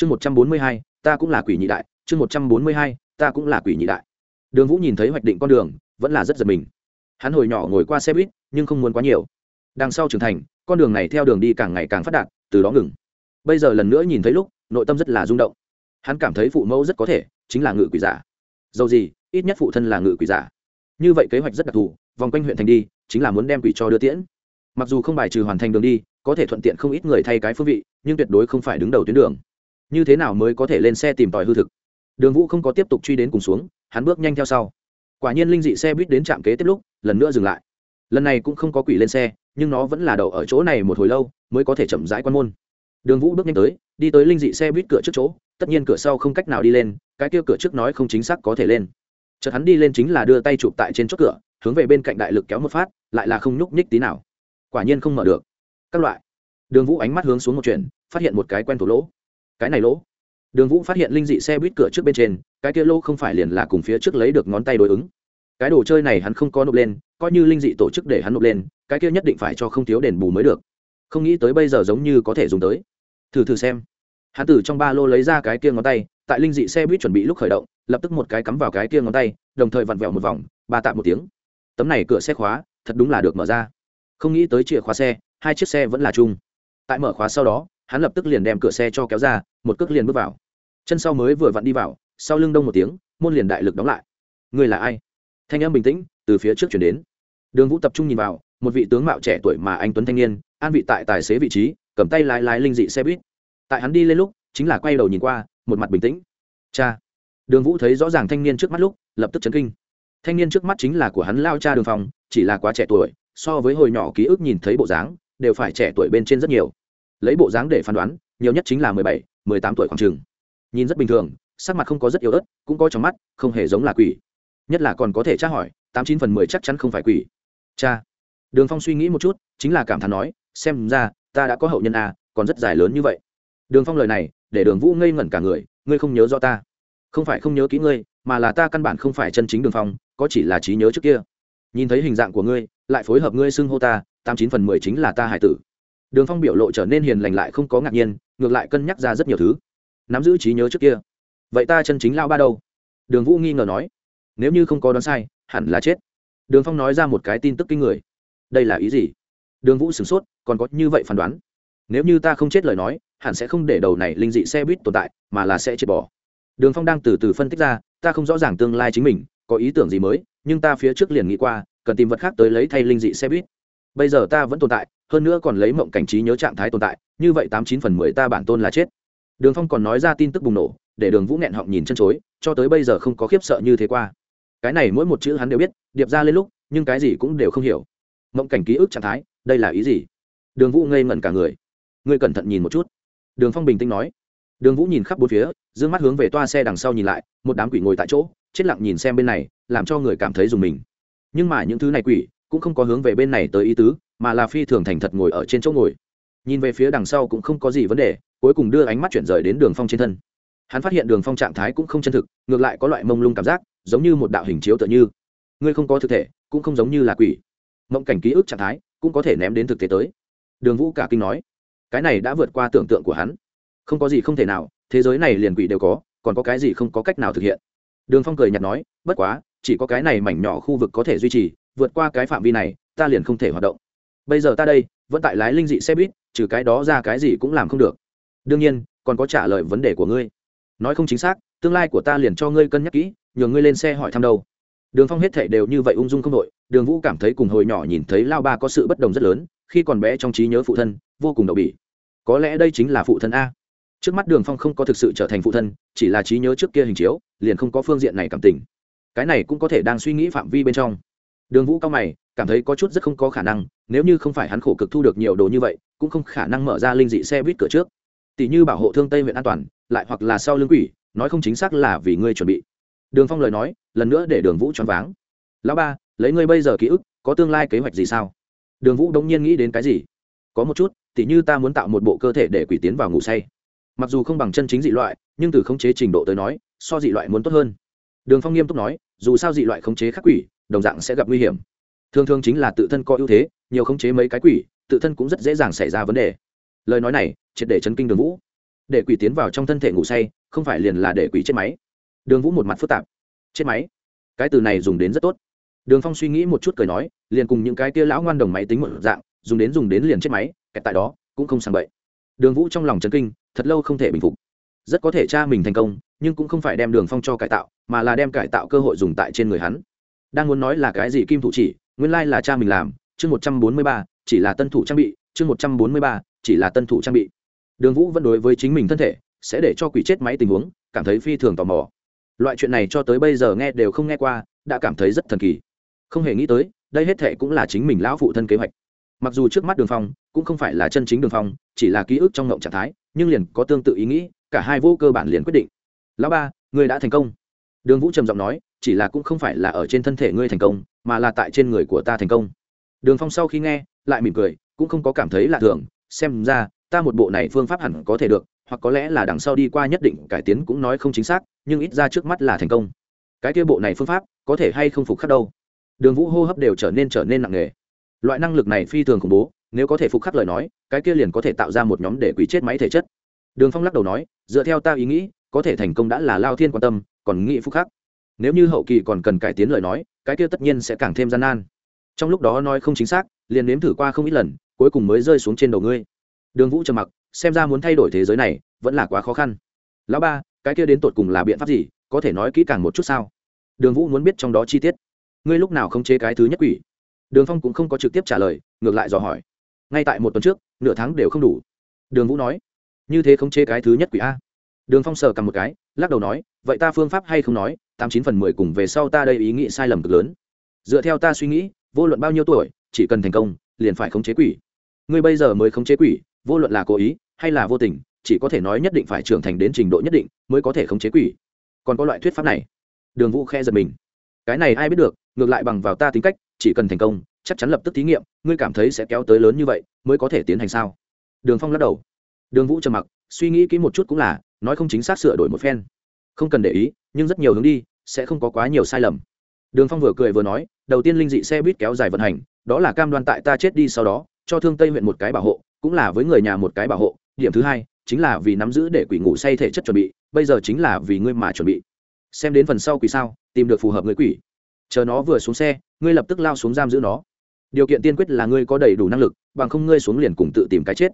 chương một trăm bốn mươi hai, ta cũng là quỷ nhị đại. Chương một trăm bốn mươi hai, ta cũng là quỷ nhị đại. Đường vũ nhìn thấy hoạch định con đường, vẫn là rất giật mình. Hắn hồi nhỏ ngồi qua xe buýt, nhưng không muốn quá nhiều. Đằng sau trưởng thành, con đường này theo đường đi càng ngày càng phát đạt, từ đó ngừng. Bây giờ lần nữa nhìn thấy lúc, nội tâm rất là rung động. Hắn cảm thấy phụ mẫu rất có thể chính là ngự quỷ giả. Dầu gì, ít nhất phụ thân là ngự quỷ giả. Như vậy kế hoạch rất đặc thù, vòng quanh huyện thành đi, chính là muốn đem quỷ cho đưa tiễn. Mặc dù không bài trừ hoàn thành đường đi, có thể thuận tiện không ít người thay cái phương vị, nhưng tuyệt đối không phải đứng đầu tuyến đường như thế nào mới có thể lên xe tìm tòi hư thực? Đường vũ không có tiếp tục truy đến cùng xuống, hắn bước nhanh theo sau. Quả nhiên linh dị xe buýt đến trạm kế tiếp lúc, lần nữa dừng lại. Lần này cũng không có quỷ lên xe, nhưng nó vẫn là đậu ở chỗ này một hồi lâu, mới có thể chậm rãi quan môn. Đường vũ bước nhanh tới, đi tới linh dị xe buýt cửa trước chỗ, tất nhiên cửa sau không cách nào đi lên, cái kia cửa trước nói không chính xác có thể lên. Chợt hắn đi lên chính là đưa tay chụp tại trên chốt cửa, hướng về bên cạnh đại lực kéo một phát, lại là không nhúc nhích tí nào. Quả nhiên không mở được. Các loại. Đường vũ ánh mắt hướng xuống một chuyện, phát hiện một cái quen thuộc lỗ cái này lỗ. Đường vũ phát hiện linh dị xe buýt cửa trước bên trên, cái kia lỗ không phải liền là cùng phía trước lấy được ngón tay đối ứng. Cái đồ chơi này hắn không có nộp lên, coi như linh dị tổ chức để hắn nộp lên, cái kia nhất định phải cho không thiếu đền bù mới được. Không nghĩ tới bây giờ giống như có thể dùng tới. Thử thử xem. Hắn từ trong ba lô lấy ra cái kia ngón tay, tại linh dị xe buýt chuẩn bị lúc khởi động, lập tức một cái cắm vào cái kia ngón tay, đồng thời vặn vẹo một vòng, ba tạm một tiếng. Tấm này cửa xe khóa, thật đúng là được mở ra. Không nghĩ tới chìa khóa xe, hai chiếc xe vẫn là chung. Tại mở khóa sau đó hắn lập tức liền đem cửa xe cho kéo ra, một cước liền bước vào. Chân sau mới vừa vặn đi vào, sau lưng đông một tiếng, môn liền đại lực đóng lại. Người là ai? Thanh em bình tĩnh, từ phía trước chuyển đến. Đường vũ tập trung nhìn vào, một vị tướng mạo trẻ tuổi mà anh tuấn thanh niên, an vị tại tài xế vị trí, cầm tay lái lái linh dị xe buýt. Tại hắn đi lên lúc, chính là quay đầu nhìn qua, một mặt bình tĩnh. Cha! Đường vũ thấy rõ ràng thanh niên trước mắt lúc, lập tức chấn kinh. Thanh niên trước mắt chính là của hắn lao cha đường phòng, chỉ là quá trẻ tuổi, so với hồi nhỏ ký ức nhìn thấy bộ dáng, đều phải trẻ tuổi bên trên rất nhiều lấy bộ dáng để phán đoán nhiều nhất chính là mười bảy mười tám tuổi khoảng t nhìn rất bình thường sắc mặt không có rất yếu ớt cũng có trong mắt không hề giống là quỷ. Nhất là còn có thể tra hỏi tám chín phần mười chắc chắn không phải quỷ. Cha. Đường phong suy nghĩ một chút chính là cảm thán nói xem ra ta đã có hậu nhân à, còn rất dài lớn như vậy. Đường phong lời này để đường vũ ngây ngẩn cả người ngươi không nhớ rõ ta. Không phải không nhớ kỹ ngươi mà là ta căn bản không phải chân chính đường phong có chỉ là trí nhớ trước kia. Nhìn thấy hình dạng của ngươi lại phối hợp ngươi xưng hô ta tám chín phần mười chính là ta hải tử đường phong biểu lộ trở nên hiền lành lại không có ngạc nhiên, ngược lại cân nhắc ra rất nhiều thứ. Nắm giữ trí nhớ trước kia. Vậy ta chân chính lao ba đâu? Đường vũ nghi ngờ nói. Nếu như không có đoán sai, hẳn là chết. Đường phong nói ra một cái tin tức kinh người. Đây là ý gì? Đường vũ sửng sốt, còn có như vậy phán đoán. Nếu như ta không chết lời nói, hẳn sẽ không để đầu này linh dị xe buýt tồn tại, mà là sẽ chết bỏ. Đường phong đang từ từ phân tích ra, ta không rõ ràng tương lai chính mình, có ý tưởng gì mới, nhưng ta phía trước liền nghĩ qua, cần tìm vật khác tới lấy thay linh dị xe buýt bây giờ ta vẫn tồn tại, hơn nữa còn lấy mộng cảnh trí nhớ trạng thái tồn tại, như vậy tám chín phần mười ta bản tôn là chết. Đường phong còn nói ra tin tức bùng nổ, để đường vũ nghẹn họng nhìn chân chối, cho tới bây giờ không có khiếp sợ như thế qua. Cái này mỗi một chữ hắn đều biết, điệp ra lên lúc, nhưng cái gì cũng đều không hiểu. Mộng cảnh ký ức trạng thái, đây là ý gì? Đường vũ ngây ngẩn cả người. Ngươi cẩn thận nhìn một chút. Đường phong bình tĩnh nói. Đường vũ nhìn khắp bốn phía d ư ơ n g mắt hướng về toa xe đằng sau nhìn lại, một đám quỷ ngồi tại chỗ, chết lặng nhìn xem bên này, làm cho người cảm thấy dùng mình. Nhưng mà những thứ này quỷ cũng không có hướng về bên này tới ý tứ, mà là phi thường thành thật ngồi ở trên chỗ ngồi. Nhìn về phía đằng sau cũng không có gì vấn đề, cuối cùng đưa ánh mắt chuyển rời đến đường phong trên thân. Hắn phát hiện đường phong trạng thái cũng không chân thực, ngược lại có loại mông lung cảm giác, giống như một đạo hình chiếu tựa như. Ngươi không có thực thể, cũng không giống như là quỷ. Mộng cảnh ký ức trạng thái, cũng có thể ném đến thực tế tới. Đường vũ cả kinh nói, cái này đã vượt qua tưởng tượng của hắn. Không có gì không thể nào, thế giới này liền quỷ đều có, còn có cái gì không có cách nào thực hiện. Đường phong cười nhạt nói, bất quá, chỉ có cái này mảnh nhỏ khu vực có thể duy trì vượt qua cái phạm vi này, ta liền không thể hoạt động. Bây giờ ta đây, vẫn tại lái linh dị xe buýt, trừ cái đó ra cái gì cũng làm không được. Đương nhiên, còn có trả lời vấn đề của ngươi. Nói không chính xác, tương lai của ta liền cho ngươi cân nhắc kỹ nhờ ngươi lên xe hỏi thăm đâu. Đường phong hết thể đều như vậy ung dung không đội đường vũ cảm thấy cùng hồi nhỏ nhìn thấy lao ba có sự bất đồng rất lớn, khi còn bé trong trí nhớ phụ thân, vô cùng đậu bỉ. Có lẽ đây chính là phụ thân a. Trước mắt đường phong không có thực sự trở thành phụ thân, chỉ là trí nhớ trước kia hình chiếu, liền không có phương diện này cảm tình. Cái này cũng có thể đang suy nghĩ phạm vi bên trong đường vũ cao mày, cảm thấy có chút rất không có khả năng, nếu như không phải hắn khổ cực thu được nhiều đồ như vậy, cũng không khả năng mở ra linh dị xe buýt cửa trước. Tỷ như bảo hộ thương tây huyện an toàn, lại hoặc là sau lưng quỷ, nói không chính xác là vì ngươi chuẩn bị. Đường phong lời nói, lần nữa để đường vũ choáng váng. Lão ba, lấy ngươi bây giờ ký ức, có tương lai kế hoạch gì sao? Đường vũ đống nhiên nghĩ đến cái gì? Có một chút, tỉ như ta muốn tạo một bộ cơ thể để quỷ tiến vào ngủ say. Mặc dù không bằng chân chính dị loại, nhưng từ khống chế trình độ tới nói, so dị loại muốn tốt hơn. Đường phong nghiêm túc nói, dù sao dị loại khống chế khắc quỷ đồng dạng sẽ gặp nguy hiểm. Thường thường chính là tự thân có ưu thế, nhiều khống chế mấy cái quỷ, tự thân cũng rất dễ dàng xảy ra vấn đề. Lời nói này, triệt để chấn kinh đường vũ. Để quỷ tiến vào trong thân thể ngủ say, không phải liền là để quỷ chết máy. Đường vũ một mặt phức tạp. Chết máy? Cái từ này dùng đến rất tốt. Đường phong suy nghĩ một chút cười nói, liền cùng những cái tia lão ngoan đồng máy tính một dạng, dùng đến dùng đến liền chết máy, kẹt tại đó, cũng không sàng bậy. Đường vũ trong lòng chấn kinh, thật lâu không thể bình phục. Rất có thể cha mình thành công, nhưng cũng không phải đem đường phong cho cải tạo, mà là đem cải tạo cơ hội dùng tại trên người hắn đang muốn nói là cái gì kim thủ chỉ, nguyên lai là cha mình làm, chương một trăm bốn mươi ba, chỉ là tân thủ trang bị, chương một trăm bốn mươi ba, chỉ là tân thủ trang bị. Đường vũ vẫn đối với chính mình thân thể, sẽ để cho quỷ chết máy tình huống, cảm thấy phi thường tò mò. Loại chuyện này cho tới bây giờ nghe đều không nghe qua, đã cảm thấy rất thần kỳ. Không hề nghĩ tới, đây hết thệ cũng là chính mình lão phụ thân kế hoạch. Mặc dù trước mắt đường phong, cũng không phải là chân chính đường phong, chỉ là ký ức trong ngộng trạng thái, nhưng liền có tương tự ý nghĩ, cả hai vô cơ bản liền quyết định. Lão ba ngươi đã thành công. Đường vũ trầm giọng nói chỉ là cũng không phải là ở trên thân thể ngươi thành công, mà là tại trên người của ta thành công. Đường phong sau khi nghe, lại mỉm cười, cũng không có cảm thấy lạ thường, xem ra, ta một bộ này phương pháp hẳn có thể được, hoặc có lẽ là đằng sau đi qua nhất định cải tiến cũng nói không chính xác, nhưng ít ra trước mắt là thành công. Cái kia bộ này phương pháp, có thể hay không phục khắc đâu? Đường vũ hô hấp đều trở nên trở nên nặng nề. Loại năng lực này phi thường khủng bố, nếu có thể phục khắc lời nói, cái kia liền có thể tạo ra một nhóm để quỷ chết máy thể chất. Đường phong lắc đầu nói, dựa theo ta ý nghĩ, có thể thành công đã là lao thiên quan tâm, còn nghĩ phục khắc nếu như hậu kỳ còn cần cải tiến lời nói, cái kia tất nhiên sẽ càng thêm gian nan. Trong lúc đó nói không chính xác, liền nếm thử qua không ít lần, cuối cùng mới rơi xuống trên đầu ngươi. Đường vũ trầm mặc, xem ra muốn thay đổi thế giới này, vẫn là quá khó khăn. Lão ba, cái kia đến tột cùng là biện pháp gì, có thể nói kỹ càng một chút sao? Đường vũ muốn biết trong đó chi tiết. Ngươi lúc nào không chế cái thứ nhất quỷ? Đường phong cũng không có trực tiếp trả lời, ngược lại dò hỏi. Ngay tại một tuần trước, nửa tháng đều không đủ. Đường vũ nói, như thế không chế cái thứ nhất quỷ a? Đường phong sờ cầm một cái lắc đầu nói, vậy ta phương pháp hay không nói, tám chín phần mười cùng về sau ta đây ý nghĩ sai lầm cực lớn. Dựa theo ta suy nghĩ, vô luận bao nhiêu tuổi, chỉ cần thành công, liền phải khống chế quỷ. Ngươi bây giờ mới khống chế quỷ, vô luận là cố ý hay là vô tình, chỉ có thể nói nhất định phải trưởng thành đến trình độ nhất định mới có thể khống chế quỷ. Còn có loại thuyết pháp này. Đường vũ khe giật mình. Cái này ai biết được, ngược lại bằng vào ta tính cách, chỉ cần thành công, chắc chắn lập tức thí nghiệm, ngươi cảm thấy sẽ kéo tới lớn như vậy, mới có thể tiến hành sao? Đường phong lắc đầu. Đường vũ trầm mặc suy nghĩ kỹ một chút cũng là, nói không chính xác sửa đổi một phen. Không cần để ý, nhưng rất nhiều hướng đi, sẽ không có quá nhiều sai lầm. Đường phong vừa cười vừa nói, đầu tiên linh dị xe buýt kéo dài vận hành, đó là cam đoan tại ta chết đi sau đó, cho thương tây huyện một cái bảo hộ, cũng là với người nhà một cái bảo hộ. Điểm thứ hai, chính là vì nắm giữ để quỷ ngủ say thể chất chuẩn bị, bây giờ chính là vì ngươi mà chuẩn bị. Xem đến phần sau quỷ sao, tìm được phù hợp người quỷ. Chờ nó vừa xuống xe, ngươi lập tức lao xuống giam giữ nó. Điều kiện tiên quyết là ngươi có đầy đủ năng lực, bằng không ngươi xuống liền cùng tự tìm cái chết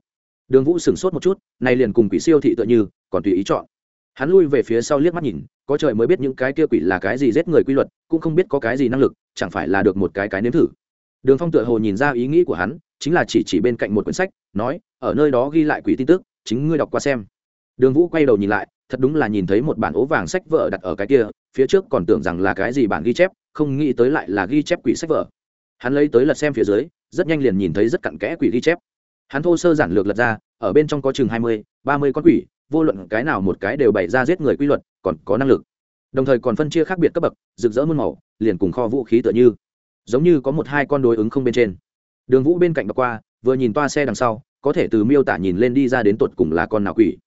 đường vũ sửng sốt một chút này liền cùng quỷ siêu thị tựa như, còn tùy ý chọn. Hắn lui về phía sau liếc mắt nhìn, có trời mới biết những cái kia quỷ là cái gì giết người quy luật, cũng không biết có cái gì năng lực, chẳng phải là được một cái cái nếm thử. Đường phong tựa hồ nhìn ra ý nghĩ của hắn, chính là chỉ chỉ bên cạnh một quyển sách, nói, ở nơi đó ghi lại quỷ tin tức, chính ngươi đọc qua xem. Đường vũ quay đầu nhìn lại, thật đúng là nhìn thấy một bản ố vàng sách vở đặt ở cái kia, phía trước còn tưởng rằng là cái gì bản ghi chép, không nghĩ tới lại là ghi chép quỷ sách vở. hắn lấy tới lật xem phía dưới, rất nhanh liền nhìn thấy rất cặn kẽ quỷ ghi chép hắn thô sơ giản lược lật ra, ở bên trong có chừng hai mươi, ba mươi con quỷ, vô luận cái nào một cái đều bày ra giết người quy luật, còn có năng lực. Đồng thời còn phân chia khác biệt cấp bậc, rực rỡ muôn màu, liền cùng kho vũ khí tựa như. Giống như có một hai con đối ứng không bên trên. Đường vũ bên cạnh bậc qua, vừa nhìn toa xe đằng sau, có thể từ miêu tả nhìn lên đi ra đến tột cùng là con nào quỷ.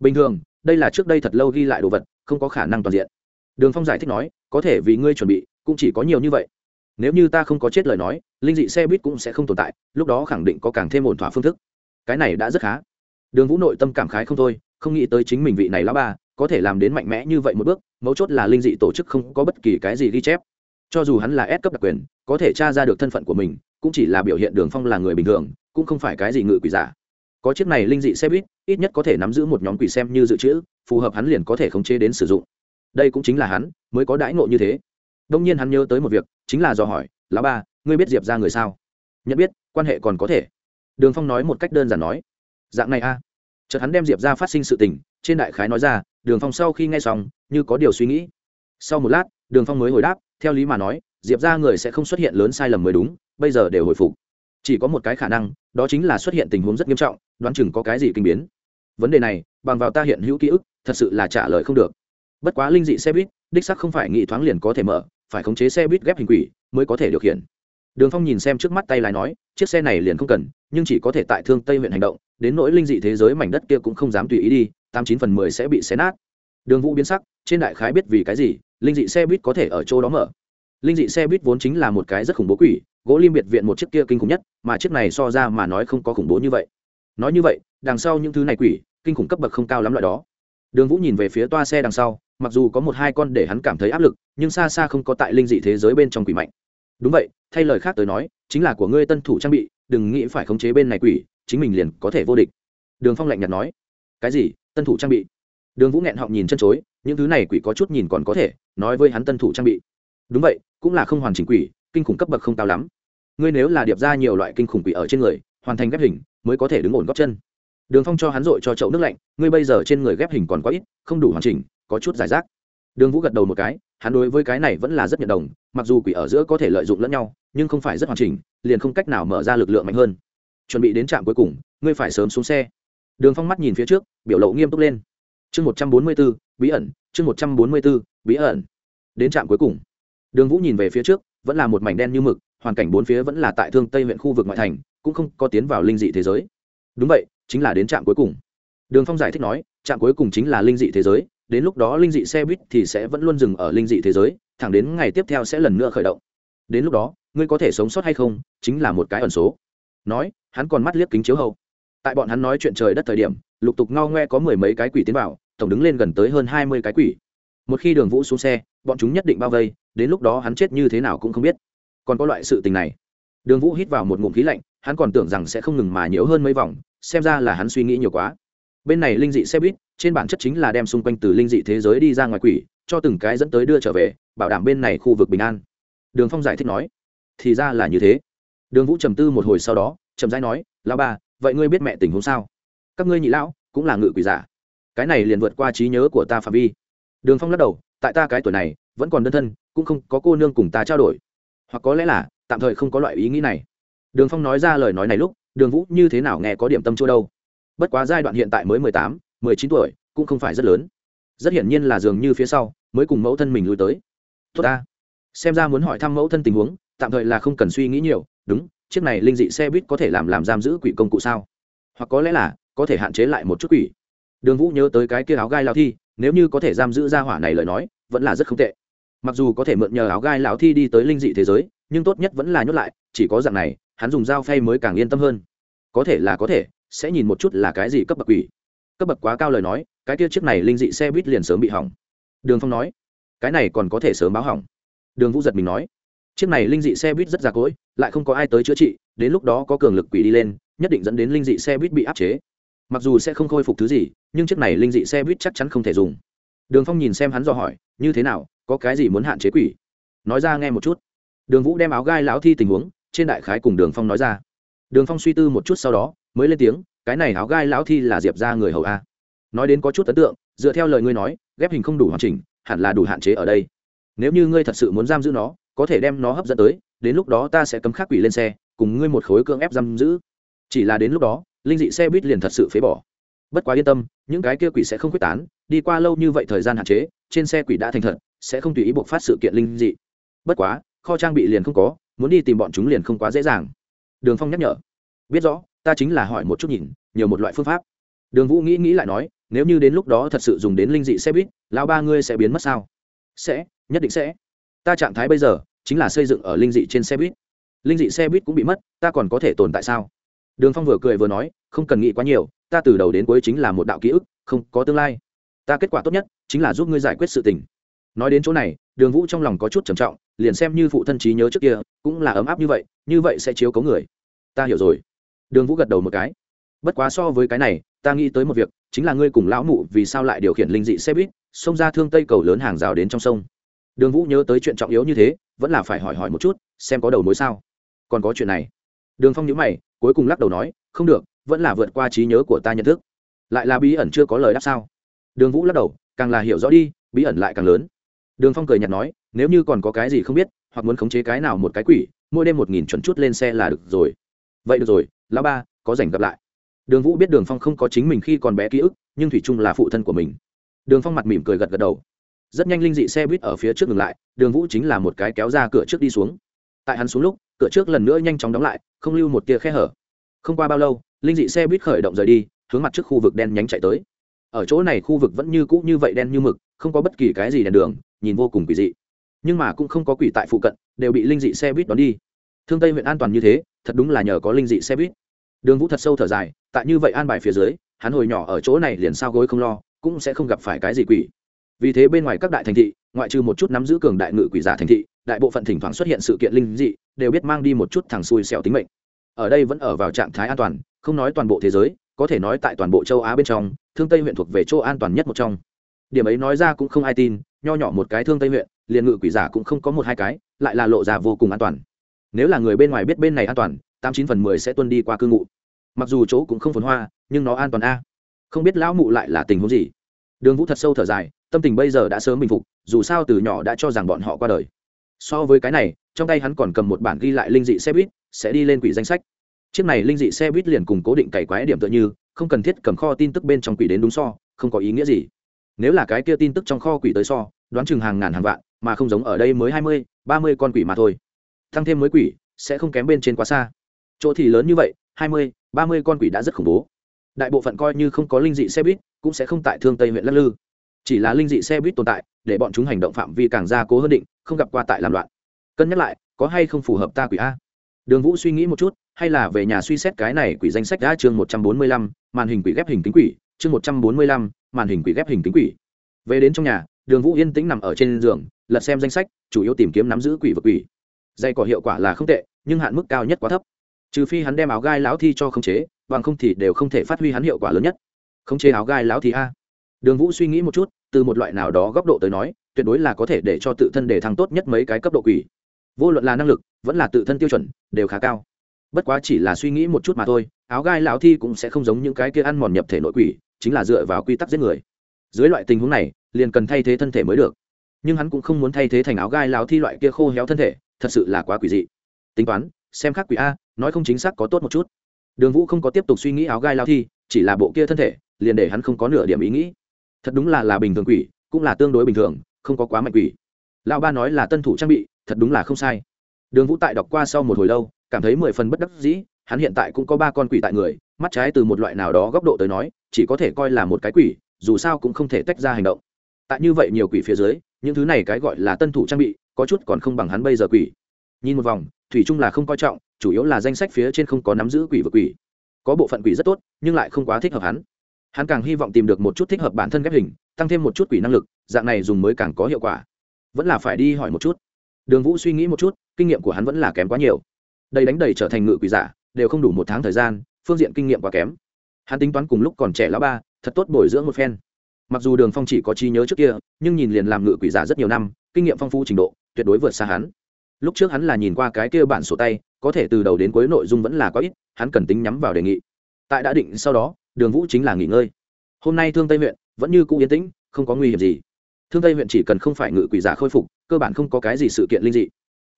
Bình thường, đây là trước đây thật lâu ghi lại đồ vật, không có khả năng toàn diện. Đường phong giải thích nói, có thể vì ngươi chuẩn bị, cũng chỉ có nhiều như vậy nếu như ta không có chết lời nói, linh dị xe buýt cũng sẽ không tồn tại, lúc đó khẳng định có càng thêm ổn thỏa phương thức. Cái này đã rất khá. Đường vũ nội tâm cảm khái không thôi, không nghĩ tới chính mình vị này lá ba, có thể làm đến mạnh mẽ như vậy một bước, mấu chốt là linh dị tổ chức không có bất kỳ cái gì ghi chép. Cho dù hắn là S cấp đặc quyền, có thể tra ra được thân phận của mình, cũng chỉ là biểu hiện đường phong là người bình thường, cũng không phải cái gì ngự quỷ giả. Có chiếc này linh dị xe buýt, ít nhất có thể nắm giữ một nhóm quỷ xem như dự trữ, phù hợp hắn liền có thể khống chế đến sử dụng. Đây cũng chính là hắn mới có đãi ngộ như thế đông nhiên hắn nhớ tới một việc, chính là do hỏi, lão ba, ngươi biết diệp ra người sao? Nhận biết, quan hệ còn có thể. Đường phong nói một cách đơn giản nói, dạng này a. À. chợt hắn đem diệp ra phát sinh sự tình, trên đại khái nói ra, đường phong sau khi nghe xong, như có điều suy nghĩ. Sau một lát, đường phong mới hồi đáp, theo lý mà nói, diệp ra người sẽ không xuất hiện lớn sai lầm mới đúng, bây giờ đều hồi phục. Chỉ có một cái khả năng, đó chính là xuất hiện tình huống rất nghiêm trọng, đoán chừng có cái gì kinh biến. Vấn đề này, bằng vào ta hiện hữu ký ức, thật sự là trả lời không được. Bất quá linh dị xe buýt, đích sắc không phải nghị thoáng liền có thể mở phải khống chế xe buýt ghép hình quỷ mới có thể điều khiển. Đường phong nhìn xem trước mắt tay lái nói, chiếc xe này liền không cần, nhưng chỉ có thể tại thương tây huyện hành động, đến nỗi linh dị thế giới mảnh đất kia cũng không dám tùy ý đi, tám chín phần mười sẽ bị xé nát. Đường vũ biến sắc, trên đại khái biết vì cái gì, linh dị xe buýt có thể ở chỗ đó mở. Linh dị xe buýt vốn chính là một cái rất khủng bố quỷ, gỗ lim biệt viện một chiếc kia kinh khủng nhất, mà chiếc này so ra mà nói không có khủng bố như vậy. Nói như vậy, đằng sau những thứ này quỷ, kinh khủng cấp bậc không cao lắm loại đó. Đường vũ nhìn về phía toa xe đằng sau mặc dù có một hai con để hắn cảm thấy áp lực, nhưng xa xa không có tại linh dị thế giới bên trong quỷ mạnh. Đúng vậy, thay lời khác tới nói, chính là của ngươi tân thủ trang bị, đừng nghĩ phải khống chế bên này quỷ, chính mình liền có thể vô địch. Đường phong lạnh nhạt nói. Cái gì? Tân thủ trang bị? Đường vũ nghẹn họng nhìn chân chối, những thứ này quỷ có chút nhìn còn có thể, nói với hắn tân thủ trang bị. Đúng vậy, cũng là không hoàn chỉnh quỷ, kinh khủng cấp bậc không cao lắm. Ngươi nếu là điệp ra nhiều loại kinh khủng quỷ ở trên người, hoàn thành ghép hình, mới có thể đứng ổn góc chân. Đường phong cho hắn dội cho chậu nước lạnh, ngươi bây giờ trên người ghép hình còn quá ít, không đủ hoàn chỉnh có chút giải rác. Đường vũ gật đầu một cái, hắn đối với cái này vẫn là rất nhận đồng, mặc dù quỷ ở giữa có thể lợi dụng lẫn nhau, nhưng không phải rất hoàn chỉnh, liền không cách nào mở ra lực lượng mạnh hơn. Chuẩn bị đến trạm cuối cùng, ngươi phải sớm xuống xe. Đường phong mắt nhìn phía trước, biểu lộ nghiêm túc lên. Chương một trăm bốn mươi b ố bí ẩn, chương một trăm bốn mươi b ố bí ẩn. Đến trạm cuối cùng. Đường vũ nhìn về phía trước, vẫn là một mảnh đen như mực, hoàn cảnh bốn phía vẫn là tại thương tây huyện khu vực ngoại thành, cũng không có tiến vào linh dị thế giới. Đúng vậy, chính là đến trạm cuối cùng. Đường phong giải thích nói, trạm cuối cùng chính là linh dị thế giới đến lúc đó linh dị xe buýt thì sẽ vẫn luôn dừng ở linh dị thế giới, thẳng đến ngày tiếp theo sẽ lần nữa khởi động. Đến lúc đó, ngươi có thể sống sót hay không, chính là một cái ẩn số. Nói, hắn còn mắt liếc kính chiếu hậu. Tại bọn hắn nói chuyện trời đất thời điểm, lục tục ngao ngoe có mười mấy cái quỷ tiến vào, tổng đứng lên gần tới hơn hai mươi cái quỷ. Một khi đường vũ xuống xe, bọn chúng nhất định bao vây, đến lúc đó hắn chết như thế nào cũng không biết. Còn có loại sự tình này. Đường vũ hít vào một ngụm khí lạnh, hắn còn tưởng rằng sẽ không ngừng mà nhiều hơn mấy vòng, xem ra là hắn suy nghĩ nhiều quá. Bên này linh dị xe buýt trên bản chất chính là đem xung quanh từ linh dị thế giới đi ra ngoài quỷ, cho từng cái dẫn tới đưa trở về, bảo đảm bên này khu vực bình an. Đường phong giải thích nói, thì ra là như thế. Đường vũ trầm tư một hồi sau đó trầm rãi nói, lão ba vậy ngươi biết mẹ tình huống sao? Các ngươi nhị lão cũng là ngự quỷ giả. Cái này liền vượt qua trí nhớ của ta phạm vi. Đường phong lắc đầu, tại ta cái tuổi này, vẫn còn đơn thân, cũng không có cô nương cùng ta trao đổi. Hoặc có lẽ là, tạm thời không có loại ý nghĩ này. Đường phong nói ra lời nói này lúc, đường vũ như thế nào nghe có điểm tâm chỗ đâu. Bất quá giai đoạn hiện tại mới mười tám mười chín tuổi, cũng không phải rất lớn. Rất hiển nhiên là dường như phía sau, mới cùng mẫu thân mình lui tới. Tốt ta. Xem ra muốn hỏi thăm mẫu thân tình huống, tạm thời là không cần suy nghĩ nhiều, đúng, chiếc này linh dị xe buýt có thể làm làm giam giữ quỷ công cụ sao? Hoặc có lẽ là, có thể hạn chế lại một chút quỷ. Đường vũ nhớ tới cái kia áo gai lao thi, nếu như có thể giam giữ ra hỏa này lời nói, vẫn là rất không tệ. Mặc dù có thể mượn nhờ áo gai lão thi đi tới linh dị thế giới, nhưng tốt nhất vẫn là nhốt lại, chỉ có dạng này, hắn dùng dao phay mới càng yên tâm hơn. Có thể là có thể, sẽ nhìn một chút là cái gì cấp bậc quỷ cấp bậc quá cao lời nói, cái kia chiếc này linh dị xe buýt liền sớm bị hỏng. Đường phong nói, cái này còn có thể sớm báo hỏng. Đường vũ giật mình nói, chiếc này linh dị xe buýt rất già cỗi lại không có ai tới chữa trị, đến lúc đó có cường lực quỷ đi lên, nhất định dẫn đến linh dị xe buýt bị áp chế. Mặc dù sẽ không khôi phục thứ gì, nhưng chiếc này linh dị xe buýt chắc chắn không thể dùng. Đường phong nhìn xem hắn dò hỏi, như thế nào, có cái gì muốn hạn chế quỷ? Nói ra nghe một chút. Đường vũ đem áo gai lão thi tình huống, trên đại khái cùng đường phong nói ra. Đường phong suy tư một chút sau đó, mới lên tiếng cái này áo gai lão thi là diệp ra người hầu a. Nói đến có chút ấn tượng, dựa theo lời ngươi nói, ghép hình không đủ hoàn chỉnh, hẳn là đủ hạn chế ở đây. Nếu như ngươi thật sự muốn giam giữ nó, có thể đem nó hấp dẫn tới, đến lúc đó ta sẽ cấm khắc quỷ lên xe, cùng ngươi một khối cưỡng ép giam giữ. Chỉ là đến lúc đó, linh dị xe buýt liền thật sự phế bỏ. Bất quá yên tâm, những cái kia quỷ sẽ không quyết tán, đi qua lâu như vậy thời gian hạn chế, trên xe quỷ đã thành thật, sẽ không tùy ý buộc phát sự kiện linh dị. Bất quá, kho trang bị liền không có, muốn đi tìm bọn chúng liền không quá dễ dàng. Đường phong nhắc nhở. Biết rõ ta chính là hỏi một chút nhìn, nhiều một loại phương pháp. Đường vũ nghĩ nghĩ lại nói, nếu như đến lúc đó thật sự dùng đến linh dị xe buýt, lão ba ngươi sẽ biến mất sao? Sẽ, nhất định sẽ. Ta trạng thái bây giờ, chính là xây dựng ở linh dị trên xe buýt. Linh dị xe buýt cũng bị mất, ta còn có thể tồn tại sao? Đường phong vừa cười vừa nói, không cần nghĩ quá nhiều, ta từ đầu đến cuối chính là một đạo ký ức, không có tương lai. Ta kết quả tốt nhất, chính là giúp ngươi giải quyết sự tình. Nói đến chỗ này, đường vũ trong lòng có chút trầm trọng, liền xem như phụ thân trí nhớ trước kia, cũng là ấm áp như vậy như vậy sẽ chiếu cấu người. Ta hiểu rồi đường vũ gật đầu một cái. Bất quá so với cái này, ta nghĩ tới một việc, chính là ngươi cùng lão mụ vì sao lại điều khiển linh dị xe buýt, xông ra thương tây cầu lớn hàng rào đến trong sông. Đường vũ nhớ tới chuyện trọng yếu như thế, vẫn là phải hỏi hỏi một chút, xem có đầu mối sao. Còn có chuyện này? Đường phong nhíu mày, cuối cùng lắc đầu nói, không được, vẫn là vượt qua trí nhớ của ta nhận thức. Lại là bí ẩn chưa có lời đáp sao? Đường vũ lắc đầu, càng là hiểu rõ đi, bí ẩn lại càng lớn. Đường phong cười nhạt nói, nếu như còn có cái gì không biết, hoặc muốn khống chế cái nào một cái quỷ, mỗi đêm một nghìn chuẩn chút lên xe là được rồi vậy được rồi, lão ba, có rảnh gặp lại. Đường vũ biết đường phong không có chính mình khi còn bé ký ức, nhưng thủy trung là phụ thân của mình. Đường phong mặt mỉm cười gật gật đầu. Rất nhanh linh dị xe buýt ở phía trước ngừng lại, đường vũ chính là một cái kéo ra cửa trước đi xuống. Tại hắn xuống lúc, cửa trước lần nữa nhanh chóng đóng lại, không lưu một tia khe hở. Không qua bao lâu, linh dị xe buýt khởi động rời đi, hướng mặt trước khu vực đen nhánh chạy tới. Ở chỗ này khu vực vẫn như cũ như vậy đen như mực, không có bất kỳ cái gì đèn đường, nhìn vô cùng quỷ dị. Nhưng mà cũng không có quỷ tại phụ cận, đều bị linh dị xe buýt đón đi thương tây huyện an toàn như thế, thật đúng là nhờ có linh dị xe buýt. Đường vũ thật sâu thở dài, tại như vậy an bài phía dưới, hắn hồi nhỏ ở chỗ này liền sao gối không lo, cũng sẽ không gặp phải cái gì quỷ. Vì thế bên ngoài các đại thành thị, ngoại trừ một chút nắm giữ cường đại ngự quỷ giả thành thị, đại bộ phận thỉnh thoảng xuất hiện sự kiện linh dị, đều biết mang đi một chút thằng xui xẻo tính mệnh. Ở đây vẫn ở vào trạng thái an toàn, không nói toàn bộ thế giới, có thể nói tại toàn bộ châu á bên trong, thương tây huyện thuộc về chỗ an toàn nhất một trong. Điểm ấy nói ra cũng không ai tin, nho nhỏ một cái thương tây huyện, liền ngự quỷ giả cũng không có một hai cái, lại là lộ ra vô cùng an toàn nếu là người bên ngoài biết bên này an toàn, tám chín phần mười sẽ tuân đi qua cư ngụ. Mặc dù chỗ cũng không phồn hoa, nhưng nó an toàn a. Không biết lão mụ lại là tình huống gì. Đường vũ thật sâu thở dài, tâm tình bây giờ đã sớm bình phục, dù sao từ nhỏ đã cho rằng bọn họ qua đời. So với cái này, trong tay hắn còn cầm một bản ghi lại linh dị xe buýt, sẽ đi lên quỷ danh sách. Chiếc này linh dị xe buýt liền cùng cố định cày quái điểm tựa như, không cần thiết cầm kho tin tức bên trong quỷ đến đúng so, không có ý nghĩa gì. Nếu là cái kia tin tức trong kho quỷ tới so, đoán chừng hàng ngàn hàng vạn, mà không giống ở đây mới hai mươi, ba mươi con quỷ mà thôi tăng thêm mới quỷ, sẽ không kém bên trên quá xa. Chỗ thì lớn như vậy, hai mươi, ba mươi con quỷ đã rất khủng bố. Đại bộ phận coi như không có linh dị xe buýt, cũng sẽ không tại thương tây huyện lắc lư. Chỉ là linh dị xe buýt tồn tại, để bọn chúng hành động phạm vi càng gia cố hơn định, không gặp qua tại làm loạn. Cân nhắc lại, có hay không phù hợp ta quỷ a? Đường vũ suy nghĩ một chút, hay là về nhà suy xét cái này quỷ danh sách đã chương một trăm bốn mươi lăm, màn hình quỷ ghép hình kính quỷ, chương một trăm bốn mươi lăm, màn hình quỷ ghép hình kính quỷ. Về đến trong nhà, đường vũ yên tĩnh nằm ở trên giường, lật xem danh sách, chủ yếu tìm kiếm nắm giữ quỷ vật quỷ dây có hiệu quả là không tệ, nhưng hạn mức cao nhất quá thấp. Trừ phi hắn đem áo gai lão thi cho khống chế, bằng không thì đều không thể phát huy hắn hiệu quả lớn nhất. Khống chế áo gai lão thi a. Đường vũ suy nghĩ một chút, từ một loại nào đó góc độ tới nói, tuyệt đối là có thể để cho tự thân để thăng tốt nhất mấy cái cấp độ quỷ. Vô luận là năng lực, vẫn là tự thân tiêu chuẩn, đều khá cao. Bất quá chỉ là suy nghĩ một chút mà thôi, áo gai lão thi cũng sẽ không giống những cái kia ăn mòn nhập thể nội quỷ, chính là dựa vào quy tắc giết người. Dưới loại tình huống này, liền cần thay thế thân thể mới được. Nhưng hắn cũng không muốn thay thế thành áo gai lão thi loại kia khô héo thân thể thật sự là quá quỷ dị. Tính toán, xem khác quỷ a, nói không chính xác có tốt một chút. Đường vũ không có tiếp tục suy nghĩ áo gai lao thi, chỉ là bộ kia thân thể, liền để hắn không có nửa điểm ý nghĩ. Thật đúng là là bình thường quỷ, cũng là tương đối bình thường, không có quá mạnh quỷ. Lão ba nói là tân thủ trang bị, thật đúng là không sai. Đường vũ tại đọc qua sau một hồi lâu, cảm thấy mười phần bất đắc dĩ, hắn hiện tại cũng có ba con quỷ tại người, mắt trái từ một loại nào đó góc độ tới nói, chỉ có thể coi là một cái quỷ, dù sao cũng không thể tách ra hành động. Tại như vậy nhiều quỷ phía dưới những thứ này cái gọi là tân thủ trang bị, có chút còn không bằng hắn bây giờ quỷ. Nhìn một vòng, thủy chung là không coi trọng, chủ yếu là danh sách phía trên không có nắm giữ quỷ vực quỷ. Có bộ phận quỷ rất tốt, nhưng lại không quá thích hợp hắn. Hắn càng hy vọng tìm được một chút thích hợp bản thân ghép hình, tăng thêm một chút quỷ năng lực, dạng này dùng mới càng có hiệu quả. Vẫn là phải đi hỏi một chút. Đường vũ suy nghĩ một chút, kinh nghiệm của hắn vẫn là kém quá nhiều. Đầy đánh đầy trở thành ngự quỷ giả, đều không đủ một tháng thời gian, phương diện kinh nghiệm quá kém. Hắn tính toán cùng lúc còn trẻ lão ba, thật tốt bồi dưỡng một phen mặc dù đường phong chỉ có trí nhớ trước kia, nhưng nhìn liền làm ngự quỷ giả rất nhiều năm, kinh nghiệm phong phú trình độ, tuyệt đối vượt xa hắn. Lúc trước hắn là nhìn qua cái kia bản sổ tay, có thể từ đầu đến cuối nội dung vẫn là có ít, hắn cần tính nhắm vào đề nghị. Tại đã định sau đó, đường vũ chính là nghỉ ngơi. Hôm nay thương tây huyện vẫn như cũ yên tĩnh, không có nguy hiểm gì. Thương tây huyện chỉ cần không phải ngự quỷ giả khôi phục, cơ bản không có cái gì sự kiện linh dị.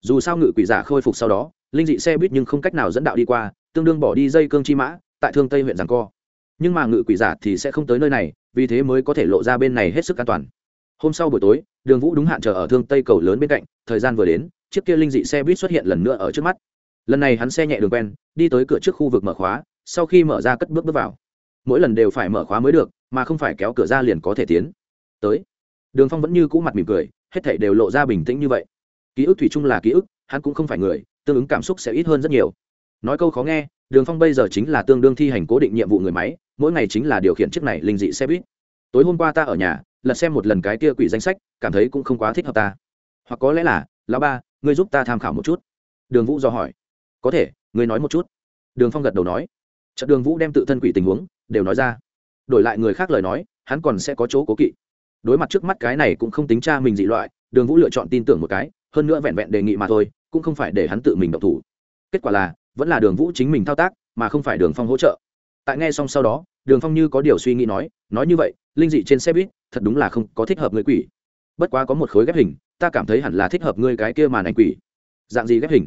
Dù sao ngự quỷ giả khôi phục sau đó, linh dị xe buýt nhưng không cách nào dẫn đạo đi qua, tương đương bỏ đi dây cương chi mã, tại thương tây huyện giảng co nhưng mà ngự quỷ giả thì sẽ không tới nơi này, vì thế mới có thể lộ ra bên này hết sức an toàn. Hôm sau buổi tối, đường vũ đúng hạn chờ ở thương tây cầu lớn bên cạnh, thời gian vừa đến, chiếc kia linh dị xe buýt xuất hiện lần nữa ở trước mắt. Lần này hắn xe nhẹ đường quen, đi tới cửa trước khu vực mở khóa, sau khi mở ra cất bước bước vào. Mỗi lần đều phải mở khóa mới được, mà không phải kéo cửa ra liền có thể tiến. Tới. Đường phong vẫn như cũ mặt mỉm cười, hết thảy đều lộ ra bình tĩnh như vậy. Ký ức thủy chung là ký ức, hắn cũng không phải người, tương ứng cảm xúc sẽ ít hơn rất nhiều. Nói câu khó nghe, đường phong bây giờ chính là tương đương thi hành cố định nhiệm vụ người máy mỗi ngày chính là điều khiển chiếc này linh dị xe buýt. Tối hôm qua ta ở nhà, lật xem một lần cái kia quỷ danh sách, cảm thấy cũng không quá thích hợp ta. Hoặc có lẽ là, lão ba, ngươi giúp ta tham khảo một chút. Đường vũ do hỏi. Có thể, ngươi nói một chút. Đường phong gật đầu nói. Trận đường vũ đem tự thân quỷ tình huống, đều nói ra. Đổi lại người khác lời nói, hắn còn sẽ có chỗ cố kỵ. Đối mặt trước mắt cái này cũng không tính cha mình dị loại, đường vũ lựa chọn tin tưởng một cái, hơn nữa vẹn vẹn đề nghị mà thôi, cũng không phải để hắn tự mình độc thủ. Kết quả là, vẫn là đường vũ chính mình thao tác, mà không phải đường phong hỗ trợ tại nghe xong sau đó, đường phong như có điều suy nghĩ nói nói như vậy, linh dị trên xe buýt, thật đúng là không có thích hợp người quỷ. Bất quá có một khối ghép hình, ta cảm thấy hẳn là thích hợp ngươi cái kia màn ảnh quỷ. Dạng gì ghép hình?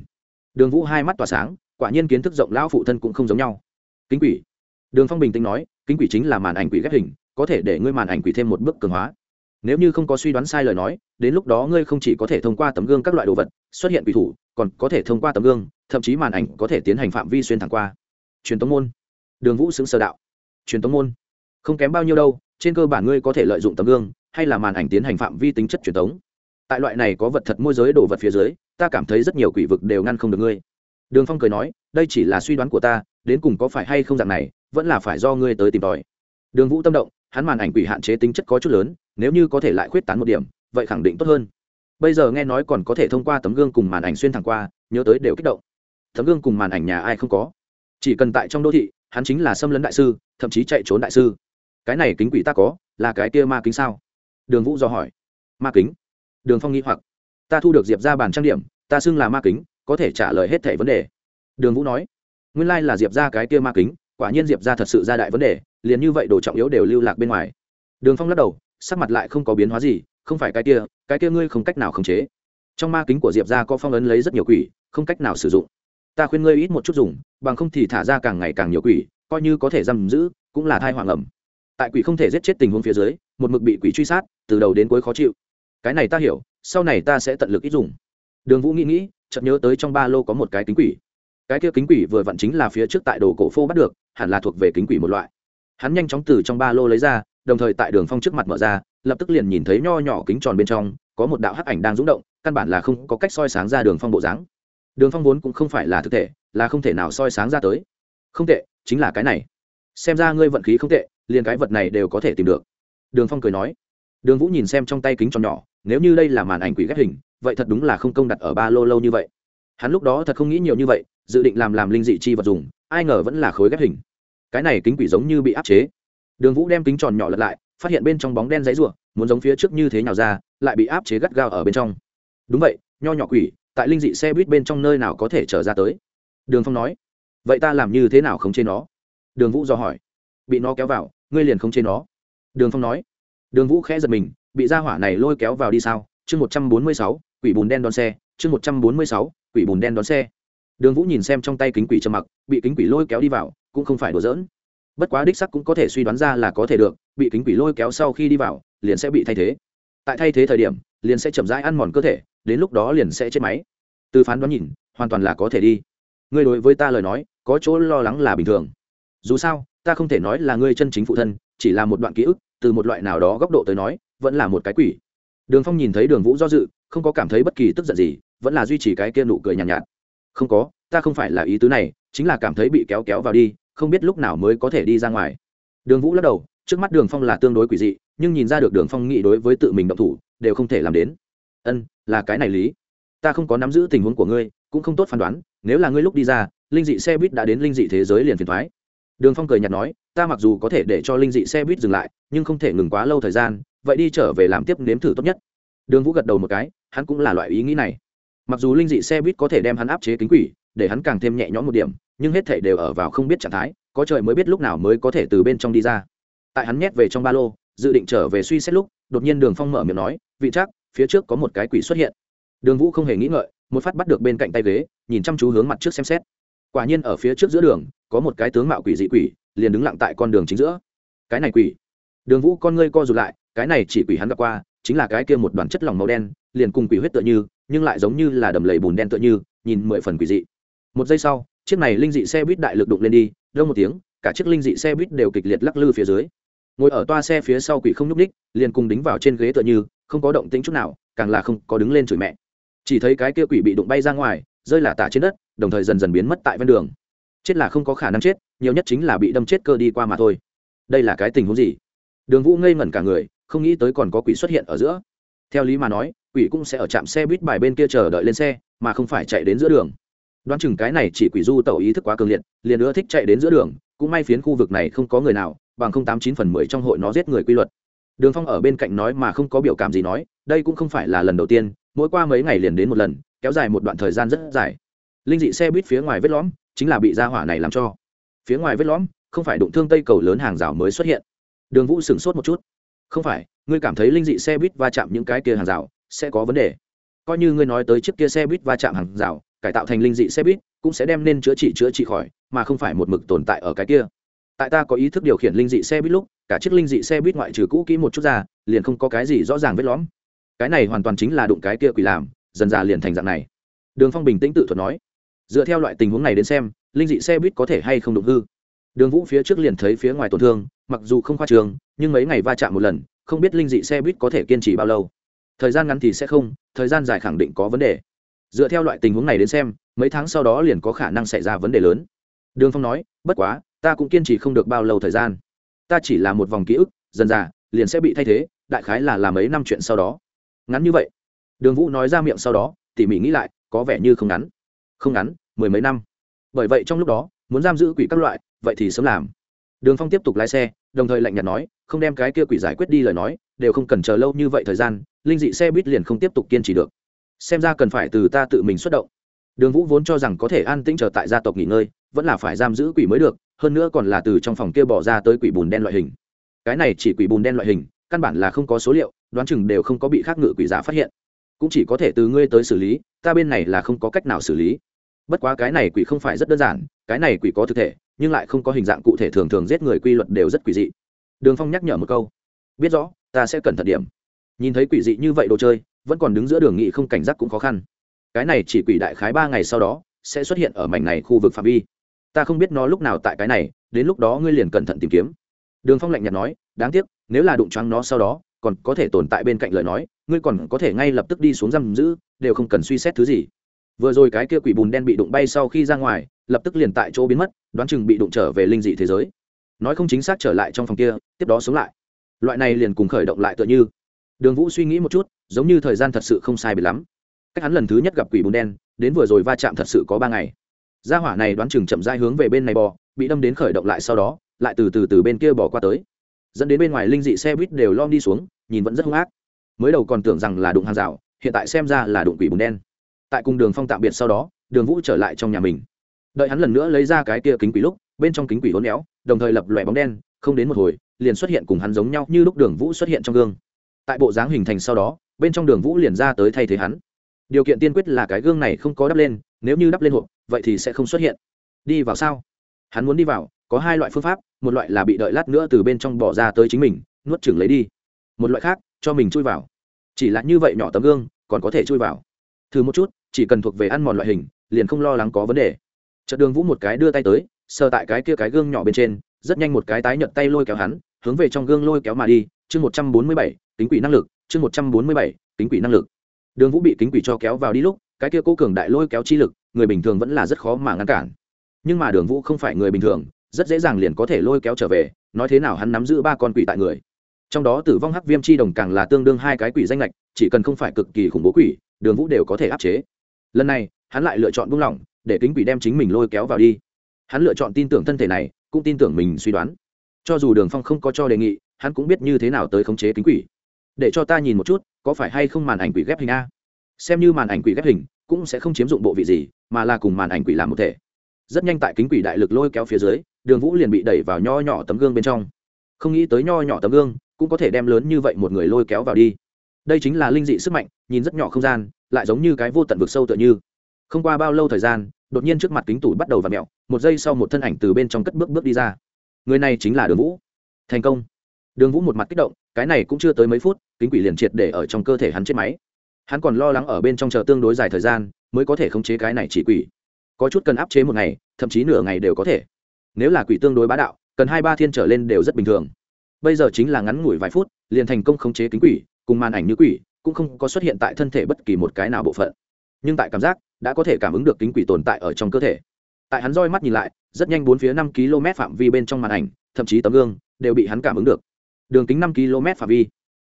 Đường vũ hai mắt tỏa sáng, quả nhiên kiến thức rộng lão phụ thân cũng không giống nhau. Kính quỷ. Đường phong bình tĩnh nói, kính quỷ chính là màn ảnh quỷ ghép hình, có thể để ngươi màn ảnh quỷ thêm một bước cường hóa. Nếu như không có suy đoán sai lời nói, đến lúc đó ngươi không chỉ có thể thông qua tấm gương các loại đồ vật, xuất hiện quỷ thủ, còn có thể thông qua tấm gương, thậm chí màn ảnh có thể tiến hành phạm vi xuyên thẳng qua. Truyền tống môn đường vũ xứng sở đạo. Truyền tống môn. Không kém bao nhiêu đâu, trên cơ bản ngươi có thể lợi dụng tấm gương, hay là màn ảnh tiến hành phạm vi tính chất truyền tống. Tại loại này có vật thật môi giới đồ vật phía dưới, ta cảm thấy rất nhiều quỷ vực đều ngăn không được ngươi. Đường phong cười nói, đây chỉ là suy đoán của ta, đến cùng có phải hay không dạng này, vẫn là phải do ngươi tới tìm tòi. Đường vũ tâm động, hắn màn ảnh quỷ hạn chế tính chất có chút lớn, nếu như có thể lại khuyết tán một điểm, vậy khẳng định tốt hơn. Bây giờ nghe nói còn có thể thông qua tấm gương cùng màn ảnh xuyên thẳng qua, nhớ tới đều kích động. Tấm gương cùng màn ảnh nhà ai không có? Chỉ cần tại trong đô thị hắn chính là xâm lấn đại sư, thậm chí chạy trốn đại sư. Cái này kính quỷ ta có, là cái kia ma kính sao? Đường vũ do hỏi. Ma kính? Đường phong nghĩ hoặc. Ta thu được diệp ra bàn trang điểm, ta xưng là ma kính, có thể trả lời hết thẻ vấn đề. Đường vũ nói. Nguyên lai、like、là diệp ra cái kia ma kính, quả nhiên diệp ra thật sự ra đại vấn đề, liền như vậy đồ trọng yếu đều lưu lạc bên ngoài. Đường phong lắc đầu, sắc mặt lại không có biến hóa gì, không phải cái kia cái kia ngươi không cách nào khống chế. Trong ma kính của diệp ra có phong ấn lấy rất nhiều quỷ, không cách nào sử dụng ta khuyên ngươi ít một chút dùng, bằng không thì thả ra càng ngày càng nhiều quỷ, coi như có thể giam giữ, cũng là thai hoàng ẩm. Tại quỷ không thể giết chết tình huống phía dưới, một mực bị quỷ truy sát, từ đầu đến cuối khó chịu. Cái này ta hiểu, sau này ta sẽ tận lực ít dùng. Đường vũ nghĩ nghĩ, chợt nhớ tới trong ba lô có một cái kính quỷ. Cái kia kính quỷ vừa vặn chính là phía trước tại đồ cổ phô bắt được, hẳn là thuộc về kính quỷ một loại. Hắn nhanh chóng từ trong ba lô lấy ra, đồng thời tại đường phong trước mặt mở ra, lập tức liền nhìn thấy nho nhỏ kính tròn bên trong, có một đạo hắc ảnh đang rúng động, căn bản là không có cách soi sáng ra đường phong bộ dáng đường phong vốn cũng không phải là thực thể, là không thể nào soi sáng ra tới. Không tệ, chính là cái này. Xem ra ngươi vận khí không tệ, liền cái vật này đều có thể tìm được. Đường phong cười nói. Đường vũ nhìn xem trong tay kính tròn nhỏ, nếu như đây là màn ảnh quỷ ghép hình, vậy thật đúng là không công đặt ở ba lô lâu như vậy. Hắn lúc đó thật không nghĩ nhiều như vậy, dự định làm làm linh dị chi vật dùng, ai ngờ vẫn là khối ghép hình. Cái này kính quỷ giống như bị áp chế. Đường vũ đem kính tròn nhỏ lật lại, phát hiện bên trong bóng đen giấy r u ộ muốn giống phía trước như thế nào ra, lại bị áp chế gắt gao ở bên trong. Đúng vậy, nho nhỏ quỷ tại linh dị xe buýt bên trong nơi nào có thể trở ra tới? Đường phong nói. Vậy ta làm như thế nào khống chế nó? Đường vũ do hỏi. Bị nó kéo vào, ngươi liền khống chế nó. Đường phong nói. Đường vũ khẽ giật mình, bị ra hỏa này lôi kéo vào đi sao? Chương một trăm bốn mươi sáu, quỷ bùn đen đón xe. Chương một trăm bốn mươi sáu, quỷ bùn đen đón xe. Đường vũ nhìn xem trong tay kính quỷ trầm mặc, bị kính quỷ lôi kéo đi vào, cũng không phải đổ dỡn bất quá đích sắc cũng có thể suy đoán ra là có thể được, bị kính quỷ lôi kéo sau khi đi vào, liền sẽ bị thay thế. Tại thay thế thời điểm, liền sẽ chậm rãi ăn mòn cơ thể, đến lúc đó liền sẽ chết máy từ phán đoán nhìn hoàn toàn là có thể đi. Ngươi đối với ta lời nói có chỗ lo lắng là bình thường. Dù sao ta không thể nói là ngươi chân chính phụ thân chỉ là một đoạn ký ức từ một loại nào đó góc độ tới nói vẫn là một cái quỷ. Đường phong nhìn thấy đường vũ do dự không có cảm thấy bất kỳ tức giận gì vẫn là duy trì cái kia nụ cười nhàn nhạt, nhạt. Không có ta không phải là ý tứ này chính là cảm thấy bị kéo kéo vào đi không biết lúc nào mới có thể đi ra ngoài. Đường vũ lắc đầu trước mắt đường phong là tương đối quỷ dị nhưng nhìn ra được đường phong nghĩ đối với tự mình động thủ đều không thể làm đến. Ân là cái này lý ta không có nắm giữ tình huống của ngươi, cũng không tốt phán đoán, nếu là ngươi lúc đi ra, linh dị xe buýt đã đến linh dị thế giới liền phiền thoái. Đường phong cười nhạt nói, ta mặc dù có thể để cho linh dị xe buýt dừng lại, nhưng không thể ngừng quá lâu thời gian, vậy đi trở về làm tiếp nếm thử tốt nhất. Đường vũ gật đầu một cái, hắn cũng là loại ý nghĩ này. Mặc dù linh dị xe buýt có thể đem hắn áp chế kính quỷ, để hắn càng thêm nhẹ nhõm một điểm, nhưng hết thể đều ở vào không biết trạng thái, có trời mới biết lúc nào mới có thể từ bên trong đi ra. Tại hắn nhét về trong ba lô, dự định trở về suy xét lúc, đột nhiên đường phong mở miệng nói, vị chắc phía trước có một cái quỷ xuất hiện đường vũ không hề nghĩ ngợi, một phát bắt được bên cạnh tay ghế, nhìn chăm chú hướng mặt trước xem xét. Quả nhiên ở phía trước giữa đường, có một cái tướng mạo quỷ dị quỷ, liền đứng lặng tại con đường chính giữa. Cái này quỷ. Đường vũ con ngươi co rụt lại, cái này chỉ quỷ hắn gặp qua, chính là cái kia một đoàn chất lỏng màu đen, liền cùng quỷ huyết tựa như, nhưng lại giống như là đầm lầy bùn đen tựa như, nhìn mười phần quỷ dị. Một giây sau, chiếc này linh dị xe buýt đại lực đụng lên đi đông một tiếng, cả chiếc linh dị xe buýt đều kịch liệt lắc lư phía dưới. Ngồi ở toa xe phía sau quỷ không nhúc ních liền cùng đính vào trên ghế tựa như, không có động tĩnh chút nào, càng là không có đứng lên chửi mẹ chỉ thấy cái kia quỷ bị đụng bay ra ngoài, rơi là tả trên đất, đồng thời dần dần biến mất tại ven đường. Chết là không có khả năng chết, nhiều nhất chính là bị đâm chết cơ đi qua mà thôi. Đây là cái tình huống gì? Đường vũ ngây ngẩn cả người, không nghĩ tới còn có quỷ xuất hiện ở giữa. Theo lý mà nói, quỷ cũng sẽ ở trạm xe buýt bài bên kia chờ đợi lên xe, mà không phải chạy đến giữa đường. Đoán chừng cái này chỉ quỷ du tẩu ý thức quá cường liệt, liền nữa thích chạy đến giữa đường, cũng may phiến khu vực này không có người nào, bằng không tám chín phần mười trong hội nó giết người quy luật đường phong ở bên cạnh nói mà không có biểu cảm gì nói, đây cũng không phải là lần đầu tiên, mỗi qua mấy ngày liền đến một lần, kéo dài một đoạn thời gian rất dài. Linh dị xe buýt phía ngoài vết lõm, chính là bị gia hỏa này làm cho. Phía ngoài vết lõm, không phải đụng thương tây cầu lớn hàng rào mới xuất hiện. Đường vũ sửng sốt một chút. Không phải, ngươi cảm thấy linh dị xe buýt va chạm những cái kia hàng rào sẽ có vấn đề? Coi như ngươi nói tới chiếc kia xe buýt va chạm hàng rào, cải tạo thành linh dị xe buýt cũng sẽ đem nên chữa trị chữa trị khỏi, mà không phải một mực tồn tại ở cái kia tại ta có ý thức điều khiển linh dị xe buýt lúc, cả chiếc linh dị xe buýt ngoại trừ cũ kỹ một chút ra, liền không có cái gì rõ ràng vết lõm. Cái này hoàn toàn chính là đụng cái kia quỷ làm, dần dà liền thành dạng này. Đường phong bình tĩnh tự thuật nói. Dựa theo loại tình huống này đến xem, linh dị xe buýt có thể hay không đụng hư. Đường vũ phía trước liền thấy phía ngoài tổn thương, mặc dù không khoa trường, nhưng mấy ngày va chạm một lần, không biết linh dị xe buýt có thể kiên trì bao lâu. Thời gian ngắn thì sẽ không, thời gian dài khẳng định có vấn đề. Dựa theo loại tình huống này đến xem, mấy tháng sau đó liền có khả năng xảy ra vấn đề lớn. Đường phong nói, bất quá ta cũng kiên trì không được bao lâu thời gian. Ta chỉ là một vòng ký ức, dần dà, liền sẽ bị thay thế, đại khái là làm ấy năm chuyện sau đó. Ngắn như vậy. Đường vũ nói ra miệng sau đó, tỉ mỉ nghĩ lại, có vẻ như không ngắn. Không ngắn, mười mấy năm. Bởi vậy trong lúc đó, muốn giam giữ quỷ các loại, vậy thì sớm làm. Đường phong tiếp tục lái xe, đồng thời lạnh nhạt nói, không đem cái kia quỷ giải quyết đi lời nói, đều không cần chờ lâu như vậy thời gian, linh dị xe buýt liền không tiếp tục kiên trì được. Xem ra cần phải từ ta tự mình xuất động. Đường vũ vốn cho rằng có thể an tĩnh chờ tại gia tộc nghỉ ngơi, vẫn là phải giam giữ quỷ mới được hơn nữa còn là từ trong phòng kia bỏ ra tới quỷ bùn đen loại hình. Cái này chỉ quỷ bùn đen loại hình, căn bản là không có số liệu, đoán chừng đều không có bị khác ngự quỷ giả phát hiện. Cũng chỉ có thể từ ngươi tới xử lý, ta bên này là không có cách nào xử lý. Bất quá cái này quỷ không phải rất đơn giản, cái này quỷ có thực thể, nhưng lại không có hình dạng cụ thể thường thường giết người quy luật đều rất quỷ dị. Đường phong nhắc nhở một câu, biết rõ, ta sẽ cẩn thận điểm. Nhìn thấy quỷ dị như vậy đồ chơi, vẫn còn đứng giữa đường nghị không cảnh giác cũng khó khăn. Cái này chỉ quỷ đại khái ba ngày sau đó, sẽ xuất hiện ở mảnh này khu vực phạm vi ta không biết nó lúc nào tại cái này, đến lúc đó ngươi liền cẩn thận tìm kiếm. Đường phong lạnh nhạt nói, đáng tiếc, nếu là đụng choáng nó sau đó, còn có thể tồn tại bên cạnh lời nói, ngươi còn có thể ngay lập tức đi xuống giam giữ, đều không cần suy xét thứ gì. Vừa rồi cái kia quỷ bùn đen bị đụng bay sau khi ra ngoài, lập tức liền tại chỗ biến mất, đoán chừng bị đụng trở về linh dị thế giới. Nói không chính xác trở lại trong phòng kia, tiếp đó sống lại. Loại này liền cùng khởi động lại tựa như. Đường vũ suy nghĩ một chút, giống như thời gian thật sự không sai biệt lắm. Cách hắn lần thứ nhất gặp quỷ bùn đen, đến vừa rồi va chạm thật sự có ba ngày gia hỏa này đoán chừng chậm rãi hướng về bên này bò, bị đâm đến khởi động lại sau đó, lại từ từ từ bên kia bỏ qua tới. Dẫn đến bên ngoài linh dị xe buýt đều lom đi xuống, nhìn vẫn rất hung ác. Mới đầu còn tưởng rằng là đụng hàng rào, hiện tại xem ra là đụng quỷ bùn đen. Tại cùng đường phong tạm biệt sau đó, đường vũ trở lại trong nhà mình. Đợi hắn lần nữa lấy ra cái kia kính quỷ lúc, bên trong kính quỷ hôn éo đồng thời lập lòe bóng đen, không đến một hồi, liền xuất hiện cùng hắn giống nhau như lúc đường vũ xuất hiện trong gương. Tại bộ dáng hình thành sau đó, bên trong đường vũ liền ra tới thay thế hắn. Điều kiện tiên quyết là cái gương này không có đắp lên, nếu như đắp lên hộp vậy thì sẽ không xuất hiện. Đi vào sao? Hắn muốn đi vào, có hai loại phương pháp, một loại là bị đợi lát nữa từ bên trong bỏ ra tới chính mình, nuốt chừng lấy đi. Một loại khác, cho mình chui vào. Chỉ là như vậy nhỏ tấm gương, còn có thể chui vào. Thử một chút, chỉ cần thuộc về ăn mòn loại hình, liền không lo lắng có vấn đề. Chợt đường vũ một cái đưa tay tới, sờ tại cái kia cái gương nhỏ bên trên, rất nhanh một cái tái nhận tay lôi kéo hắn, hướng về trong gương lôi kéo mà đi. Chương một trăm bốn mươi bảy, kính quỷ năng lực, chương một trăm bốn mươi bảy, kính quỷ năng lực. Đường vũ bị kính quỷ cho kéo vào đi lúc cái kia cố cường đại lôi kéo chi lực, người bình thường vẫn là rất khó mà ngăn cản. Nhưng mà đường vũ không phải người bình thường, rất dễ dàng liền có thể lôi kéo trở về, nói thế nào hắn nắm giữ ba con quỷ tại người. Trong đó tử vong hắc viêm chi đồng càng là tương đương hai cái quỷ danh lệch, chỉ cần không phải cực kỳ khủng bố quỷ, đường vũ đều có thể áp chế. Lần này, hắn lại lựa chọn buông lỏng, để kính quỷ đem chính mình lôi kéo vào đi. Hắn lựa chọn tin tưởng thân thể này, cũng tin tưởng mình suy đoán. Cho dù đường phong không có cho đề nghị, hắn cũng biết như thế nào tới khống chế kính quỷ. Để cho ta nhìn một chút, có phải hay không màn ảnh quỷ ghép hình a? Xem như màn ảnh quỷ ghép hình, cũng sẽ không chiếm dụng bộ vị gì, mà là cùng màn ảnh quỷ làm một thể. Rất nhanh tại kính quỷ đại lực lôi kéo phía dưới, đường vũ liền bị đẩy vào nho nhỏ tấm gương bên trong. Không nghĩ tới nho nhỏ tấm gương cũng có thể đem lớn như vậy một người lôi kéo vào đi. Đây chính là linh dị sức mạnh, nhìn rất nhỏ không gian, lại giống như cái vô tận vực sâu tựa như. Không qua bao lâu thời gian, đột nhiên trước mặt kính tủ bắt đầu v ặ mẹo một giây sau một thân ảnh từ bên trong cất bước bước đi ra. Người này chính là đường vũ. Thành công. Đường vũ một mặt kích động, cái này cũng chưa tới mấy phút, kính quỷ liền triệt để ở trong cơ thể hắn chết máy hắn còn lo lắng ở bên trong chờ tương đối dài thời gian mới có thể khống chế cái này chỉ quỷ. Có chút cần áp chế một ngày, thậm chí nửa ngày đều có thể. Nếu là quỷ tương đối bá đạo, cần hai ba thiên trở lên đều rất bình thường. Bây giờ chính là ngắn ngủi vài phút, liền thành công khống chế kính quỷ, cùng màn ảnh như quỷ, cũng không có xuất hiện tại thân thể bất kỳ một cái nào bộ phận. Nhưng tại cảm giác, đã có thể cảm ứng được kính quỷ tồn tại ở trong cơ thể. Tại hắn roi mắt nhìn lại, rất nhanh bốn phía năm km phạm vi bên trong màn ảnh, thậm chí tấm gương, đều bị hắn cảm ứng được. Đường kính năm km phạm vi.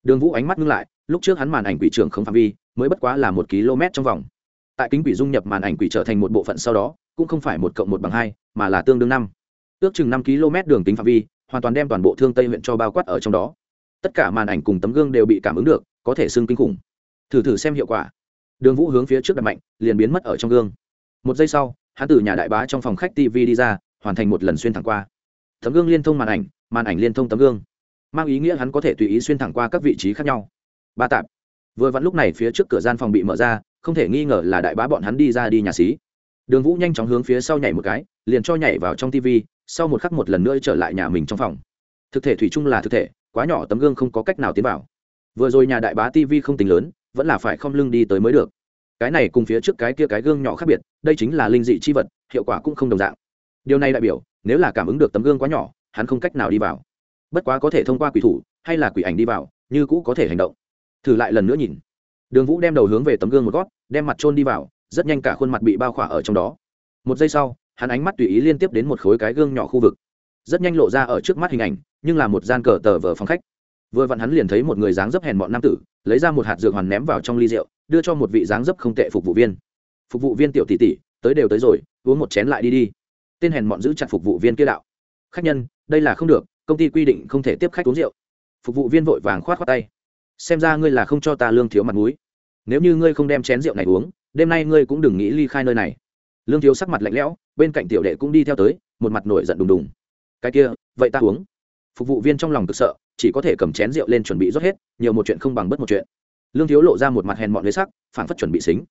Đường vũ ánh mắt ngưng lại, lúc trước hắn màn ảnh quỷ trưởng không phạm vi mới bất quá là một km trong vòng. Tại kính quỷ dung nhập màn ảnh quỷ trở thành một bộ phận sau đó, cũng không phải một cộng một bằng hai, mà là tương đương năm. Ước chừng năm km đường kính phạm vi, hoàn toàn đem toàn bộ thương tây huyện cho bao quát ở trong đó. Tất cả màn ảnh cùng tấm gương đều bị cảm ứng được, có thể xưng kinh khủng. Thử thử xem hiệu quả. Đường vũ hướng phía trước đặt mạnh, liền biến mất ở trong gương. Một giây sau, hắn từ nhà đại bá trong phòng khách tv đi ra, hoàn thành một lần xuyên thẳng qua. Tấm gương liên thông màn ảnh màn ảnh liên thông tấm gương. Mang ý nghĩa hắn có thể tùy ý xuyên thẳng qua các vị trí khác nhau. Ba tạp vừa vặn lúc này phía trước cửa gian phòng bị mở ra, không thể nghi ngờ là đại bá bọn hắn đi ra đi nhà xí. Đường vũ nhanh chóng hướng phía sau nhảy một cái, liền cho nhảy vào trong tv sau một khắc một lần nữa trở lại nhà mình trong phòng. Thực thể thủy chung là thực thể, quá nhỏ tấm gương không có cách nào tiến vào. Vừa rồi nhà đại bá tv không tính lớn, vẫn là phải không lưng đi tới mới được. Cái này cùng phía trước cái kia cái gương nhỏ khác biệt, đây chính là linh dị chi vật, hiệu quả cũng không đồng dạng. Điều này đại biểu, nếu là cảm ứng được tấm gương quá nhỏ, hắn không cách nào đi vào. Bất quá có thể thông qua quỷ thủ, hay là quỷ ảnh đi vào, như cũ có thể hành động thử lại lần nữa nhìn. Đường vũ đem đầu hướng về tấm gương một gót, đem mặt trôn đi vào, rất nhanh cả khuôn mặt bị bao khỏa ở trong đó. Một giây sau, hắn ánh mắt tùy ý liên tiếp đến một khối cái gương nhỏ khu vực. Rất nhanh lộ ra ở trước mắt hình ảnh, nhưng là một gian cờ tờ vờ phòng khách. Vừa vặn hắn liền thấy một người dáng dấp hèn bọn nam tử, lấy ra một hạt dược hoàn ném vào trong ly rượu, đưa cho một vị dáng dấp không tệ phục vụ viên. Phục vụ viên tiểu tỷ tỷ, tới đều tới rồi, uống một chén lại đi đi. Tên hèn bọn giữ chặt phục vụ viên kia đạo. Khách nhân, đây là không được, công ty quy định không thể tiếp khách uống rượu. Phục vụ viên vội vàng khoát khoát tay xem ra ngươi là không cho ta lương thiếu mặt mũi. Nếu như ngươi không đem chén rượu này uống, đêm nay ngươi cũng đừng nghĩ ly khai nơi này. Lương thiếu sắc mặt lạnh lẽo, bên cạnh tiểu đệ cũng đi theo tới, một mặt nổi giận đùng đùng. Cái kia, vậy ta uống. Phục vụ viên trong lòng cực sợ, chỉ có thể cầm chén rượu lên chuẩn bị rót hết, nhiều một chuyện không bằng bất một chuyện. Lương thiếu lộ ra một mặt hèn mọn lấy sắc phản phất chuẩn bị xính.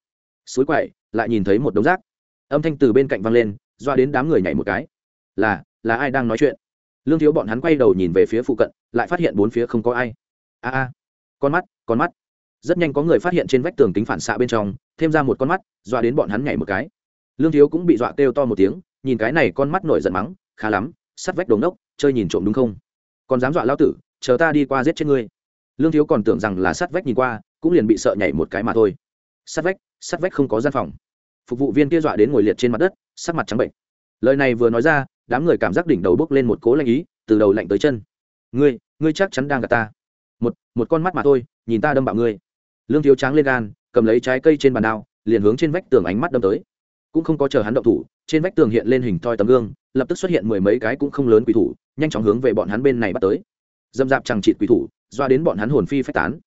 Suối quậy, lại nhìn thấy một đống rác. Âm thanh từ bên cạnh vang lên, doa đến đám người nhảy một cái. Là là ai đang nói chuyện? Lương thiếu bọn hắn quay đầu nhìn về phía phụ cận, lại phát hiện bốn phía không có ai. A a con mắt con mắt. Rất nhanh có người phát hiện trên vách tường kính phản xạ bên trong, thêm ra một con mắt, dọa đến bọn hắn nhảy một cái. Lương thiếu cũng bị dọa kêu to một tiếng, nhìn cái này con mắt nổi giận mắng, khá lắm, sắt vách đồn đốc, chơi nhìn trộm đúng không? Còn dám dọa lao tử, chờ ta đi qua giết chết ngươi. Lương thiếu còn tưởng rằng là sắt vách nhìn qua, cũng liền bị sợ nhảy một cái mà thôi. Sắt vách sắt vách không có gian phòng. Phục vụ viên kia dọa đến ngồi liệt trên mặt đất, sắc mặt trắng bệnh. Lời này vừa nói ra, đám người cảm giác đỉnh đầu bốc lên một cố lạnh ý, từ đầu lạnh tới chân. Ngươi ngươi chắc chắn đang gặp ta một một con mắt mà thôi, nhìn ta đâm bạo ngươi. Lương thiếu tráng lên gan, cầm lấy trái cây trên bàn đao, liền hướng trên vách tường ánh mắt đâm tới. Cũng không có chờ hắn động thủ, trên vách tường hiện lên hình thoi tấm gương, lập tức xuất hiện mười mấy cái cũng không lớn quỷ thủ, nhanh chóng hướng về bọn hắn bên này bắt tới. Dâm dạp chẳng chịt quỷ thủ, doa đến bọn hắn hồn phi phách tán.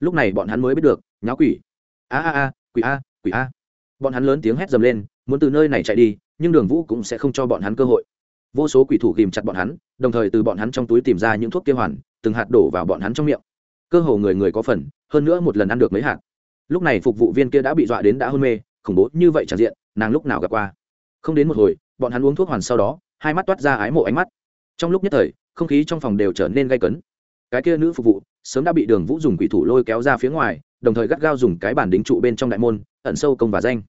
Lúc này bọn hắn mới biết được, nháo quỷ. A a a, quỷ a quỷ a. Bọn hắn lớn tiếng hét dầm lên, muốn từ nơi này chạy đi, nhưng đường vũ cũng sẽ không cho bọn hắn cơ hội. Vô số quỷ thủ ghìm chặt bọn hắn, đồng thời từ bọn hắn trong túi tìm ra những thuốc kia hoàn từng hạt đổ vào bọn hắn trong miệng. Cơ hồ người người có phần, hơn nữa một lần ăn được mấy hạt. Lúc này phục vụ viên kia đã bị dọa đến đã hôn mê, khủng bố như vậy tràn diện, nàng lúc nào gặp qua. Không đến một hồi, bọn hắn uống thuốc hoàn sau đó, hai mắt toát ra ái mộ ánh mắt. Trong lúc nhất thời, không khí trong phòng đều trở nên gay cấn. Cái kia nữ phục vụ, sớm đã bị đường vũ dùng quỷ thủ lôi kéo ra phía ngoài, đồng thời gắt gao dùng cái bản đính trụ bên trong đại môn, ẩn sâu công và danh.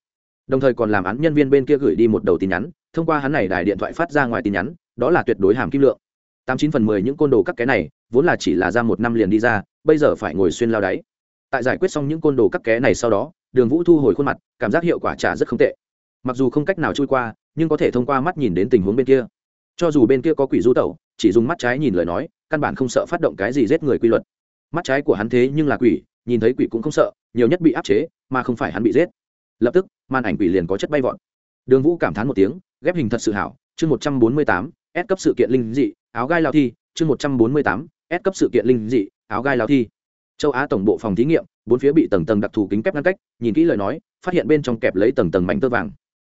Đồng thời còn làm án nhân viên bên kia gửi đi một đầu tin nhắn, thông qua hắn này đài điện thoại phát ra ngoài tin nhắn, đó là tuyệt đối hàm kim lượng. Tám chín phần mười những côn đồ các cái này vốn là chỉ là ra một năm liền đi ra, bây giờ phải ngồi xuyên lao đáy. Tại giải quyết xong những côn đồ cắt ké này sau đó, đường vũ thu hồi khuôn mặt, cảm giác hiệu quả trả rất không tệ. Mặc dù không cách nào trôi qua, nhưng có thể thông qua mắt nhìn đến tình huống bên kia. Cho dù bên kia có quỷ du tẩu, chỉ dùng mắt trái nhìn lời nói, căn bản không sợ phát động cái gì giết người quy luật. Mắt trái của hắn thế nhưng là quỷ, nhìn thấy quỷ cũng không sợ, nhiều nhất bị áp chế, mà không phải hắn bị giết. Lập tức, màn ảnh quỷ liền có chất bay vọt. Đường vũ cảm thán một tiếng, ghép hình thật sự hảo, chương một trăm bốn mươi tám, s cấp sự kiện linh dị, áo gai lao thi, chương một trăm bốn mươi tám s cấp sự kiện linh dị, áo gai lao thi. Châu á tổng bộ phòng thí nghiệm, bốn phía bị tầng tầng đặc thù kính kép ngăn cách, nhìn kỹ lời nói, phát hiện bên trong kẹp lấy tầng tầng mảnh tơ vàng.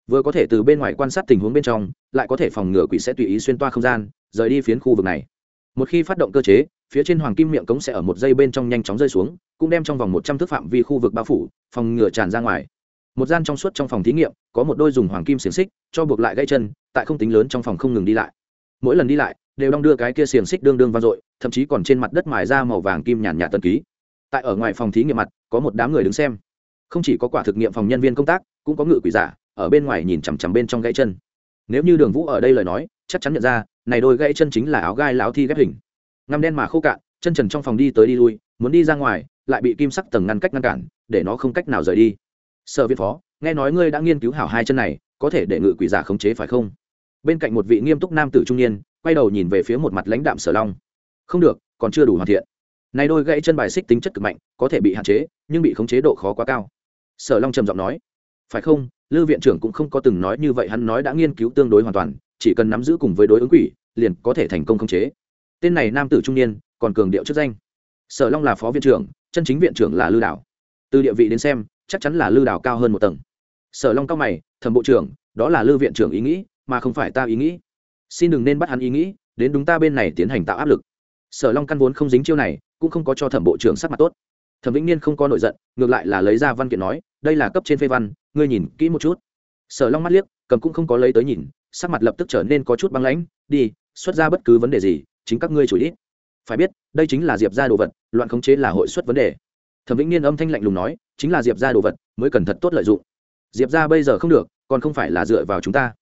Vừa có thể từ bên ngoài quan sát tình huống bên trong, lại có thể phòng ngừa quỷ sẽ tùy ý xuyên toa không gian, rời đi phiến khu vực này. Một khi phát động cơ chế, phía trên hoàng kim miệng cống sẽ ở một giây bên trong nhanh chóng rơi xuống, cũng đem trong vòng một trăm thước phạm vi khu vực bao phủ, phòng ngừa tràn ra ngoài. Một gian trong suốt trong phòng thí nghiệm, có một đôi dùng hoàng kim xiềng xích, cho buộc lại gãy chân, tại không tính lớn trong phòng không ngừng đi lại. Mỗi lần đi lại đều đong đưa cái kia xiềng xích đương đương vang dội, thậm chí còn trên mặt đất mài ra màu vàng kim nhàn nhạt tân ký. Tại ở ngoài phòng thí nghiệm mặt, có một đám người đứng xem. Không chỉ có quả thực nghiệm phòng nhân viên công tác, cũng có ngự quỷ giả, ở bên ngoài nhìn chằm chằm bên trong gãy chân. Nếu như đường vũ ở đây lời nói, chắc chắn nhận ra, này đôi gãy chân chính là áo gai láo thi ghép hình. Ngăm đen mà khô cạn, chân trần trong phòng đi tới đi lui, muốn đi ra ngoài, lại bị kim sắc tầng ngăn cách ngăn cản, để nó không cách nào rời đi. Sở viên phó, nghe nói ngươi đã nghiên cứu hảo hai chân này, có thể để ngự quỷ giả khống chế phải không? Bên cạnh một vị nghiêm túc nam tử trung niên quay đầu nhìn về phía một mặt lãnh đạm sở long. Không được, còn chưa đủ hoàn thiện. Này đôi gãy chân bài xích tính chất cực mạnh, có thể bị hạn chế, nhưng bị khống chế độ khó quá cao. Sở long trầm giọng nói. Phải không lư viện trưởng cũng không có từng nói như vậy, hắn nói đã nghiên cứu tương đối hoàn toàn, chỉ cần nắm giữ cùng với đối ứng quỷ, liền có thể thành công khống chế. Tên này nam tử trung niên, còn cường điệu chức danh. Sở long là phó viện trưởng, chân chính viện trưởng là lư đảo. Từ địa vị đến xem, chắc chắn là lư đảo cao hơn một tầng. Sở long cao mày, thẩm bộ trưởng, đó là lư viện trưởng ý nghĩ, mà không phải ta ý nghĩ xin đừng nên bắt hắn ý nghĩ, đến đúng ta bên này tiến hành tạo áp lực. Sở long căn vốn không dính chiêu này, cũng không có cho thẩm bộ trưởng sắc mặt tốt. Thẩm vĩnh niên không có nổi giận, ngược lại là lấy ra văn kiện nói, đây là cấp trên phê văn, ngươi nhìn kỹ một chút. Sở long mắt liếc, cầm cũng không có lấy tới nhìn, sắc mặt lập tức trở nên có chút băng lãnh, đi, xuất ra bất cứ vấn đề gì, chính các ngươi chủ ít phải biết, đây chính là diệp ra đồ vật, loạn khống chế là hội xuất vấn đề. Thẩm vĩnh niên âm thanh lạnh lùng nói, chính là diệp ra đồ vật, mới cần thật tốt lợi dụng. Diệp ra bây giờ không được, còn không phải là dựa vào chúng ta.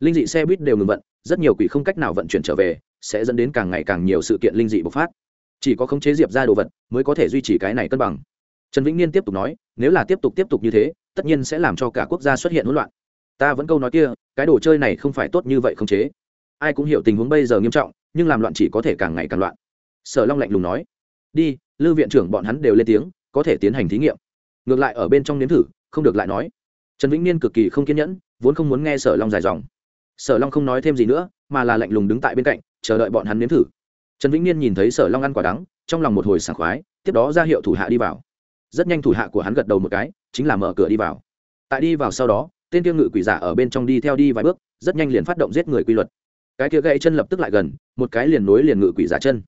Linh dị xe buýt đều ngừng vận rất nhiều quỷ không cách nào vận chuyển trở về, sẽ dẫn đến càng ngày càng nhiều sự kiện linh dị bộc phát. Chỉ có khống chế diệp ra đồ vật mới có thể duy trì cái này cân bằng. Trần vĩnh niên tiếp tục nói, nếu là tiếp tục tiếp tục như thế, tất nhiên sẽ làm cho cả quốc gia xuất hiện hỗn loạn. Ta vẫn câu nói kia, cái đồ chơi này không phải tốt như vậy khống chế. Ai cũng hiểu tình huống bây giờ nghiêm trọng, nhưng làm loạn chỉ có thể càng ngày càng loạn. Sở long lạnh lùng nói, đi, lư viện trưởng bọn hắn đều lên tiếng, có thể tiến hành thí nghiệm. Ngược lại ở bên trong nếm thử, không được lại nói. Trần vĩnh niên cực kỳ không kiên nhẫn, vốn không muốn nghe sở long dài dòng sở long không nói thêm gì nữa, mà là lạnh lùng đứng tại bên cạnh, chờ đợi bọn hắn nếm thử. Trần vĩnh niên nhìn thấy sở long ăn quả đắng, trong lòng một hồi sảng khoái, tiếp đó ra hiệu thủ hạ đi vào. Rất nhanh thủ hạ của hắn gật đầu một cái, chính là mở cửa đi vào. Tại đi vào sau đó, tên tiêu ngự quỷ giả ở bên trong đi theo đi vài bước, rất nhanh liền phát động giết người quy luật. Cái kia gãy chân lập tức lại gần, một cái liền nối liền ngự quỷ giả chân.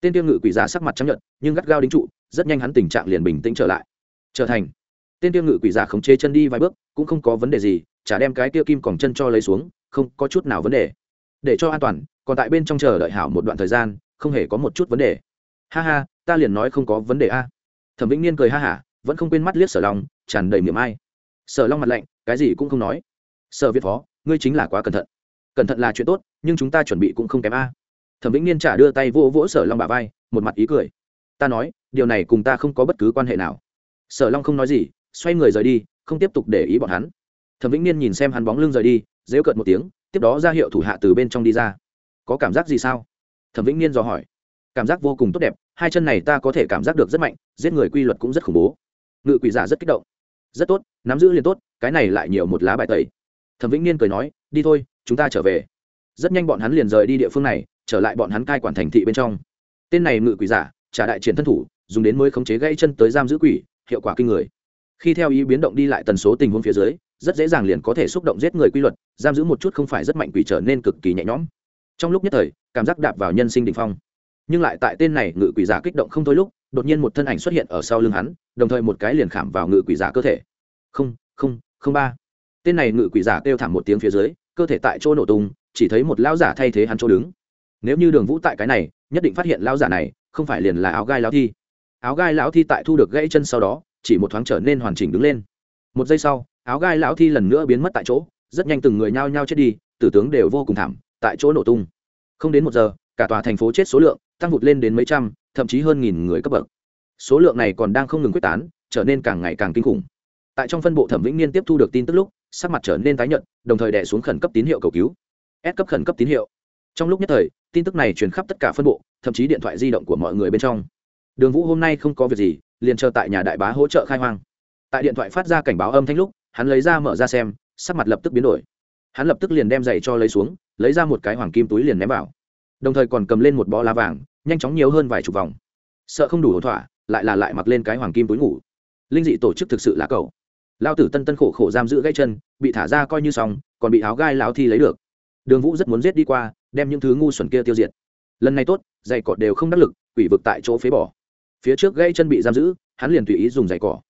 Tên tiêu ngự quỷ giả sắc mặt chấp nhận nhưng gắt gao đính trụ, rất nhanh hắn tình trạng liền bình tĩnh trở lại. Trở thành. Tên tiêu ngự quỷ giả khống chế chân đi vài bước, cũng không có vấn đề gì chả đem cái kia kim còng chân cho lấy xuống, không có chút nào vấn đề. Để cho an toàn, còn tại bên trong chờ đợi hảo một đoạn thời gian, không hề có một chút vấn đề. Ha ha, ta liền nói không có vấn đề a. Thẩm vĩnh niên cười ha hả, vẫn không quên mắt liếc sở long, tràn đầy miệng ai. Sở long mặt lạnh, cái gì cũng không nói. Sở việt phó, ngươi chính là quá cẩn thận. Cẩn thận là chuyện tốt, nhưng chúng ta chuẩn bị cũng không kém a. Thẩm vĩnh niên trả đưa tay vỗ vỗ sở long bà vai, một mặt ý cười. Ta nói, điều này cùng ta không có bất cứ quan hệ nào. Sở long không nói gì, xoay người rời đi, không tiếp tục để ý bọn hắn thẩm vĩnh niên nhìn xem hắn bóng lưng rời đi dễu cợt một tiếng, tiếp đó ra hiệu thủ hạ từ bên trong đi ra. Có cảm giác gì sao? Thẩm vĩnh niên dò hỏi. Cảm giác vô cùng tốt đẹp, hai chân này ta có thể cảm giác được rất mạnh, giết người quy luật cũng rất khủng bố. Ngự quỷ giả rất kích động. Rất tốt, nắm giữ liền tốt, cái này lại nhiều một lá bài tẩy. Thẩm vĩnh niên cười nói, đi thôi, chúng ta trở về. Rất nhanh bọn hắn liền rời đi địa phương này, trở lại bọn hắn cai quản thành thị bên trong. Tên này ngự quỷ giả, trả đại triển thân thủ, dùng đến mới khống chế gây chân tới giam giữ quỷ, hiệu quả kinh người. Khi theo ý biến động đi lại tần số tình huống phía dưới rất dễ dàng liền có thể xúc động giết người quy luật, giam giữ một chút không phải rất mạnh quỷ trở nên cực kỳ nhẹ nhõm. Trong lúc nhất thời, cảm giác đạp vào nhân sinh đình phong. Nhưng lại tại tên này ngự quỷ giả kích động không thôi lúc, đột nhiên một thân ảnh xuất hiện ở sau lưng hắn, đồng thời một cái liền khảm vào ngự quỷ giả cơ thể. Không không không ba. Tên này ngự quỷ giả kêu thảm một tiếng phía dưới, cơ thể tại chỗ nổ tung, chỉ thấy một lão giả thay thế hắn chỗ đứng. Nếu như đường vũ tại cái này, nhất định phát hiện lão giả này, không phải liền là áo gai lão thi. Áo gai lão thi tại thu được gãy chân sau đó, chỉ một thoáng trở nên hoàn chỉnh đứng lên. Một giây sau áo gai lão thi lần nữa biến mất tại chỗ, rất nhanh từng người nhao nhao chết đi, tử tướng đều vô cùng thảm, tại chỗ nổ tung. Không đến một giờ, cả tòa thành phố chết số lượng tăng vụt lên đến mấy trăm, thậm chí hơn nghìn người cấp bậc. Số lượng này còn đang không ngừng quyết tán, trở nên càng ngày càng kinh khủng. Tại trong phân bộ thẩm vĩnh niên tiếp thu được tin tức lúc, sắc mặt trở nên tái nhợt, đồng thời đè xuống khẩn cấp tín hiệu cầu cứu. Ép cấp khẩn cấp tín hiệu. Trong lúc nhất thời, tin tức này truyền khắp tất cả phân bộ, thậm chí điện thoại di động của mọi người bên trong. Đường vũ hôm nay không có việc gì, liền chờ tại nhà đại bá hỗ trợ khai hoang. Tại điện thoại phát ra cảnh báo âm thanh lúc hắn lấy ra mở ra xem, sắc mặt lập tức biến đổi. Hắn lập tức liền đem giày cho lấy xuống, lấy ra một cái hoàng kim túi liền ném vào. Đồng thời còn cầm lên một bó lá vàng, nhanh chóng nhiều hơn vài chục vòng. Sợ không đủ hỗn thỏa, lại là lại mặc lên cái hoàng kim túi ngủ. Linh dị tổ chức thực sự là cậu lao tử tân tân khổ khổ giam giữ gãy chân, bị thả ra coi như xong, còn bị áo gai lão thi lấy được. Đường vũ rất muốn giết đi qua, đem những thứ ngu xuẩn kia tiêu diệt. Lần này tốt, giày cọt đều không đắc lực, quỷ vực tại chỗ phế bỏ. Phía trước gãy chân bị giam giữ, hắn liền tùy ý dùng giày cỏ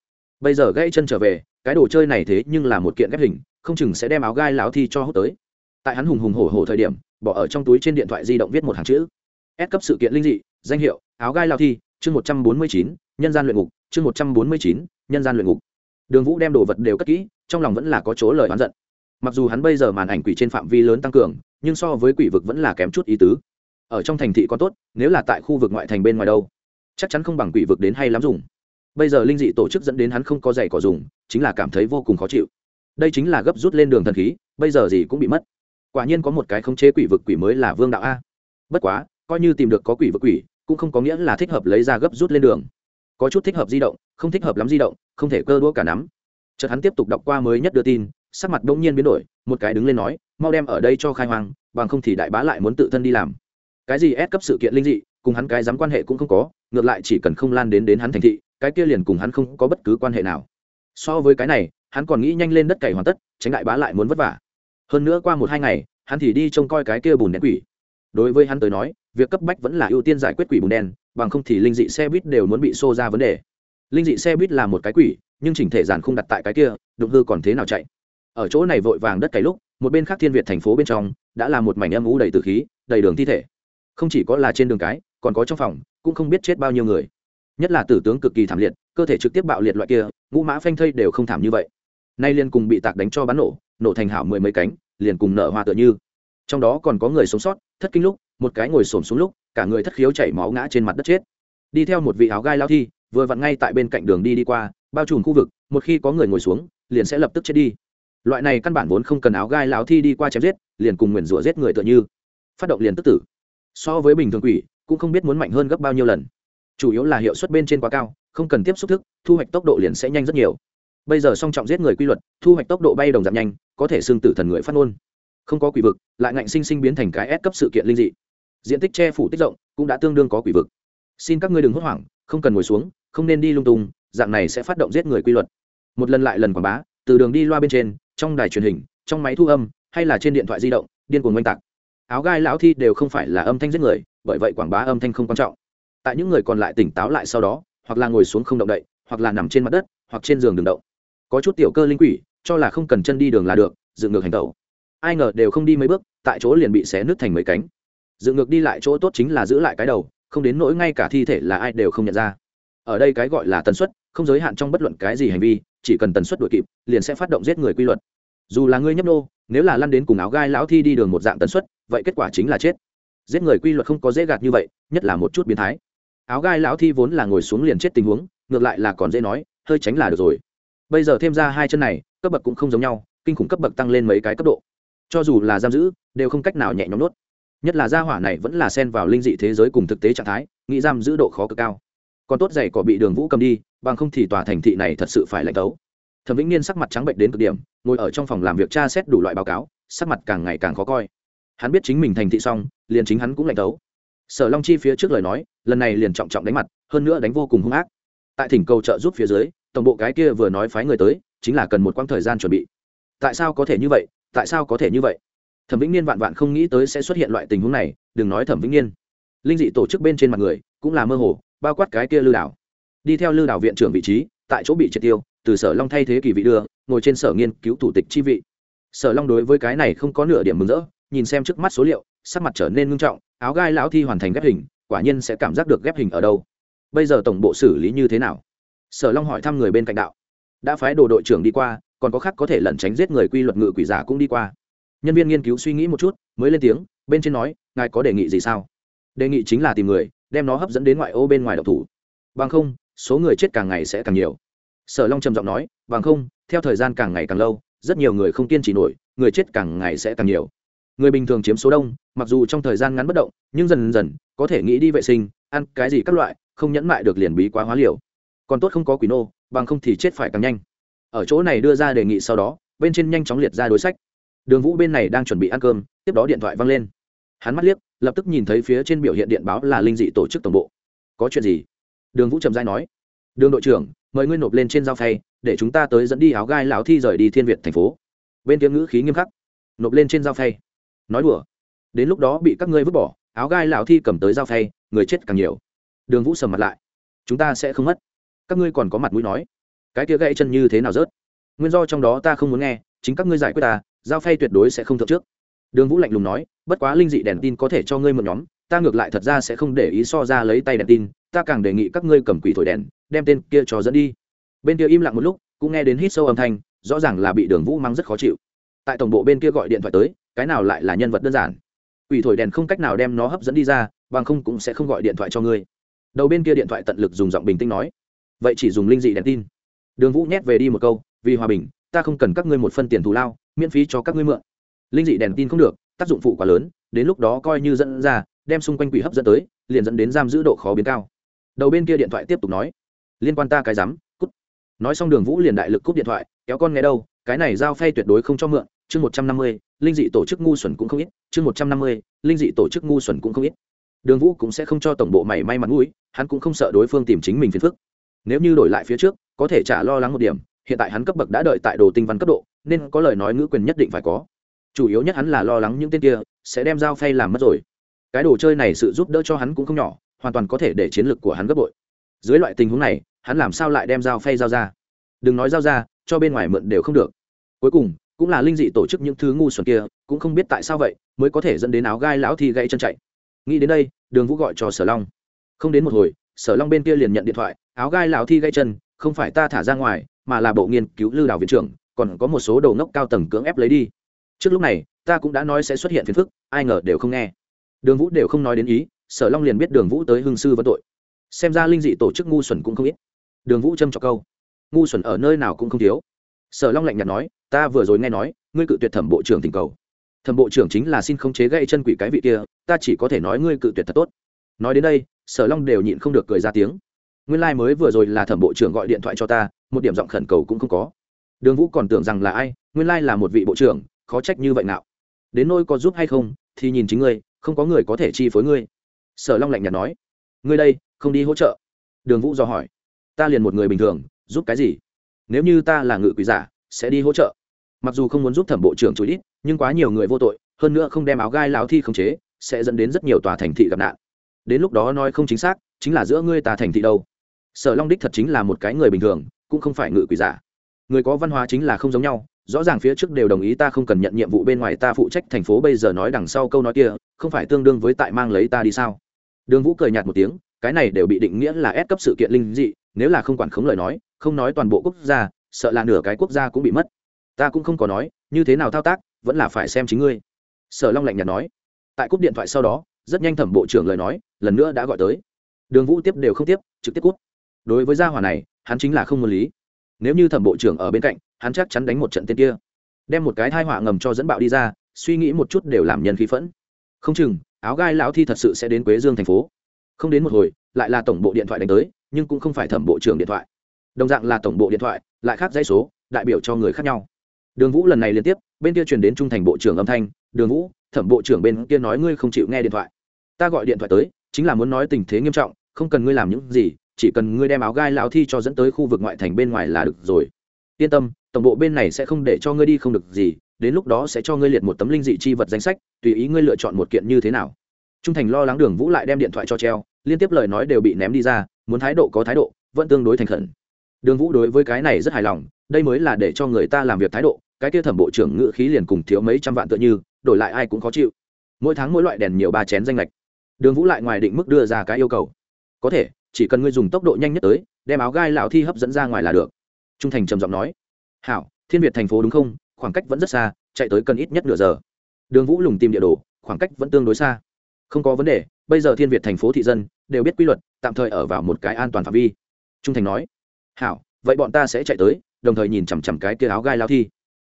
bây giờ gãy chân trở về cái đồ chơi này thế nhưng là một kiện ghép hình, không chừng sẽ đem áo gai láo thi cho hút tới. Tại hắn hùng hùng hổ hổ thời điểm, bỏ ở trong túi trên điện thoại di động viết một hàng chữ. S cấp sự kiện linh dị, danh hiệu, áo gai lao thi, chương một trăm bốn mươi chín, nhân gian luyện ngục, chương một trăm bốn mươi chín, nhân gian luyện ngục. Đường vũ đem đồ vật đều cất kỹ, trong lòng vẫn là có chỗ lời oán giận. Mặc dù hắn bây giờ màn ảnh quỷ trên phạm vi lớn tăng cường, nhưng so với quỷ vực vẫn là kém chút ý tứ. Ở trong thành thị có tốt, nếu là tại khu vực ngoại thành bên ngoài đâu, chắc chắn không bằng quỷ vực đến hay lắm dùng bây giờ linh dị tổ chức dẫn đến hắn không có giày cỏ dùng, chính là cảm thấy vô cùng khó chịu. Đây chính là gấp rút lên đường thần khí, bây giờ gì cũng bị mất. Quả nhiên có một cái khống chế quỷ vực quỷ mới là vương đạo a. Bất quá, coi như tìm được có quỷ vực quỷ, cũng không có nghĩa là thích hợp lấy ra gấp rút lên đường. Có chút thích hợp di động, không thích hợp lắm di động, không thể cơ đũa cả nắm. Chợt hắn tiếp tục đọc qua mới nhất đưa tin, sắc mặt đông nhiên biến đổi, một cái đứng lên nói, mau đem ở đây cho khai hoang, bằng không thì đại bá lại muốn tự thân đi làm. Cái gì ép cấp sự kiện linh dị, cùng hắn cái dám quan hệ cũng không có, ngược lại chỉ cần không lan đến đến hắn thành thị cái kia liền cùng hắn không có bất cứ quan hệ nào. So với cái này, hắn còn nghĩ nhanh lên đất cày hoàn tất, tránh đại bá lại muốn vất vả. Hơn nữa qua một hai ngày, hắn thì đi trông coi cái kia bùn đen quỷ. Đối với hắn tới nói, việc cấp bách vẫn là ưu tiên giải quyết quỷ bùn đen, bằng không thì linh dị xe buýt đều muốn bị xô ra vấn đề. Linh dị xe buýt là một cái quỷ, nhưng chỉnh thể giàn không đặt tại cái kia, đụng hư còn thế nào chạy? Ở chỗ này vội vàng đất cày lúc, một bên khác thiên việt thành phố bên trong, đã là một mảnh âm u đầy từ khí, đầy đường thi thể. Không chỉ có là trên đường cái, còn có trong phòng, cũng không biết chết bao nhiêu người nhất là tử tướng cực kỳ thảm liệt, cơ thể trực tiếp bạo liệt loại kia, ngũ mã phanh thây đều không thảm như vậy. Nay liền cùng bị tạc đánh cho bắn nổ nổ thành hảo mười mấy cánh, liền cùng nở hoa tựa như. Trong đó còn có người sống sót, thất kinh lúc, một cái ngồi xổm xuống lúc, cả người thất khiếu chảy máu ngã trên mặt đất chết. Đi theo một vị áo gai lao thi, vừa vặn ngay tại bên cạnh đường đi đi qua, bao trùm khu vực, một khi có người ngồi xuống, liền sẽ lập tức chết đi. Loại này căn bản vốn không cần áo gai lão thi đi qua chém giết, liền cùng nguyền rủa giết người tựa như. Phát động liền tức tử. So với bình thường quỷ, cũng không biết muốn mạnh hơn gấp bao nhiêu lần chủ yếu là hiệu suất bên trên quá cao, không cần tiếp xúc thức, thu hoạch tốc độ liền sẽ nhanh rất nhiều. Bây giờ song trọng giết người quy luật, thu hoạch tốc độ bay đồng giảm nhanh, có thể xương tử thần người phát ngôn. Không có quỷ vực, lại ngạnh sinh sinh biến thành cái ép cấp sự kiện linh dị. Diện tích che phủ tích rộng, cũng đã tương đương có quỷ vực. Xin các ngươi đừng hốt hoảng, không cần ngồi xuống, không nên đi lung tung, dạng này sẽ phát động giết người quy luật. Một lần lại lần quảng bá, từ đường đi loa bên trên, trong đài truyền hình, trong máy thu âm, hay là trên điện thoại di động, điên cuồng oanh tạc. Áo gai lão thi đều không phải là âm thanh giết người, bởi vậy quảng bá âm thanh không quan trọng tại những người còn lại tỉnh táo lại sau đó, hoặc là ngồi xuống không động đậy, hoặc là nằm trên mặt đất, hoặc trên giường đường động. Có chút tiểu cơ linh quỷ, cho là không cần chân đi đường là được, dựng ngược hành tẩu. Ai ngờ đều không đi mấy bước, tại chỗ liền bị xé nứt thành mấy cánh. Dựng ngược đi lại chỗ tốt chính là giữ lại cái đầu, không đến nỗi ngay cả thi thể là ai đều không nhận ra. Ở đây cái gọi là tần suất, không giới hạn trong bất luận cái gì hành vi, chỉ cần tần suất đuổi kịp, liền sẽ phát động giết người quy luật. Dù là ngươi nhấp nô, nếu là lăn đến cùng áo gai lão thi đi đường một dạng tần suất, vậy kết quả chính là chết. Giết người quy luật không có dễ gạt như vậy, nhất là một chút biến thái áo gai lão thi vốn là ngồi xuống liền chết tình huống, ngược lại là còn dễ nói, hơi tránh là được rồi. Bây giờ thêm ra hai chân này, cấp bậc cũng không giống nhau, kinh khủng cấp bậc tăng lên mấy cái cấp độ. Cho dù là giam giữ, đều không cách nào nhẹ nhõm nốt nhất là gia hỏa này vẫn là xen vào linh dị thế giới cùng thực tế trạng thái, nghĩ giam giữ độ khó cực cao. Còn tốt dày cỏ bị đường vũ cầm đi, bằng không thì tòa thành thị này thật sự phải lạnh tấu. Thẩm vĩnh niên sắc mặt trắng bệnh đến cực điểm, ngồi ở trong phòng làm việc tra xét đủ loại báo cáo, sắc mặt càng ngày càng khó coi. Hắn biết chính mình thành thị xong, liền chính hắn cũng lạnh tấu sở long chi phía trước lời nói, lần này liền trọng trọng đánh mặt, hơn nữa đánh vô cùng hung ác. Tại thỉnh cầu trợ giúp phía dưới, tổng bộ cái kia vừa nói phái người tới, chính là cần một quãng thời gian chuẩn bị. Tại sao có thể như vậy? Tại sao có thể như vậy? Thẩm vĩnh niên vạn vạn không nghĩ tới sẽ xuất hiện loại tình huống này, đừng nói thẩm vĩnh niên. Linh dị tổ chức bên trên mặt người, cũng là mơ hồ, bao quát cái kia lư đảo. Đi theo lư đảo viện trưởng vị trí, tại chỗ bị triệt tiêu, từ sở long thay thế kỳ vị đưa, ngồi trên sở nghiên cứu thủ tịch chi vị. Sở long đối với cái này không có nửa điểm mừng rỡ nhìn xem trước mắt số liệu, sắc mặt trở nên ngưng trọng, áo gai lão thi hoàn thành ghép hình, quả nhiên sẽ cảm giác được ghép hình ở đâu. Bây giờ tổng bộ xử lý như thế nào? Sở long hỏi thăm người bên cạnh đạo. Đã phái đồ đội trưởng đi qua, còn có khác có thể lẩn tránh giết người quy luật ngự quỷ giả cũng đi qua. Nhân viên nghiên cứu suy nghĩ một chút, mới lên tiếng, bên trên nói, ngài có đề nghị gì sao? Đề nghị chính là tìm người, đem nó hấp dẫn đến ngoại ô bên ngoài độc thủ. Bằng không, số người chết càng ngày sẽ càng nhiều. Sở long trầm giọng nói, bằng không, theo thời gian càng ngày càng lâu, rất nhiều người không kiên trì nổi, người chết càng ngày sẽ càng nhiều người bình thường chiếm số đông, mặc dù trong thời gian ngắn bất động, nhưng dần dần có thể nghĩ đi vệ sinh, ăn cái gì các loại, không nhẫn mại được liền bí quá hóa liều. Còn tốt không có quỷ nô, bằng không thì chết phải càng nhanh. Ở chỗ này đưa ra đề nghị sau đó, bên trên nhanh chóng liệt ra đối sách. Đường vũ bên này đang chuẩn bị ăn cơm, tiếp đó điện thoại văng lên. Hắn mắt liếc, lập tức nhìn thấy phía trên biểu hiện điện báo là linh dị tổ chức tổng bộ. Có chuyện gì? Đường vũ trầm giai nói. Đường đội trưởng, mời ngươi nộp lên trên giao phay, để chúng ta tới dẫn đi áo gai lão thi rời đi thiên việt thành phố. Bên tiếng ngữ khí nghiêm khắc. Nộp lên trên giao phay nói đùa. Đến lúc đó bị các ngươi vứt bỏ, áo gai lão thi cầm tới giao phay, người chết càng nhiều. Đường vũ sầm mặt lại. Chúng ta sẽ không mất. Các ngươi còn có mặt mũi nói. Cái kia gãy chân như thế nào rớt? Nguyên do trong đó ta không muốn nghe, chính các ngươi giải quyết ta, giao phay tuyệt đối sẽ không thượng trước. Đường vũ lạnh lùng nói, bất quá linh dị đèn tin có thể cho ngươi một nhóm, ta ngược lại thật ra sẽ không để ý so ra lấy tay đèn tin, ta càng đề nghị các ngươi cầm quỷ thổi đèn, đem tên kia cho dẫn đi. Bên kia im lặng một lúc, cũng nghe đến hít sâu âm thanh, rõ ràng là bị đường vũ mang rất khó chịu. Tại tổng bộ bên kia gọi điện thoại tới cái nào lại là nhân vật đơn giản? Quỷ thổi đèn không cách nào đem nó hấp dẫn đi ra, bằng không cũng sẽ không gọi điện thoại cho ngươi. Đầu bên kia điện thoại tận lực dùng giọng bình tĩnh nói, vậy chỉ dùng linh dị đèn tin. Đường vũ nhét về đi một câu, vì hòa bình, ta không cần các ngươi một phân tiền thù lao, miễn phí cho các ngươi mượn. Linh dị đèn tin không được, tác dụng phụ quá lớn, đến lúc đó coi như dẫn ra, đem xung quanh quỷ hấp dẫn tới, liền dẫn đến giam giữ độ khó biến cao. Đầu bên kia điện thoại tiếp tục nói, liên quan ta cái rắm, cút. Nói xong đường vũ liền đại lực cúp điện thoại, kéo con nghe đâu, cái này giao phay tuyệt đối không cho mượn, chương một trăm năm mươi linh dị tổ chức ngu xuẩn cũng không ít, chương một trăm năm mươi, linh dị tổ chức ngu xuẩn cũng không ít. Đường vũ cũng sẽ không cho tổng bộ mày may mặt mũi, hắn cũng không sợ đối phương tìm chính mình phiền phức. Nếu như đổi lại phía trước, có thể trả lo lắng một điểm, hiện tại hắn cấp bậc đã đợi tại đồ tinh văn cấp độ, nên có lời nói ngữ quyền nhất định phải có. Chủ yếu nhất hắn là lo lắng những tên kia, sẽ đem dao phay làm mất rồi. Cái đồ chơi này sự giúp đỡ cho hắn cũng không nhỏ, hoàn toàn có thể để chiến lược của hắn gấp bội. Dưới loại tình huống này, hắn làm sao lại đem dao phay dao ra? Đừng nói dao ra, cho bên ngoài mượn đều không được. Cuối cùng cũng là linh dị tổ chức những thứ ngu xuẩn kia, cũng không biết tại sao vậy, mới có thể dẫn đến áo gai lão thi gãy chân chạy. Nghĩ đến đây, đường vũ gọi cho sở long. Không đến một hồi, sở long bên kia liền nhận điện thoại, áo gai lão thi gãy chân, không phải ta thả ra ngoài, mà là bộ nghiên cứu lưu đảo viện trưởng, còn có một số đầu ngốc cao tầng cưỡng ép lấy đi. Trước lúc này, ta cũng đã nói sẽ xuất hiện phiền phức, ai ngờ đều không nghe. Đường vũ đều không nói đến ý, sở long liền biết đường vũ tới hương sư vân tội. Xem ra linh dị tổ chức ngu xuẩn cũng không ít. Đường vũ châm cho câu. Ngu xuẩn ở nơi nào cũng không thiếu sở long lạnh nhạt nói, ta vừa rồi nghe nói, ngươi cự tuyệt thẩm bộ trưởng tình cầu. Thẩm bộ trưởng chính là xin khống chế gây chân quỷ cái vị kia, ta chỉ có thể nói ngươi cự tuyệt thật tốt. Nói đến đây, sở long đều nhịn không được cười ra tiếng. Nguyên lai、like、mới vừa rồi là thẩm bộ trưởng gọi điện thoại cho ta, một điểm giọng khẩn cầu cũng không có. Đường vũ còn tưởng rằng là ai, nguyên lai、like、là một vị bộ trưởng, khó trách như vậy nào đến nôi có giúp hay không, thì nhìn chính ngươi, không có người có thể chi phối ngươi. Sở long lạnh nhạt nói. Ngươi đây, không đi hỗ trợ. Đường vũ do hỏi. Ta liền một người bình thường, giúp cái gì? Nếu như ta là ngự quỷ giả, sẽ đi hỗ trợ. Mặc dù không muốn giúp thẩm bộ trưởng chối ít nhưng quá nhiều người vô tội, hơn nữa không đem áo gai lao thi khống chế, sẽ dẫn đến rất nhiều tòa thành thị gặp nạn. Đến lúc đó nói không chính xác, chính là giữa ngươi ta thành thị đâu. Sở long đích thật chính là một cái người bình thường, cũng không phải ngự quỷ giả. Người có văn hóa chính là không giống nhau, rõ ràng phía trước đều đồng ý ta không cần nhận nhiệm vụ bên ngoài ta phụ trách thành phố bây giờ nói đằng sau câu nói kia, không phải tương đương với tại mang lấy ta đi sao? Đường vũ cười nhạt một tiếng, cái này đều bị định nghĩa là ép cấp sự kiện linh dị, nếu là không quản khống lời nói không nói toàn bộ quốc gia, sợ là nửa cái quốc gia cũng bị mất. Ta cũng không có nói, như thế nào thao tác, vẫn là phải xem chính ngươi. Sở long lạnh nhạt nói. Tại cúp điện thoại sau đó, rất nhanh thẩm bộ trưởng lời nói, lần nữa đã gọi tới. Đường vũ tiếp đều không tiếp, trực tiếp cút đối với gia hỏa này, hắn chính là không muốn lý. Nếu như thẩm bộ trưởng ở bên cạnh, hắn chắc chắn đánh một trận tên kia. Đem một cái thai họa ngầm cho dẫn bạo đi ra, suy nghĩ một chút đều làm nhân khí phẫn. Không chừng, áo gai lão thi thật sự sẽ đến quế dương thành phố. Không đến một hồi, lại là tổng bộ điện thoại đánh tới, nhưng cũng không phải thẩm bộ trưởng điện thoại đồng dạng là tổng bộ điện thoại, lại khác dãy số, đại biểu cho người khác nhau. Đường vũ lần này liên tiếp, bên kia truyền đến trung thành bộ trưởng âm thanh, đường vũ, thẩm bộ trưởng bên kia nói ngươi không chịu nghe điện thoại. Ta gọi điện thoại tới, chính là muốn nói tình thế nghiêm trọng, không cần ngươi làm những gì, chỉ cần ngươi đem áo gai lão thi cho dẫn tới khu vực ngoại thành bên ngoài là được rồi. Yên tâm, tổng bộ bên này sẽ không để cho ngươi đi không được gì, đến lúc đó sẽ cho ngươi liệt một tấm linh dị chi vật danh sách, tùy ý ngươi lựa chọn một kiện như thế nào. Trung thành lo lắng đường vũ lại đem điện thoại cho treo, liên tiếp lời nói đều bị ném đi ra, muốn thái độ có thái độ, vẫn tương đối thành khẩn đường vũ đối với cái này rất hài lòng, đây mới là để cho người ta làm việc thái độ, cái kia thẩm bộ trưởng ngự khí liền cùng thiếu mấy trăm vạn tựa như, đổi lại ai cũng khó chịu. Mỗi tháng mỗi loại đèn nhiều ba chén danh lệch. Đường vũ lại ngoài định mức đưa ra cái yêu cầu. Có thể, chỉ cần ngươi dùng tốc độ nhanh nhất tới, đem áo gai lão thi hấp dẫn ra ngoài là được. Trung thành trầm giọng nói. Hảo, thiên việt thành phố đúng không? Khoảng cách vẫn rất xa, chạy tới cần ít nhất nửa giờ. Đường vũ lùng tìm địa đồ, khoảng cách vẫn tương đối xa. Không có vấn đề, bây giờ thiên việt thành phố thị dân, đều biết quy luật, tạm thời ở vào một cái an toàn phạm vi. Trung thành nói hảo, vậy bọn ta sẽ chạy tới, đồng thời nhìn chằm chằm cái kia áo gai lao thi.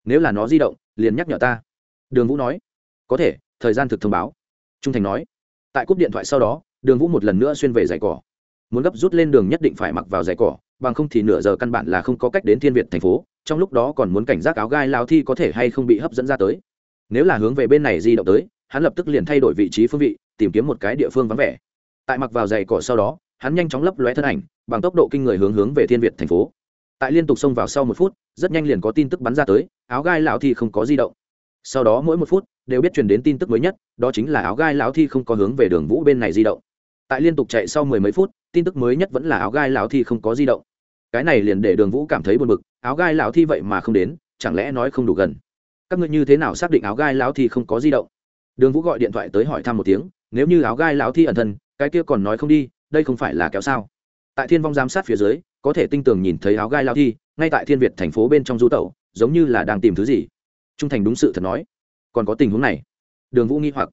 Nếu là nó di động, liền nhắc nhở ta. Đường vũ nói. Có thể, thời gian thực thông báo. Trung thành nói. Tại cúp điện thoại sau đó, đường vũ một lần nữa xuyên về giày cỏ. Muốn gấp rút lên đường nhất định phải mặc vào giày cỏ, bằng không thì nửa giờ căn bản là không có cách đến thiên việt thành phố, trong lúc đó còn muốn cảnh giác áo gai lao thi có thể hay không bị hấp dẫn ra tới. Nếu là hướng về bên này di động tới, hắn lập tức liền thay đổi vị trí phương vị, tìm kiếm một cái địa phương vắng vẻ. Tại mặc vào giày cỏ sau đó hắn nhanh chóng lấp lóe thân ảnh, bằng tốc độ kinh người hướng hướng về thiên việt thành phố. Tại liên tục xông vào sau một phút, rất nhanh liền có tin tức bắn ra tới, áo gai lão thi không có di động. Sau đó mỗi một phút, đều biết truyền đến tin tức mới nhất, đó chính là áo gai lão thi không có hướng về đường vũ bên này di động. Tại liên tục chạy sau mười mấy phút, tin tức mới nhất vẫn là áo gai lão thi không có di động. Cái này liền để đường vũ cảm thấy buồn bực, áo gai lão thi vậy mà không đến, chẳng lẽ nói không đủ gần? Các ngươi như thế nào xác định áo gai lão thi không có di động? Đường vũ gọi điện thoại tới hỏi thăm một tiếng, nếu như áo gai lão thi ẩn thân, cái kia còn nói không đi đây không phải là kéo sao? Tại thiên vong giám sát phía dưới, có thể tinh tường nhìn thấy áo gai lao thi, ngay tại thiên việt thành phố bên trong du tẩu, giống như là đang tìm thứ gì. Trung thành đúng sự thật nói. Còn có tình huống này. Đường vũ nghi hoặc.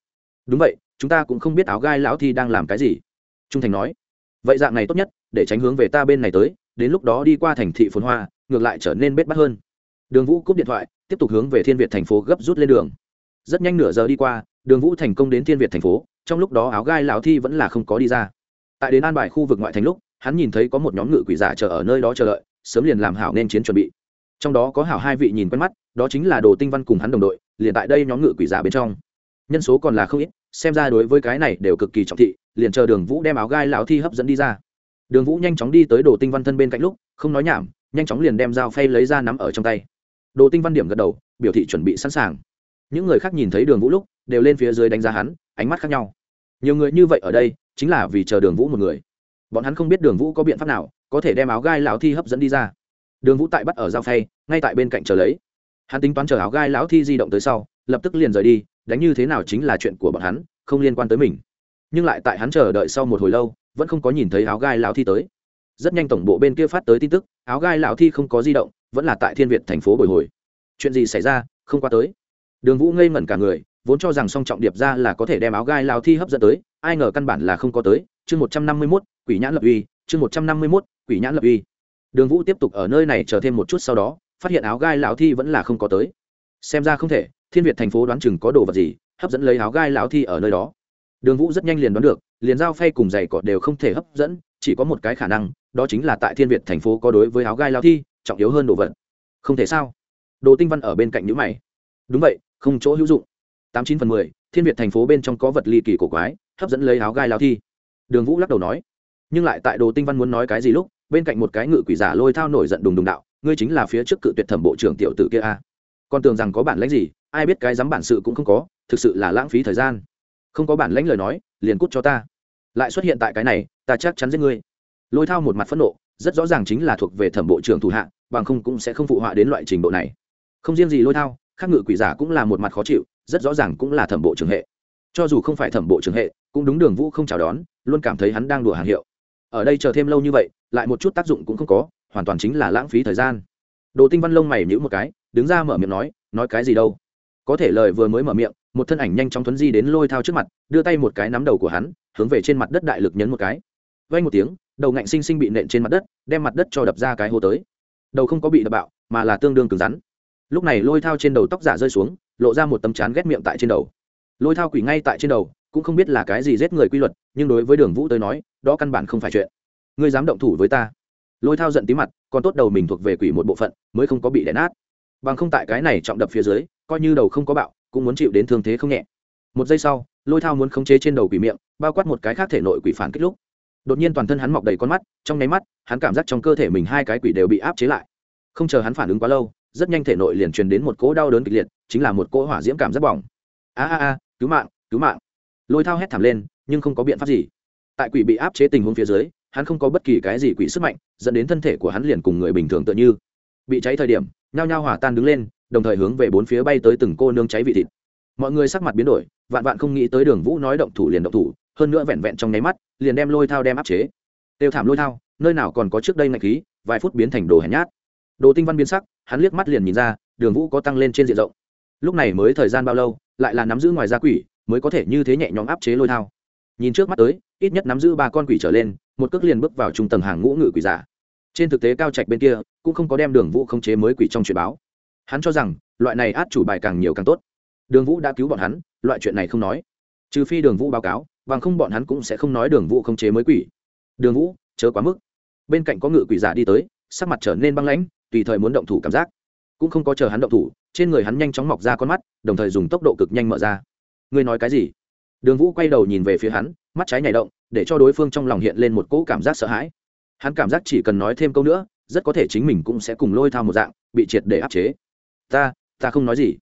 Đúng vậy, chúng ta cũng không biết áo gai lão thi đang làm cái gì. Trung thành nói. Vậy dạng này tốt nhất, để tránh hướng về ta bên này tới, đến lúc đó đi qua thành thị phồn hoa, ngược lại trở nên bết bắt hơn. Đường vũ cúp điện thoại, tiếp tục hướng về thiên việt thành phố gấp rút lên đường. Rất nhanh nửa giờ đi qua, đường vũ thành công đến thiên việt thành phố, trong lúc đó áo gai lão thi vẫn là không có đi ra tại đến an bài khu vực ngoại thành lúc, hắn nhìn thấy có một nhóm ngự quỷ giả chờ ở nơi đó chờ đợi, sớm liền làm hảo nên chiến chuẩn bị. Trong đó có hảo hai vị nhìn quen mắt, đó chính là đồ tinh văn cùng hắn đồng đội, liền tại đây nhóm ngự quỷ giả bên trong. Nhân số còn là không ít, xem ra đối với cái này đều cực kỳ trọng thị, liền chờ đường vũ đem áo gai lão thi hấp dẫn đi ra. Đường vũ nhanh chóng đi tới đồ tinh văn thân bên cạnh lúc, không nói nhảm, nhanh chóng liền đem dao phay lấy ra nắm ở trong tay. Đồ tinh văn điểm gật đầu, biểu thị chuẩn bị sẵn sàng. Những người khác nhìn thấy đường vũ lúc, đều lên phía dưới đánh giá hắn, ánh mắt khác nhau. Nhiều người như vậy ở đây chính là vì chờ đường vũ một người. Bọn hắn không biết đường vũ có biện pháp nào, có thể đem áo gai lão thi hấp dẫn đi ra. Đường vũ tại bắt ở giao phay, ngay tại bên cạnh chờ lấy. Hắn tính toán chờ áo gai lão thi di động tới sau, lập tức liền rời đi, đánh như thế nào chính là chuyện của bọn hắn, không liên quan tới mình. Nhưng lại tại hắn chờ đợi sau một hồi lâu, vẫn không có nhìn thấy áo gai lão thi tới. Rất nhanh tổng bộ bên kia phát tới tin tức, áo gai lão thi không có di động, vẫn là tại thiên việt thành phố bồi hồi. Chuyện gì xảy ra, không qua tới. Đường vũ ngây ngẩn cả người, vốn cho rằng song trọng điệp ra là có thể đem áo gai lão thi hấp dẫn tới ai ngờ căn bản là không có tới, chương một trăm năm mươi mốt, quỷ nhãn lập uy, chương một trăm năm mươi mốt, quỷ nhãn lập uy. Đường vũ tiếp tục ở nơi này chờ thêm một chút sau đó, phát hiện áo gai lão thi vẫn là không có tới. Xem ra không thể, thiên việt thành phố đoán chừng có đồ vật gì, hấp dẫn lấy áo gai lão thi ở nơi đó. Đường vũ rất nhanh liền đoán được, liền dao phay cùng giày cọt đều không thể hấp dẫn, chỉ có một cái khả năng, đó chính là tại thiên việt thành phố có đối với áo gai lão thi, trọng yếu hơn đồ vật. Không thể sao? Đồ tinh văn ở bên cạnh nhữ mày. Đúng vậy, không chỗ hữu dụng. Tám chín phần mười, thiên việt thành phố bên trong có vật ly kỳ cổ quái hấp dẫn lấy áo gai lao thi. Đường vũ lắc đầu nói, nhưng lại tại đồ tinh văn muốn nói cái gì lúc, bên cạnh một cái ngự quỷ giả lôi thao nổi giận đùng đùng đạo, ngươi chính là phía trước cự tuyệt thẩm bộ trưởng tiểu tử kia a. À. con tưởng rằng có bản lãnh gì, ai biết cái dám bản sự cũng không có, thực sự là lãng phí thời gian. Không có bản lãnh lời nói, liền cút cho ta. Lại xuất hiện tại cái này, ta chắc chắn giết ngươi. Lôi thao một mặt phẫn nộ, rất rõ ràng chính là thuộc về thẩm bộ trưởng thủ hạ, bằng không cũng sẽ không phụ họa đến loại trình độ này. Không riêng gì lôi thao, khác ngự quỷ giả cũng là một mặt khó chịu, rất rõ ràng cũng là thẩm bộ trưởng hệ cho dù không phải thẩm bộ trưởng hệ, cũng đúng đường vũ không chào đón, luôn cảm thấy hắn đang đùa hàng hiệu. Ở đây chờ thêm lâu như vậy, lại một chút tác dụng cũng không có, hoàn toàn chính là lãng phí thời gian. Đồ tinh văn lông mày nhữ một cái, đứng ra mở miệng nói nói cái gì đâu? Có thể lời vừa mới mở miệng, một thân ảnh nhanh chóng thuấn di đến lôi thao trước mặt, đưa tay một cái nắm đầu của hắn, hướng về trên mặt đất đại lực nhấn một cái. Vay một tiếng, đầu ngạnh sinh sinh bị nện trên mặt đất, đem mặt đất cho đập ra cái hô tới. Đầu không có bị đập bạo, mà là tương đương cứng rắn. Lúc này lôi thao trên đầu tóc giả rơi xuống, lộ ra một tấm chán ghét miệng tại trên đầu lôi thao quỷ ngay tại trên đầu, cũng không biết là cái gì giết người quy luật, nhưng đối với đường vũ tới nói, đó căn bản không phải chuyện. Ngươi dám động thủ với ta? Lôi thao giận tí mặt, còn tốt đầu mình thuộc về quỷ một bộ phận, mới không có bị đẻ nát. Bằng không tại cái này trọng đập phía dưới, coi như đầu không có bạo, cũng muốn chịu đến thương thế không nhẹ. Một giây sau, lôi thao muốn khống chế trên đầu quỷ miệng, bao quát một cái khác thể nội quỷ phản kích lúc. Đột nhiên toàn thân hắn mọc đầy con mắt, trong nháy mắt, hắn cảm giác trong cơ thể mình hai cái quỷ đều bị áp chế lại. Không chờ hắn phản ứng quá lâu, rất nhanh thể nội liền truyền đến một cỗ đau đớn kịch liệt, chính là một cỗ hỏa diễm cảm rất bỏng. A a a cứu mạng cứu mạng. Lôi thao hét thảm lên, nhưng không có biện pháp gì. Tại quỷ bị áp chế tình huống phía dưới, hắn không có bất kỳ cái gì quỷ sức mạnh, dẫn đến thân thể của hắn liền cùng người bình thường tựa như. Bị cháy thời điểm, nhao nhao hỏa tan đứng lên, đồng thời hướng về bốn phía bay tới từng cô nương cháy vị thịt. Mọi người sắc mặt biến đổi, vạn vạn không nghĩ tới đường vũ nói động thủ liền động thủ, hơn nữa vẹn vẹn trong nháy mắt, liền đem lôi thao đem áp chế. Tiêu thảm lôi thao, nơi nào còn có trước đây ngạch khí, vài phút biến thành đồ hèn nhát. Đồ tinh văn biến sắc, hắn liếc mắt liền nhìn ra, đường vũ có tăng lên trên diện rộng. Lúc này mới thời gian bao lâu lại là nắm giữ ngoài ra quỷ, mới có thể như thế nhẹ nhõm áp chế lôi thao. Nhìn trước mắt tới, ít nhất nắm giữ ba con quỷ trở lên, một cước liền bước vào trung tầng hàng ngũ ngự quỷ giả. Trên thực tế cao trạch bên kia, cũng không có đem đường vũ khống chế mới quỷ trong chuyện báo. Hắn cho rằng, loại này át chủ bài càng nhiều càng tốt. Đường vũ đã cứu bọn hắn, loại chuyện này không nói. Trừ phi đường vũ báo cáo, bằng không bọn hắn cũng sẽ không nói đường vũ khống chế mới quỷ. Đường vũ, chớ quá mức. Bên cạnh có ngự quỷ giả đi tới, sắc mặt trở nên băng lãnh, tùy thời muốn động thủ cảm giác. Cũng không có chờ hắn động thủ trên người hắn nhanh chóng mọc ra con mắt, đồng thời dùng tốc độ cực nhanh mở ra. Ngươi nói cái gì? Đường vũ quay đầu nhìn về phía hắn, mắt trái nhảy động, để cho đối phương trong lòng hiện lên một cỗ cảm giác sợ hãi. Hắn cảm giác chỉ cần nói thêm câu nữa, rất có thể chính mình cũng sẽ cùng lôi thao một dạng, bị triệt để áp chế. Ta ta không nói gì.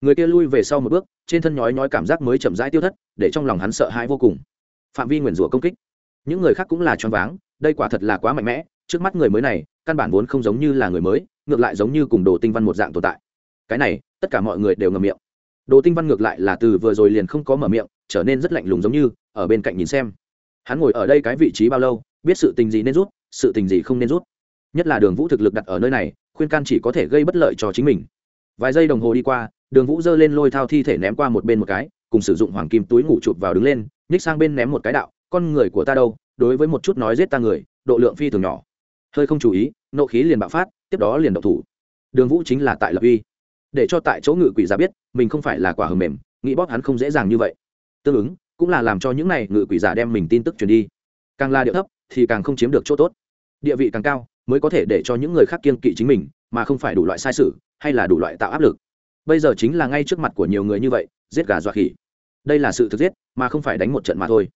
Người kia lui về sau một bước, trên thân nhói nhói cảm giác mới chậm rãi tiêu thất, để trong lòng hắn sợ hãi vô cùng. Phạm vi nguyền rủa công kích. Những người khác cũng là choáng váng, đây quả thật là quá mạnh mẽ, trước mắt người mới này, căn bản vốn không giống như là người mới, ngược lại giống như cùng đồ tinh văn một dạng tồn tại cái này, tất cả mọi người đều ngầm miệng. Đồ tinh văn ngược lại là từ vừa rồi liền không có mở miệng, trở nên rất lạnh lùng giống như, ở bên cạnh nhìn xem. Hắn ngồi ở đây cái vị trí bao lâu, biết sự tình gì nên rút, sự tình gì không nên rút. Nhất là đường vũ thực lực đặt ở nơi này, khuyên can chỉ có thể gây bất lợi cho chính mình. Vài giây đồng hồ đi qua, đường vũ giơ lên lôi thao thi thể ném qua một bên một cái, cùng sử dụng hoàng kim túi ngủ chụp vào đứng lên, nhích sang bên ném một cái đạo, con người của ta đâu, đối với một chút nói giết ta người, độ lượng phi thường nhỏ. Hơi không chú ý, nộ khí liền bạo phát, tiếp đó liền động thủ. Đường vũ chính là tại lập uy để cho tại chỗ ngự quỷ giả biết, mình không phải là quả hầm mềm, nghĩ bóp hắn không dễ dàng như vậy. Tương ứng, cũng là làm cho những này ngự quỷ giả đem mình tin tức truyền đi. Càng là điệu thấp, thì càng không chiếm được chỗ tốt. Địa vị càng cao, mới có thể để cho những người khác kiên kỵ chính mình, mà không phải đủ loại sai sự, hay là đủ loại tạo áp lực. Bây giờ chính là ngay trước mặt của nhiều người như vậy, giết gà dọa khỉ. Đây là sự thực giết, mà không phải đánh một trận mà thôi.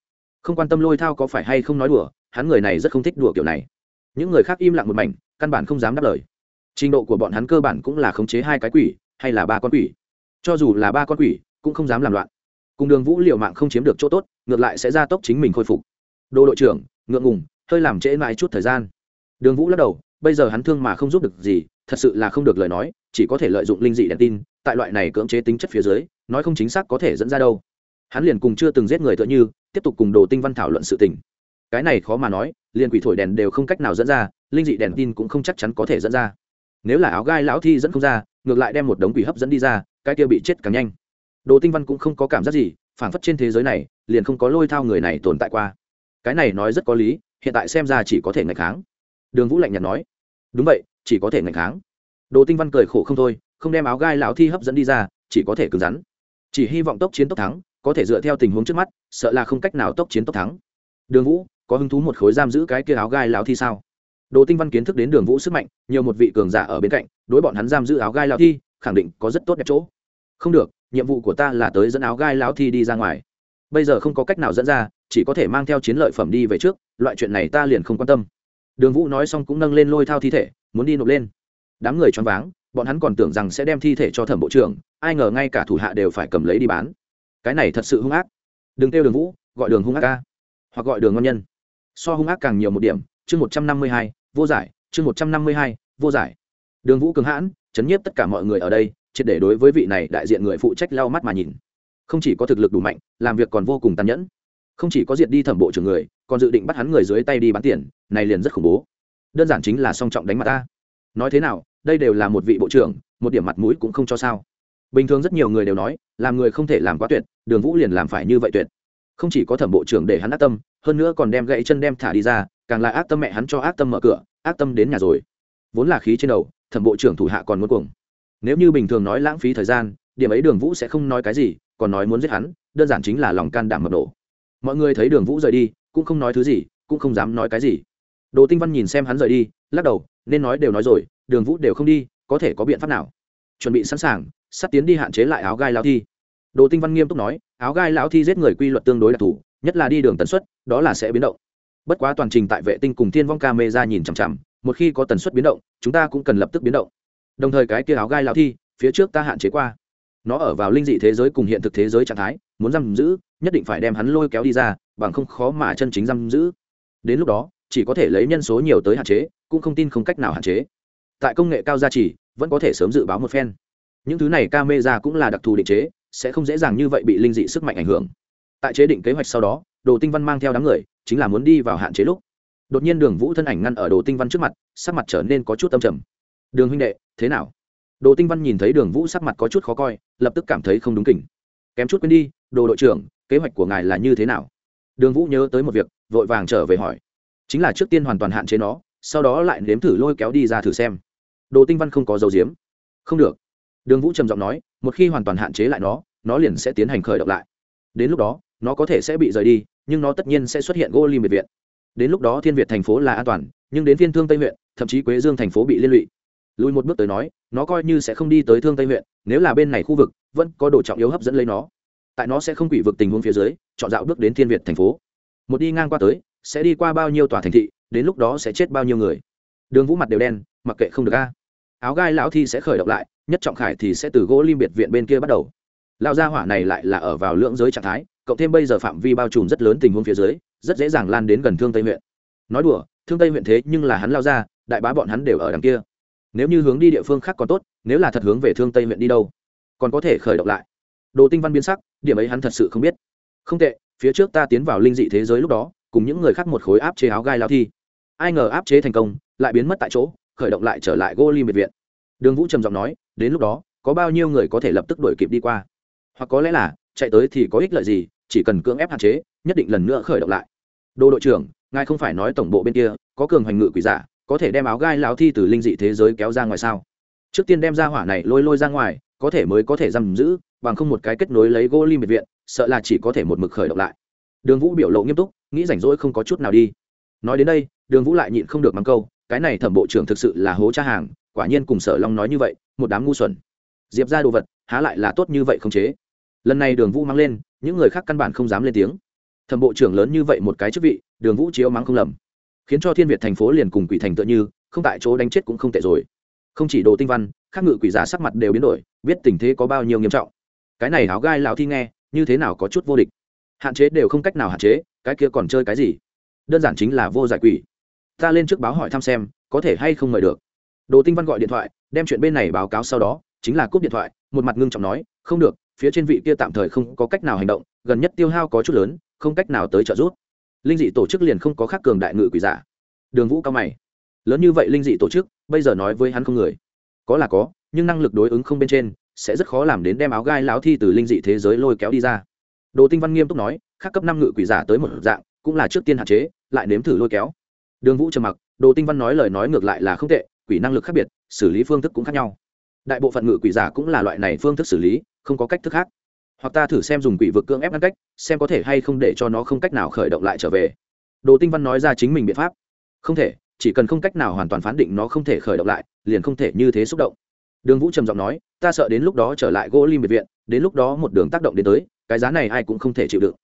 Không quan tâm lôi thao có phải hay không nói đùa, hắn người này rất không thích đùa kiểu này. Những người khác im lặng một mảnh, căn bản không dám đáp lời. Trình độ của bọn hắn cơ bản cũng là khống chế hai cái quỷ hay là ba con quỷ? Cho dù là ba con quỷ, cũng không dám làm loạn. Cùng đường vũ liệu mạng không chiếm được chỗ tốt, ngược lại sẽ ra tốc chính mình khôi phục. Đô đội trưởng, ngượng ngùng, hơi làm trễ mãi chút thời gian. Đường vũ lắc đầu, bây giờ hắn thương mà không giúp được gì, thật sự là không được lời nói, chỉ có thể lợi dụng linh dị đèn tin, tại loại này cưỡng chế tính chất phía dưới, nói không chính xác có thể dẫn ra đâu. Hắn liền cùng chưa từng giết người tựa như, tiếp tục cùng đồ tinh văn thảo luận sự tình. Cái này khó mà nói, liền quỷ thổi đèn đều không cách nào dẫn ra, linh dị đèn tin cũng không chắc chắn có thể dẫn ra. Nếu là áo gai lão thi dẫn không ra ngược lại đem một đống quỷ hấp dẫn đi ra, cái kia bị chết càng nhanh. Đồ tinh văn cũng không có cảm giác gì, phảng phất trên thế giới này, liền không có lôi thao người này tồn tại qua. Cái này nói rất có lý, hiện tại xem ra chỉ có thể ngày kháng. Đường vũ lạnh nhạt nói. Đúng vậy, chỉ có thể ngạch kháng. Đồ tinh văn cười khổ không thôi, không đem áo gai lão thi hấp dẫn đi ra, chỉ có thể cứng rắn. Chỉ hy vọng tốc chiến tốc thắng, có thể dựa theo tình huống trước mắt, sợ là không cách nào tốc chiến tốc thắng. Đường vũ, có hứng thú một khối giam giữ cái kia áo gai lão thi sao? Đồ tinh văn kiến thức đến đường vũ sức mạnh, nhiều một vị cường giả ở bên cạnh, đối bọn hắn giam giữ áo gai lão thi, khẳng định có rất tốt đẹp chỗ. Không được, nhiệm vụ của ta là tới dẫn áo gai lão thi đi ra ngoài. Bây giờ không có cách nào dẫn ra, chỉ có thể mang theo chiến lợi phẩm đi về trước, loại chuyện này ta liền không quan tâm. Đường vũ nói xong cũng nâng lên lôi thao thi thể, muốn đi nộp lên. Đám người choáng váng, bọn hắn còn tưởng rằng sẽ đem thi thể cho thẩm bộ trưởng, ai ngờ ngay cả thủ hạ đều phải cầm lấy đi bán. Cái này thật sự hung ác. Đừng kêu đường vũ, gọi đường hung ác ca, hoặc gọi đường ngon nhân. So hung ác càng nhiều một điểm, chương một trăm năm mươi hai vô giải, chương một trăm năm mươi hai, vô giải. Đường vũ cường hãn, chấn nhiếp tất cả mọi người ở đây, triệt để đối với vị này đại diện người phụ trách lau mắt mà nhìn. Không chỉ có thực lực đủ mạnh, làm việc còn vô cùng tàn nhẫn. Không chỉ có diệt đi thẩm bộ trưởng người, còn dự định bắt hắn người dưới tay đi bán tiền, này liền rất khủng bố. Đơn giản chính là song trọng đánh mặt ta. Nói thế nào, đây đều là một vị bộ trưởng, một điểm mặt mũi cũng không cho sao. Bình thường rất nhiều người đều nói, làm người không thể làm quá tuyệt, đường vũ liền làm phải như vậy tuyệt. Không chỉ có thẩm bộ trưởng để hắn ác tâm, hơn nữa còn đem gãy chân đem thả đi ra càng là ác tâm mẹ hắn cho ác tâm mở cửa, ác tâm đến nhà rồi. Vốn là khí trên đầu, thẩm bộ trưởng thủ hạ còn muốn cuồng. Nếu như bình thường nói lãng phí thời gian, điểm ấy đường vũ sẽ không nói cái gì, còn nói muốn giết hắn, đơn giản chính là lòng can đảm mập nổ mọi người thấy đường vũ rời đi, cũng không nói thứ gì, cũng không dám nói cái gì. Đồ tinh văn nhìn xem hắn rời đi, lắc đầu, nên nói đều nói rồi, đường vũ đều không đi, có thể có biện pháp nào? Chuẩn bị sẵn sàng, sắp tiến đi hạn chế lại áo gai lao thi. Đồ tinh văn nghiêm túc nói, áo gai lão thi giết người quy luật tương đối đặc thù, nhất là đi đường tần suất, đó là sẽ biến động bất quá toàn trình tại vệ tinh cùng thiên vong ca mê ra nhìn chằm chằm, một khi có tần suất biến động, chúng ta cũng cần lập tức biến động. Đồng thời cái kia áo gai lão thi, phía trước ta hạn chế qua. Nó ở vào linh dị thế giới cùng hiện thực thế giới trạng thái, muốn giam giữ, nhất định phải đem hắn lôi kéo đi ra, bằng không khó mà chân chính giam giữ. Đến lúc đó, chỉ có thể lấy nhân số nhiều tới hạn chế, cũng không tin không cách nào hạn chế. Tại công nghệ cao gia trì, vẫn có thể sớm dự báo một phen. Những thứ này ca mê ra cũng là đặc thù định chế, sẽ không dễ dàng như vậy bị linh dị sức mạnh ảnh hưởng. Tại chế định kế hoạch sau đó đồ tinh văn mang theo đám người, chính là muốn đi vào hạn chế lúc. Đột nhiên đường vũ thân ảnh ngăn ở đồ tinh văn trước mặt, sắc mặt trở nên có chút tâm trầm. Đường huynh đệ, thế nào? Đồ tinh văn nhìn thấy đường vũ sắc mặt có chút khó coi, lập tức cảm thấy không đúng kỉnh kém chút quên đi, đồ đội trưởng, kế hoạch của ngài là như thế nào? Đường vũ nhớ tới một việc, vội vàng trở về hỏi. Chính là trước tiên hoàn toàn hạn chế nó, sau đó lại nếm thử lôi kéo đi ra thử xem. Đồ tinh văn không có dấu diếm không được. Đường vũ trầm giọng nói, một khi hoàn toàn hạn chế lại nó nó liền sẽ tiến hành khởi động lại. Đến lúc đó, nó có thể sẽ bị rời đi nhưng nó tất nhiên sẽ xuất hiện gỗ lim biệt viện. Đến lúc đó thiên việt thành phố là an toàn, nhưng đến thiên thương tây huyện, thậm chí quế dương thành phố bị liên lụy. Lùi một bước tới nói, nó coi như sẽ không đi tới thương tây huyện, nếu là bên này khu vực, vẫn có đồ trọng yếu hấp dẫn lấy nó. Tại nó sẽ không quỷ vực tình huống phía dưới, chọn dạo bước đến thiên việt thành phố. Một đi ngang qua tới, sẽ đi qua bao nhiêu tòa thành thị, đến lúc đó sẽ chết bao nhiêu người. Đường vũ mặt đều đen, mặc kệ không được a. Áo gai lão thi sẽ khởi động lại, nhất trọng khải thì sẽ từ gỗ lim biệt viện bên kia bắt đầu lao gia hỏa này lại là ở vào lưỡng giới trạng thái, cộng thêm bây giờ phạm vi bao trùm rất lớn tình huống phía dưới, rất dễ dàng lan đến gần thương tây huyện. Nói đùa, thương tây huyện thế nhưng là hắn lao ra đại bá bọn hắn đều ở đằng kia. Nếu như hướng đi địa phương khác còn tốt, nếu là thật hướng về thương tây huyện đi đâu, còn có thể khởi động lại. Đồ tinh văn biến sắc, điểm ấy hắn thật sự không biết. Không tệ, phía trước ta tiến vào linh dị thế giới lúc đó, cùng những người khác một khối áp chế áo gai lao thi. Ai ngờ áp chế thành công, lại biến mất tại chỗ, khởi động lại trở lại gô lim biệt viện. Đường vũ trầm giọng nói, đến lúc đó, có bao nhiêu người có thể lập tức đuổi kịp đi qua? Hoặc có lẽ là chạy tới thì có ích lợi gì, chỉ cần cưỡng ép hạn chế, nhất định lần nữa khởi động lại. Đô đội trưởng, ngài không phải nói tổng bộ bên kia, có cường hoành ngự quỷ giả, có thể đem áo gai lão thi từ linh dị thế giới kéo ra ngoài sao? Trước tiên đem ra hỏa này lôi lôi ra ngoài, có thể mới có thể giam giữ, bằng không một cái kết nối lấy gỗ lim biệt viện, sợ là chỉ có thể một mực khởi động lại. Đường vũ biểu lộ nghiêm túc, nghĩ rảnh rỗi không có chút nào đi. Nói đến đây, đường vũ lại nhịn không được mắng câu, cái này thẩm bộ trưởng thực sự là hố cha hàng, quả nhiên cùng sở long nói như vậy, một đám ngu xuẩn. Diệp ra đồ vật, há lại là tốt như vậy không chế lần này đường vũ mang lên, những người khác căn bản không dám lên tiếng. Thẩm bộ trưởng lớn như vậy một cái chức vị, đường vũ chiếu mắng không lầm. Khiến cho thiên việt thành phố liền cùng quỷ thành tựa như, không tại chỗ đánh chết cũng không tệ rồi. Không chỉ đồ tinh văn khác ngự quỷ giả sắc mặt đều biến đổi, biết tình thế có bao nhiêu nghiêm trọng. Cái này áo gai lão thi nghe, như thế nào có chút vô địch. Hạn chế đều không cách nào hạn chế, cái kia còn chơi cái gì? Đơn giản chính là vô giải quỷ. Ta lên trước báo hỏi thăm xem, có thể hay không mời được. Đồ tinh văn gọi điện thoại, đem chuyện bên này báo cáo sau đó, chính là cúp điện thoại, một mặt ngưng trọng nói, không được phía trên vị kia tạm thời không có cách nào hành động, gần nhất tiêu hao có chút lớn, không cách nào tới trợ giúp. Linh dị tổ chức liền không có khác cường đại ngự quỷ giả. Đường vũ cao mày. Lớn như vậy linh dị tổ chức, bây giờ nói với hắn không người. Có là có, nhưng năng lực đối ứng không bên trên, sẽ rất khó làm đến đem áo gai lão thi từ linh dị thế giới lôi kéo đi ra. Đồ tinh văn nghiêm túc nói, khác cấp năm ngự quỷ giả tới một dạng, cũng là trước tiên hạn chế, lại nếm thử lôi kéo. Đường vũ trầm mặc, đồ tinh văn nói lời nói ngược lại là không tệ, quỷ năng lực khác biệt, xử lý phương thức cũng khác nhau. Đại bộ phận ngự quỷ giả cũng là loại này phương thức xử lý không có cách thức khác. Hoặc ta thử xem dùng quỷ vực cưỡng ép ngăn cách, xem có thể hay không để cho nó không cách nào khởi động lại trở về. Đồ tinh văn nói ra chính mình biện pháp. Không thể, chỉ cần không cách nào hoàn toàn phán định nó không thể khởi động lại, liền không thể như thế xúc động. Đường vũ trầm giọng nói, ta sợ đến lúc đó trở lại gỗ lim biệt viện, đến lúc đó một đường tác động đến tới, cái giá này ai cũng không thể chịu đựng.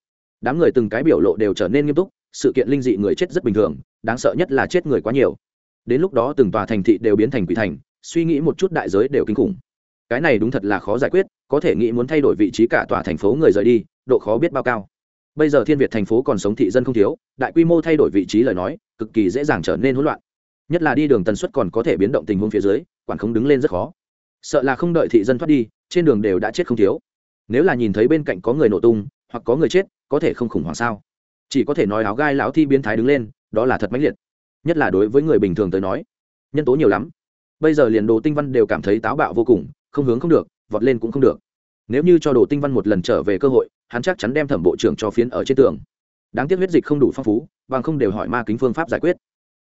Đám người từng cái biểu lộ đều trở nên nghiêm túc, sự kiện linh dị người chết rất bình thường, đáng sợ nhất là chết người quá nhiều. Đến lúc đó từng tòa thành thị đều biến thành quỷ thành, suy nghĩ một chút đại giới đều kinh khủng. Cái này đúng thật là khó giải quyết có thể nghĩ muốn thay đổi vị trí cả tòa thành phố người rời đi, độ khó biết bao cao. Bây giờ thiên việt thành phố còn sống thị dân không thiếu, đại quy mô thay đổi vị trí lời nói, cực kỳ dễ dàng trở nên hỗn loạn. Nhất là đi đường tần suất còn có thể biến động tình huống phía dưới, quản không đứng lên rất khó. Sợ là không đợi thị dân thoát đi, trên đường đều đã chết không thiếu. Nếu là nhìn thấy bên cạnh có người nổ tung, hoặc có người chết, có thể không khủng hoảng sao? Chỉ có thể nói áo gai lão thi biến thái đứng lên, đó là thật mãnh liệt. Nhất là đối với người bình thường tới nói, nhân tố nhiều lắm. Bây giờ liền đồ tinh văn đều cảm thấy táo bạo vô cùng, không hướng không được vọt lên cũng không được. Nếu như cho đồ tinh văn một lần trở về cơ hội, hắn chắc chắn đem thẩm bộ trưởng cho phiến ở trên tường. Đáng tiếc huyết dịch không đủ phong phú, bằng không đều hỏi ma kính phương pháp giải quyết.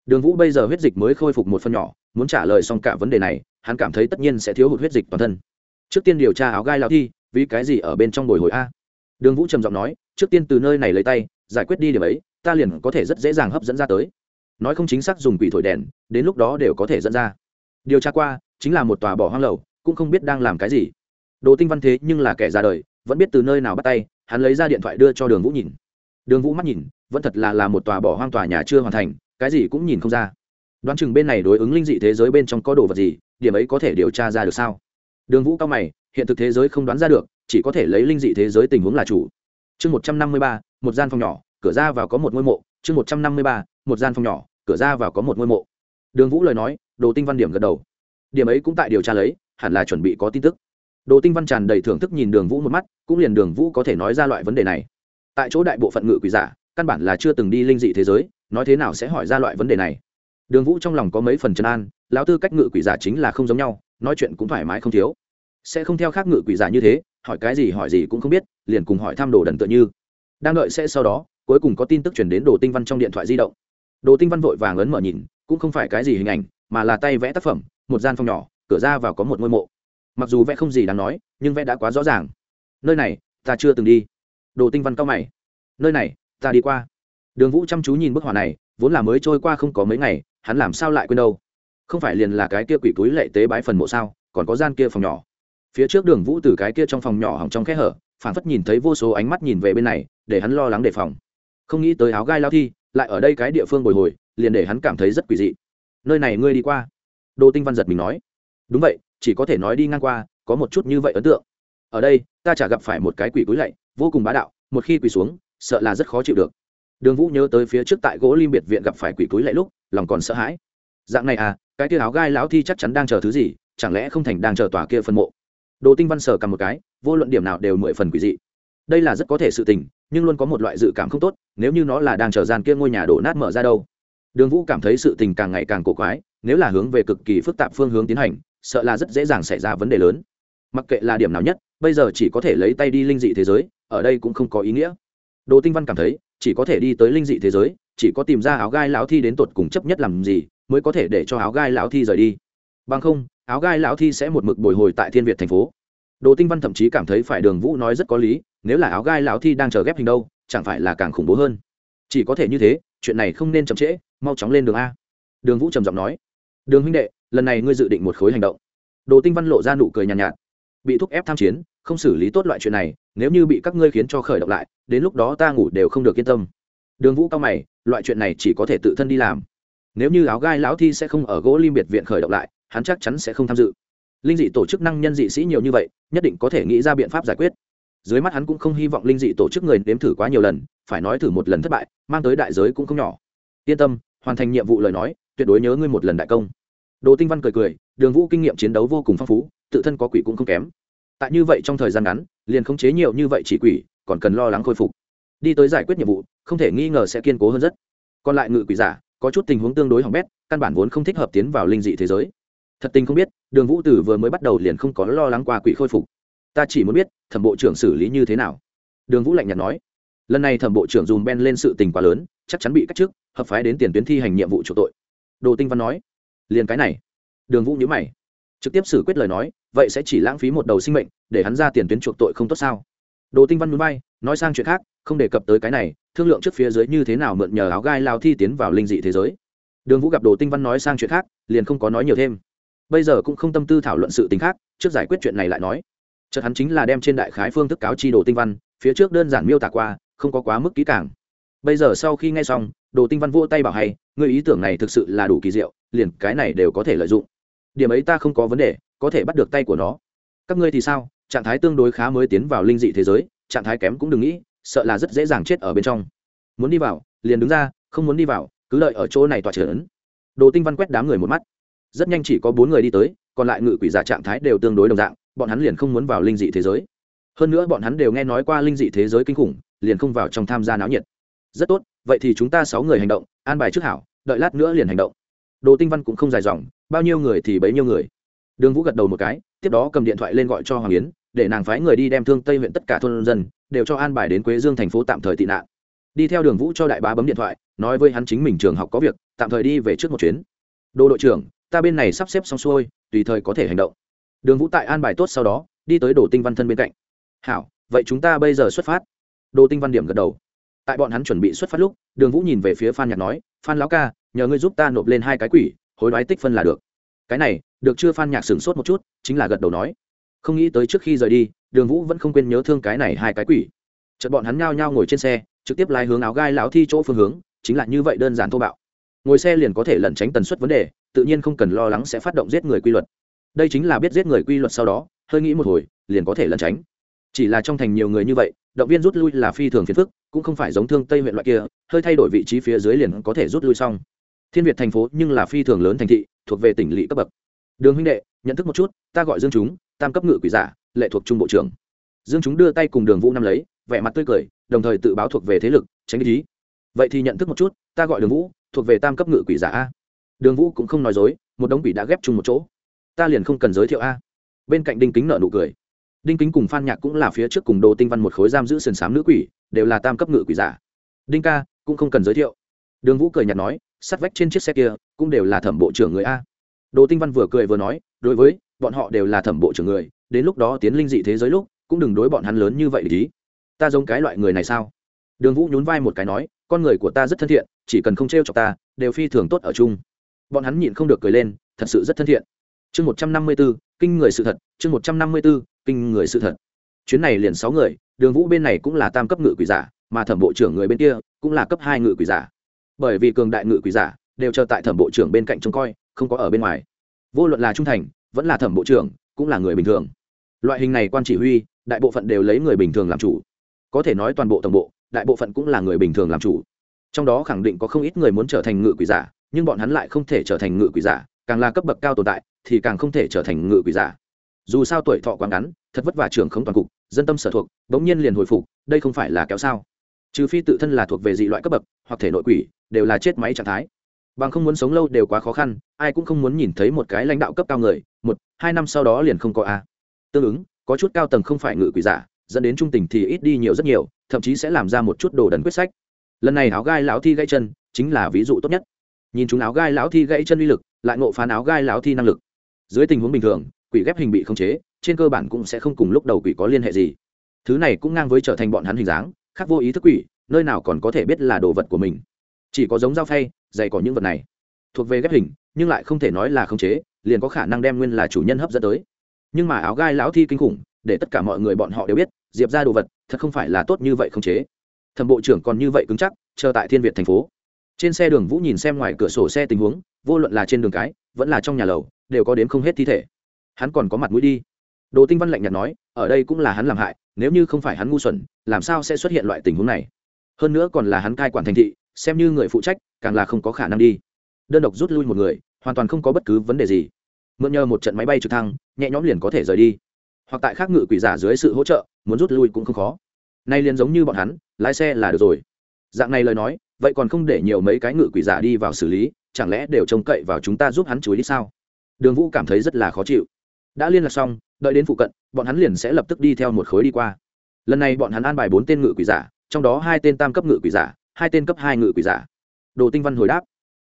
Đường vũ bây giờ huyết dịch mới khôi phục một phần nhỏ, muốn trả lời xong cả vấn đề này, hắn cảm thấy tất nhiên sẽ thiếu hụt huyết dịch toàn thân. Trước tiên điều tra áo gai lao thi, vì cái gì ở bên trong bồi hồi a? Đường vũ trầm giọng nói, trước tiên từ nơi này lấy tay, giải quyết đi điểm ấy, ta liền có thể rất dễ dàng hấp dẫn ra tới. Nói không chính xác dùng quỷ thổi đèn, đến lúc đó đều có thể dẫn ra. Điều tra qua, chính là một tòa bỏ hoang lầu, cũng không biết đang làm cái gì đồ tinh văn thế nhưng là kẻ ra đời, vẫn biết từ nơi nào bắt tay, hắn lấy ra điện thoại đưa cho đường vũ nhìn. Đường vũ mắt nhìn, vẫn thật là là một tòa bỏ hoang tòa nhà chưa hoàn thành, cái gì cũng nhìn không ra. Đoán chừng bên này đối ứng linh dị thế giới bên trong có đồ vật gì, điểm ấy có thể điều tra ra được sao? Đường vũ cao mày, hiện thực thế giới không đoán ra được, chỉ có thể lấy linh dị thế giới tình huống là chủ. Chương một trăm năm mươi ba, một gian phòng nhỏ, cửa ra vào có một ngôi mộ. Chương một trăm năm mươi ba, một gian phòng nhỏ, cửa ra vào có một ngôi mộ. Đường vũ lời nói, đồ tinh văn điểm gật đầu. Điểm ấy cũng tại điều tra lấy, hẳn là chuẩn bị có tin tức đồ tinh văn tràn đầy thưởng thức nhìn đường vũ một mắt, cũng liền đường vũ có thể nói ra loại vấn đề này. Tại chỗ đại bộ phận ngự quỷ giả, căn bản là chưa từng đi linh dị thế giới, nói thế nào sẽ hỏi ra loại vấn đề này? Đường vũ trong lòng có mấy phần trấn an, lão tư cách ngự quỷ giả chính là không giống nhau, nói chuyện cũng thoải mái không thiếu. Sẽ không theo khác ngự quỷ giả như thế, hỏi cái gì hỏi gì cũng không biết, liền cùng hỏi thăm đồ đần tựa như. Đang đợi sẽ sau đó, cuối cùng có tin tức chuyển đến đồ tinh văn trong điện thoại di động. Đồ tinh văn vội vàng ấn mở nhìn, cũng không phải cái gì hình ảnh, mà là tay vẽ tác phẩm, một gian phòng nhỏ, cửa ra vào có một ngôi mộ mặc dù vẽ không gì đáng nói, nhưng vẽ đã quá rõ ràng. Nơi này, ta chưa từng đi. Đồ tinh văn cao mày. Nơi này, ta đi qua. Đường vũ chăm chú nhìn bức họa này, vốn là mới trôi qua không có mấy ngày, hắn làm sao lại quên đâu? Không phải liền là cái kia quỷ túi lệ tế bái phần mộ sao, còn có gian kia phòng nhỏ. Phía trước đường vũ từ cái kia trong phòng nhỏ hỏng trong kẽ hở phản phất nhìn thấy vô số ánh mắt nhìn về bên này, để hắn lo lắng đề phòng. Không nghĩ tới áo gai lao thi, lại ở đây cái địa phương bồi hồi, liền để hắn cảm thấy rất quỷ dị. Nơi này ngươi đi qua. Đô tinh văn giật mình nói. Đúng vậy chỉ có thể nói đi ngang qua, có một chút như vậy ấn tượng. Ở đây, ta chả gặp phải một cái quỷ cúi lạy, vô cùng bá đạo, một khi quỳ xuống, sợ là rất khó chịu được. Đường vũ nhớ tới phía trước tại gỗ lim biệt viện gặp phải quỷ cúi lạy lúc, lòng còn sợ hãi. Dạng này à cái tia áo gai lão thi chắc chắn đang chờ thứ gì, chẳng lẽ không thành đang chờ tòa kia phân mộ? Đồ tinh văn sở cầm một cái, vô luận điểm nào đều mười phần quỷ dị. Đây là rất có thể sự tình, nhưng luôn có một loại dự cảm không tốt, nếu như nó là đang chờ gian kia ngôi nhà đổ nát mở ra đâu. Đường vũ cảm thấy sự tình càng ngày càng cổ quái, nếu là hướng về cực kỳ phức tạp phương hướng tiến hành sợ là rất dễ dàng xảy ra vấn đề lớn. Mặc kệ là điểm nào nhất, bây giờ chỉ có thể lấy tay đi linh dị thế giới, ở đây cũng không có ý nghĩa. Đồ tinh văn cảm thấy, chỉ có thể đi tới linh dị thế giới, chỉ có tìm ra áo gai lão thi đến tột cùng chấp nhất làm gì, mới có thể để cho áo gai lão thi rời đi. Bằng không, áo gai lão thi sẽ một mực bồi hồi tại thiên việt thành phố. Đồ tinh văn thậm chí cảm thấy phải đường vũ nói rất có lý, nếu là áo gai lão thi đang chờ ghép hình đâu, chẳng phải là càng khủng bố hơn. Chỉ có thể như thế, chuyện này không nên chậm trễ, mau chóng lên đường a. Đường vũ trầm giọng nói đường huynh đệ lần này ngươi dự định một khối hành động. Đồ tinh văn lộ ra nụ cười nhàn nhạt, nhạt. Bị thúc ép tham chiến không xử lý tốt loại chuyện này nếu như bị các ngươi khiến cho khởi động lại đến lúc đó ta ngủ đều không được yên tâm. Đường vũ cao mày loại chuyện này chỉ có thể tự thân đi làm. Nếu như áo gai lão thi sẽ không ở gỗ lim biệt viện khởi động lại hắn chắc chắn sẽ không tham dự. Linh dị tổ chức năng nhân dị sĩ nhiều như vậy nhất định có thể nghĩ ra biện pháp giải quyết. Dưới mắt hắn cũng không hy vọng linh dị tổ chức người nếm thử quá nhiều lần phải nói thử một lần thất bại mang tới đại giới cũng không nhỏ. Yên tâm hoàn thành nhiệm vụ lời nói tuyệt đối nhớ ngươi một lần đại công đồ tinh văn cười cười, đường vũ kinh nghiệm chiến đấu vô cùng phong phú, tự thân có quỷ cũng không kém. Tại như vậy trong thời gian ngắn, liền khống chế nhiều như vậy chỉ quỷ, còn cần lo lắng khôi phục. Đi tới giải quyết nhiệm vụ, không thể nghi ngờ sẽ kiên cố hơn rất. Còn lại ngự quỷ giả, có chút tình huống tương đối hỏng bét, căn bản vốn không thích hợp tiến vào linh dị thế giới. Thật tình không biết, đường vũ tử vừa mới bắt đầu liền không có lo lắng qua quỷ khôi phục. Ta chỉ muốn biết, thẩm bộ trưởng xử lý như thế nào? Đường vũ lạnh nhạt nói. Lần này thẩm bộ trưởng dùm ben lên sự tình quá lớn, chắc chắn bị cách chức, hợp phái đến tiền tuyến thi hành nhiệm vụ chủ tội. Đồ tinh văn nói liền cái này. Đường vũ nhữ mày. Trực tiếp xử quyết lời nói, vậy sẽ chỉ lãng phí một đầu sinh mệnh, để hắn ra tiền tuyến chuộc tội không tốt sao? Đồ tinh văn núi bay nói sang chuyện khác, không đề cập tới cái này, thương lượng trước phía dưới như thế nào mượn nhờ áo gai lao thi tiến vào linh dị thế giới. Đường vũ gặp đồ tinh văn nói sang chuyện khác, liền không có nói nhiều thêm. Bây giờ cũng không tâm tư thảo luận sự tính khác, trước giải quyết chuyện này lại nói. Chợt hắn chính là đem trên đại khái phương thức cáo chi đồ tinh văn, phía trước đơn giản miêu tả qua, không có quá mức kỹ càng. Bây giờ sau khi nghe xong đồ tinh văn vỗ tay bảo hay người ý tưởng này thực sự là đủ kỳ diệu, liền cái này đều có thể lợi dụng. Điểm ấy ta không có vấn đề, có thể bắt được tay của nó. Các ngươi thì sao? Trạng thái tương đối khá mới tiến vào linh dị thế giới, trạng thái kém cũng đừng nghĩ, sợ là rất dễ dàng chết ở bên trong. Muốn đi vào, liền đứng ra, không muốn đi vào, cứ đợi ở chỗ này tỏa trở đồ tinh văn quét đám người một mắt. Rất nhanh chỉ có bốn người đi tới, còn lại ngự quỷ giả trạng thái đều tương đối đồng dạng, bọn hắn liền không muốn vào linh dị thế giới. Hơn nữa bọn hắn đều nghe nói qua linh dị thế giới kinh khủng, liền không vào trong tham gia náo nhiệt. Rất tốt vậy thì chúng ta sáu người hành động, an bài trước hảo, đợi lát nữa liền hành động. Đồ tinh văn cũng không dài dòng, bao nhiêu người thì bấy nhiêu người. Đường vũ gật đầu một cái, tiếp đó cầm điện thoại lên gọi cho hoàng yến, để nàng phái người đi đem thương tây huyện tất cả thôn dân, đều cho an bài đến quế dương thành phố tạm thời tị nạn. Đi theo đường vũ cho đại bá bấm điện thoại, nói với hắn chính mình trường học có việc, tạm thời đi về trước một chuyến. Đồ đội trưởng, ta bên này sắp xếp xong xuôi, tùy thời có thể hành động. Đường vũ tại an bài tốt sau đó, đi tới đồ tinh văn thân bên cạnh. Hảo, vậy chúng ta bây giờ xuất phát. Đồ tinh văn điểm gật đầu tại bọn hắn chuẩn bị xuất phát lúc, đường vũ nhìn về phía phan nhạc nói, phan lão ca, nhờ ngươi giúp ta nộp lên hai cái quỷ, hối đoái tích phân là được. Cái này, được chưa phan nhạc sửng sốt một chút, chính là gật đầu nói. Không nghĩ tới trước khi rời đi, đường vũ vẫn không quên nhớ thương cái này hai cái quỷ. Chợt bọn hắn nhao nhao ngồi trên xe, trực tiếp lái hướng áo gai lão thi chỗ phương hướng, chính là như vậy đơn giản thô bạo. Ngồi xe liền có thể lẩn tránh tần suất vấn đề, tự nhiên không cần lo lắng sẽ phát động giết người quy luật. Đây chính là biết giết người quy luật sau đó, hơi nghĩ một hồi, liền có thể lẩn tránh chỉ là trong thành nhiều người như vậy, động viên rút lui là phi thường phiền phức, cũng không phải giống thương tây huyện loại kia, hơi thay đổi vị trí phía dưới liền có thể rút lui xong. Thiên việt thành phố nhưng là phi thường lớn thành thị, thuộc về tỉnh lỵ cấp bậc. Đường huynh đệ, nhận thức một chút, ta gọi dương chúng, tam cấp ngự quỷ giả, lệ thuộc trung bộ trưởng. Dương chúng đưa tay cùng đường vũ năm lấy, vẻ mặt tươi cười, đồng thời tự báo thuộc về thế lực, tránh ý. Vậy thì nhận thức một chút, ta gọi đường vũ, thuộc về tam cấp ngự quỷ giả a. Đường vũ cũng không nói dối, một đống quỷ đã ghép chung một chỗ. Ta liền không cần giới thiệu a. Bên cạnh đinh kính nợ nụ cười đinh kính cùng phan nhạc cũng là phía trước cùng đồ tinh văn một khối giam giữ sườn s á m nữ quỷ, đều là tam cấp ngự quỷ giả. Đinh ca, cũng không cần giới thiệu. Đường vũ cười nhạt nói, sắt vách trên chiếc xe kia, cũng đều là thẩm bộ trưởng người a. Đồ tinh văn vừa cười vừa nói, đối với, bọn họ đều là thẩm bộ trưởng người, đến lúc đó tiến linh dị thế giới lúc, cũng đừng đối bọn hắn lớn như vậy lý. ta giống cái loại người này sao? Đường vũ nhún vai một cái nói, con người của ta rất thân thiện, chỉ cần không t r e o chọc ta, đều phi thường tốt ở chung. Bọn hắn nhịn không được cười lên, thật sự rất thân thiện chương một trăm năm mươi b ố kinh người sự thật, chương một trăm năm mươi b ố kinh người sự thật. Chuyến này liền sáu người, đường vũ bên này cũng là tam cấp ngự quỷ giả, mà thẩm bộ trưởng người bên kia cũng là cấp hai ngự quỷ giả. Bởi vì cường đại ngự quỷ giả đều chờ tại thẩm bộ trưởng bên cạnh trông coi, không có ở bên ngoài. Vô luận là trung thành, vẫn là thẩm bộ trưởng, cũng là người bình thường. Loại hình này quan chỉ huy, đại bộ phận đều lấy người bình thường làm chủ. Có thể nói toàn bộ tổng bộ, đại bộ phận cũng là người bình thường làm chủ. Trong đó khẳng định có không ít người muốn trở thành ngự quỷ giả, nhưng bọn hắn lại không thể trở thành ngự quỷ giả càng là cấp bậc cao tồn tại, thì càng không thể trở thành ngự quỷ giả. Dù sao tuổi thọ quá ngắn, thật vất vả trưởng không toàn cục, dân tâm sở thuộc, bỗng nhiên liền hồi phục, đây không phải là kéo sao? Trừ phi tự thân là thuộc về dị loại cấp bậc, hoặc thể nội quỷ, đều là chết máy trạng thái. Bằng không muốn sống lâu đều quá khó khăn, ai cũng không muốn nhìn thấy một cái lãnh đạo cấp cao người, một, hai năm sau đó liền không có a. Tương ứng, có chút cao tầng không phải ngự quỷ giả, dẫn đến trung tình thì ít đi nhiều rất nhiều, thậm chí sẽ làm ra một chút đồ đần quyết sách. Lần này áo gai lão thi gãy chân, chính là ví dụ tốt nhất nhìn chúng áo gai lão thi gãy chân uy lực, lại ngộ phán áo gai lão thi năng lực. Dưới tình huống bình thường, quỷ ghép hình bị khống chế, trên cơ bản cũng sẽ không cùng lúc đầu quỷ có liên hệ gì. Thứ này cũng ngang với trở thành bọn hắn hình dáng, khác vô ý thức quỷ, nơi nào còn có thể biết là đồ vật của mình. Chỉ có giống dao phay, dày có những vật này. Thuộc về ghép hình, nhưng lại không thể nói là khống chế, liền có khả năng đem nguyên là chủ nhân hấp dẫn tới. Nhưng mà áo gai lão thi kinh khủng, để tất cả mọi người bọn họ đều biết, diệp ra đồ vật, thật không phải là tốt như vậy không chế. Thẩm bộ trưởng còn như vậy cứng chắc, chờ tại thiên việt thành phố trên xe đường vũ nhìn xem ngoài cửa sổ xe tình huống, vô luận là trên đường cái, vẫn là trong nhà lầu, đều có đến không hết thi thể. Hắn còn có mặt mũi đi. Đồ tinh văn lạnh nhạt nói, ở đây cũng là hắn làm hại, nếu như không phải hắn ngu xuẩn, làm sao sẽ xuất hiện loại tình huống này? Hơn nữa còn là hắn cai quản thành thị, xem như người phụ trách, càng là không có khả năng đi. Đơn độc rút lui một người, hoàn toàn không có bất cứ vấn đề gì. Mượn nhờ một trận máy bay trực thăng, nhẹ nhõm liền có thể rời đi. Hoặc tại khác ngự quỷ giả dưới sự hỗ trợ, muốn rút lui cũng không khó. Nay liền giống như bọn hắn, lái xe là được rồi dạng này lời nói, vậy còn không để nhiều mấy cái ngự quỷ giả đi vào xử lý, chẳng lẽ đều trông cậy vào chúng ta giúp hắn chuối đi sao? Đường vũ cảm thấy rất là khó chịu. Đã liên lạc xong, đợi đến phụ cận, bọn hắn liền sẽ lập tức đi theo một khối đi qua. Lần này bọn hắn an bài bốn tên ngự quỷ giả, trong đó hai tên tam cấp ngự quỷ giả, hai tên cấp hai ngự quỷ giả. Đồ tinh văn hồi đáp,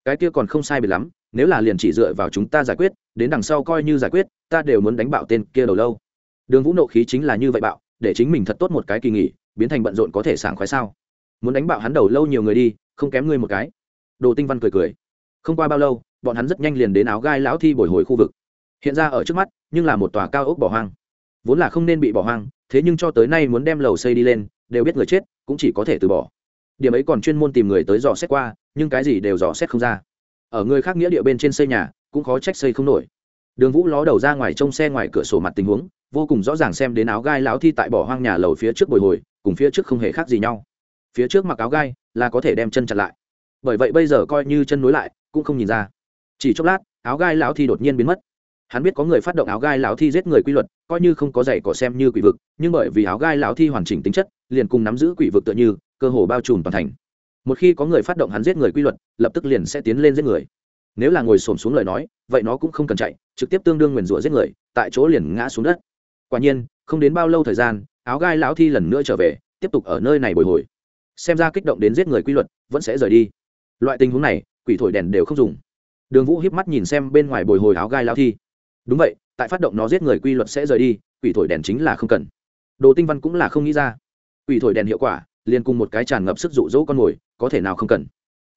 cái kia còn không sai biệt lắm, nếu là liền chỉ dựa vào chúng ta giải quyết, đến đằng sau coi như giải quyết, ta đều muốn đánh bạo tên kia đầu lâu. Đường vũ nộ khí chính là như vậy bạo, để chính mình thật tốt một cái kỳ nghỉ, biến thành bận rộn có thể sảng khoái sao? Muốn đánh bạo hắn đầu lâu nhiều người đi, không kém ngươi một cái. Đồ tinh văn cười cười. Không qua bao lâu, bọn hắn rất nhanh liền đến áo gai lão thi bồi hồi khu vực. Hiện ra ở trước mắt, nhưng là một tòa cao ốc bỏ hoang. Vốn là không nên bị bỏ hoang, thế nhưng cho tới nay muốn đem lầu xây đi lên, đều biết người chết, cũng chỉ có thể từ bỏ. Điểm ấy còn chuyên môn tìm người tới dò xét qua, nhưng cái gì đều dò xét không ra. Ở người khác nghĩa địa bên trên xây nhà, cũng khó trách xây không nổi. Đường vũ ló đầu ra ngoài trông xe ngoài cửa sổ mặt tình huống, vô cùng rõ ràng xem đến áo gai lão thi tại bỏ hoang nhà lầu phía trước bồi hồi, cùng phía trước không hề khác gì nhau phía trước mặc áo gai là có thể đem chân chặt lại. Bởi vậy bây giờ coi như chân nối lại, cũng không nhìn ra. Chỉ chốc lát, áo gai lão thi đột nhiên biến mất. Hắn biết có người phát động áo gai lão thi giết người quy luật, coi như không có giày cỏ xem như quỷ vực, nhưng bởi vì áo gai lão thi hoàn chỉnh tính chất, liền cùng nắm giữ quỷ vực tựa như, cơ hồ bao trùm toàn thành. Một khi có người phát động hắn giết người quy luật, lập tức liền sẽ tiến lên giết người. Nếu là ngồi xổm xuống lời nói, vậy nó cũng không cần chạy, trực tiếp tương đương nguyền rủa giết người, tại chỗ liền ngã xuống đất. Quả nhiên, không đến bao lâu thời gian, áo gai lão thi lần nữa trở về, tiếp tục ở nơi này bồi hồi xem ra kích động đến giết người quy luật, vẫn sẽ rời đi. Loại tình huống này, quỷ thổi đèn đều không dùng. Đường vũ hiếp mắt nhìn xem bên ngoài bồi hồi áo gai lão thi. Đúng vậy, tại phát động nó giết người quy luật sẽ rời đi, quỷ thổi đèn chính là không cần. Đồ tinh văn cũng là không nghĩ ra. Quỷ thổi đèn hiệu quả, liền cùng một cái tràn ngập sức rụ rỗ con mồi, có thể nào không cần.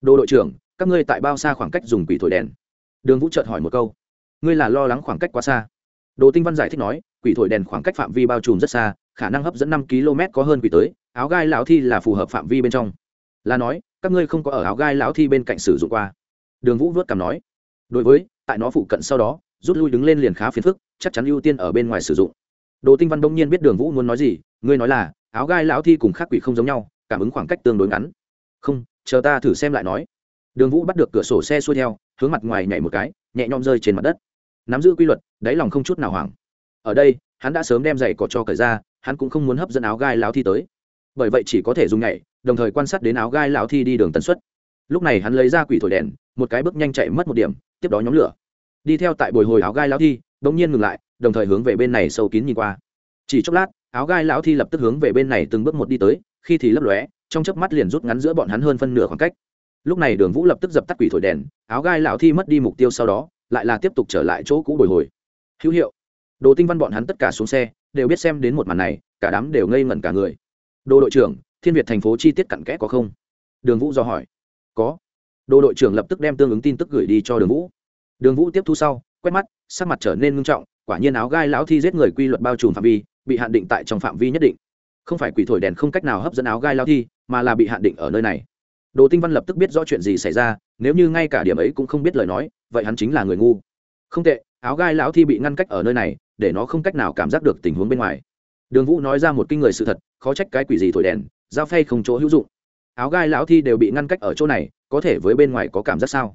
Đồ đội trưởng, các ngươi tại bao xa khoảng cách dùng quỷ thổi đèn? Đường vũ chợt hỏi một câu. Ngươi là lo lắng khoảng cách quá xa. Đồ tinh văn giải thích nói, quỷ thổi đèn khoảng cách phạm vi bao trùm rất xa, khả năng hấp dẫn năm km có hơn quỷ tới áo gai lão thi là phù hợp phạm vi bên trong. Là nói, các ngươi không có ở áo gai lão thi bên cạnh sử dụng qua. Đường vũ vớt cảm nói, đối với, tại nó phụ cận sau đó, rút lui đứng lên liền khá phiền phức, chắc chắn ưu tiên ở bên ngoài sử dụng. Đồ tinh văn đông nhiên biết đường vũ muốn nói gì, ngươi nói là, áo gai lão thi cùng khác quỷ không giống nhau, cảm ứng khoảng cách tương đối ngắn. Không, chờ ta thử xem lại nói. Đường vũ bắt được cửa sổ xe xuôi theo, hướng mặt ngoài nhảy một cái, nhẹ nhõm rơi trên mặt đất. Nắm giữ quy luật, đáy lòng không chút nào hoảng. Ở đây, hắn đã sớm đem giày cỏ cho cởi ra, hắn cũng không muốn hấp dẫn áo gai lão thi tới bởi vậy chỉ có thể dùng nhảy, đồng thời quan sát đến áo gai lão thi đi đường tần suất. Lúc này hắn lấy ra quỷ thổi đèn, một cái bước nhanh chạy mất một điểm, tiếp đó nhóm lửa. Đi theo tại bồi hồi áo gai lão thi đ ỗ n g nhiên ngừng lại, đồng thời hướng về bên này sâu kín nhìn qua. Chỉ chốc lát, áo gai lão thi lập tức hướng về bên này từng bước một đi tới, khi thì lấp lóe, trong chớp mắt liền rút ngắn giữa bọn hắn hơn phân nửa khoảng cách. Lúc này đường vũ lập tức dập tắt quỷ thổi đèn, áo gai lão thi mất đi mục tiêu sau đó, lại là tiếp tục trở lại chỗ cũ bồi hồi. Hữu hiệu. Đồ tinh văn bọn hắn tất cả xuống xe, đều biết xem đến một màn này, cả đám đều ngây ngẩn cả người đồ đội trưởng, thiên việt thành phố chi tiết cặn kẽ có không? Đường vũ do hỏi. Có. Đồ đội trưởng lập tức đem tương ứng tin tức gửi đi cho đường vũ. Đường vũ tiếp thu sau, quét mắt, sắc mặt trở nên ngưng trọng, quả nhiên áo gai lão thi giết người quy luật bao trùm phạm vi, bị hạn định tại trong phạm vi nhất định. Không phải quỷ thổi đèn không cách nào hấp dẫn áo gai lão thi, mà là bị hạn định ở nơi này. Đồ tinh văn lập tức biết rõ chuyện gì xảy ra, nếu như ngay cả điểm ấy cũng không biết lời nói, vậy hắn chính là người ngu. Không tệ, áo gai lão thi bị ngăn cách ở nơi này, để nó không cách nào cảm giác được tình huống bên ngoài đường vũ nói ra một kinh người sự thật, khó trách cái quỷ gì thổi đèn, dao phay không chỗ hữu dụng. Áo gai lão thi đều bị ngăn cách ở chỗ này, có thể với bên ngoài có cảm giác sao?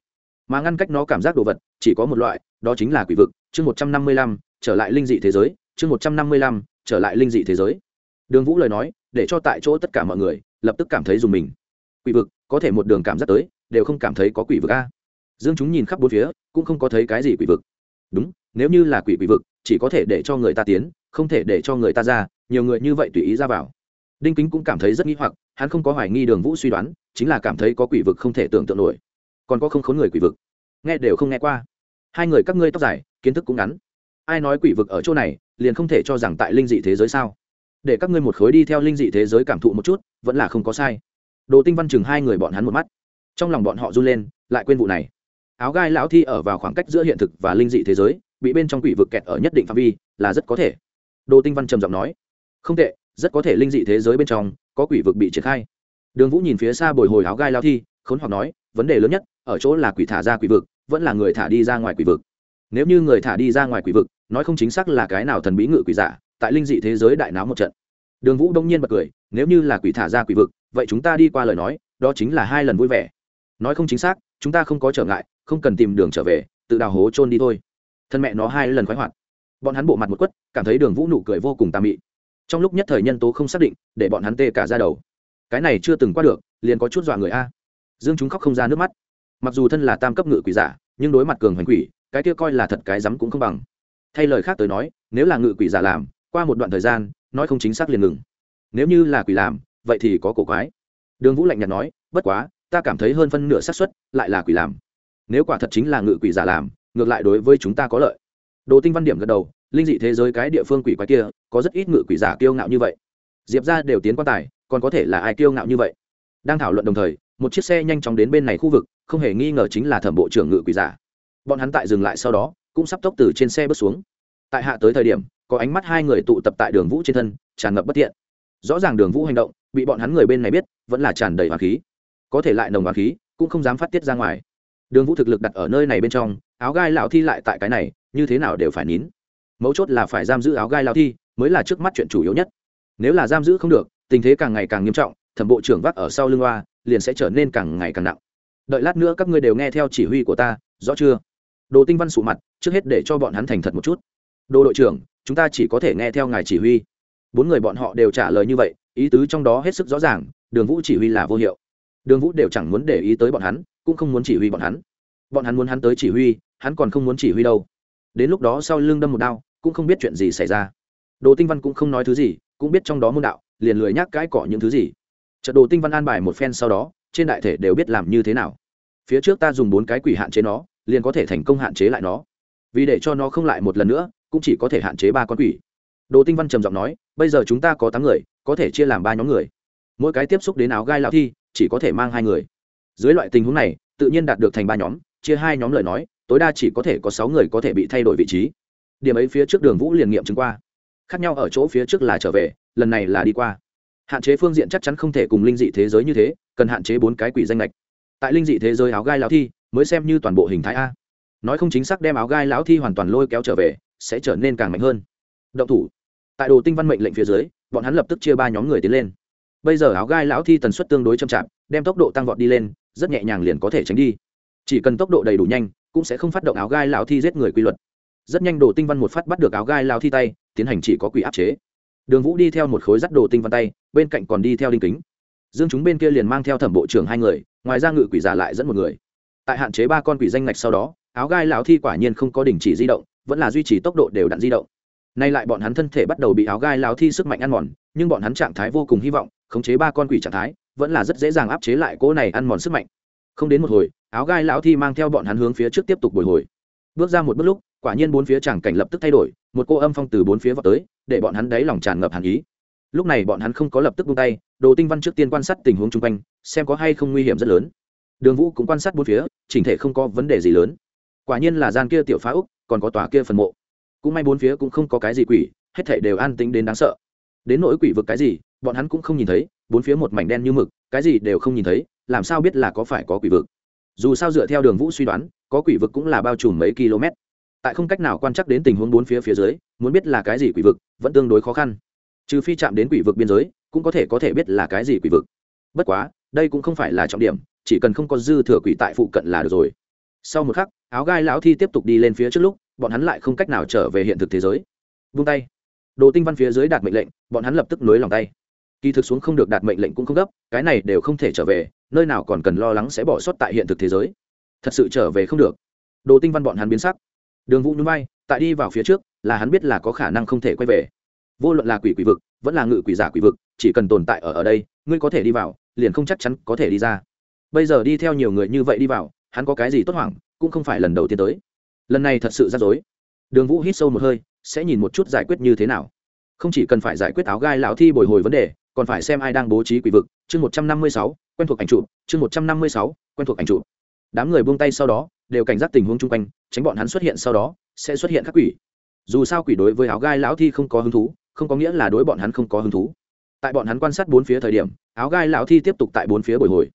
Mà ngăn cách nó cảm giác đồ vật, chỉ có một loại, đó chính là quỷ vực, chương một trăm năm mươi lăm, trở lại linh dị thế giới, chương một trăm năm mươi lăm, trở lại linh dị thế giới. Đường vũ lời nói, để cho tại chỗ tất cả mọi người, lập tức cảm thấy dùng mình. Quỷ vực, có thể một đường cảm giác tới, đều không cảm thấy có quỷ vực a. Dương chúng nhìn khắp bốn phía, cũng không có thấy cái gì quỷ vực. Đúng, nếu như là quỷ quỷ vực, chỉ có thể để cho người ta tiến không thể để cho người ta ra, nhiều người như vậy tùy ý ra vào. Đinh kính cũng cảm thấy rất nghi hoặc, hắn không có hoài nghi đường vũ suy đoán, chính là cảm thấy có quỷ vực không thể tưởng tượng nổi. Còn có không khốn người quỷ vực. Nghe đều không nghe qua. Hai người các ngươi tóc dài, kiến thức cũng ngắn. Ai nói quỷ vực ở chỗ này, liền không thể cho rằng tại linh dị thế giới sao? Để các ngươi một khối đi theo linh dị thế giới cảm thụ một chút, vẫn là không có sai. Đồ tinh văn chừng hai người bọn hắn một mắt. Trong lòng bọn họ run lên, lại quên vụ này. Áo gai lão thi ở vào khoảng cách giữa hiện thực và linh dị thế giới, bị bên trong quỷ vực kẹt ở nhất định phạm vi, là rất có thể đồ tinh văn trầm giọng nói, không tệ, rất có thể linh dị thế giới bên trong có quỷ vực bị triển khai. Đường vũ nhìn phía xa bồi hồi áo gai lao thi, khốn hoặc nói, vấn đề lớn nhất, ở chỗ là quỷ thả ra quỷ vực, vẫn là người thả đi ra ngoài quỷ vực. Nếu như người thả đi ra ngoài quỷ vực, nói không chính xác là cái nào thần bí ngự quỷ giả, tại linh dị thế giới đại náo một trận. Đường vũ đông nhiên bật cười, nếu như là quỷ thả ra quỷ vực, vậy chúng ta đi qua lời nói, đó chính là hai lần vui vẻ. Nói không chính xác, chúng ta không có trở ngại, không cần tìm đường trở về, tự đào hố trôn đi thôi. Thân mẹ nó hai lần khoái hoạt bọn hắn bộ mặt một quất, cảm thấy đường vũ nụ cười vô cùng tà mị. Trong lúc nhất thời nhân tố không xác định, để bọn hắn tê cả ra đầu. Cái này chưa từng qua được, liền có chút dọa người a. Dương chúng khóc không ra nước mắt. Mặc dù thân là tam cấp ngự quỷ giả, nhưng đối mặt cường hoành quỷ, cái kia coi là thật cái rắm cũng không bằng. Thay lời khác tới nói, nếu là ngự quỷ giả làm, qua một đoạn thời gian, nói không chính xác liền ngừng. Nếu như là quỷ làm, vậy thì có cổ quái. Đường vũ lạnh nhạt nói, bất quá, ta cảm thấy hơn phân nửa xác suất lại là quỷ làm. Nếu quả thật chính là ngự quỷ giả làm, ngược lại đối với chúng ta có lợi đồ tinh văn điểm gật đầu, linh dị thế giới cái địa phương quỷ quái kia, có rất ít ngự quỷ giả kiêu ngạo như vậy. Diệp ra đều tiến quan tài, còn có thể là ai kiêu ngạo như vậy? Đang thảo luận đồng thời, một chiếc xe nhanh chóng đến bên này khu vực, không hề nghi ngờ chính là thẩm bộ trưởng ngự quỷ giả. Bọn hắn tại dừng lại sau đó, cũng sắp tốc từ trên xe bước xuống. Tại hạ tới thời điểm, có ánh mắt hai người tụ tập tại đường vũ trên thân, tràn ngập bất tiện. Rõ ràng đường vũ hành động, bị bọn hắn người bên này biết, vẫn là tràn đầy hoàng khí. Có thể lại nồng hoàng khí, cũng không dám phát tiết ra ngoài. Đường vũ thực lực đặt ở nơi này bên trong áo gai lão thi lại tại cái này, như thế nào đều phải nín. Mấu chốt là phải giam giữ áo gai lão thi mới là trước mắt chuyện chủ yếu nhất. Nếu là giam giữ không được, tình thế càng ngày càng nghiêm trọng, thẩm bộ trưởng vác ở sau lưng oa, liền sẽ trở nên càng ngày càng nặng. Đợi lát nữa các ngươi đều nghe theo chỉ huy của ta, rõ chưa? Đồ tinh văn sụ mặt, trước hết để cho bọn hắn thành thật một chút. Đồ đội trưởng, chúng ta chỉ có thể nghe theo ngài chỉ huy. Bốn người bọn họ đều trả lời như vậy, ý tứ trong đó hết sức rõ ràng, đường vũ chỉ huy là vô hiệu. Đường vũ đều chẳng muốn để ý tới bọn hắn, cũng không muốn chỉ huy bọn hắn. Bọn hắn muốn hắn tới chỉ huy hắn còn không muốn chỉ huy đâu. Đến lúc đó sau lưng đâm một đao, cũng không biết chuyện gì xảy ra. Đồ tinh văn cũng không nói thứ gì, cũng biết trong đó môn đạo, liền lười nhác cãi cọ những thứ gì. Trận đồ tinh văn an bài một phen sau đó, trên đại thể đều biết làm như thế nào. Phía trước ta dùng bốn cái quỷ hạn chế nó, liền có thể thành công hạn chế lại nó. Vì để cho nó không lại một lần nữa, cũng chỉ có thể hạn chế ba con quỷ. Đồ tinh văn trầm giọng nói, bây giờ chúng ta có tám người, có thể chia làm ba nhóm người. Mỗi cái tiếp xúc đến áo gai lão thi, chỉ có thể mang hai người. Dưới loại tình huống này, tự nhiên đạt được thành ba nhóm, chia hai nhóm lời nói tối đa chỉ có thể có sáu người có thể bị thay đổi vị trí. Điểm ấy phía trước đường vũ liền nghiệm chứng qua. Khác nhau ở chỗ phía trước là trở về, lần này là đi qua. Hạn chế phương diện chắc chắn không thể cùng linh dị thế giới như thế, cần hạn chế bốn cái quỷ danh lệch. Tại linh dị thế giới áo gai lão thi, mới xem như toàn bộ hình thái a. Nói không chính xác đem áo gai lão thi hoàn toàn lôi kéo trở về, sẽ trở nên càng mạnh hơn. Động thủ. Tại đồ tinh văn mệnh lệnh phía dưới, bọn hắn lập tức chia ba nhóm người tiến lên. Bây giờ áo gai lão thi tần suất tương đối chậm chạp, đem tốc độ tăng vọt đi lên, rất nhẹ nhàng liền có thể tránh đi. Chỉ cần tốc độ đầy đủ nhanh cũng sẽ không phát động áo gai lão thi giết người quy luật. Rất nhanh đồ tinh văn một phát bắt được áo gai lão thi tay, tiến hành chỉ có quỷ áp chế. Đường vũ đi theo một khối rắt đồ tinh văn tay, bên cạnh còn đi theo đinh kính. Dương chúng bên kia liền mang theo thẩm bộ trưởng hai người, ngoài ra ngự quỷ giả lại dẫn một người. Tại hạn chế ba con quỷ danh ngạch sau đó, áo gai lão thi quả nhiên không có đình chỉ di động, vẫn là duy trì tốc độ đều đặn di động. Nay lại bọn hắn thân thể bắt đầu bị áo gai lão thi sức mạnh ăn mòn, nhưng bọn hắn trạng thái vô cùng hy vọng, khống chế ba con quỷ trạng thái, vẫn là rất dễ dàng áp chế lại cỗ này ăn mòn sức mạnh. Không đến một hồi áo gai lão thi mang theo bọn hắn hướng phía trước tiếp tục bồi hồi. Bước ra một bước lúc, quả nhiên bốn phía chẳng cảnh lập tức thay đổi, một cô âm phong từ bốn phía vào tới, để bọn hắn đáy lòng tràn ngập hàn ý. Lúc này bọn hắn không có lập tức buông tay, đồ tinh văn trước tiên quan sát tình huống chung quanh, xem có hay không nguy hiểm rất lớn. Đường vũ cũng quan sát bốn phía, chỉnh thể không có vấn đề gì lớn. Quả nhiên là gian kia tiểu phá úc, còn có tòa kia phần mộ. Cũng may bốn phía cũng không có cái gì quỷ, hết thể đều an tính đến đáng sợ. Đến nỗi quỷ vực cái gì, bọn hắn cũng không nhìn thấy, bốn phía một mảnh đen như mực, cái gì đều không nhìn thấy, làm sao biết là có phải có quỷ vực dù sao dựa theo đường vũ suy đoán, có quỷ vực cũng là bao trùm mấy km. Tại không cách nào quan trắc đến tình huống bốn phía phía dưới, muốn biết là cái gì quỷ vực, vẫn tương đối khó khăn. Trừ phi chạm đến quỷ vực biên giới, cũng có thể có thể biết là cái gì quỷ vực. Bất quá, đây cũng không phải là trọng điểm, chỉ cần không có dư thừa quỷ tại phụ cận là được rồi. Sau một khắc, áo gai lão thi tiếp tục đi lên phía trước lúc, bọn hắn lại không cách nào trở về hiện thực thế giới. Vung tay. Đồ tinh văn phía dưới đạt mệnh lệnh, bọn hắn lập tức nối lòng tay. Kỳ thực xuống không được đạt mệnh lệnh cũng không gấp, cái này đều không thể trở về nơi nào còn cần lo lắng sẽ bỏ sót tại hiện thực thế giới. Thật sự trở về không được. Đồ tinh văn bọn hắn biến sắc. Đường vũ núi bay tại đi vào phía trước, là hắn biết là có khả năng không thể quay về. Vô luận là quỷ quỷ vực, vẫn là ngự quỷ giả quỷ vực, chỉ cần tồn tại ở ở đây, ngươi có thể đi vào, liền không chắc chắn có thể đi ra. Bây giờ đi theo nhiều người như vậy đi vào, hắn có cái gì tốt hoảng, cũng không phải lần đầu tiên tới. Lần này thật sự rắc rối. Đường vũ hít sâu một hơi, sẽ nhìn một chút giải quyết như thế nào. Không chỉ cần phải giải quyết áo gai lão thi bồi hồi vấn đề, còn phải xem ai đang bố trí quỷ vực. Chương một trăm năm mươi sáu quen thuộc ảnh trụ chương một trăm năm mươi sáu, quen thuộc ảnh trụ đám người buông tay sau đó, đều cảnh giác tình huống chung quanh, tránh bọn hắn xuất hiện sau đó, sẽ xuất hiện các quỷ. Dù sao quỷ đối với áo gai lão thi không có hứng thú, không có nghĩa là đối bọn hắn không có hứng thú. Tại bọn hắn quan sát bốn phía thời điểm, áo gai lão thi tiếp tục tại bốn phía bồi hồi.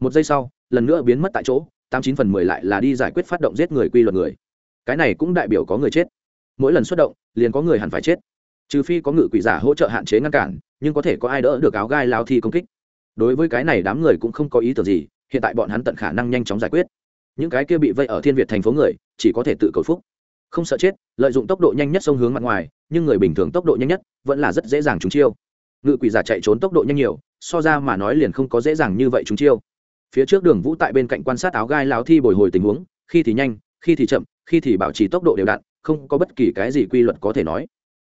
Một giây sau, lần nữa biến mất tại chỗ, tám chín phần mười lại là đi giải quyết phát động giết người quy luật người. Cái này cũng đại biểu có người chết. Mỗi lần xuất động, liền có người hẳn phải chết. Trừ phi có ngự quỷ giả hỗ trợ hạn chế ngăn cản, nhưng có thể có ai đỡ được áo gai lao thi công kích đối với cái này đám người cũng không có ý tưởng gì, hiện tại bọn hắn tận khả năng nhanh chóng giải quyết. Những cái kia bị vây ở thiên việt thành phố người, chỉ có thể tự cầu phúc. Không sợ chết, lợi dụng tốc độ nhanh nhất sông hướng mặt ngoài, nhưng người bình thường tốc độ nhanh nhất vẫn là rất dễ dàng trúng chiêu. Ngự quỷ giả chạy trốn tốc độ nhanh nhiều, so ra mà nói liền không có dễ dàng như vậy trúng chiêu. Phía trước đường vũ tại bên cạnh quan sát áo gai láo thi bồi hồi tình huống, khi thì nhanh, khi thì chậm, khi thì bảo trì tốc độ đều đặn, không có bất kỳ cái gì quy luật có thể nói.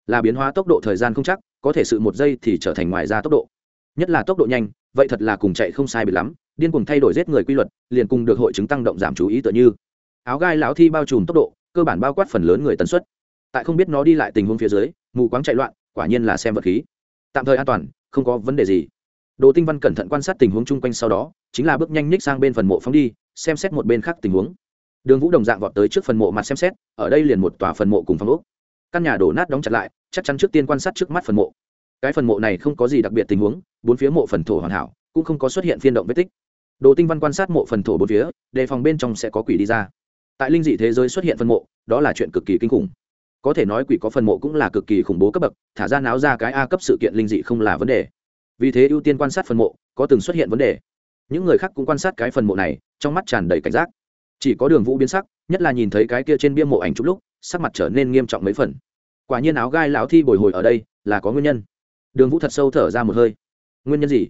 Là biến hóa tốc độ thời gian không chắc, có thể sự một giây thì trở thành ngoài ra tốc độ. Nhất là tốc độ nhanh vậy thật là cùng chạy không sai bị lắm, điên cùng thay đổi giết người quy luật, liền cùng được hội chứng tăng động giảm chú ý tựa như. Áo gai lão thi bao trùm tốc độ, cơ bản bao quát phần lớn người tần suất. Tại không biết nó đi lại tình huống phía dưới, mù quáng chạy loạn, quả nhiên là xem vật khí. Tạm thời an toàn, không có vấn đề gì. Đồ tinh văn cẩn thận quan sát tình huống chung quanh sau đó, chính là bước nhanh nhích sang bên phần mộ phóng đi, xem xét một bên khác tình huống. Đường vũ đồng dạng vọt tới trước phần mộ mặt xem xét, ở đây liền một tòa phần mộ cùng phong ốc. Căn nhà đổ nát đóng chặt lại, chắc chắn trước tiên quan sát trước mắt phần mộ cái phần mộ này không có gì đặc biệt tình huống, bốn phía mộ phần thổ hoàn hảo, cũng không có xuất hiện phiên động vết tích. Đồ tinh văn quan sát mộ phần thổ bốn phía, đề phòng bên trong sẽ có quỷ đi ra. Tại linh dị thế giới xuất hiện phần mộ, đó là chuyện cực kỳ kinh khủng. Có thể nói quỷ có phần mộ cũng là cực kỳ khủng bố cấp bậc, thả ra náo ra cái a cấp sự kiện linh dị không là vấn đề. Vì thế ưu tiên quan sát phần mộ, có từng xuất hiện vấn đề. Những người khác cũng quan sát cái phần mộ này, trong mắt tràn đầy cảnh giác. Chỉ có đường vũ biến sắc, nhất là nhìn thấy cái kia trên bia mộ ảnh chút lúc, sắc mặt trở nên nghiêm trọng mấy phần. Quả nhiên áo gai lão thi bồi hồi ở đây, là có nguyên nhân đường vũ thật sâu thở ra một hơi. Nguyên nhân gì?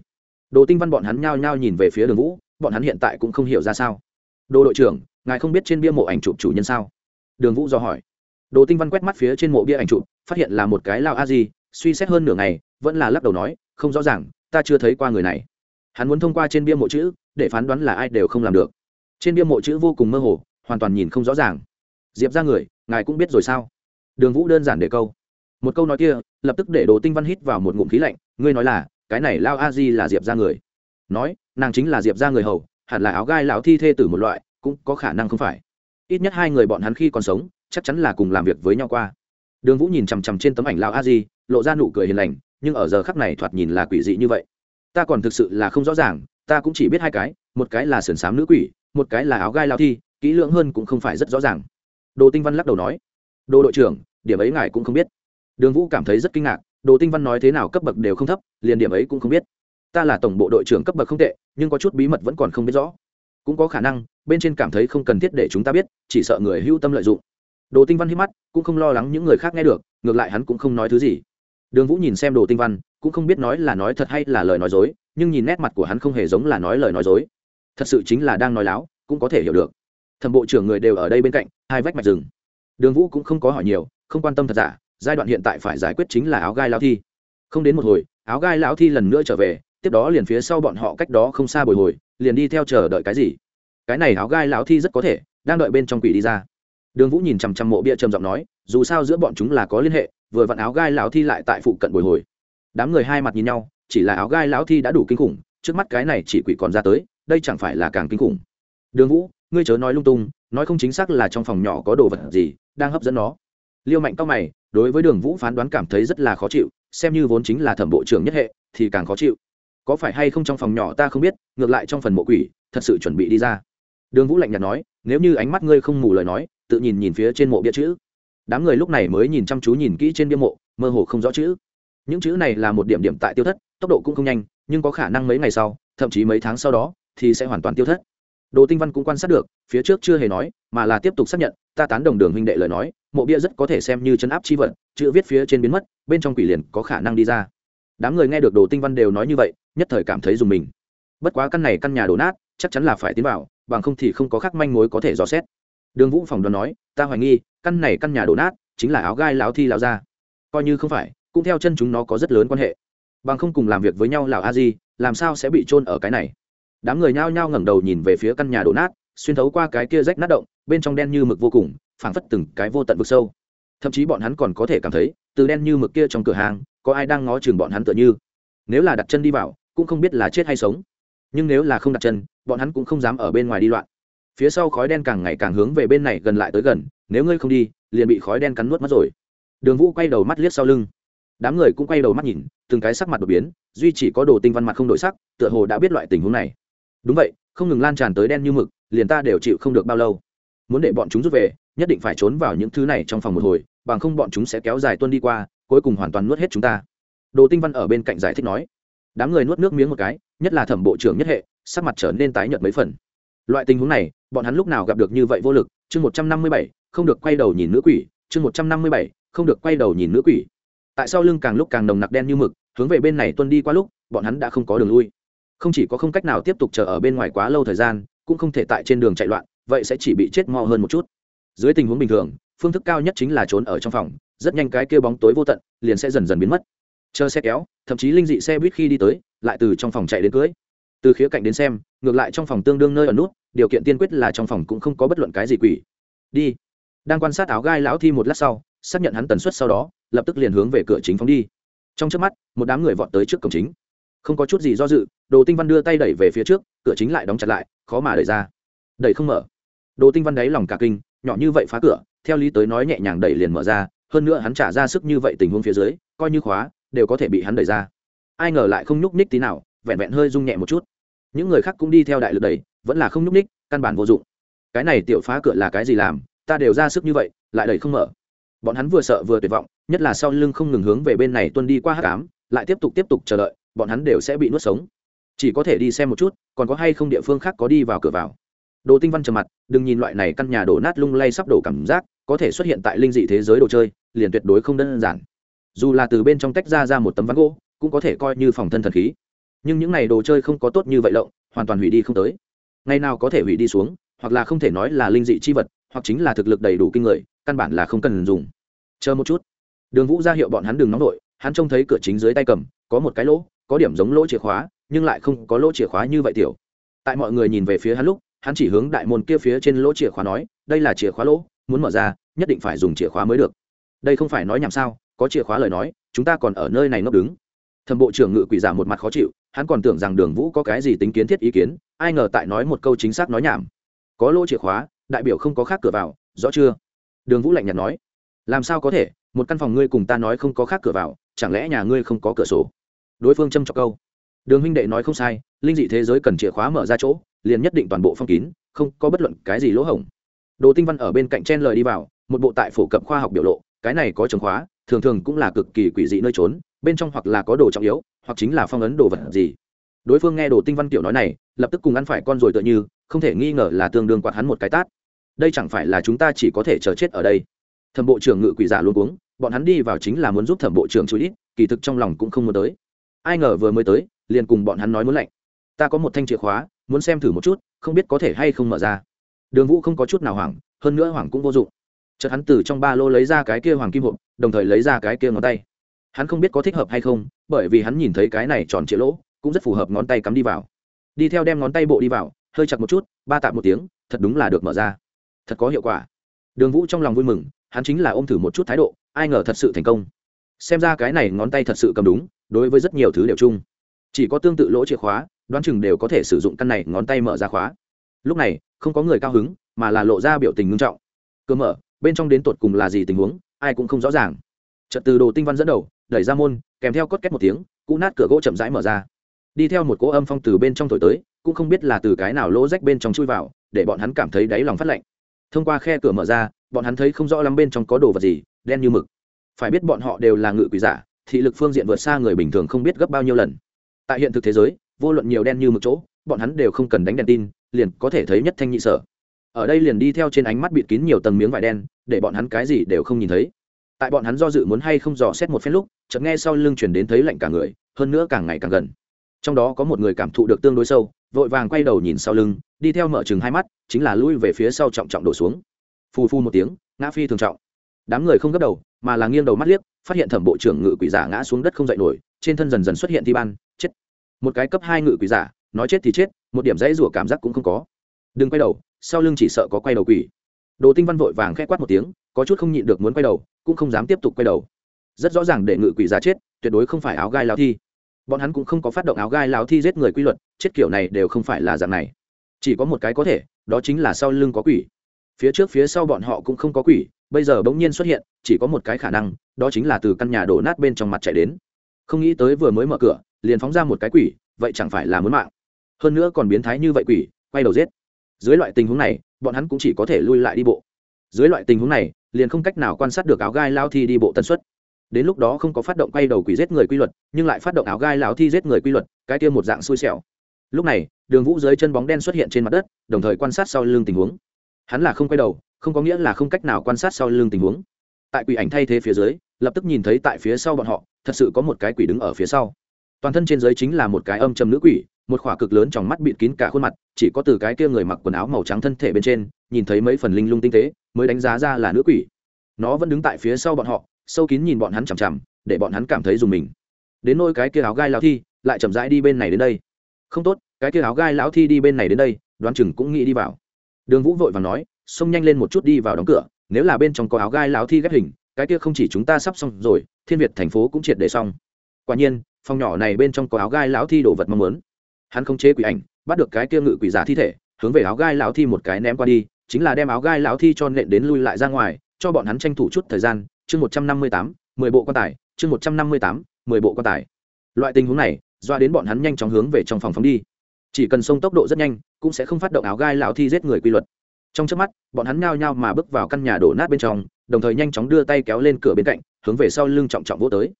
Đồ tinh văn bọn hắn nhao nhao nhìn về phía đường vũ, bọn hắn hiện tại cũng không hiểu ra sao. Đồ đội trưởng, ngài không biết trên bia mộ ảnh chụp chủ nhân sao? Đường vũ do hỏi. Đồ tinh văn quét mắt phía trên mộ bia ảnh chụp, phát hiện là một cái lao a di, suy xét hơn nửa ngày, vẫn là lắc đầu nói, không rõ ràng, ta chưa thấy qua người này. Hắn muốn thông qua trên bia mộ chữ, để phán đoán là ai đều không làm được. Trên bia mộ chữ vô cùng mơ hồ, hoàn toàn nhìn không rõ ràng. Diệp ra người, ngài cũng biết rồi sao? Đường vũ đơn giản để câu một câu nói kia, lập tức để đồ tinh văn hít vào một ngụm khí lạnh, ngươi nói là, cái này lao a di là diệp ra người. Nói, nàng chính là diệp ra người hầu, hẳn là áo gai lão thi thê tử một loại, cũng có khả năng không phải. Ít nhất hai người bọn hắn khi còn sống, chắc chắn là cùng làm việc với nhau qua. Đường vũ nhìn chằm chằm trên tấm ảnh lao a di, lộ ra nụ cười hiền lành, nhưng ở giờ khắc này thoạt nhìn là quỷ dị như vậy. Ta còn thực sự là không rõ ràng, ta cũng chỉ biết hai cái, một cái là sườn xám nữ quỷ, một cái là áo gai lao thi, kỹ lưỡng hơn cũng không phải rất rõ ràng. Đồ tinh văn lắc đầu nói, đồ đội trưởng, điểm ấy ngài cũng không biết đường vũ cảm thấy rất kinh ngạc, đồ tinh văn nói thế nào cấp bậc đều không thấp, liền điểm ấy cũng không biết. Ta là tổng bộ đội trưởng cấp bậc không tệ, nhưng có chút bí mật vẫn còn không biết rõ. Cũng có khả năng, bên trên cảm thấy không cần thiết để chúng ta biết, chỉ sợ người hưu tâm lợi dụng. Đồ tinh văn hít mắt, cũng không lo lắng những người khác nghe được, ngược lại hắn cũng không nói thứ gì. Đường vũ nhìn xem đồ tinh văn, cũng không biết nói là nói thật hay là lời nói dối, nhưng nhìn nét mặt của hắn không hề giống là nói lời nói dối. Thật sự chính là đang nói láo, cũng có thể hiểu được. Thẩm bộ trưởng người đều ở đây bên cạnh, hai vách mạch rừng. Đường vũ cũng không có hỏi nhiều, không quan tâm thật giả giai đoạn hiện tại phải giải quyết chính là áo gai lao thi. Không đến một hồi, áo gai lão thi lần nữa trở về, tiếp đó liền phía sau bọn họ cách đó không xa bồi hồi, liền đi theo chờ đợi cái gì. Cái này áo gai lão thi rất có thể, đang đợi bên trong quỷ đi ra. Đường vũ nhìn chằm chằm mộ bia trầm giọng nói, dù sao giữa bọn chúng là có liên hệ, vừa vặn áo gai lão thi lại tại phụ cận bồi hồi. Đám người hai mặt nhìn nhau, chỉ là áo gai lão thi đã đủ kinh khủng, trước mắt cái này chỉ quỷ còn ra tới, đây chẳng phải là càng kinh khủng. Đường vũ, ngươi chớ nói lung tung, nói không chính xác là trong phòng nhỏ có đồ vật gì, đang hấp dẫn nó. Liêu mạnh cao mày đối với đường vũ phán đoán cảm thấy rất là khó chịu, xem như vốn chính là thẩm bộ trưởng nhất hệ, thì càng khó chịu. Có phải hay không trong phòng nhỏ ta không biết, ngược lại trong phần mộ quỷ, thật sự chuẩn bị đi ra. Đường vũ lạnh nhạt nói, nếu như ánh mắt ngươi không mù lời nói, tự nhìn nhìn phía trên mộ bia chữ. Đám người lúc này mới nhìn chăm chú nhìn kỹ trên bia mộ, mơ hồ không rõ chữ. Những chữ này là một điểm điểm tại tiêu thất, tốc độ cũng không nhanh, nhưng có khả năng mấy ngày sau, thậm chí mấy tháng sau đó, thì sẽ hoàn toàn tiêu thất đồ tinh văn cũng quan sát được, phía trước chưa hề nói, mà là tiếp tục xác nhận, ta tán đồng đường huynh đệ lời nói, mộ bia rất có thể xem như chấn áp chi vật, chữ viết phía trên biến mất, bên trong quỷ liền có khả năng đi ra. Đám người nghe được đồ tinh văn đều nói như vậy, nhất thời cảm thấy dùng mình. Bất quá căn này căn nhà đổ nát, chắc chắn là phải tiến vào, bằng không thì không có khác manh mối có thể dò xét. Đường vũ phòng đoán nói, ta hoài nghi, căn này căn nhà đổ nát, chính là áo gai láo thi láo ra coi như không phải, cũng theo chân chúng nó có rất lớn quan hệ. Bằng không cùng làm việc với nhau lào a di, làm sao sẽ bị trôn ở cái này? Đám người nhao nhao ngẩng đầu nhìn về phía căn nhà đổ nát, xuyên thấu qua cái kia rách nát động, bên trong đen như mực vô cùng, phảng phất từng cái vô tận vực sâu. Thậm chí bọn hắn còn có thể cảm thấy, từ đen như mực kia trong cửa hàng, có ai đang ngó chừng bọn hắn tựa như. Nếu là đặt chân đi vào, cũng không biết là chết hay sống. Nhưng nếu là không đặt chân, bọn hắn cũng không dám ở bên ngoài đi loạn. Phía sau khói đen càng ngày càng hướng về bên này gần lại tới gần, nếu ngươi không đi, liền bị khói đen cắn nuốt mất rồi. Đường vũ quay đầu mắt liếc sau lưng. Đám người cũng quay đầu mắt nhìn, từng cái sắc mặt đột biến, duy chỉ có đồ tinh văn mặt không đổi sắc, tựa hồ đã biết loại tình huống này đúng vậy, không ngừng lan tràn tới đen như mực, liền ta đều chịu không được bao lâu. Muốn để bọn chúng rút về, nhất định phải trốn vào những thứ này trong phòng một hồi, bằng không bọn chúng sẽ kéo dài tuân đi qua, cuối cùng hoàn toàn nuốt hết chúng ta. Đồ tinh văn ở bên cạnh giải thích nói. Đám người nuốt nước miếng một cái, nhất là thẩm bộ trưởng nhất hệ, sắc mặt trở nên tái nhợt mấy phần. Loại tình huống này, bọn hắn lúc nào gặp được như vậy vô lực, chương một trăm năm mươi bảy, không được quay đầu nhìn nữ quỷ, chương một trăm năm mươi bảy, không được quay đầu nhìn nữ quỷ. Tại sao lưng càng lúc càng nồng nặc đen như mực, hướng về bên này tuân đi qua lúc, bọn hắn đã không có đường lui không chỉ có không cách nào tiếp tục chờ ở bên ngoài quá lâu thời gian, cũng không thể tại trên đường chạy loạn, vậy sẽ chỉ bị chết mò hơn một chút. Dưới tình huống bình thường, phương thức cao nhất chính là trốn ở trong phòng, rất nhanh cái kia bóng tối vô tận liền sẽ dần dần biến mất. Chờ xe kéo, thậm chí linh dị xe buýt khi đi tới, lại từ trong phòng chạy đến cưới. Từ khía cạnh đến xem, ngược lại trong phòng tương đương nơi ở nút, điều kiện tiên quyết là trong phòng cũng không có bất luận cái gì quỷ. Đi. Đang quan sát áo gai lão thi một lát sau, xác nhận hắn tần suất sau đó, lập tức liền hướng về cửa chính phóng đi. Trong trước mắt, một đám người vọt tới trước cổng chính không có chút gì do dự, đồ tinh văn đưa tay đẩy về phía trước, cửa chính lại đóng chặt lại, khó mà đẩy ra. Đẩy không mở. Đồ tinh văn đáy lòng cả kinh, nhỏ như vậy phá cửa, theo lý tới nói nhẹ nhàng đẩy liền mở ra, hơn nữa hắn trả ra sức như vậy tình huống phía dưới, coi như khóa, đều có thể bị hắn đẩy ra. Ai ngờ lại không nhúc ních tí nào, vẹn vẹn hơi rung nhẹ một chút. Những người khác cũng đi theo đại lực đẩy, vẫn là không nhúc ních căn bản vô dụng. Cái này tiểu phá cửa là cái gì làm, ta đều ra sức như vậy, lại đẩy không mở. Bọn hắn vừa sợ vừa tuyệt vọng, nhất là sau lưng không ngừng hướng về bên này tuân đi qua hát cám lại tiếp tục tiếp tục chờ đợi bọn hắn đều sẽ bị nuốt sống. Chỉ có thể đi xem một chút, còn có hay không địa phương khác có đi vào cửa vào. Đồ tinh văn trầm mặt, đừng nhìn loại này căn nhà đổ nát lung lay sắp đổ cảm giác, có thể xuất hiện tại linh dị thế giới đồ chơi, liền tuyệt đối không đơn giản. Dù là từ bên trong tách ra ra một tấm ván gỗ, cũng có thể coi như phòng thân thần khí. Nhưng những này đồ chơi không có tốt như vậy lộng, hoàn toàn hủy đi không tới. Ngày nào có thể hủy đi xuống, hoặc là không thể nói là linh dị chi vật, hoặc chính là thực lực đầy đủ kinh người, căn bản là không cần dùng. Chờ một chút. Đường vũ ra hiệu bọn hắn đừng nóng đội hắn trông thấy cửa chính dưới tay cầm, có một cái lỗ có điểm giống lỗ chìa khóa, nhưng lại không có lỗ chìa khóa như vậy tiểu. Tại mọi người nhìn về phía hắn lúc, hắn chỉ hướng đại môn kia phía trên lỗ chìa khóa nói, đây là chìa khóa lỗ, muốn mở ra, nhất định phải dùng chìa khóa mới được. Đây không phải nói nhảm sao, có chìa khóa lời nói, chúng ta còn ở nơi này ngốc đứng. Thẩm bộ trưởng ngự quỷ giả một mặt khó chịu, hắn còn tưởng rằng đường vũ có cái gì tính kiến thiết ý kiến, ai ngờ tại nói một câu chính xác nói nhảm. Có lỗ chìa khóa, đại biểu không có khác cửa vào, rõ chưa? Đường vũ lạnh nhạt nói, làm sao có thể, một căn phòng ngươi cùng ta nói không có khác cửa vào, chẳng lẽ nhà ngươi không có cửa sổ? Đối phương châm trọc câu. Đường huynh đệ nói không sai, linh dị thế giới cần chìa khóa mở ra chỗ, liền nhất định toàn bộ phong kín, không có bất luận cái gì lỗ hổng. Đồ tinh văn ở bên cạnh chen lời đi vào, một bộ tại phổ cập khoa học biểu lộ, cái này có chìa khóa, thường thường cũng là cực kỳ quỷ dị nơi trốn, bên trong hoặc là có đồ trọng yếu, hoặc chính là phong ấn đồ vật gì. Đối phương nghe đồ tinh văn kiểu nói này, lập tức cùng ăn phải con rồi tựa như, không thể nghi ngờ là tương đương quạt hắn một cái tát. Đây chẳng phải là chúng ta chỉ có thể chờ chết ở đây. Thẩm bộ trưởng ngự quỷ giả luôn uống bọn hắn đi vào chính là muốn giúp thẩm bộ trưởng chú ít kỳ thực trong lòng cũng không muốn tới ai ngờ vừa mới tới, liền cùng bọn hắn nói muốn lạnh. Ta có một thanh chìa khóa, muốn xem thử một chút, không biết có thể hay không mở ra. Đường vũ không có chút nào hoảng, hơn nữa hoảng cũng vô dụng. Chợt hắn từ trong ba lô lấy ra cái kia hoàng kim hộp, đồng thời lấy ra cái kia ngón tay. Hắn không biết có thích hợp hay không, bởi vì hắn nhìn thấy cái này tròn trịa lỗ, cũng rất phù hợp ngón tay cắm đi vào. Đi theo đem ngón tay bộ đi vào, hơi chặt một chút, ba tạm một tiếng, thật đúng là được mở ra. Thật có hiệu quả. Đường vũ trong lòng vui mừng, hắn chính là ôm thử một chút thái độ, ai ngờ thật sự thành công. Xem ra cái này ngón tay thật sự cầm đúng đối với rất nhiều thứ đều chung. Chỉ có tương tự lỗ chìa khóa, đoán chừng đều có thể sử dụng căn này ngón tay mở ra khóa. Lúc này, không có người cao hứng, mà là lộ ra biểu tình ngưng trọng. Cơ mở, bên trong đến tột cùng là gì tình huống, ai cũng không rõ ràng. Trật từ đồ tinh văn dẫn đầu, đẩy ra môn, kèm theo cốt két một tiếng, cũ nát cửa gỗ chậm rãi mở ra. Đi theo một cỗ âm phong từ bên trong thổi tới, cũng không biết là từ cái nào lỗ rách bên trong chui vào, để bọn hắn cảm thấy đáy lòng phát lạnh. Thông qua khe cửa mở ra, bọn hắn thấy không rõ lắm bên trong có đồ vật gì, đen như mực. Phải biết bọn họ đều là ngự quỷ giả thị lực phương diện vượt xa người bình thường không biết gấp bao nhiêu lần. Tại hiện thực thế giới, vô luận nhiều đen như một chỗ, bọn hắn đều không cần đánh đèn tin, liền có thể thấy nhất thanh nhị sở. Ở đây liền đi theo trên ánh mắt bịt kín nhiều tầng miếng vải đen, để bọn hắn cái gì đều không nhìn thấy. Tại bọn hắn do dự muốn hay không dò xét một phen lúc, chợt nghe sau lưng chuyển đến thấy lạnh cả người, hơn nữa càng ngày càng gần. Trong đó có một người cảm thụ được tương đối sâu, vội vàng quay đầu nhìn sau lưng, đi theo mở chừng hai mắt, chính là lui về phía sau trọng trọng đổ xuống. Phù phu một tiếng, ngã phi thường trọng. Đám người không gấp đầu, mà là nghiêng đầu mắt liếc phát hiện thẩm bộ trưởng ngự quỷ giả ngã xuống đất không dậy nổi, trên thân dần dần xuất hiện thi ban, chết. Một cái cấp hai ngự quỷ giả, nói chết thì chết, một điểm dãy rủa cảm giác cũng không có. Đừng quay đầu, sau lưng chỉ sợ có quay đầu quỷ. Đồ tinh văn vội vàng khẽ quát một tiếng, có chút không nhịn được muốn quay đầu, cũng không dám tiếp tục quay đầu. Rất rõ ràng để ngự quỷ giả chết, tuyệt đối không phải áo gai lao thi. Bọn hắn cũng không có phát động áo gai lao thi giết người quy luật, chết kiểu này đều không phải là dạng này. Chỉ có một cái có thể, đó chính là sau lưng có quỷ. Phía trước phía sau bọn họ cũng không có quỷ, bây giờ bỗng nhiên xuất hiện, chỉ có một cái khả năng đó chính là từ căn nhà đổ nát bên trong mặt chạy đến. Không nghĩ tới vừa mới mở cửa, liền phóng ra một cái quỷ, vậy chẳng phải là muốn mạng. Hơn nữa còn biến thái như vậy quỷ, quay đầu giết. Dưới loại tình huống này, bọn hắn cũng chỉ có thể lui lại đi bộ. Dưới loại tình huống này, liền không cách nào quan sát được áo gai lao thi đi bộ tần suất. Đến lúc đó không có phát động quay đầu quỷ giết người quy luật, nhưng lại phát động áo gai lao thi giết người quy luật, cái kia một dạng xui xẻo. Lúc này, đường vũ dưới chân bóng đen xuất hiện trên mặt đất, đồng thời quan sát sau lưng tình huống. Hắn là không quay đầu, không có nghĩa là không cách nào quan sát sau lưng tình huống. Tại quỷ ảnh thay thế phía dưới lập tức nhìn thấy tại phía sau bọn họ, thật sự có một cái quỷ đứng ở phía sau. Toàn thân trên dưới chính là một cái âm trầm nữ quỷ, một khỏa cực lớn trong mắt bịt kín cả khuôn mặt, chỉ có từ cái kia người mặc quần áo màu trắng thân thể bên trên, nhìn thấy mấy phần linh lung tinh tế, mới đánh giá ra là nữ quỷ. Nó vẫn đứng tại phía sau bọn họ, sâu kín nhìn bọn hắn chằm chằm, để bọn hắn cảm thấy dùng mình. Đến nôi cái kia áo gai lão thi, lại chậm rãi đi bên này đến đây. Không tốt, cái kia áo gai lão thi đi bên này đến đây, đoán chừng cũng nghĩ đi vào. Đường vũ vội và nói, xông nhanh lên một chút đi vào đóng cửa, nếu là bên trong có áo gai lão thi ghép hình cái kia không chỉ chúng ta sắp xong rồi, thiên việt thành phố cũng triệt để xong. Quả nhiên, phòng nhỏ này bên trong có áo gai lão thi đồ vật mong muốn. Hắn không chế quỷ ảnh, bắt được cái kia ngự quỷ giả thi thể, hướng về áo gai lão thi một cái ném qua đi, chính là đem áo gai lão thi cho nện đến lui lại ra ngoài, cho bọn hắn tranh thủ chút thời gian. Chương một trăm năm mươi tám, mười bộ quan tài, chương một trăm năm mươi tám, mười bộ quan tài. Loại tình huống này, doa đến bọn hắn nhanh chóng hướng về trong phòng phóng đi. Chỉ cần xông tốc độ rất nhanh, cũng sẽ không phát động áo gai lão thi giết người quy luật. Trong trước mắt, bọn hắn nhao nhao mà bước vào căn nhà đổ nát bên trong đồng thời nhanh chóng đưa tay kéo lên cửa bên cạnh, hướng về sau lưng trọng trọng vỗ tới.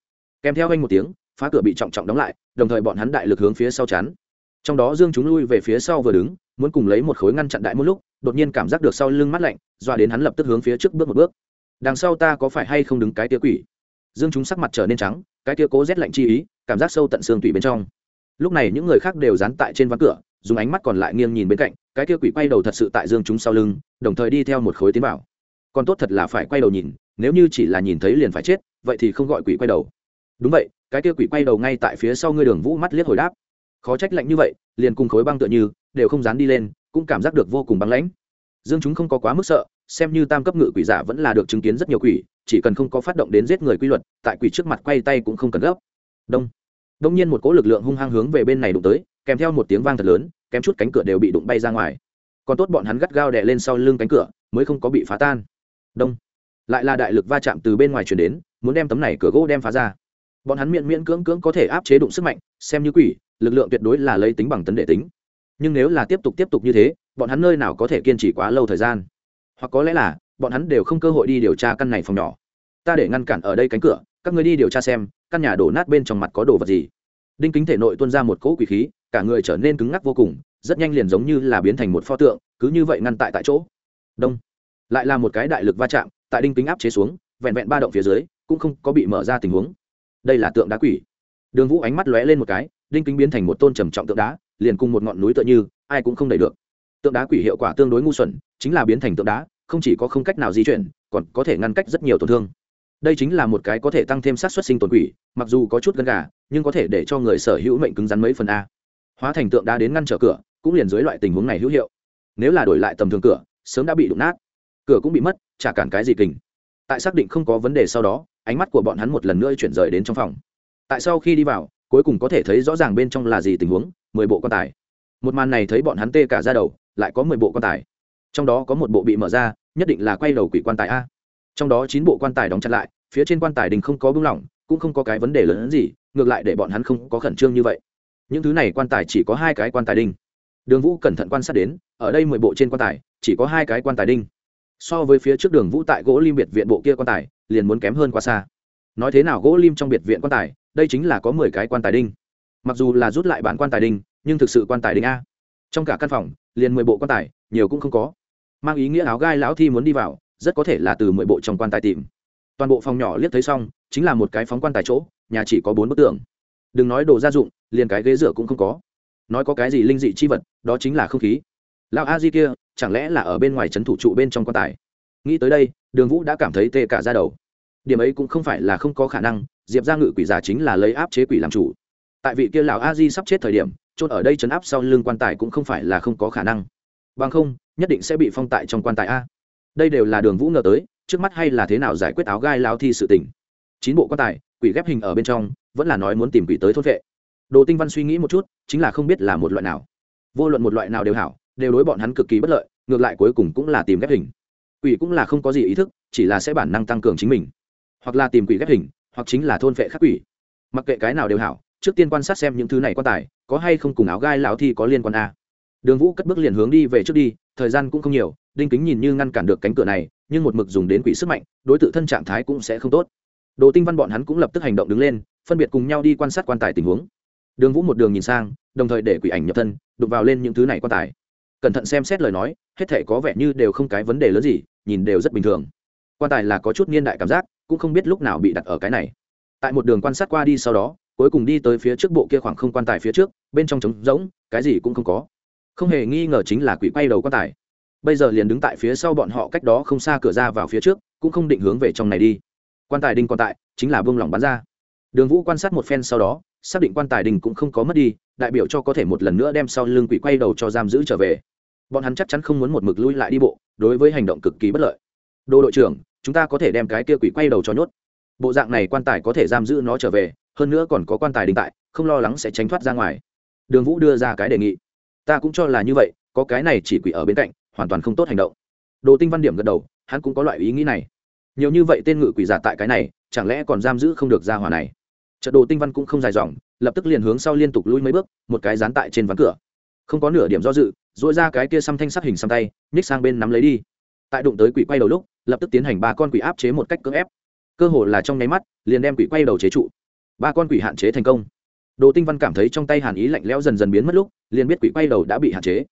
Kèm theo anh một tiếng, phá cửa bị trọng trọng đóng lại, đồng thời bọn hắn đại lực hướng phía sau chắn. Trong đó dương chúng lui về phía sau vừa đứng, muốn cùng lấy một khối ngăn chặn đại một lúc, đột nhiên cảm giác được sau lưng mắt lạnh doa đến hắn lập tức hướng phía trước bước một bước. Đằng sau ta có phải hay không đứng cái tia quỷ? Dương chúng sắc mặt trở nên trắng, cái tia cố rét lạnh chi ý, cảm giác sâu tận xương tủy bên trong. Lúc này những người khác đều dán tại trên ván cửa, dùng ánh mắt còn lại nghiêng nhìn bên cạnh, cái tia quỷ quay đầu thật sự tại dương chúng sau lưng, đồng thời đi theo một khối tiến bảo còn tốt thật là phải quay đầu nhìn, nếu như chỉ là nhìn thấy liền phải chết, vậy thì không gọi quỷ quay đầu. Đúng vậy, cái kia quỷ quay đầu ngay tại phía sau ngươi đường vũ mắt liếc hồi đáp. Khó trách lạnh như vậy, liền cùng khối băng tựa như, đều không dán đi lên, cũng cảm giác được vô cùng băng lãnh. Dương chúng không có quá mức sợ, xem như tam cấp ngự quỷ giả vẫn là được chứng kiến rất nhiều quỷ, chỉ cần không có phát động đến giết người quy luật, tại quỷ trước mặt quay tay cũng không cần gấp. Đông. Đông nhiên một cỗ lực lượng hung hăng hướng về bên này đụng tới, kèm theo một tiếng vang thật lớn, kém chút cánh cửa đều bị đụng bay ra ngoài. Còn tốt bọn hắn gắt gao đè lên sau lưng cánh cửa, mới không có bị phá tan đông. Lại là đại lực va chạm từ bên ngoài chuyển đến, muốn đem tấm này cửa gỗ đem phá ra. Bọn hắn miễn miễn cưỡng cưỡng có thể áp chế đụng sức mạnh, xem như quỷ, lực lượng tuyệt đối là lấy tính bằng tấn đệ tính. Nhưng nếu là tiếp tục tiếp tục như thế, bọn hắn nơi nào có thể kiên trì quá lâu thời gian? Hoặc có lẽ là, bọn hắn đều không cơ hội đi điều tra căn này phòng nhỏ. Ta để ngăn cản ở đây cánh cửa, các người đi điều tra xem, căn nhà đổ nát bên trong mặt có đồ vật gì. Đinh kính thể nội tuôn ra một cỗ quỷ khí, cả người trở nên cứng ngắc vô cùng, rất nhanh liền giống như là biến thành một pho tượng, cứ như vậy ngăn tại tại chỗ. Đông lại là một cái đại lực va chạm, tại đinh kính áp chế xuống, vẹn vẹn ba động phía dưới, cũng không có bị mở ra tình huống. Đây là tượng đá quỷ. Đường vũ ánh mắt lóe lên một cái, đinh kính biến thành một tôn trầm trọng tượng đá, liền cùng một ngọn núi tựa như, ai cũng không đẩy được. Tượng đá quỷ hiệu quả tương đối ngu xuẩn, chính là biến thành tượng đá, không chỉ có không cách nào di chuyển, còn có thể ngăn cách rất nhiều tổn thương. Đây chính là một cái có thể tăng thêm sát xuất sinh tồn quỷ, mặc dù có chút gần gà, nhưng có thể để cho người sở hữu mệnh cứng rắn mấy phần a. Hóa thành tượng đá đến ngăn trở cửa, cũng liền dưới loại tình huống này hữu hiệu. Nếu là đổi lại tầm thường cửa, sớm đã bị đụng nát cửa cũng bị mất, chả cản cái gì kình. Tại xác định không có vấn đề sau đó, ánh mắt của bọn hắn một lần nữa chuyển rời đến trong phòng. Tại sau khi đi vào, cuối cùng có thể thấy rõ ràng bên trong là gì tình huống, mười bộ quan tài. Một màn này thấy bọn hắn tê cả ra đầu, lại có mười bộ quan tài. Trong đó có một bộ bị mở ra, nhất định là quay đầu quỷ quan tài a. Trong đó chín bộ quan tài đóng chặt lại, phía trên quan tài đình không có bưng lỏng, cũng không có cái vấn đề lớn hơn gì, ngược lại để bọn hắn không có khẩn trương như vậy. Những thứ này quan tài chỉ có hai cái quan tài đinh. Đường vũ cẩn thận quan sát đến, ở đây mười bộ trên quan tài, chỉ có hai cái quan tài đinh so với phía trước đường vũ tại gỗ lim biệt viện bộ kia quan tài, liền muốn kém hơn qua xa. Nói thế nào gỗ lim trong biệt viện quan tài, đây chính là có mười cái quan tài đinh. Mặc dù là rút lại bản quan tài đinh, nhưng thực sự quan tài đinh a. Trong cả căn phòng, liền mười bộ quan tài, nhiều cũng không có. Mang ý nghĩa áo gai lão thi muốn đi vào, rất có thể là từ mười bộ trong quan tài tìm. Toàn bộ phòng nhỏ liếc thấy xong, chính là một cái phóng quan tài chỗ, nhà chỉ có bốn bức tường. Đừng nói đồ gia dụng, liền cái ghế rửa cũng không có. Nói có cái gì linh dị chi vật, đó chính là không khí. Lão a di kia chẳng lẽ là ở bên ngoài trấn thủ trụ bên trong quan tài? Nghĩ tới đây, đường vũ đã cảm thấy tê cả ra đầu. Điểm ấy cũng không phải là không có khả năng, diệp ra ngự quỷ giả chính là lấy áp chế quỷ làm chủ. Tại vị kia lão a di sắp chết thời điểm, chôn ở đây chấn áp sau lưng quan tài cũng không phải là không có khả năng. Bằng không, nhất định sẽ bị phong tại trong quan tài a. Đây đều là đường vũ ngờ tới, trước mắt hay là thế nào giải quyết áo gai lao thi sự tình. Chín bộ quan tài, quỷ ghép hình ở bên trong, vẫn là nói muốn tìm quỷ tới thốt vệ. Đồ tinh văn suy nghĩ một chút, chính là không biết là một loại nào. Vô luận một loại nào đều hảo, đều đối bọn hắn cực kỳ bất lợi ngược lại cuối cùng cũng là tìm ghép hình. Quỷ cũng là không có gì ý thức, chỉ là sẽ bản năng tăng cường chính mình. Hoặc là tìm quỷ ghép hình, hoặc chính là thôn vệ khắc quỷ. Mặc kệ cái nào đều hảo, trước tiên quan sát xem những thứ này quan tài, có hay không cùng áo gai lão thi có liên quan a. Đường vũ cất bước liền hướng đi về trước đi, thời gian cũng không nhiều, đinh kính nhìn như ngăn cản được cánh cửa này, nhưng một mực dùng đến quỷ sức mạnh, đối t thân trạng thái cũng sẽ không tốt. Đồ tinh văn bọn hắn cũng lập tức hành động đứng lên, phân biệt cùng nhau đi quan sát quan tài tình huống. Đường vũ một đường nhìn sang, đồng thời để quỷ ảnh nhập thân đục vào lên những thứ này quan tài cẩn thận xem xét lời nói, hết thể có vẻ như đều không cái vấn đề lớn gì, nhìn đều rất bình thường. Quan tài là có chút niên đại cảm giác, cũng không biết lúc nào bị đặt ở cái này. Tại một đường quan sát qua đi sau đó, cuối cùng đi tới phía trước bộ kia khoảng không quan tài phía trước, bên trong trống rỗng, cái gì cũng không có. Không hề nghi ngờ chính là quỷ quay đầu quan tài. Bây giờ liền đứng tại phía sau bọn họ cách đó không xa cửa ra vào phía trước, cũng không định hướng về trong này đi. Quan tài đinh còn tại, chính là vương lòng bắn ra đường vũ quan sát một phen sau đó, xác định quan tài đình cũng không có mất đi, đại biểu cho có thể một lần nữa đem sau lưng quỷ quay đầu cho giam giữ trở về. Bọn hắn chắc chắn không muốn một mực lui lại đi bộ, đối với hành động cực kỳ bất lợi. Đô đội trưởng, chúng ta có thể đem cái kia quỷ quay đầu cho nhốt. Bộ dạng này quan tài có thể giam giữ nó trở về, hơn nữa còn có quan tài đình tại, không lo lắng sẽ tránh thoát ra ngoài. Đường vũ đưa ra cái đề nghị. Ta cũng cho là như vậy, có cái này chỉ quỷ ở bên cạnh, hoàn toàn không tốt hành động. Đồ tinh văn điểm gật đầu, hắn cũng có loại ý nghĩ này. Nhiều như vậy tên ngự quỷ giả tại cái này, chẳng lẽ còn giam giữ không được ra hỏa này? Trận đồ tinh văn cũng không dài dòng, lập tức liền hướng sau liên tục lui mấy bước, một cái dán tại trên ván cửa. Không có nửa điểm do dự dội ra cái kia xăm thanh sắc hình xăm tay, nhích sang bên nắm lấy đi. Tại đụng tới quỷ quay đầu lúc, lập tức tiến hành ba con quỷ áp chế một cách cưỡng ép. Cơ hồ là trong nháy mắt, liền đem quỷ quay đầu chế trụ. Ba con quỷ hạn chế thành công. Đồ tinh văn cảm thấy trong tay hàn ý lạnh lẽo dần dần biến mất lúc, liền biết quỷ quay đầu đã bị hạn chế.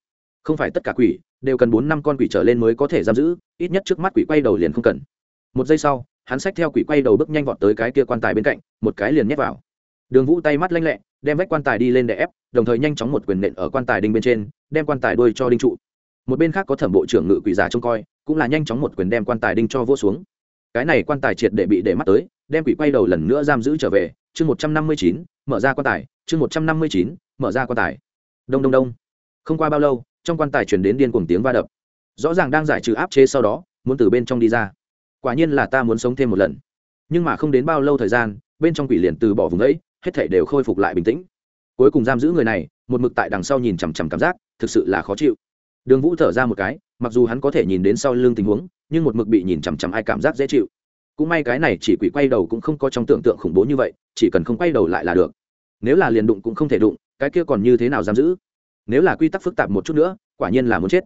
Không phải tất cả quỷ đều cần bốn năm con quỷ trở lên mới có thể giam giữ, ít nhất trước mắt quỷ quay đầu liền không cần. Một giây sau hắn xách theo quỷ quay đầu bước nhanh vọt tới cái kia quan tài bên cạnh, một cái liền nhét vào. Đường vũ tay mắt lanh lẹ, đem vách quan tài đi lên để ép, đồng thời nhanh chóng một quyền nện ở quan tài đinh bên trên, đem quan tài đuôi cho đinh trụ. Một bên khác có thẩm bộ trưởng ngự quỷ giả trông coi, cũng là nhanh chóng một quyền đem quan tài đinh cho vô xuống. Cái này quan tài triệt để bị để mắt tới, đem quỷ quay đầu lần nữa giam giữ trở về, chương một trăm năm mươi chín, mở ra quan tài, chương một trăm năm mươi chín, mở ra quan tài. Đông đông đông. Không qua bao lâu, trong quan tài chuyển đến điên cuồng tiếng va đập. Rõ ràng đang giải trừ áp chế sau đó, muốn từ bên trong đi ra quả nhiên là ta muốn sống thêm một lần. Nhưng mà không đến bao lâu thời gian, bên trong quỷ liền từ bỏ vùng ấy, hết thể đều khôi phục lại bình tĩnh. Cuối cùng giam giữ người này, một mực tại đằng sau nhìn chằm chằm cảm giác, thực sự là khó chịu. Đường vũ thở ra một cái, mặc dù hắn có thể nhìn đến sau lưng tình huống, nhưng một mực bị nhìn chằm chằm ai cảm giác dễ chịu. Cũng may cái này chỉ quỷ quay đầu cũng không có trong tưởng tượng khủng bố như vậy, chỉ cần không quay đầu lại là được. Nếu là liền đụng cũng không thể đụng, cái kia còn như thế nào giam giữ? Nếu là quy tắc phức tạp một chút nữa, quả nhiên là muốn chết.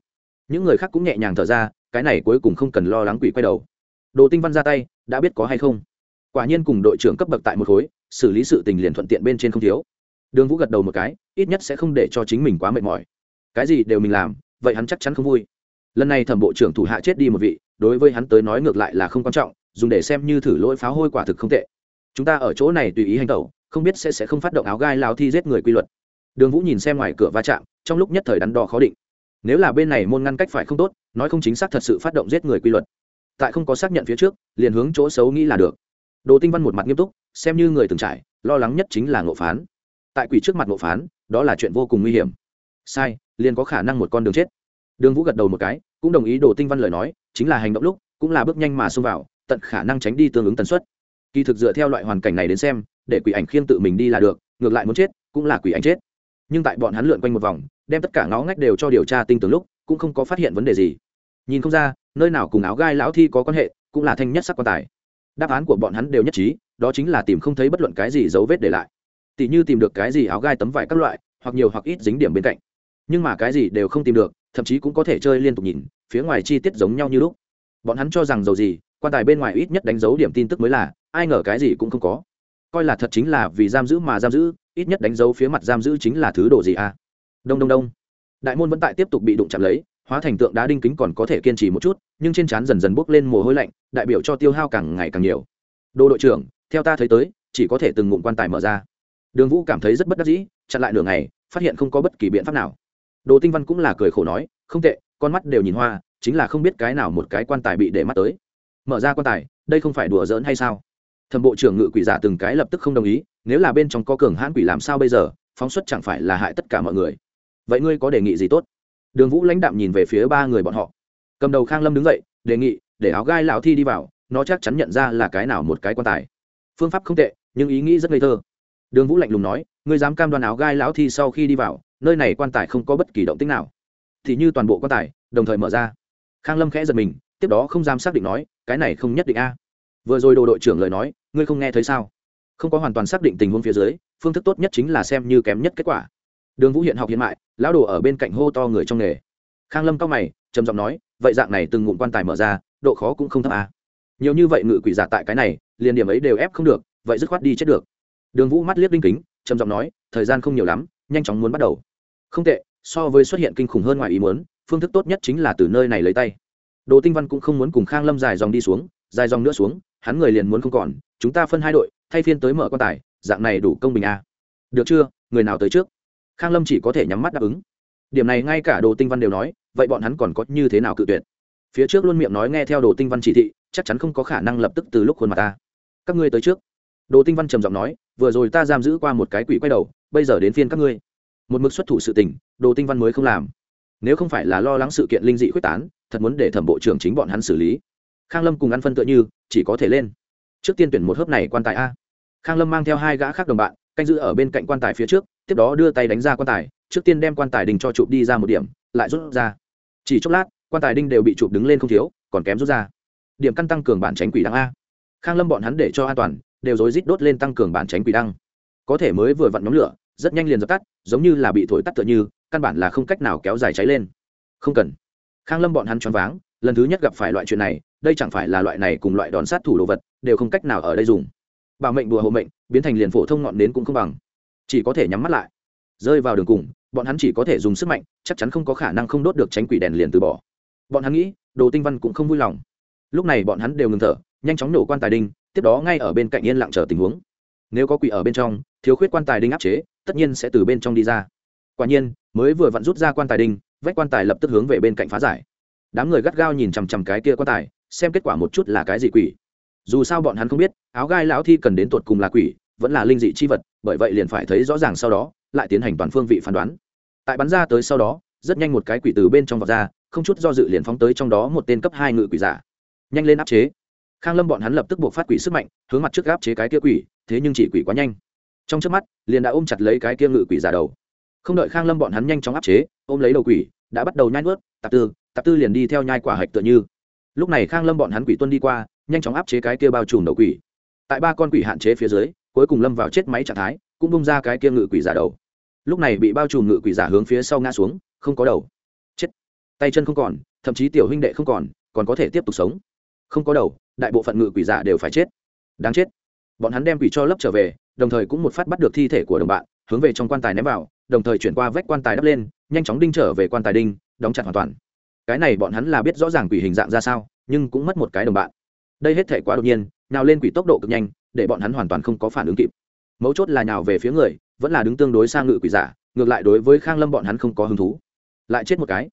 Những người khác cũng nhẹ nhàng thở ra, cái này cuối cùng không cần lo lắng quỷ quay đầu đồ tinh văn ra tay, đã biết có hay không. Quả nhiên cùng đội trưởng cấp bậc tại một khối, xử lý sự tình liền thuận tiện bên trên không thiếu. Đường vũ gật đầu một cái, ít nhất sẽ không để cho chính mình quá mệt mỏi. Cái gì đều mình làm, vậy hắn chắc chắn không vui. Lần này thẩm bộ trưởng thủ hạ chết đi một vị, đối với hắn tới nói ngược lại là không quan trọng, dùng để xem như thử lỗi pháo hôi quả thực không tệ. Chúng ta ở chỗ này tùy ý hành tẩu, không biết sẽ sẽ không phát động áo gai lao thi giết người quy luật. Đường vũ nhìn xem ngoài cửa va chạm, trong lúc nhất thời đắn đo khó định. Nếu là bên này môn ngăn cách phải không tốt, nói không chính xác thật sự phát động giết người quy luật tại không có xác nhận phía trước, liền hướng chỗ xấu nghĩ là được. Đồ tinh văn một mặt nghiêm túc, xem như người từng trải, lo lắng nhất chính là ngộ phán. Tại quỷ trước mặt ngộ phán, đó là chuyện vô cùng nguy hiểm. Sai, liền có khả năng một con đường chết. Đường vũ gật đầu một cái, cũng đồng ý đồ tinh văn lời nói, chính là hành động lúc, cũng là bước nhanh mà xông vào, tận khả năng tránh đi tương ứng tần suất. Kỳ thực dựa theo loại hoàn cảnh này đến xem, để quỷ ảnh khiêng tự mình đi là được, ngược lại muốn chết, cũng là quỷ ảnh chết. Nhưng tại bọn hắn lượn quanh một vòng, đem tất cả ngõ ngách đều cho điều tra tinh tường lúc, cũng không có phát hiện vấn đề gì. Nhìn không ra nơi nào cùng áo gai lão thi có quan hệ, cũng là thanh nhất sắc quan tài. Đáp án của bọn hắn đều nhất trí, đó chính là tìm không thấy bất luận cái gì dấu vết để lại. Tỷ như tìm được cái gì áo gai tấm vải các loại, hoặc nhiều hoặc ít dính điểm bên cạnh. Nhưng mà cái gì đều không tìm được, thậm chí cũng có thể chơi liên tục nhìn, phía ngoài chi tiết giống nhau như lúc. Bọn hắn cho rằng dầu gì, quan tài bên ngoài ít nhất đánh dấu điểm tin tức mới là, ai ngờ cái gì cũng không có. Coi là thật chính là vì giam giữ mà giam giữ, ít nhất đánh dấu phía mặt giam giữ chính là thứ đồ gì à? Đông đông đông. Đại môn vẫn tại tiếp tục bị đụng chạm lấy hóa thành tượng đá đinh kính còn có thể kiên trì một chút, nhưng trên trán dần dần bốc lên mồ hôi lạnh, đại biểu cho tiêu hao càng ngày càng nhiều. Đô đội trưởng, theo ta thấy tới, chỉ có thể từng ngụm quan tài mở ra. Đường vũ cảm thấy rất bất đắc dĩ, chặn lại nửa ngày, phát hiện không có bất kỳ biện pháp nào. Đồ tinh văn cũng là cười khổ nói, không tệ, con mắt đều nhìn hoa, chính là không biết cái nào một cái quan tài bị để mắt tới. Mở ra quan tài, đây không phải đùa giỡn hay sao? Thẩm bộ trưởng ngự quỷ giả từng cái lập tức không đồng ý, nếu là bên trong có cường hãn quỷ làm sao bây giờ, phóng xuất chẳng phải là hại tất cả mọi người. Vậy ngươi có đề nghị gì tốt? Đường vũ lãnh đạm nhìn về phía ba người bọn họ. Cầm đầu khang lâm đứng dậy, đề nghị, để áo gai lão thi đi vào, nó chắc chắn nhận ra là cái nào một cái quan tài. Phương pháp không tệ, nhưng ý nghĩ rất ngây thơ. Đường vũ lạnh lùng nói, ngươi dám cam đoan áo gai lão thi sau khi đi vào, nơi này quan tài không có bất kỳ động tích nào. Thì như toàn bộ quan tài, đồng thời mở ra. Khang lâm khẽ giật mình, tiếp đó không dám xác định nói, cái này không nhất định a. Vừa rồi đồ đội trưởng lời nói, ngươi không nghe thấy sao? Không có hoàn toàn xác định tình huống phía dưới, phương thức tốt nhất chính là xem như kém nhất kết quả đường vũ hiện học hiện mại, lão đồ ở bên cạnh hô to người trong nghề. Khang lâm cao mày, trầm giọng nói, vậy dạng này từng ngụm quan tài mở ra, độ khó cũng không thấp à. nhiều như vậy ngự quỷ giả tại cái này, liền điểm ấy đều ép không được, vậy dứt khoát đi chết được. Đường vũ mắt liếc đinh kính, trầm giọng nói, thời gian không nhiều lắm, nhanh chóng muốn bắt đầu. Không tệ, so với xuất hiện kinh khủng hơn ngoài ý muốn, phương thức tốt nhất chính là từ nơi này lấy tay. Đồ tinh văn cũng không muốn cùng khang lâm dài dòng đi xuống, dài dòng nữa xuống, hắn người liền muốn không còn, chúng ta phân hai đội, thay phiên tới mở quan tài, dạng này đủ công bình à. được chưa, người nào tới trước? Khang lâm chỉ có thể nhắm mắt đáp ứng. Điểm này ngay cả đồ tinh văn đều nói, vậy bọn hắn còn có như thế nào cự tuyệt? Phía trước luôn miệng nói nghe theo đồ tinh văn chỉ thị, chắc chắn không có khả năng lập tức từ lúc khuôn mặt ta. Các ngươi tới trước. Đồ tinh văn trầm giọng nói, vừa rồi ta giam giữ qua một cái quỷ quay đầu, bây giờ đến phiên các ngươi. Một mực xuất thủ sự tình, đồ tinh văn mới không làm. Nếu không phải là lo lắng sự kiện linh dị quyết tán, thật muốn để thẩm bộ trưởng chính bọn hắn xử lý. Khang lâm cùng ăn phân tựa như, chỉ có thể lên. Trước tiên tuyển một hớp này quan tài a. Khang lâm mang theo hai gã khác đồng bạn, canh giữ ở bên cạnh quan tài phía trước tiếp đó đưa tay đánh ra quan tài, trước tiên đem quan tài đình cho chụp đi ra một điểm, lại rút ra. Chỉ chốc lát, quan tài đinh đều bị chụp đứng lên không thiếu, còn kém rút ra. Điểm căn tăng cường bản tránh quỷ đăng a. Khang lâm bọn hắn để cho an toàn, đều rối rít đốt lên tăng cường bản tránh quỷ đăng. Có thể mới vừa vặn nhóm lửa, rất nhanh liền dập tắt, giống như là bị thổi tắt tựa như, căn bản là không cách nào kéo dài cháy lên. Không cần. Khang lâm bọn hắn choáng váng, lần thứ nhất gặp phải loại chuyện này, đây chẳng phải là loại này cùng loại đòn sát thủ đồ vật, đều không cách nào ở đây dùng. Bảo mệnh đùa hộ mệnh, biến thành liền phổ thông ngọn nến cũng không bằng chỉ có thể nhắm mắt lại. Rơi vào đường cùng, bọn hắn chỉ có thể dùng sức mạnh, chắc chắn không có khả năng không đốt được tránh quỷ đèn liền từ bỏ. Bọn hắn nghĩ, đồ tinh văn cũng không vui lòng. Lúc này bọn hắn đều ngừng thở, nhanh chóng nổ quan tài đinh, tiếp đó ngay ở bên cạnh yên lặng chờ tình huống. Nếu có quỷ ở bên trong, thiếu khuyết quan tài đinh áp chế, tất nhiên sẽ từ bên trong đi ra. Quả nhiên, mới vừa vặn rút ra quan tài đinh, vách quan tài lập tức hướng về bên cạnh phá giải. Đám người gắt gao nhìn chằm chằm cái kia quan tài, xem kết quả một chút là cái gì quỷ. Dù sao bọn hắn không biết, áo gai lão thi cần đến tột cùng là quỷ, vẫn là linh dị chi vật bởi vậy liền phải thấy rõ ràng sau đó, lại tiến hành toàn phương vị phán đoán. Tại bắn ra tới sau đó, rất nhanh một cái quỷ từ bên trong vọt ra, không chút do dự liền phóng tới trong đó một tên cấp hai ngự quỷ giả. Nhanh lên áp chế. Khang lâm bọn hắn lập tức buộc phát quỷ sức mạnh, hướng mặt trước áp chế cái kia quỷ, thế nhưng chỉ quỷ quá nhanh. Trong trước mắt, liền đã ôm chặt lấy cái kia ngự quỷ giả đầu. Không đợi khang lâm bọn hắn nhanh chóng áp chế, ôm lấy đầu quỷ, đã bắt đầu nhai nuốt, tạp tư tạp tư liền đi theo nhai quả hạch tựa như. Lúc này khang lâm bọn hắn quỷ tuân đi qua, nhanh chóng áp chế cái kia bao trùm đầu quỷ. Tại ba con quỷ hạn chế phía dưới cuối cùng lâm vào chết máy trạng thái, cũng bung ra cái kia ngự quỷ giả đầu. Lúc này bị bao trùm ngự quỷ giả hướng phía sau ngã xuống, không có đầu. Chết. Tay chân không còn, thậm chí tiểu huynh đệ không còn còn có thể tiếp tục sống. Không có đầu, đại bộ phận ngự quỷ giả đều phải chết. Đáng chết. Bọn hắn đem quỷ cho lấp trở về, đồng thời cũng một phát bắt được thi thể của đồng bạn, hướng về trong quan tài ném vào, đồng thời chuyển qua vách quan tài đắp lên, nhanh chóng đinh trở về quan tài đinh, đóng chặt hoàn toàn. Cái này bọn hắn là biết rõ ràng quỷ hình dạng ra sao, nhưng cũng mất một cái đồng bạn. Đây hết thể quá đột nhiên, nào lên quỷ tốc độ cực nhanh để bọn hắn hoàn toàn không có phản ứng kịp. Mấu chốt là nhào về phía người, vẫn là đứng tương đối sang ngự quỷ giả, ngược lại đối với khang lâm bọn hắn không có hứng thú. Lại chết một cái.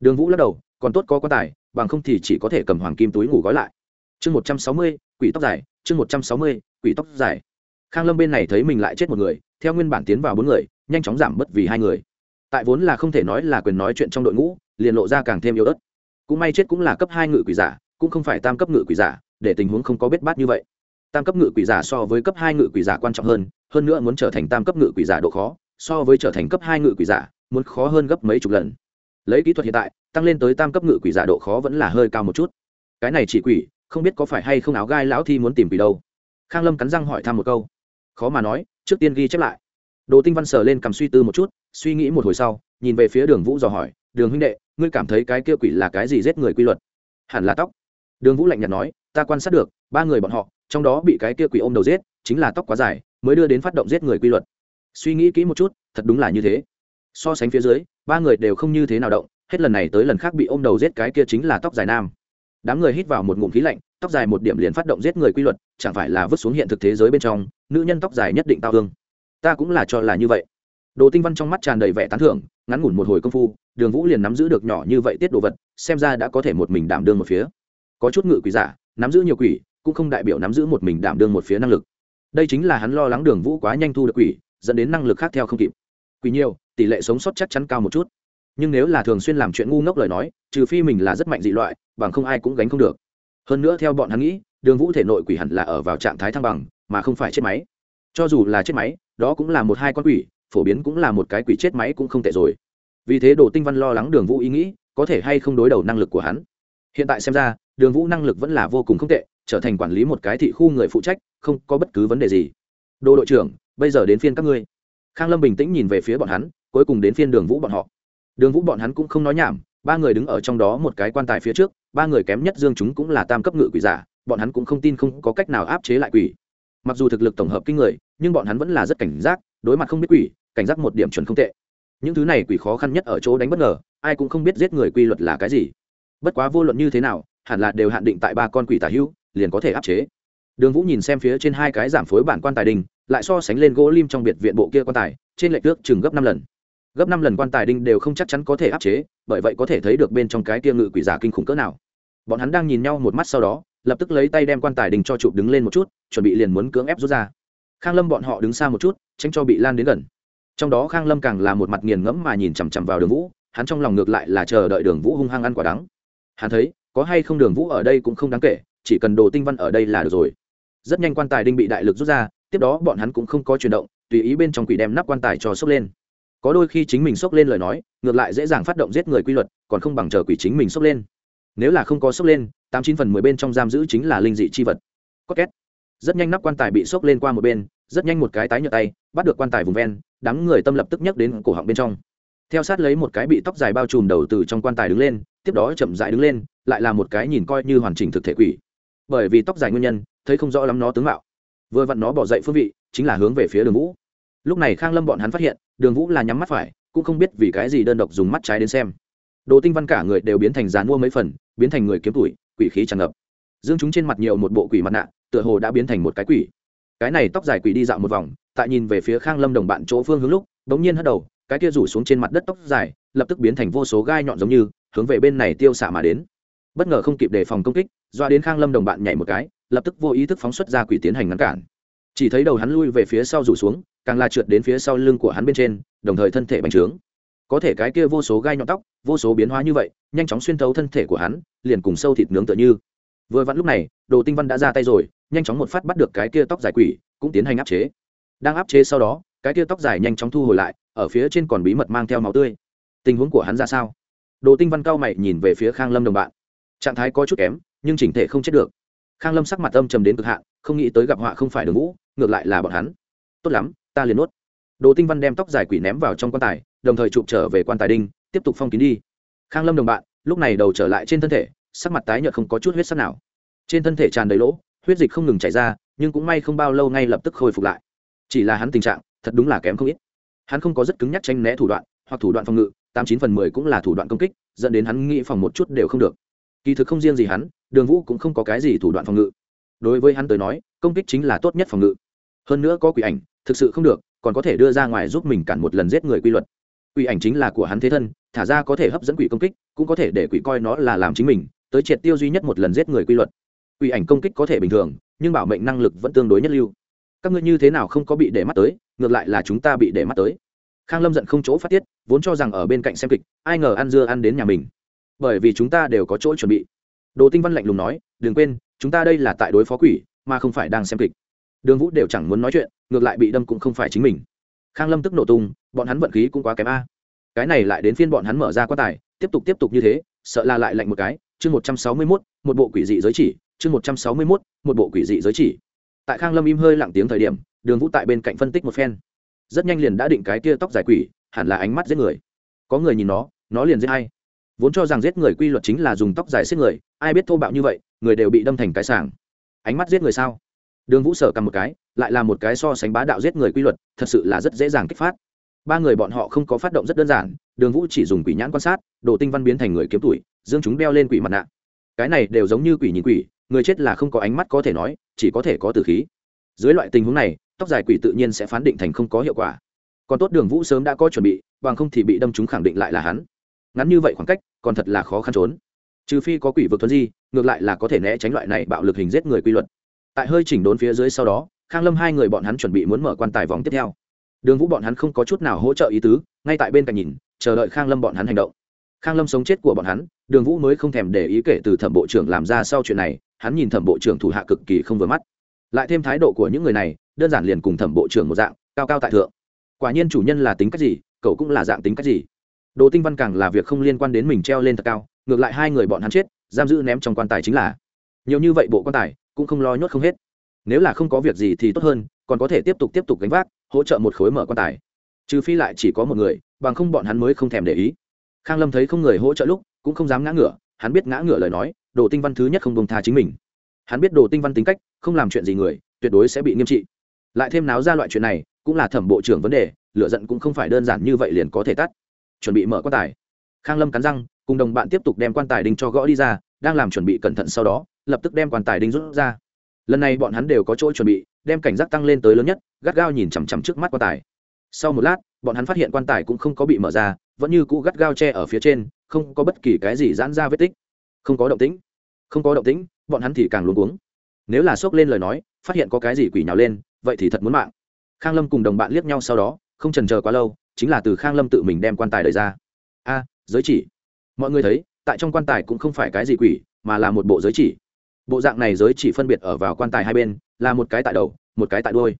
Đường vũ lắc đầu, còn tốt có quan tài, bằng không thì chỉ có thể cầm hoàng kim túi ngủ gói lại. Chương một trăm sáu mươi, quỷ tóc dài, chương một trăm sáu mươi, quỷ tóc dài. Khang lâm bên này thấy mình lại chết một người, theo nguyên bản tiến vào bốn người, nhanh chóng giảm bớt vì hai người. Tại vốn là không thể nói là quyền nói chuyện trong đội ngũ, liền lộ ra càng thêm yếu ớt. Cũng may chết cũng là cấp hai ngự quỷ giả, cũng không phải tam cấp ngự quỷ giả, để tình huống không có bết bát như vậy tam cấp ngự quỷ giả so với cấp hai ngự quỷ giả quan trọng hơn hơn nữa muốn trở thành tam cấp ngự quỷ giả độ khó, so với trở thành cấp hai ngự quỷ giả, muốn khó hơn gấp mấy chục lần. Lấy kỹ thuật hiện tại, tăng lên tới tam cấp ngự quỷ giả độ khó vẫn là hơi cao một chút. Cái này chỉ quỷ, không biết có phải hay không áo gai lão thi muốn tìm quỷ đâu. Khang lâm cắn răng hỏi thăm một câu. Khó mà nói, trước tiên ghi chép lại. Đồ tinh văn sờ lên cầm suy tư một chút, suy nghĩ một hồi sau, nhìn về phía đường vũ dò hỏi, đường huynh đệ, ngươi cảm thấy cái kia quỷ là cái gì giết người quy luật? Hẳn là tóc. Đường vũ lạnh nhạt nói ta quan sát được, ba người bọn họ, trong đó bị cái kia quỷ ôm đầu giết, chính là tóc quá dài, mới đưa đến phát động giết người quy luật. Suy nghĩ kỹ một chút, thật đúng là như thế. So sánh phía dưới, ba người đều không như thế nào động, hết lần này tới lần khác bị ôm đầu giết cái kia chính là tóc dài nam. Đám người hít vào một ngụm khí lạnh, tóc dài một điểm liền phát động giết người quy luật, chẳng phải là vứt xuống hiện thực thế giới bên trong, nữ nhân tóc dài nhất định tao hương ta cũng là cho là như vậy. Đồ tinh văn trong mắt tràn đầy vẻ tán thưởng, ngắn ngủn một hồi công phu, đường vũ liền nắm giữ được nhỏ như vậy tiết đồ vật, xem ra đã có thể một mình đảm đương một phía. Có chút ngự quỷ giả nắm giữ nhiều quỷ, cũng không đại biểu nắm giữ một mình đảm đương một phía năng lực. Đây chính là hắn lo lắng đường vũ quá nhanh thu được quỷ, dẫn đến năng lực khác theo không kịp. Quỷ nhiều, tỷ lệ sống sót chắc chắn cao một chút. Nhưng nếu là thường xuyên làm chuyện ngu ngốc lời nói, trừ phi mình là rất mạnh dị loại, bằng không ai cũng gánh không được. Hơn nữa theo bọn hắn nghĩ, đường vũ thể nội quỷ hẳn là ở vào trạng thái thăng bằng, mà không phải chết máy. Cho dù là chết máy, đó cũng là một hai con quỷ, phổ biến cũng là một cái quỷ chết máy cũng không tệ rồi. Vì thế đồ tinh văn lo lắng đường vũ ý nghĩ, có thể hay không đối đầu năng lực của hắn. Hiện tại xem ra đường vũ năng lực vẫn là vô cùng không tệ, trở thành quản lý một cái thị khu người phụ trách, không có bất cứ vấn đề gì. Đồ đội trưởng, bây giờ đến phiên các ngươi. Khang lâm bình tĩnh nhìn về phía bọn hắn, cuối cùng đến phiên đường vũ bọn họ. Đường vũ bọn hắn cũng không nói nhảm, ba người đứng ở trong đó một cái quan tài phía trước, ba người kém nhất dương chúng cũng là tam cấp ngự quỷ giả, bọn hắn cũng không tin không có cách nào áp chế lại quỷ. Mặc dù thực lực tổng hợp kinh người, nhưng bọn hắn vẫn là rất cảnh giác, đối mặt không biết quỷ, cảnh giác một điểm chuẩn không tệ. Những thứ này quỷ khó khăn nhất ở chỗ đánh bất ngờ, ai cũng không biết giết người quy luật là cái gì. Bất quá vô luận như thế nào hẳn là đều hạn định tại ba con quỷ tả hữu, liền có thể áp chế. Đường vũ nhìn xem phía trên hai cái giảm phối bản quan tài đình lại so sánh lên gỗ lim trong biệt viện bộ kia quan tài, trên lệch nước chừng gấp năm lần. Gấp năm lần quan tài đinh đều không chắc chắn có thể áp chế, bởi vậy có thể thấy được bên trong cái kia ngự quỷ giả kinh khủng cỡ nào. Bọn hắn đang nhìn nhau một mắt sau đó, lập tức lấy tay đem quan tài đình cho chụp đứng lên một chút, chuẩn bị liền muốn cưỡng ép rút ra. Khang lâm bọn họ đứng xa một chút, tránh cho bị lan đến gần. Trong đó khang lâm càng là một mặt nghiền ngẫm mà nhìn chằm chằm vào đường vũ, hắn trong lòng ngược lại là chờ đợi đường vũ hung hăng ăn quả đắng. Hắn thấy có hay không đường vũ ở đây cũng không đáng kể, chỉ cần đồ tinh văn ở đây là được rồi. Rất nhanh quan tài đinh bị đại lực rút ra, tiếp đó bọn hắn cũng không có chuyển động, tùy ý bên trong quỷ đem nắp quan tài cho sốc lên. Có đôi khi chính mình sốc lên lời nói, ngược lại dễ dàng phát động giết người quy luật, còn không bằng chờ quỷ chính mình sốc lên. Nếu là không có sốc lên, tám chín phần mười bên trong giam giữ chính là linh dị chi vật. Có két. Rất nhanh nắp quan tài bị sốc lên qua một bên, rất nhanh một cái tái nhựa tay, bắt được quan tài vùng ven, đám người tâm lập tức nhắc đến cổ họng bên trong. Theo sát lấy một cái bị tóc dài bao trùm đầu từ trong quan tài đứng lên, tiếp đó chậm dại đứng lên lại là một cái nhìn coi như hoàn chỉnh thực thể quỷ. Bởi vì tóc dài nguyên nhân, thấy không rõ lắm nó tướng mạo. Vừa vặn nó bỏ dậy phương vị, chính là hướng về phía đường vũ. Lúc này khang lâm bọn hắn phát hiện, đường vũ là nhắm mắt phải, cũng không biết vì cái gì đơn độc dùng mắt trái đến xem. Đồ tinh văn cả người đều biến thành dàn mua mấy phần, biến thành người kiếm tuổi quỷ khí tràn ngập. Dương chúng trên mặt nhiều một bộ quỷ mặt nạ, tựa hồ đã biến thành một cái quỷ. Cái này tóc dài quỷ đi dạo một vòng, tại nhìn về phía khang lâm đồng bạn chỗ phương hướng lúc, bỗng nhiên hất đầu, cái kia rủ xuống trên mặt đất tóc dài, lập tức biến thành vô số gai nhọn giống như, hướng về bên này tiêu xạ mà đến bất ngờ không kịp đề phòng công kích, doa đến khang lâm đồng bạn nhảy một cái, lập tức vô ý thức phóng xuất ra quỷ tiến hành ngăn cản. Chỉ thấy đầu hắn lui về phía sau rủ xuống, càng là trượt đến phía sau lưng của hắn bên trên, đồng thời thân thể bành trướng. Có thể cái kia vô số gai nhọn tóc, vô số biến hóa như vậy, nhanh chóng xuyên thấu thân thể của hắn, liền cùng sâu thịt nướng tựa như. Vừa vặn lúc này, đồ tinh văn đã ra tay rồi, nhanh chóng một phát bắt được cái kia tóc dài quỷ, cũng tiến hành áp chế. Đang áp chế sau đó, cái kia tóc dài nhanh chóng thu hồi lại, ở phía trên còn bí mật mang theo máu tươi. Tình huống của hắn ra sao? Đồ tinh văn cao mày nhìn về phía khang lâm đồng bạn trạng thái có chút kém, nhưng chỉnh thể không chết được. Khang lâm sắc mặt âm trầm đến cực hạn, không nghĩ tới gặp họa không phải đường vũ, ngược lại là bọn hắn. Tốt lắm, ta liền nuốt. Đồ tinh văn đem tóc dài quỷ ném vào trong quan tài, đồng thời chụp trở về quan tài đinh, tiếp tục phong kín đi. Khang lâm đồng bạn, lúc này đầu trở lại trên thân thể, sắc mặt tái nhợt không có chút huyết sắc nào. Trên thân thể tràn đầy lỗ, huyết dịch không ngừng chảy ra, nhưng cũng may không bao lâu ngay lập tức khôi phục lại. Chỉ là hắn tình trạng, thật đúng là kém không ít. Hắn không có rất cứng nhắc tranh né thủ đoạn, hoặc thủ đoạn phòng ngự, tám chín phần mười cũng là thủ đoạn công kích, dẫn đến hắn nghĩ phòng một chút đều không được kỳ thực không riêng gì hắn, đường vũ cũng không có cái gì thủ đoạn phòng ngự. Đối với hắn tới nói, công kích chính là tốt nhất phòng ngự. Hơn nữa có quỷ ảnh, thực sự không được, còn có thể đưa ra ngoài giúp mình cản một lần giết người quy luật. Quỷ ảnh chính là của hắn thế thân, thả ra có thể hấp dẫn quỷ công kích, cũng có thể để quỷ coi nó là làm chính mình, tới triệt tiêu duy nhất một lần giết người quy luật. Quỷ ảnh công kích có thể bình thường, nhưng bảo mệnh năng lực vẫn tương đối nhất lưu. Các ngươi như thế nào không có bị để mắt tới, ngược lại là chúng ta bị để mắt tới. Khang lâm giận không chỗ phát tiết, vốn cho rằng ở bên cạnh xem kịch, ai ngờ ăn dưa ăn đến nhà mình bởi vì chúng ta đều có chỗ chuẩn bị. Đồ tinh văn lạnh lùng nói, đừng quên, chúng ta đây là tại đối phó quỷ, mà không phải đang xem kịch. Đường vũ đều chẳng muốn nói chuyện, ngược lại bị đâm cũng không phải chính mình. Khang lâm tức nổ tung, bọn hắn vận khí cũng quá kém a. Cái này lại đến phiên bọn hắn mở ra quan tài, tiếp tục tiếp tục như thế, sợ là lại lạnh một cái. Chương một trăm sáu mươi mốt, một bộ quỷ dị giới chỉ. Chương một trăm sáu mươi mốt, một bộ quỷ dị giới chỉ. Tại khang lâm im hơi lặng tiếng thời điểm, đường vũ tại bên cạnh phân tích một phen. Rất nhanh liền đã định cái tia tóc dài quỷ, hẳn là ánh mắt giết người. Có người nhìn nó nó liền giết hay vốn cho rằng giết người quy luật chính là dùng tóc dài giết người, ai biết thô bạo như vậy, người đều bị đâm thành cái sàng ánh mắt giết người sao? Đường vũ sở cầm một cái, lại là một cái so sánh bá đạo giết người quy luật, thật sự là rất dễ dàng kích phát. Ba người bọn họ không có phát động rất đơn giản, đường vũ chỉ dùng quỷ nhãn quan sát, đồ tinh văn biến thành người kiếm tuổi dương chúng đeo lên quỷ mặt nạ. Cái này đều giống như quỷ nhìn quỷ, người chết là không có ánh mắt có thể nói, chỉ có thể có tử khí. Dưới loại tình huống này, tóc dài quỷ tự nhiên sẽ phán định thành không có hiệu quả. Còn tốt đường vũ sớm đã có chuẩn bị, bằng không thì bị đâm chúng khẳng định lại là hắn ngắn như vậy khoảng cách còn thật là khó khăn trốn. Trừ phi có quỷ vực thuần di, ngược lại là có thể né tránh loại này bạo lực hình giết người quy luật. Tại hơi chỉnh đốn phía dưới sau đó, khang lâm hai người bọn hắn chuẩn bị muốn mở quan tài vòng tiếp theo. Đường vũ bọn hắn không có chút nào hỗ trợ ý tứ, ngay tại bên cạnh nhìn, chờ đợi khang lâm bọn hắn hành động. Khang lâm sống chết của bọn hắn, đường vũ mới không thèm để ý kể từ thẩm bộ trưởng làm ra sau chuyện này, hắn nhìn thẩm bộ trưởng thủ hạ cực kỳ không vừa mắt. Lại thêm thái độ của những người này, đơn giản liền cùng thẩm bộ trưởng một dạng, cao cao tại thượng. Quả nhiên chủ nhân là tính cách gì, cậu cũng là dạng tính cách gì đồ tinh văn càng là việc không liên quan đến mình treo lên thật cao, ngược lại hai người bọn hắn chết, giam giữ ném trong quan tài chính là. Nhiều như vậy bộ quan tài, cũng không lo nhốt không hết. Nếu là không có việc gì thì tốt hơn, còn có thể tiếp tục tiếp tục gánh vác, hỗ trợ một khối mở quan tài. Trừ phi lại chỉ có một người, bằng không bọn hắn mới không thèm để ý. Khang lâm thấy không người hỗ trợ lúc, cũng không dám ngã ngửa, hắn biết ngã ngửa lời nói, đồ tinh văn thứ nhất không bông tha chính mình. Hắn biết đồ tinh văn tính cách, không làm chuyện gì người, tuyệt đối sẽ bị nghiêm trị. Lại thêm náo ra loại chuyện này, cũng là thẩm bộ trưởng vấn đề lựa giận cũng không phải đơn giản như vậy liền có thể tắt chuẩn bị mở quan tài. Khang lâm cắn răng, cùng đồng bạn tiếp tục đem quan tài đinh cho gõ đi ra, đang làm chuẩn bị cẩn thận sau đó, lập tức đem quan tài đinh rút ra. Lần này bọn hắn đều có chỗ chuẩn bị, đem cảnh giác tăng lên tới lớn nhất, gắt gao nhìn chằm chằm trước mắt quan tài. Sau một lát, bọn hắn phát hiện quan tài cũng không có bị mở ra, vẫn như cũ gắt gao che ở phía trên, không có bất kỳ cái gì giãn ra vết tích. Không có động tĩnh. Không có động tĩnh, bọn hắn thì càng luống cuống. Nếu là xốc lên lời nói, phát hiện có cái gì quỷ nhào lên, vậy thì thật muốn mạng. Khang lâm cùng đồng bạn liếc nhau sau đó, không trần chờ quá lâu chính là từ khang lâm tự mình đem quan tài đẩy ra. A, giới chỉ. Mọi người thấy, tại trong quan tài cũng không phải cái gì quỷ, mà là một bộ giới chỉ. Bộ dạng này giới chỉ phân biệt ở vào quan tài hai bên, là một cái tại đầu, một cái tại đôi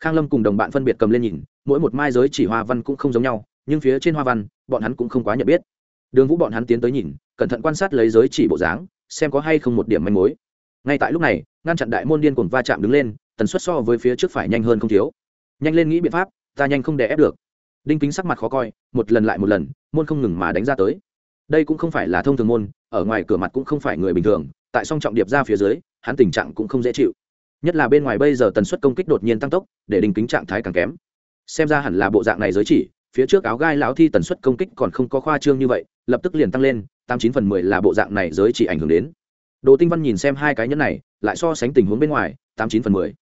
khang lâm cùng đồng bạn phân biệt cầm lên nhìn, mỗi một mai giới chỉ hoa văn cũng không giống nhau, nhưng phía trên hoa văn, bọn hắn cũng không quá nhận biết. Đường vũ bọn hắn tiến tới nhìn, cẩn thận quan sát lấy giới chỉ bộ dáng, xem có hay không một điểm manh mối. Ngay tại lúc này, ngăn chặn đại môn điên cuồng va chạm đứng lên, tần suất so với phía trước phải nhanh hơn không thiếu. Nhanh lên nghĩ biện pháp, ta nhanh không để ép được đinh kính sắc mặt khó coi, một lần lại một lần, môn không ngừng mà đánh ra tới. Đây cũng không phải là thông thường môn, ở ngoài cửa mặt cũng không phải người bình thường, tại song trọng điệp ra phía dưới, hắn tình trạng cũng không dễ chịu. Nhất là bên ngoài bây giờ tần suất công kích đột nhiên tăng tốc, để đinh kính trạng thái càng kém. Xem ra hẳn là bộ dạng này giới chỉ, phía trước áo gai lão thi tần suất công kích còn không có khoa trương như vậy, lập tức liền tăng lên, tám chín phần mười là bộ dạng này giới chỉ ảnh hưởng đến. Đồ tinh văn nhìn xem hai cái nhẫn này, lại so sánh tình huống bên ngoài, tám chín phần mười.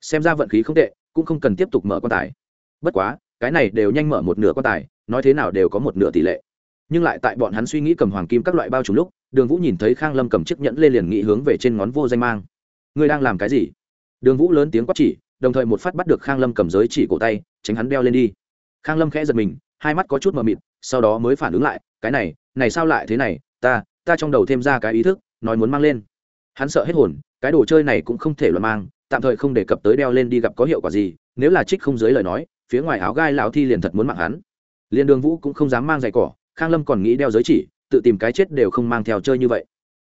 Xem ra vận khí không tệ, cũng không cần tiếp tục mở quan tài. Bất quá cái này đều nhanh mở một nửa quan tài, nói thế nào đều có một nửa tỷ lệ. Nhưng lại tại bọn hắn suy nghĩ cầm hoàng kim các loại bao trùm lúc, đường vũ nhìn thấy khang lâm cầm chiếc nhẫn lên liền nghĩ hướng về trên ngón vô danh mang. Ngươi đang làm cái gì? Đường vũ lớn tiếng quát chỉ, đồng thời một phát bắt được khang lâm cầm giới chỉ cổ tay, tránh hắn đeo lên đi. Khang lâm khẽ giật mình, hai mắt có chút mờ mịt, sau đó mới phản ứng lại, cái này này sao lại thế này? Ta ta trong đầu thêm ra cái ý thức, nói muốn mang lên. Hắn sợ hết hồn, cái đồ chơi này cũng không thể luận mang, tạm thời không đề cập tới đeo lên đi gặp có hiệu quả gì, nếu là trích không dưới lời nói phía ngoài áo gai lão thi liền thật muốn mạng hắn. Liền đường vũ cũng không dám mang giày cỏ, khang lâm còn nghĩ đeo giới chỉ, tự tìm cái chết đều không mang theo chơi như vậy.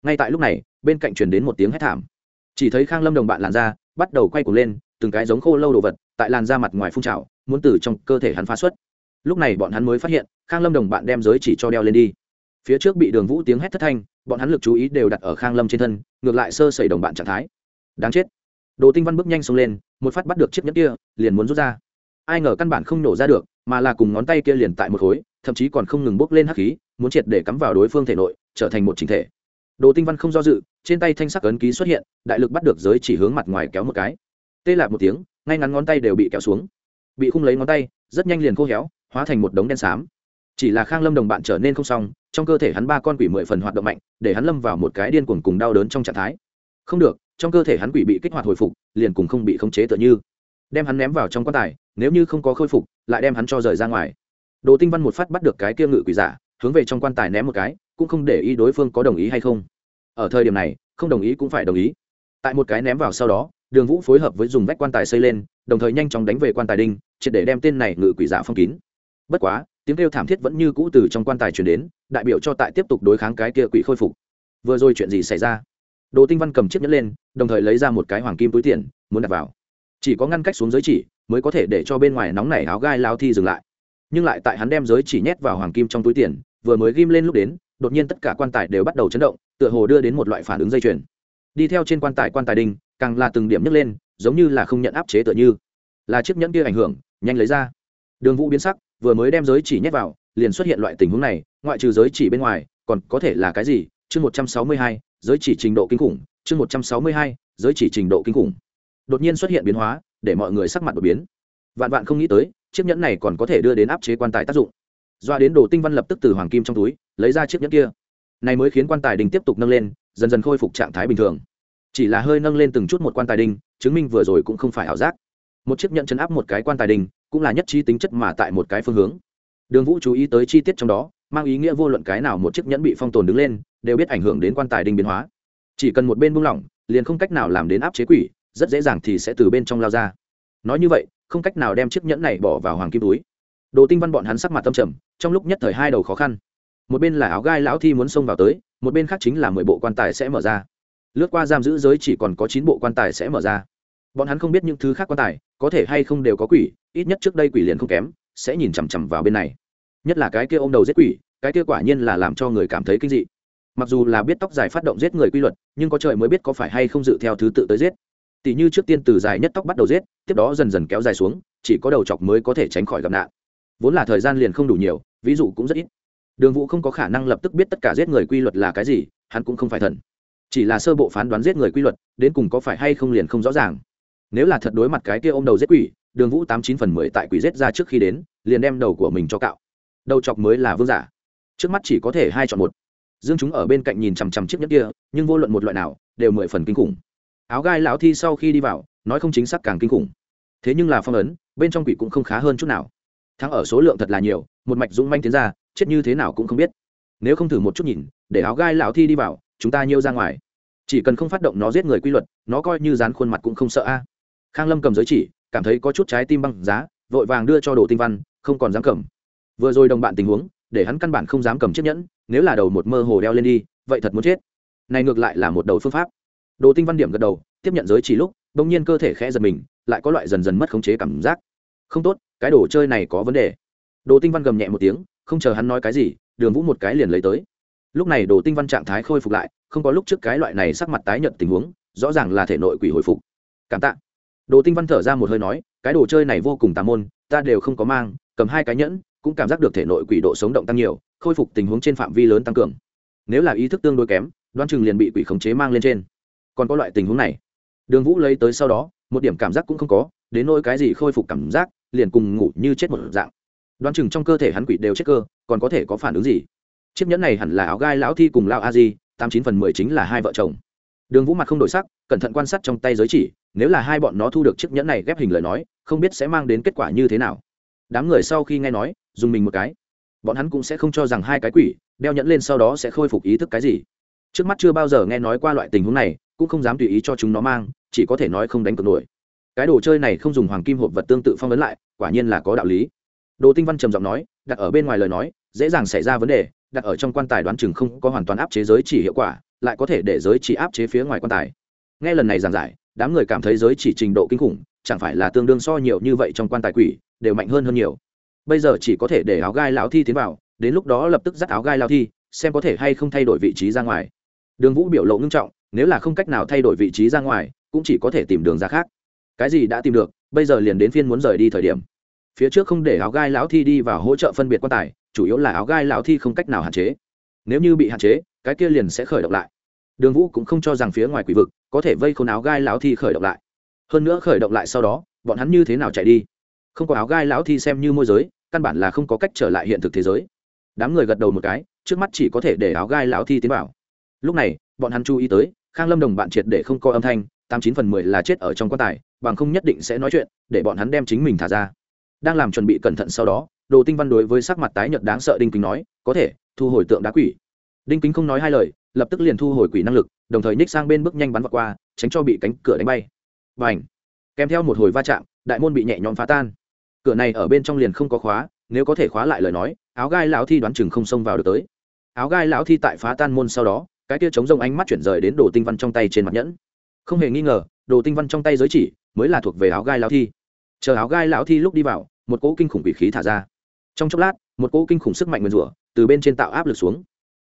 Ngay tại lúc này, bên cạnh truyền đến một tiếng hét thảm. Chỉ thấy khang lâm đồng bạn làn da, bắt đầu quay cuồng lên, từng cái giống khô lâu đồ vật, tại làn da mặt ngoài phun trào, muốn từ trong cơ thể hắn phá xuất. Lúc này bọn hắn mới phát hiện, khang lâm đồng bạn đem giới chỉ cho đeo lên đi. Phía trước bị đường vũ tiếng hét thất thanh, bọn hắn lực chú ý đều đặt ở khang lâm trên thân, ngược lại sơ sẩy đồng bạn trạng thái. Đáng chết. Đồ tinh văn bước nhanh xông lên, một phát bắt được chiếc nhẫn kia, liền muốn rút ra ai ngờ căn bản không nổ ra được, mà là cùng ngón tay kia liền tại một khối, thậm chí còn không ngừng bốc lên hắc khí, muốn triệt để cắm vào đối phương thể nội, trở thành một chính thể. Đồ tinh văn không do dự, trên tay thanh sắc ấn ký xuất hiện, đại lực bắt được giới chỉ hướng mặt ngoài kéo một cái. Tê lạc một tiếng, ngay ngắn ngón tay đều bị kéo xuống. Bị khung lấy ngón tay, rất nhanh liền khô héo, hóa thành một đống đen xám. Chỉ là khang lâm đồng bạn trở nên không xong, trong cơ thể hắn ba con quỷ mười phần hoạt động mạnh, để hắn lâm vào một cái điên cuồng cùng đau đớn trong trạng thái. Không được, trong cơ thể hắn quỷ bị kích hoạt hồi phục, liền cùng không bị khống chế tựa như. Đem hắn ném vào trong quan tài nếu như không có khôi phục, lại đem hắn cho rời ra ngoài. Đồ tinh văn một phát bắt được cái kia ngự quỷ giả, hướng về trong quan tài ném một cái, cũng không để ý đối phương có đồng ý hay không. Ở thời điểm này, không đồng ý cũng phải đồng ý. Tại một cái ném vào sau đó, đường vũ phối hợp với dùng vách quan tài xây lên, đồng thời nhanh chóng đánh về quan tài đinh, triệt để đem tên này ngự quỷ giả phong kín. Bất quá, tiếng kêu thảm thiết vẫn như cũ từ trong quan tài truyền đến, đại biểu cho tại tiếp tục đối kháng cái kia quỷ khôi phục. Vừa rồi chuyện gì xảy ra? Đồ tinh văn cầm chiếc nhẫn lên, đồng thời lấy ra một cái hoàng kim túi tiền, muốn đặt vào. Chỉ có ngăn cách xuống giới chỉ mới có thể để cho bên ngoài nóng nảy áo gai lao thi dừng lại. Nhưng lại tại hắn đem giới chỉ nhét vào hoàng kim trong túi tiền, vừa mới ghim lên lúc đến, đột nhiên tất cả quan tài đều bắt đầu chấn động, tựa hồ đưa đến một loại phản ứng dây chuyền. Đi theo trên quan tài quan tài đinh, càng là từng điểm nhấc lên, giống như là không nhận áp chế tựa như. Là chiếc nhẫn kia ảnh hưởng, nhanh lấy ra. Đường vũ biến sắc, vừa mới đem giới chỉ nhét vào, liền xuất hiện loại tình huống này, ngoại trừ giới chỉ bên ngoài, còn có thể là cái gì? Chương một trăm sáu mươi hai, giới chỉ trình độ kinh khủng, chương một trăm sáu mươi hai, giới chỉ trình độ kinh khủng. Đột nhiên xuất hiện biến hóa để mọi người sắc mặt đột biến. Vạn vạn không nghĩ tới, chiếc nhẫn này còn có thể đưa đến áp chế quan tài tác dụng. Doa đến đồ tinh văn lập tức từ hoàng kim trong túi, lấy ra chiếc nhẫn kia. Này mới khiến quan tài đình tiếp tục nâng lên, dần dần khôi phục trạng thái bình thường. Chỉ là hơi nâng lên từng chút một quan tài đình chứng minh vừa rồi cũng không phải ảo giác. Một chiếc nhẫn chấn áp một cái quan tài đình cũng là nhất trí tính chất mà tại một cái phương hướng. Đường vũ chú ý tới chi tiết trong đó, mang ý nghĩa vô luận cái nào một chiếc nhẫn bị phong tồn đứng lên, đều biết ảnh hưởng đến quan tài đình biến hóa. Chỉ cần một bên buông lỏng, liền không cách nào làm đến áp chế quỷ rất dễ dàng thì sẽ từ bên trong lao ra. Nói như vậy, không cách nào đem chiếc nhẫn này bỏ vào hoàng kim túi. Đồ tinh văn bọn hắn sắc mặt tâm trầm, trong lúc nhất thời hai đầu khó khăn. Một bên là áo gai lão thi muốn xông vào tới, một bên khác chính là mười bộ quan tài sẽ mở ra. Lướt qua giam giữ giới chỉ còn có chín bộ quan tài sẽ mở ra. Bọn hắn không biết những thứ khác quan tài, có thể hay không đều có quỷ, ít nhất trước đây quỷ liền không kém, sẽ nhìn chằm chằm vào bên này. Nhất là cái kia ô m đầu giết quỷ, cái kia quả nhiên là làm cho người cảm thấy kinh dị. Mặc dù là biết tóc dài phát động giết người quy luật, nhưng có trời mới biết có phải hay không dự theo thứ tự tới giết tỷ như trước tiên từ dài nhất tóc bắt đầu giết, tiếp đó dần dần kéo dài xuống, chỉ có đầu chọc mới có thể tránh khỏi gặp nạn. Vốn là thời gian liền không đủ nhiều, ví dụ cũng rất ít. Đường vũ không có khả năng lập tức biết tất cả giết người quy luật là cái gì, hắn cũng không phải thần. Chỉ là sơ bộ phán đoán giết người quy luật, đến cùng có phải hay không liền không rõ ràng. Nếu là thật đối mặt cái kia ôm đầu giết quỷ, đường vũ tám chín phần mười tại quỷ giết ra trước khi đến, liền đem đầu của mình cho cạo. Đầu chọc mới là vương giả. Trước mắt chỉ có thể hai chọn một. Dương chúng ở bên cạnh nhìn chằm chằm chiếc nhất kia, nhưng vô luận một loại nào, đều mười phần kinh khủng áo gai lão thi sau khi đi vào, nói không chính xác càng kinh khủng. Thế nhưng là phong ấn, bên trong quỷ cũng không khá hơn chút nào. Thắng ở số lượng thật là nhiều, một mạch dũng manh tiến ra, chết như thế nào cũng không biết. Nếu không thử một chút nhìn, để áo gai lão thi đi vào, chúng ta nhiêu ra ngoài. Chỉ cần không phát động nó giết người quy luật, nó coi như dán khuôn mặt cũng không sợ a. Khang lâm cầm giới chỉ, cảm thấy có chút trái tim băng giá, vội vàng đưa cho đồ tinh văn, không còn dám cầm. Vừa rồi đồng bạn tình huống, để hắn căn bản không dám cầm chiếc nhẫn, nếu là đầu một mơ hồ đeo lên đi, vậy thật muốn chết. Này ngược lại là một đầu phương pháp đồ tinh văn điểm gật đầu, tiếp nhận giới chỉ lúc đột nhiên cơ thể khẽ giật mình, lại có loại dần dần mất khống chế cảm giác. Không tốt, cái đồ chơi này có vấn đề. Đồ tinh văn gầm nhẹ một tiếng, không chờ hắn nói cái gì, đường vũ một cái liền lấy tới. Lúc này đồ tinh văn trạng thái khôi phục lại, không có lúc trước cái loại này sắc mặt tái nhợt tình huống, rõ ràng là thể nội quỷ hồi phục. Cảm tạ. Đồ tinh văn thở ra một hơi nói, cái đồ chơi này vô cùng tà môn, ta đều không có mang, cầm hai cái nhẫn, cũng cảm giác được thể nội quỷ độ sống động tăng nhiều, khôi phục tình huống trên phạm vi lớn tăng cường. Nếu là ý thức tương đối kém đoan chừng liền bị quỷ khống chế mang lên trên còn có loại tình huống này. Đường vũ lấy tới sau đó, một điểm cảm giác cũng không có, đến nỗi cái gì khôi phục cảm giác, liền cùng ngủ như chết một dạng. Đoán chừng trong cơ thể hắn quỷ đều chết cơ, còn có thể có phản ứng gì? Chiếc nhẫn này hẳn là áo gai lão thi cùng lao a di, tám chín phần mười chính là hai vợ chồng. Đường vũ mặt không đổi sắc, cẩn thận quan sát trong tay giới chỉ, nếu là hai bọn nó thu được chiếc nhẫn này ghép hình lời nói, không biết sẽ mang đến kết quả như thế nào. Đám người sau khi nghe nói, dùng mình một cái. Bọn hắn cũng sẽ không cho rằng hai cái quỷ, đeo nhẫn lên sau đó sẽ khôi phục ý thức cái gì trước mắt chưa bao giờ nghe nói qua loại tình huống này, cũng không dám tùy ý cho chúng nó mang, chỉ có thể nói không đánh cược nổi. Cái đồ chơi này không dùng hoàng kim hộp vật tương tự phong vấn lại, quả nhiên là có đạo lý. Đồ tinh văn trầm giọng nói, đặt ở bên ngoài lời nói, dễ dàng xảy ra vấn đề, đặt ở trong quan tài đoán chừng không có hoàn toàn áp chế giới chỉ hiệu quả, lại có thể để giới chỉ áp chế phía ngoài quan tài. Nghe lần này giảng giải, đám người cảm thấy giới chỉ trình độ kinh khủng, chẳng phải là tương đương so nhiều như vậy trong quan tài quỷ, đều mạnh hơn hơn nhiều. Bây giờ chỉ có thể để áo gai lão thi tiến vào, đến lúc đó lập tức dắt áo gai lao thi, xem có thể hay không thay đổi vị trí ra ngoài đường vũ biểu lộ ngưng trọng, nếu là không cách nào thay đổi vị trí ra ngoài, cũng chỉ có thể tìm đường ra khác. Cái gì đã tìm được, bây giờ liền đến phiên muốn rời đi thời điểm. Phía trước không để áo gai lão thi đi vào hỗ trợ phân biệt quan tài, chủ yếu là áo gai lão thi không cách nào hạn chế. Nếu như bị hạn chế, cái kia liền sẽ khởi động lại. Đường vũ cũng không cho rằng phía ngoài quỷ vực có thể vây khôn áo gai lão thi khởi động lại. Hơn nữa khởi động lại sau đó, bọn hắn như thế nào chạy đi? Không có áo gai lão thi xem như môi giới, căn bản là không có cách trở lại hiện thực thế giới. Đám người gật đầu một cái, trước mắt chỉ có thể để áo gai lão thi tiến vào lúc này, bọn hắn chú ý tới, khang lâm đồng bạn triệt để không có âm thanh, tám chín phần mười là chết ở trong quan tài, bằng không nhất định sẽ nói chuyện, để bọn hắn đem chính mình thả ra. Đang làm chuẩn bị cẩn thận sau đó, đồ tinh văn đối với sắc mặt tái nhợt đáng sợ đinh kính nói, có thể, thu hồi tượng đá quỷ. Đinh kính không nói hai lời, lập tức liền thu hồi quỷ năng lực, đồng thời ních sang bên bước nhanh bắn vào qua, tránh cho bị cánh cửa đánh bay. Và ảnh kèm theo một hồi va chạm, đại môn bị nhẹ nhõm phá tan. Cửa này ở bên trong liền không có khóa, nếu có thể khóa lại lời nói, áo gai lão thi đoán chừng không xông vào được tới. Áo gai lão thi tại phá tan môn sau đó cái kia chống rông ánh mắt chuyển rời đến đồ tinh văn trong tay trên mặt nhẫn. Không hề nghi ngờ, đồ tinh văn trong tay giới chỉ mới là thuộc về áo gai lão thi. Chờ áo gai lão thi lúc đi vào, một cỗ kinh khủng bị khí thả ra. Trong chốc lát, một cỗ kinh khủng sức mạnh nguyền rủa từ bên trên tạo áp lực xuống.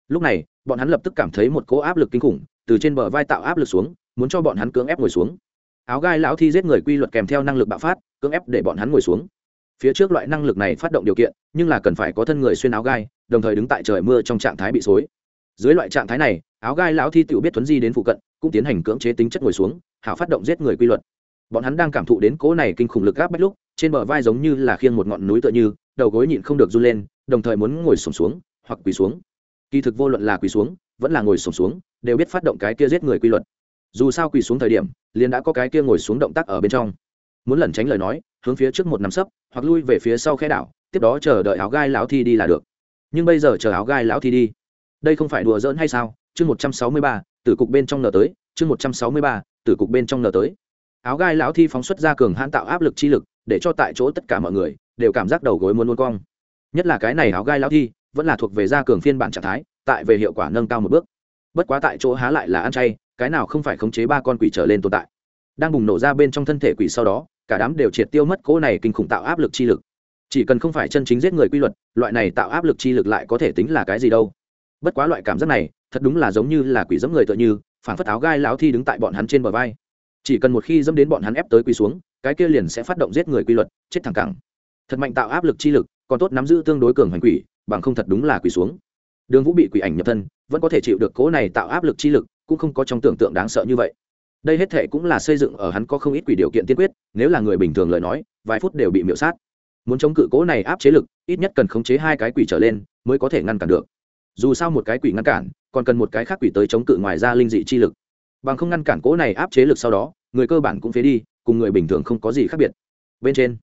Lúc này, bọn hắn lập tức cảm thấy một cỗ áp lực kinh khủng từ trên bờ vai tạo áp lực xuống, muốn cho bọn hắn cưỡng ép ngồi xuống. Áo gai lão thi giết người quy luật kèm theo năng lực bạo phát, cưỡng ép để bọn hắn ngồi xuống. Phía trước loại năng lực này phát động điều kiện, nhưng là cần phải có thân người xuyên áo gai, đồng thời đứng tại trời mưa trong trạng thái bị xối. Dưới loại trạng thái này áo gai lão thi tự biết thuấn di đến phụ cận, cũng tiến hành cưỡng chế tính chất ngồi xuống, hảo phát động giết người quy luật. Bọn hắn đang cảm thụ đến cỗ này kinh khủng lực gáp bách lúc, trên bờ vai giống như là khiêng một ngọn núi tựa như, đầu gối nhịn không được run lên, đồng thời muốn ngồi sổm xuống, hoặc quỳ xuống. Kỳ thực vô luận là quỳ xuống, vẫn là ngồi sổm xuống, đều biết phát động cái kia giết người quy luật. Dù sao quỳ xuống thời điểm, liền đã có cái kia ngồi xuống động tác ở bên trong. Muốn lẩn tránh lời nói, hướng phía trước một nắm sấp, hoặc lui về phía sau khe đảo, tiếp đó chờ đợi áo gai lão thi đi là được. Nhưng bây giờ chờ áo gai lão thi đi, đây không phải đùa giỡn hay sao? Chương một trăm sáu mươi ba, tử cục bên trong nở tới, chương một trăm sáu mươi ba, tử cục bên trong nở tới. Áo gai lão thi phóng xuất ra cường hãn tạo áp lực chi lực, để cho tại chỗ tất cả mọi người đều cảm giác đầu gối muốn luôn cong. Nhất là cái này áo gai lão thi, vẫn là thuộc về gia cường phiên bản trạng thái, tại về hiệu quả nâng cao một bước. Bất quá tại chỗ há lại là ăn chay, cái nào không phải khống chế ba con quỷ trở lên tồn tại. Đang bùng nổ ra bên trong thân thể quỷ sau đó, cả đám đều triệt tiêu mất cỗ này kinh khủng tạo áp lực chi lực. Chỉ cần không phải chân chính giết người quy luật, loại này tạo áp lực chi lực lại có thể tính là cái gì đâu. Bất quá loại cảm giác này thật đúng là giống như là quỷ dẫm người tựa như phản phất áo gai lão thi đứng tại bọn hắn trên bờ vai. Chỉ cần một khi dẫm đến bọn hắn ép tới quỳ xuống, cái kia liền sẽ phát động giết người quy luật, chết thẳng cẳng. Thật mạnh tạo áp lực chi lực, còn tốt nắm giữ tương đối cường hành quỷ, bằng không thật đúng là quỳ xuống. Đường vũ bị quỷ ảnh nhập thân, vẫn có thể chịu được cố này tạo áp lực chi lực, cũng không có trong tưởng tượng đáng sợ như vậy. Đây hết thể cũng là xây dựng ở hắn có không ít quỷ điều kiện tiên quyết, nếu là người bình thường lời nói, vài phút đều bị miễu sát. Muốn chống cự cố này áp chế lực, ít nhất cần khống chế hai cái quỷ trở lên, mới có thể ngăn cản được. Dù sao một cái quỷ ngăn cản còn cần một cái khác quỷ tới chống cự ngoài ra linh dị chi lực. Bằng không ngăn cản cố này áp chế lực sau đó, người cơ bản cũng phế đi, cùng người bình thường không có gì khác biệt. Bên trên,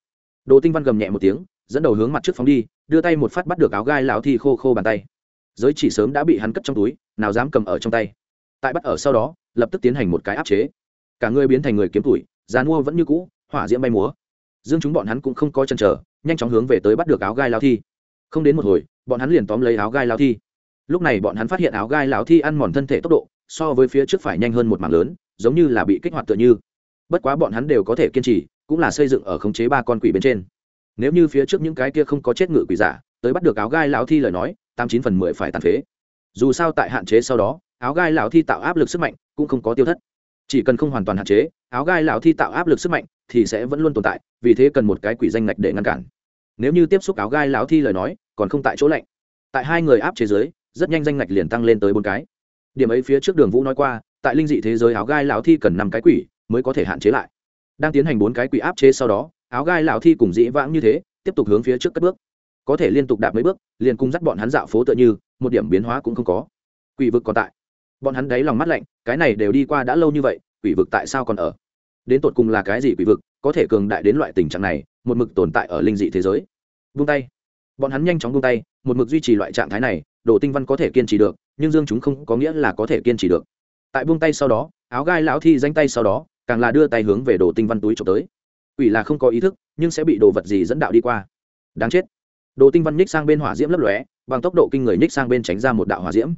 đồ tinh văn gầm nhẹ một tiếng, dẫn đầu hướng mặt trước phóng đi, đưa tay một phát bắt được áo gai lão thi khô khô bàn tay. Giới chỉ sớm đã bị hắn cất trong túi, nào dám cầm ở trong tay. Tại bắt ở sau đó, lập tức tiến hành một cái áp chế. Cả người biến thành người kiếm tuổi dàn mua vẫn như cũ, hỏa diễm bay múa. Dương chúng bọn hắn cũng không có chân trở nhanh chóng hướng về tới bắt được áo gai lao thi. Không đến một hồi, bọn hắn liền tóm lấy áo gai lao thi lúc này bọn hắn phát hiện áo gai lão thi ăn mòn thân thể tốc độ, so với phía trước phải nhanh hơn một mảng lớn, giống như là bị kích hoạt tựa như. Bất quá bọn hắn đều có thể kiên trì, cũng là xây dựng ở khống chế ba con quỷ bên trên. Nếu như phía trước những cái kia không có chết ngự quỷ giả, tới bắt được áo gai lão thi lời nói, tám chín phần mười phải tàn phế. Dù sao tại hạn chế sau đó, áo gai lão thi tạo áp lực sức mạnh cũng không có tiêu thất. Chỉ cần không hoàn toàn hạn chế, áo gai lão thi tạo áp lực sức mạnh thì sẽ vẫn luôn tồn tại, vì thế cần một cái quỷ danh ngạch để ngăn cản. Nếu như tiếp xúc áo gai lão thi lời nói, còn không tại chỗ lạnh. Tại hai người áp chế giới rất nhanh danh ngạch liền tăng lên tới bốn cái. Điểm ấy phía trước đường vũ nói qua, tại linh dị thế giới áo gai lão thi cần năm cái quỷ mới có thể hạn chế lại. Đang tiến hành bốn cái quỷ áp chế sau đó, áo gai lão thi cùng dĩ vãng như thế, tiếp tục hướng phía trước cất bước. Có thể liên tục đạp mấy bước, liền cung dắt bọn hắn dạo phố tựa như, một điểm biến hóa cũng không có. Quỷ vực còn tại. Bọn hắn đáy lòng mắt lạnh, cái này đều đi qua đã lâu như vậy, quỷ vực tại sao còn ở? Đến tột cùng là cái gì quỷ vực, có thể cường đại đến loại tình trạng này, một mực tồn tại ở linh dị thế giới. Vung tay. Bọn hắn nhanh chóng vung tay, một mực duy trì loại trạng thái này đồ tinh văn có thể kiên trì được, nhưng dương chúng không có nghĩa là có thể kiên trì được. Tại vung tay sau đó, áo gai lão thi danh tay sau đó, càng là đưa tay hướng về đồ tinh văn túi trộm tới. Quỷ là không có ý thức, nhưng sẽ bị đồ vật gì dẫn đạo đi qua. Đáng chết. Đồ tinh văn nhích sang bên hỏa diễm lấp lóe, bằng tốc độ kinh người nhích sang bên tránh ra một đạo hỏa diễm.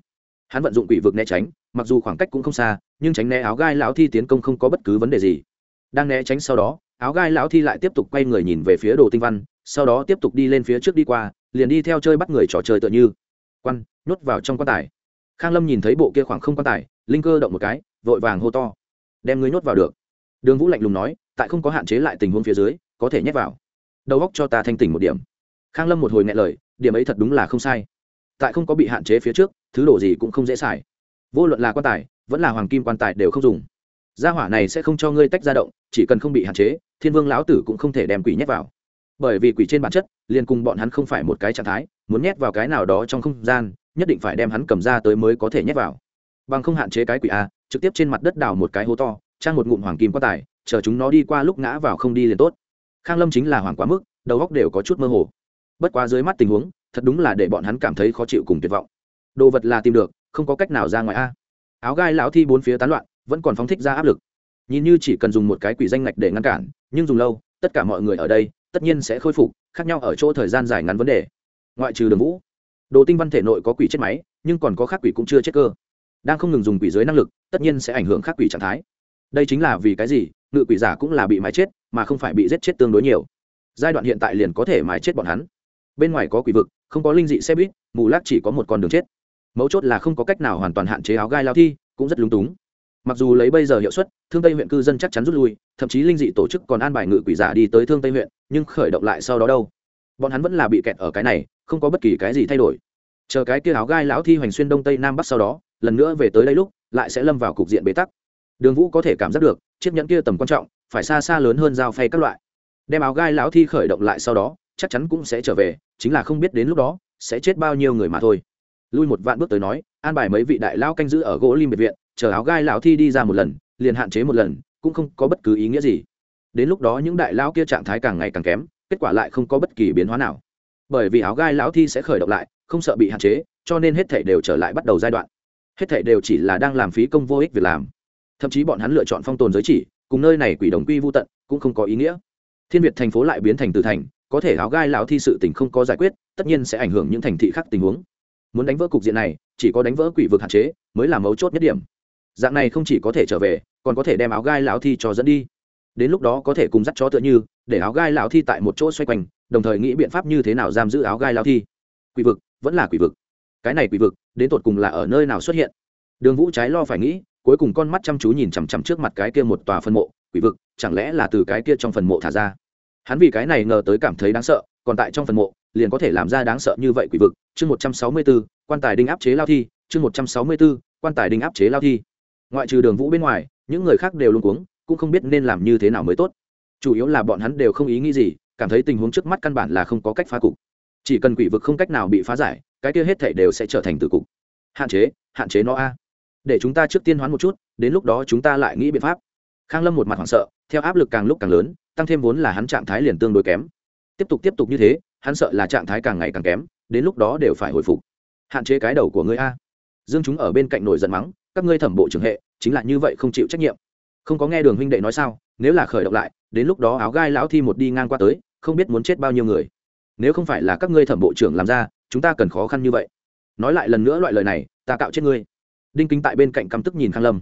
Hắn vận dụng quỷ vực né tránh, mặc dù khoảng cách cũng không xa, nhưng tránh né áo gai lão thi tiến công không có bất cứ vấn đề gì. Đang né tránh sau đó, áo gai lão thi lại tiếp tục quay người nhìn về phía đồ tinh văn, sau đó tiếp tục đi lên phía trước đi qua, liền đi theo chơi bắt người trò chơi tựa như quan, nhốt vào trong quan tài. Khang lâm nhìn thấy bộ kia khoảng không quan tài, linh cơ động một cái, vội vàng hô to. Đem ngươi nhốt vào được. Đường vũ lạnh lùng nói, tại không có hạn chế lại tình huống phía dưới, có thể nhét vào. Đầu góc cho ta thanh tỉnh một điểm. Khang lâm một hồi nghe lời, điểm ấy thật đúng là không sai. Tại không có bị hạn chế phía trước, thứ đồ gì cũng không dễ xài. Vô luận là quan tài, vẫn là hoàng kim quan tài đều không dùng. Gia hỏa này sẽ không cho ngươi tách ra động, chỉ cần không bị hạn chế, thiên vương lão tử cũng không thể đem quỷ nhét vào. Bởi vì quỷ trên bản chất, liền cùng bọn hắn không phải một cái trạng thái muốn nhét vào cái nào đó trong không gian, nhất định phải đem hắn cầm ra tới mới có thể nhét vào. Bằng không hạn chế cái quỷ a, trực tiếp trên mặt đất đào một cái hố to, trang một ngụm hoàng kim quá tài, chờ chúng nó đi qua lúc ngã vào không đi liền tốt. Khang lâm chính là hoàng quá mức, đầu góc đều có chút mơ hồ. Bất quá dưới mắt tình huống, thật đúng là để bọn hắn cảm thấy khó chịu cùng tuyệt vọng. Đồ vật là tìm được, không có cách nào ra ngoài a. Áo gai lão thi bốn phía tán loạn, vẫn còn phóng thích ra áp lực. Nhìn như chỉ cần dùng một cái quỷ danh ngạch để ngăn cản, nhưng dùng lâu, tất cả mọi người ở đây, tất nhiên sẽ khôi phục, khác nhau ở chỗ thời gian dài ngắn vấn đề ngoại trừ đường vũ, đồ tinh văn thể nội có quỷ chết máy, nhưng còn có khác quỷ cũng chưa chết cơ. Đang không ngừng dùng quỷ dưới năng lực, tất nhiên sẽ ảnh hưởng khác quỷ trạng thái. Đây chính là vì cái gì? Ngự quỷ giả cũng là bị mái chết, mà không phải bị giết chết tương đối nhiều. Giai đoạn hiện tại liền có thể mái chết bọn hắn. Bên ngoài có quỷ vực, không có linh dị xe buýt, mù lát chỉ có một con đường chết. Mấu chốt là không có cách nào hoàn toàn hạn chế áo gai lao thi, cũng rất lúng túng. Mặc dù lấy bây giờ hiệu suất, thương tây huyện cư dân chắc chắn rút lui, thậm chí linh dị tổ chức còn an bài ngự quỷ giả đi tới thương tây huyện, nhưng khởi động lại sau đó đâu? Bọn hắn vẫn là bị kẹt ở cái này, không có bất kỳ cái gì thay đổi. Chờ cái kia áo gai lão thi hoành xuyên đông tây nam bắc sau đó, lần nữa về tới đây lúc, lại sẽ lâm vào cục diện bế tắc. Đường vũ có thể cảm giác được, chiếc nhẫn kia tầm quan trọng, phải xa xa lớn hơn dao phay các loại. Đem áo gai lão thi khởi động lại sau đó, chắc chắn cũng sẽ trở về, chính là không biết đến lúc đó, sẽ chết bao nhiêu người mà thôi. Lui một vạn bước tới nói, an bài mấy vị đại lao canh giữ ở gỗ lim biệt viện, chờ áo gai lão thi đi ra một lần, liền hạn chế một lần, cũng không có bất cứ ý nghĩa gì. Đến lúc đó những đại lao kia trạng thái càng ngày càng kém kết quả lại không có bất kỳ biến hóa nào. Bởi vì áo gai lão thi sẽ khởi động lại, không sợ bị hạn chế, cho nên hết thể đều trở lại bắt đầu giai đoạn. Hết thể đều chỉ là đang làm phí công vô ích việc làm. Thậm chí bọn hắn lựa chọn phong tồn giới chỉ, cùng nơi này quỷ đồng quy vô tận, cũng không có ý nghĩa. Thiên việt thành phố lại biến thành từ thành, có thể áo gai lão thi sự tình không có giải quyết, tất nhiên sẽ ảnh hưởng những thành thị khác tình huống. Muốn đánh vỡ cục diện này, chỉ có đánh vỡ quỷ vực hạn chế, mới là mấu chốt nhất điểm. Dạng này không chỉ có thể trở về, còn có thể đem áo gai lão thi cho dẫn đi. Đến lúc đó có thể cùng dắt chó tựa như để áo gai lão thi tại một chỗ xoay quanh, đồng thời nghĩ biện pháp như thế nào giam giữ áo gai lão thi. Quỷ vực, vẫn là quỷ vực. Cái này quỷ vực, đến tột cùng là ở nơi nào xuất hiện? Đường vũ trái lo phải nghĩ, cuối cùng con mắt chăm chú nhìn chằm chằm trước mặt cái kia một tòa phân mộ. Quỷ vực, chẳng lẽ là từ cái kia trong phần mộ thả ra? Hắn vì cái này ngờ tới cảm thấy đáng sợ, còn tại trong phần mộ, liền có thể làm ra đáng sợ như vậy quỷ vực. Chương một trăm sáu mươi b ố quan tài đinh áp chế lao thi. Chương một trăm sáu mươi b ố quan tài đinh áp chế lao thi. Ngoại trừ đường vũ bên ngoài, những người khác đều luôn cuống, cũng không biết nên làm như thế nào mới tốt chủ yếu là bọn hắn đều không ý nghĩ gì, cảm thấy tình huống trước mắt căn bản là không có cách phá cục. Chỉ cần quỷ vực không cách nào bị phá giải, cái kia hết thể đều sẽ trở thành từ cục. Hạn chế hạn chế nó a. Để chúng ta trước tiên hoán một chút, đến lúc đó chúng ta lại nghĩ biện pháp. Khang lâm một mặt hoảng sợ, theo áp lực càng lúc càng lớn, tăng thêm vốn là hắn trạng thái liền tương đối kém. Tiếp tục tiếp tục như thế, hắn sợ là trạng thái càng ngày càng kém, đến lúc đó đều phải hồi phục. Hạn chế cái đầu của ngươi a. Dương chúng ở bên cạnh nổi giận mắng, các ngươi thẩm bộ trưởng hệ, chính là như vậy không chịu trách nhiệm. Không có nghe đường huynh đệ nói sao, nếu là khởi động lại đến lúc đó áo gai lão thi một đi ngang qua tới, không biết muốn chết bao nhiêu người. Nếu không phải là các ngươi thẩm bộ trưởng làm ra, chúng ta cần khó khăn như vậy. Nói lại lần nữa loại lời này, ta cạo chết ngươi. Đinh kính tại bên cạnh căm tức nhìn khang lâm.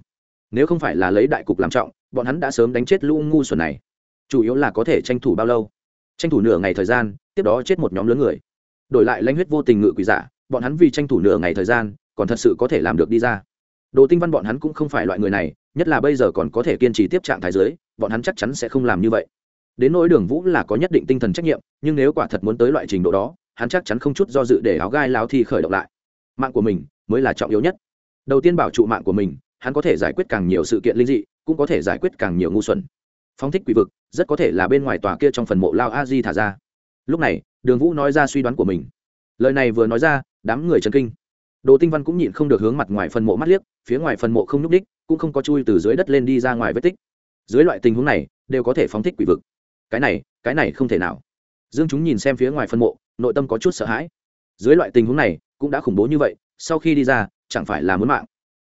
Nếu không phải là lấy đại cục làm trọng, bọn hắn đã sớm đánh chết lũ ngu xuẩn này. Chủ yếu là có thể tranh thủ bao lâu? Tranh thủ nửa ngày thời gian, tiếp đó chết một nhóm lớn người. Đổi lại lãnh huyết vô tình ngự quỷ giả, bọn hắn vì tranh thủ nửa ngày thời gian, còn thật sự có thể làm được đi ra đồ tinh văn bọn hắn cũng không phải loại người này, nhất là bây giờ còn có thể kiên trì tiếp trạng thái giới bọn hắn chắc chắn sẽ không làm như vậy. Đến nỗi đường vũ là có nhất định tinh thần trách nhiệm, nhưng nếu quả thật muốn tới loại trình độ đó, hắn chắc chắn không chút do dự để áo gai lao thi khởi động lại. Mạng của mình mới là trọng yếu nhất. Đầu tiên bảo trụ mạng của mình, hắn có thể giải quyết càng nhiều sự kiện linh dị, cũng có thể giải quyết càng nhiều ngu xuẩn. Phóng thích quỷ vực, rất có thể là bên ngoài tòa kia trong phần mộ lao a di thả ra. Lúc này, đường vũ nói ra suy đoán của mình. Lời này vừa nói ra, đám người chấn kinh. Đồ tinh văn cũng nhịn không được hướng mặt ngoài phần mộ mắt liếc phía ngoài phần mộ không nhúc đích cũng không có chui từ dưới đất lên đi ra ngoài vết tích. Dưới loại tình huống này, đều có thể phóng thích quỷ vực. Cái này cái này không thể nào. Dương chúng nhìn xem phía ngoài phân mộ, nội tâm có chút sợ hãi. Dưới loại tình huống này, cũng đã khủng bố như vậy, sau khi đi ra, chẳng phải là muốn mạng.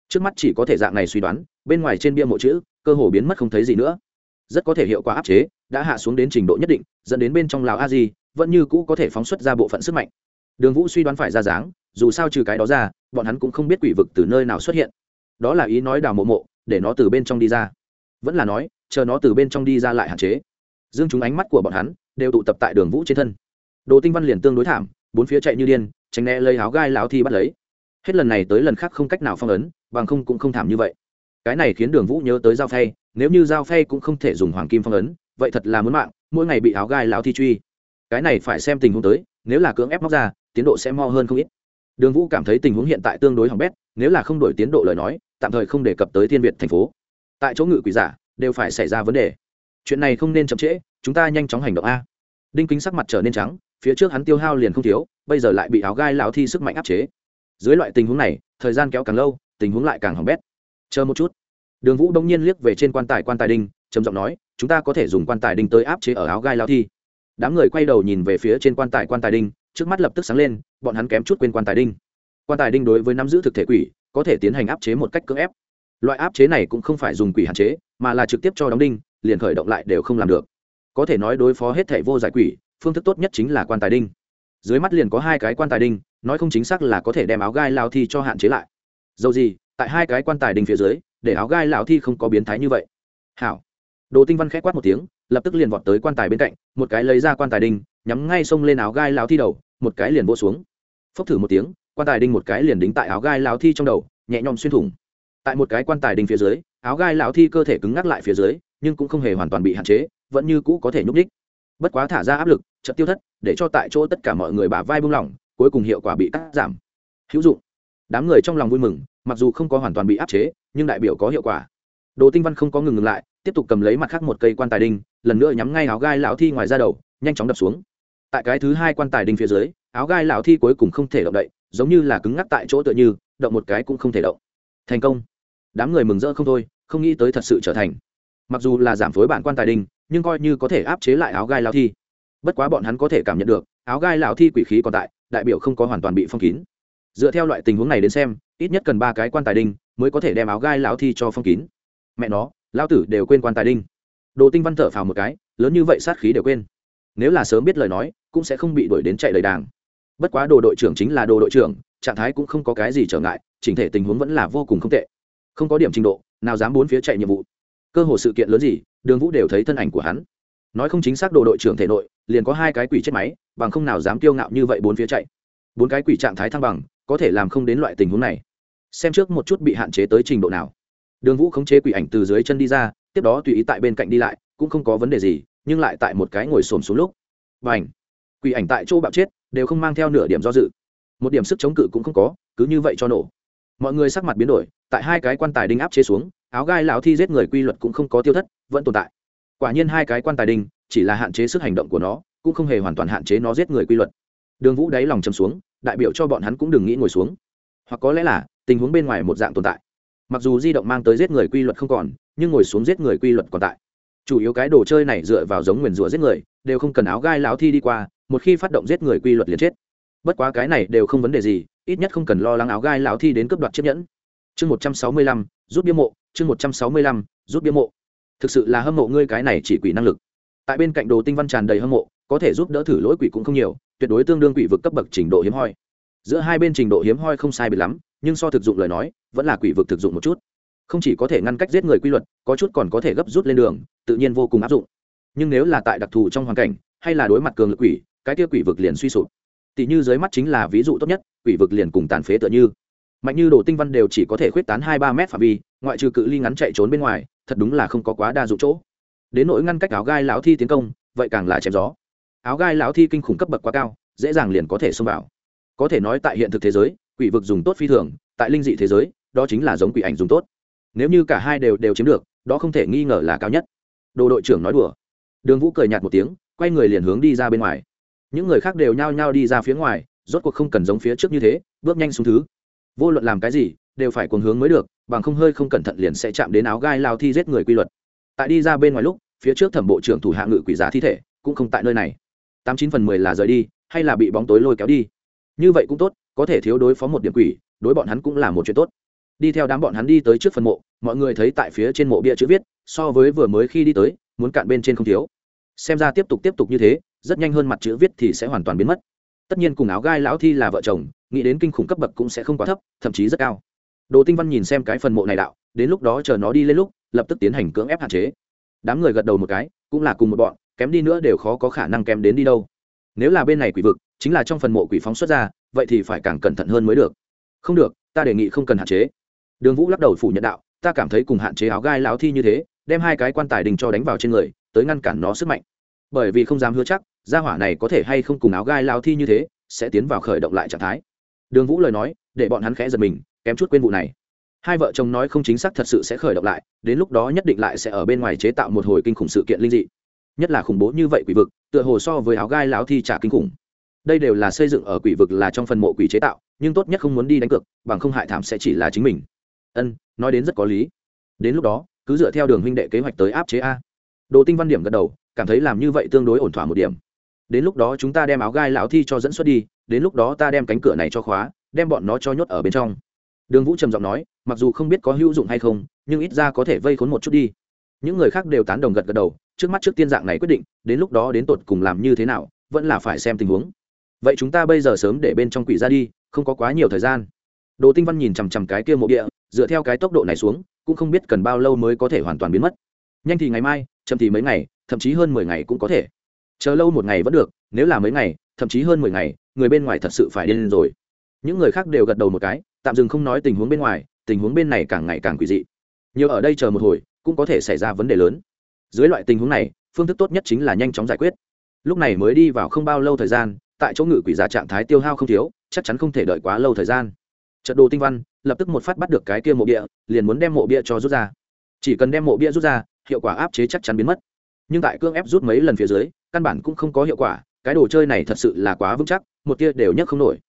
Trước mắt chỉ có thể dạng này suy đoán, bên ngoài trên bia mộ chữ, cơ hồ biến mất không thấy gì nữa. Rất có thể hiệu quả áp chế, đã hạ xuống đến trình độ nhất định, dẫn đến bên trong lào a di, vẫn như cũ có thể phóng xuất ra bộ phận sức mạnh. Đường vũ suy đoán phải ra dáng, dù sao trừ cái đó ra, bọn hắn cũng không biết quỷ vực từ nơi nào xuất hiện đó là ý nói đào mộ mộ, để nó từ bên trong đi ra. Vẫn là nói, chờ nó từ bên trong đi ra lại hạn chế. Dương chúng ánh mắt của bọn hắn đều tụ tập tại đường vũ trên thân. Đồ tinh văn liền tương đối thảm, bốn phía chạy như điên, tránh né lấy áo gai lão thi bắt lấy. Hết lần này tới lần khác không cách nào phong ấn, bằng không cũng không thảm như vậy. Cái này khiến đường vũ nhớ tới giao phay, nếu như giao phay cũng không thể dùng hoàng kim phong ấn, vậy thật là muốn mạng, mỗi ngày bị áo gai lão thi truy. Cái này phải xem tình huống tới, nếu là cưỡng ép móc ra, tiến độ sẽ mo hơn không ít. Đường vũ cảm thấy tình huống hiện tại tương đối hỏng bét, nếu là không đổi tiến độ lời nói tạm thời không đề cập tới thiên việt thành phố. Tại chỗ ngự quỷ giả đều phải xảy ra vấn đề. Chuyện này không nên chậm trễ, chúng ta nhanh chóng hành động a. Đinh kính sắc mặt trở nên trắng, phía trước hắn tiêu hao liền không thiếu, bây giờ lại bị áo gai lão thi sức mạnh áp chế. Dưới loại tình huống này, thời gian kéo càng lâu, tình huống lại càng hỏng bét. Chờ một chút. Đường vũ đông nhiên liếc về trên quan tài quan tài đinh, trầm giọng nói, chúng ta có thể dùng quan tài đinh tới áp chế ở áo gai lao thi. Đám người quay đầu nhìn về phía trên quan tài quan tài đinh, trước mắt lập tức sáng lên, bọn hắn kém chút quên quan tài đinh. Quan tài đinh đối với nắm giữ thực thể quỷ có thể tiến hành áp chế một cách cưỡng ép. Loại áp chế này cũng không phải dùng quỷ hạn chế, mà là trực tiếp cho đóng đinh, liền khởi động lại đều không làm được. Có thể nói đối phó hết thẻ vô giải quỷ, phương thức tốt nhất chính là quan tài đinh. Dưới mắt liền có hai cái quan tài đinh, nói không chính xác là có thể đem áo gai lao thi cho hạn chế lại. Dầu gì, tại hai cái quan tài đinh phía dưới, để áo gai lao thi không có biến thái như vậy. Hảo. Đồ tinh văn k h ẽ quát một tiếng, lập tức liền vọt tới quan tài bên cạnh, một cái lấy ra quan tài đinh, nhắm ngay xông lên áo gai lao thi đầu, một cái liền vô xuống. Phốc thử một tiếng quan tài đinh một cái liền đính tại áo gai lão thi trong đầu, nhẹ nhõm xuyên thủng. Tại một cái quan tài đinh phía dưới, áo gai lão thi cơ thể cứng ngắc lại phía dưới, nhưng cũng không hề hoàn toàn bị hạn chế, vẫn như cũ có thể nhúc đích bất quá thả ra áp lực, chợt tiêu thất, để cho tại chỗ tất cả mọi người bả vai buông lỏng, cuối cùng hiệu quả bị cắt giảm. Hữu dụng. Đám người trong lòng vui mừng, mặc dù không có hoàn toàn bị áp chế, nhưng đại biểu có hiệu quả. Đồ tinh văn không có ngừng ngừng lại, tiếp tục cầm lấy mặt khác một cây quan tài đinh, lần nữa nhắm ngay áo gai lão thi ngoài ra đầu, nhanh chóng đập xuống. Tại cái thứ hai quan tài đinh phía dưới, áo gai lão thi cuối cùng không thể động đậy giống như là cứng ngắc tại chỗ tựa như, động một cái cũng không thể động. Thành công. Đám người mừng rỡ không thôi, không nghĩ tới thật sự trở thành. Mặc dù là giảm phối bản quan tài đình, nhưng coi như có thể áp chế lại áo gai lao thi. Bất quá bọn hắn có thể cảm nhận được, áo gai lao thi quỷ khí còn tại, đại biểu không có hoàn toàn bị phong kín. Dựa theo loại tình huống này đến xem, ít nhất cần ba cái quan tài đinh mới có thể đem áo gai lao thi cho phong kín. Mẹ nó lao tử đều quên quan tài đinh đồ tinh văn thở phào một cái, lớn như vậy sát khí đều quên. Nếu là sớm biết lời nói, cũng sẽ không bị đuổi đến chạy đầy đàng bất quá đồ đội trưởng chính là đồ đội trưởng, trạng thái cũng không có cái gì trở ngại, chỉnh thể tình huống vẫn là vô cùng không tệ. Không có điểm trình độ, nào dám bốn phía chạy nhiệm vụ. Cơ hồ sự kiện lớn gì, đường vũ đều thấy thân ảnh của hắn. Nói không chính xác đồ đội trưởng thể nội, liền có hai cái quỷ chết máy, bằng không nào dám kiêu ngạo như vậy bốn phía chạy. Bốn cái quỷ trạng thái thăng bằng, có thể làm không đến loại tình huống này. Xem trước một chút bị hạn chế tới trình độ nào. Đường vũ khống chế quỷ ảnh từ dưới chân đi ra, tiếp đó tùy ý tại bên cạnh đi lại, cũng không có vấn đề gì, nhưng lại tại một cái ngồi xổm xuống lúc. Và ảnh quỷ ảnh tại chỗ bạo chết đều không mang theo nửa điểm do dự. Một điểm sức chống cự cũng không có, cứ như vậy cho nổ. Mọi người sắc mặt biến đổi, tại hai cái quan tài đinh áp chế xuống, áo gai lão thi giết người quy luật cũng không có tiêu thất, vẫn tồn tại. Quả nhiên hai cái quan tài đinh, chỉ là hạn chế sức hành động của nó, cũng không hề hoàn toàn hạn chế nó giết người quy luật. Đường vũ đáy lòng chầm xuống, đại biểu cho bọn hắn cũng đừng nghĩ ngồi xuống. Hoặc có lẽ là, tình huống bên ngoài một dạng tồn tại. Mặc dù di động mang tới giết người quy luật không còn, nhưng ngồi xuống giết người quy luật còn tại. Chủ yếu cái đồ chơi này dựa vào giống nguyền rủa giết người, đều không cần áo gai lão thi đi qua một khi phát động giết người quy luật liền chết. Bất quá cái này đều không vấn đề gì, ít nhất không cần lo lắng áo gai lão thi đến cướp đoạt chiếc nhẫn. Chương một trăm sáu mươi lăm, rút bia mộ, chương một trăm sáu mươi lăm, rút bia mộ. Thực sự là hâm mộ ngươi cái này chỉ quỷ năng lực. Tại bên cạnh đồ tinh văn tràn đầy hâm mộ, có thể giúp đỡ thử lỗi quỷ cũng không nhiều, tuyệt đối tương đương quỷ vực cấp bậc trình độ hiếm hoi. Giữa hai bên trình độ hiếm hoi không sai biệt lắm, nhưng so thực dụng lời nói, vẫn là quỷ vực thực dụng một chút. Không chỉ có thể ngăn cách giết người quy luật, có chút còn có thể gấp rút lên đường, tự nhiên vô cùng áp dụng. Nhưng nếu là tại đặc thù trong hoàn cảnh, hay là đối mặt cường lực quỷ cái kia quỷ vực liền suy sụp. Tỷ như dưới mắt chính là ví dụ tốt nhất, quỷ vực liền cùng tàn phế tựa như. Mạnh như đồ tinh văn đều chỉ có thể khuyết tán hai ba mét phạm vi, ngoại trừ cự ly ngắn chạy trốn bên ngoài, thật đúng là không có quá đa dụng chỗ. Đến nỗi ngăn cách áo gai lão thi tiến công, vậy càng là chém gió. Áo gai lão thi kinh khủng cấp bậc quá cao, dễ dàng liền có thể xông vào. Có thể nói tại hiện thực thế giới, quỷ vực dùng tốt phi thường, tại linh dị thế giới, đó chính là giống quỷ ảnh dùng tốt. Nếu như cả hai đều đều chiếm được, đó không thể nghi ngờ là cao nhất. Đồ đội trưởng nói đùa. Đường vũ cười nhạt một tiếng, quay người liền hướng đi ra bên ngoài những người khác đều nhao nhao đi ra phía ngoài, rốt cuộc không cần giống phía trước như thế, bước nhanh xuống thứ. Vô luận làm cái gì, đều phải cuồng hướng mới được, bằng không hơi không cẩn thận liền sẽ chạm đến áo gai lao thi giết người quy luật. Tại đi ra bên ngoài lúc, phía trước thẩm bộ trưởng thủ hạ ngự quỷ giá thi thể, cũng không tại nơi này. Tám chín phần mười là rời đi, hay là bị bóng tối lôi kéo đi? Như vậy cũng tốt, có thể thiếu đối phó một điểm quỷ, đối bọn hắn cũng là một chuyện tốt. Đi theo đám bọn hắn đi tới trước phần mộ, mọi người thấy tại phía trên mộ bia chữ viết, so với vừa mới khi đi tới, muốn cạn bên trên không thiếu. Xem ra tiếp tục tiếp tục như thế rất nhanh hơn mặt chữ viết thì sẽ hoàn toàn biến mất. Tất nhiên cùng áo gai lão thi là vợ chồng, nghĩ đến kinh khủng cấp bậc cũng sẽ không quá thấp, thậm chí rất cao. Đồ tinh văn nhìn xem cái phần mộ này đạo, đến lúc đó chờ nó đi lên lúc, lập tức tiến hành cưỡng ép hạn chế. Đám người gật đầu một cái, cũng là cùng một bọn, kém đi nữa đều khó có khả năng kém đến đi đâu. Nếu là bên này quỷ vực, chính là trong phần mộ quỷ phóng xuất ra, vậy thì phải càng cẩn thận hơn mới được. Không được, ta đề nghị không cần hạn chế. Đường vũ lắc đầu phủ nhận đạo, ta cảm thấy cùng hạn chế áo gai lão thi như thế, đem hai cái quan tài đình cho đánh vào trên người, tới ngăn cản nó sức mạnh bởi vì không dám hứa chắc, gia hỏa này có thể hay không cùng áo gai lao thi như thế, sẽ tiến vào khởi động lại trạng thái. Đường vũ lời nói, để bọn hắn khẽ giật mình, kém chút quên vụ này. Hai vợ chồng nói không chính xác thật sự sẽ khởi động lại, đến lúc đó nhất định lại sẽ ở bên ngoài chế tạo một hồi kinh khủng sự kiện linh dị. Nhất là khủng bố như vậy quỷ vực, tựa hồ so với áo gai lão thi trả kinh khủng. Đây đều là xây dựng ở quỷ vực là trong phần mộ quỷ chế tạo, nhưng tốt nhất không muốn đi đánh cược, bằng không hại thảm sẽ chỉ là chính mình. Ân, nói đến rất có lý. Đến lúc đó, cứ dựa theo đường huynh đệ kế hoạch tới áp chế a. Đồ tinh văn điểm gật đầu cảm thấy làm như vậy tương đối ổn thỏa một điểm. Đến lúc đó chúng ta đem áo gai lão thi cho dẫn xuất đi, đến lúc đó ta đem cánh cửa này cho khóa, đem bọn nó cho nhốt ở bên trong. Đường vũ trầm giọng nói, mặc dù không biết có hữu dụng hay không, nhưng ít ra có thể vây khốn một chút đi. Những người khác đều tán đồng gật gật đầu, trước mắt trước tiên dạng này quyết định, đến lúc đó đến tột cùng làm như thế nào, vẫn là phải xem tình huống. Vậy chúng ta bây giờ sớm để bên trong quỷ ra đi, không có quá nhiều thời gian. Đồ tinh văn nhìn chằm chằm cái kia mộ địa, dựa theo cái tốc độ này xuống, cũng không biết cần bao lâu mới có thể hoàn toàn biến mất. Nhanh thì ngày mai, chậm thì mấy ngày thậm chí hơn mười ngày cũng có thể. Chờ lâu một ngày vẫn được, nếu là mấy ngày, thậm chí hơn mười ngày, người bên ngoài thật sự phải điên lên rồi. Những người khác đều gật đầu một cái, tạm dừng không nói tình huống bên ngoài, tình huống bên này càng ngày càng quỷ dị. Nhiều ở đây chờ một hồi, cũng có thể xảy ra vấn đề lớn. Dưới loại tình huống này, phương thức tốt nhất chính là nhanh chóng giải quyết. Lúc này mới đi vào không bao lâu thời gian, tại chỗ ngự quỷ giả trạng thái tiêu hao không thiếu, chắc chắn không thể đợi quá lâu thời gian. Trận đồ tinh văn, lập tức một phát bắt được cái kia mộ bia, liền muốn đem mộ bia cho rút ra. Chỉ cần đem mộ bia rút ra, hiệu quả áp chế chắc chắn biến mất nhưng tại cương ép rút mấy lần phía dưới, căn bản cũng không có hiệu quả, cái đồ chơi này thật sự là quá vững chắc, một tia đều nhấc không nổi.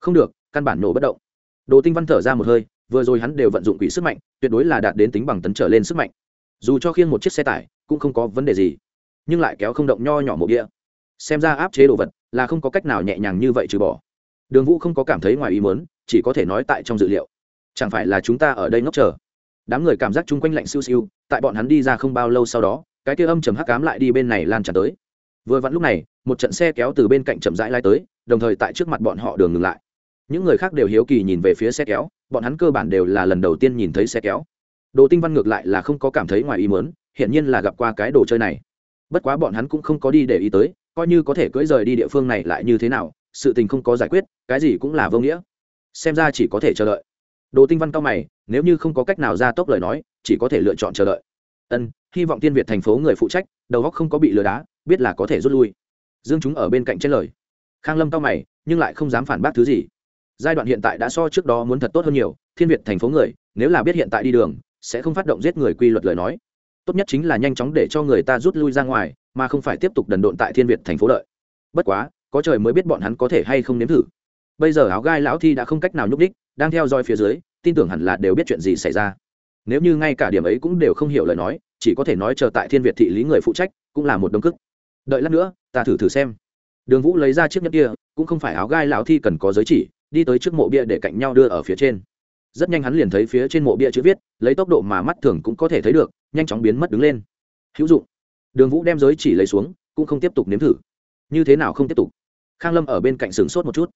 Không được, căn bản nổ bất động. Đồ tinh văn thở ra một hơi, vừa rồi hắn đều vận dụng quỷ sức mạnh, tuyệt đối là đạt đến tính bằng tấn trở lên sức mạnh. Dù cho khiêng một chiếc xe tải, cũng không có vấn đề gì, nhưng lại kéo không động nho nhỏ mộ bia xem ra áp chế đồ vật là không có cách nào nhẹ nhàng như vậy trừ bỏ. Đường vũ không có cảm thấy ngoài ý muốn, chỉ có thể nói tại trong dự liệu. Chẳng phải là chúng ta ở đây ngốc chờ? Đám người cảm giác chung quanh lạnh siêu siêu, tại bọn hắn đi ra không bao lâu sau đó cái kia âm trầm hắc cám lại đi bên này lan tràn tới. Vừa vặn lúc này, một trận xe kéo từ bên cạnh chậm rãi lai tới, đồng thời tại trước mặt bọn họ đường ngừng lại. Những người khác đều hiếu kỳ nhìn về phía xe kéo, bọn hắn cơ bản đều là lần đầu tiên nhìn thấy xe kéo. Đồ tinh văn ngược lại là không có cảm thấy ngoài ý mớn hiển nhiên là gặp qua cái đồ chơi này. Bất quá bọn hắn cũng không có đi để ý tới, coi như có thể cưỡi rời đi địa phương này lại như thế nào, sự tình không có giải quyết, cái gì cũng là vô nghĩa. Xem ra chỉ có thể chờ đợi. Đồ tinh văn cao mày, nếu như không có cách nào ra tốc lời nói, chỉ có thể lựa chọn chờ đợi ân, hy vọng tiên việt thành phố người phụ trách, đầu góc không có bị lừa đá, biết là có thể rút lui. Dương chúng ở bên cạnh trên lời. Khang lâm cao mày, nhưng lại không dám phản bác thứ gì. Giai đoạn hiện tại đã so trước đó muốn thật tốt hơn nhiều, thiên việt thành phố người, nếu là biết hiện tại đi đường, sẽ không phát động giết người quy luật lời nói. Tốt nhất chính là nhanh chóng để cho người ta rút lui ra ngoài, mà không phải tiếp tục đần độn tại thiên việt thành phố đợi. Bất quá, có trời mới biết bọn hắn có thể hay không nếm thử. Bây giờ áo gai lão thi đã không cách nào nhúc đích đang theo dõi phía dưới, tin tưởng hẳn là đều biết chuyện gì xảy ra nếu như ngay cả điểm ấy cũng đều không hiểu lời nói, chỉ có thể nói chờ tại thiên việt thị lý người phụ trách, cũng là một đông cức. Đợi lát nữa, ta thử thử xem. Đường vũ lấy ra chiếc nhẫn kia, cũng không phải áo gai lão thi cần có giới chỉ, đi tới trước mộ bia để cạnh nhau đưa ở phía trên. Rất nhanh hắn liền thấy phía trên mộ bia chữ viết, lấy tốc độ mà mắt thường cũng có thể thấy được, nhanh chóng biến mất đứng lên. Hữu dụng. Đường vũ đem giới chỉ lấy xuống, cũng không tiếp tục nếm thử. Như thế nào không tiếp tục? Khang lâm ở bên cạnh sửng sốt một chút.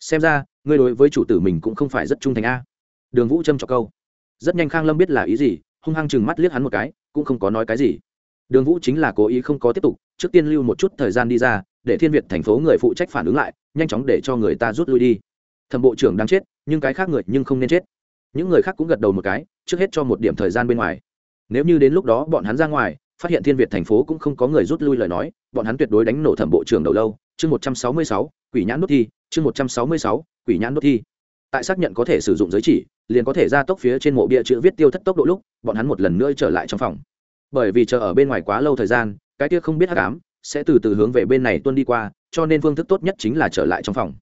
Xem ra, ngươi đối với chủ tử mình cũng không phải rất trung thành a. Đường vũ châm trọc câu rất nhanh khang lâm biết là ý gì, hung hăng chừng mắt liếc hắn một cái, cũng không có nói cái gì. Đường vũ chính là cố ý không có tiếp tục, trước tiên lưu một chút thời gian đi ra, để thiên việt thành phố người phụ trách phản ứng lại, nhanh chóng để cho người ta rút lui đi. Thẩm bộ trưởng đang chết, nhưng cái khác người nhưng không nên chết. Những người khác cũng gật đầu một cái, trước hết cho một điểm thời gian bên ngoài. Nếu như đến lúc đó bọn hắn ra ngoài, phát hiện thiên việt thành phố cũng không có người rút lui lời nói, bọn hắn tuyệt đối đánh nổ thẩm bộ trưởng đầu lâu. Chương một trăm sáu mươi sáu, quỷ nhãn đốt thi, chương một trăm sáu mươi sáu, quỷ nhãn đốt thi tại xác nhận có thể sử dụng giới chỉ, liền có thể ra tốc phía trên mộ bia chữ viết tiêu thất tốc độ lúc, bọn hắn một lần nữa trở lại trong phòng. Bởi vì chờ ở bên ngoài quá lâu thời gian, cái kia không biết hát cám sẽ từ từ hướng về bên này tuân đi qua, cho nên phương thức tốt nhất chính là trở lại trong phòng.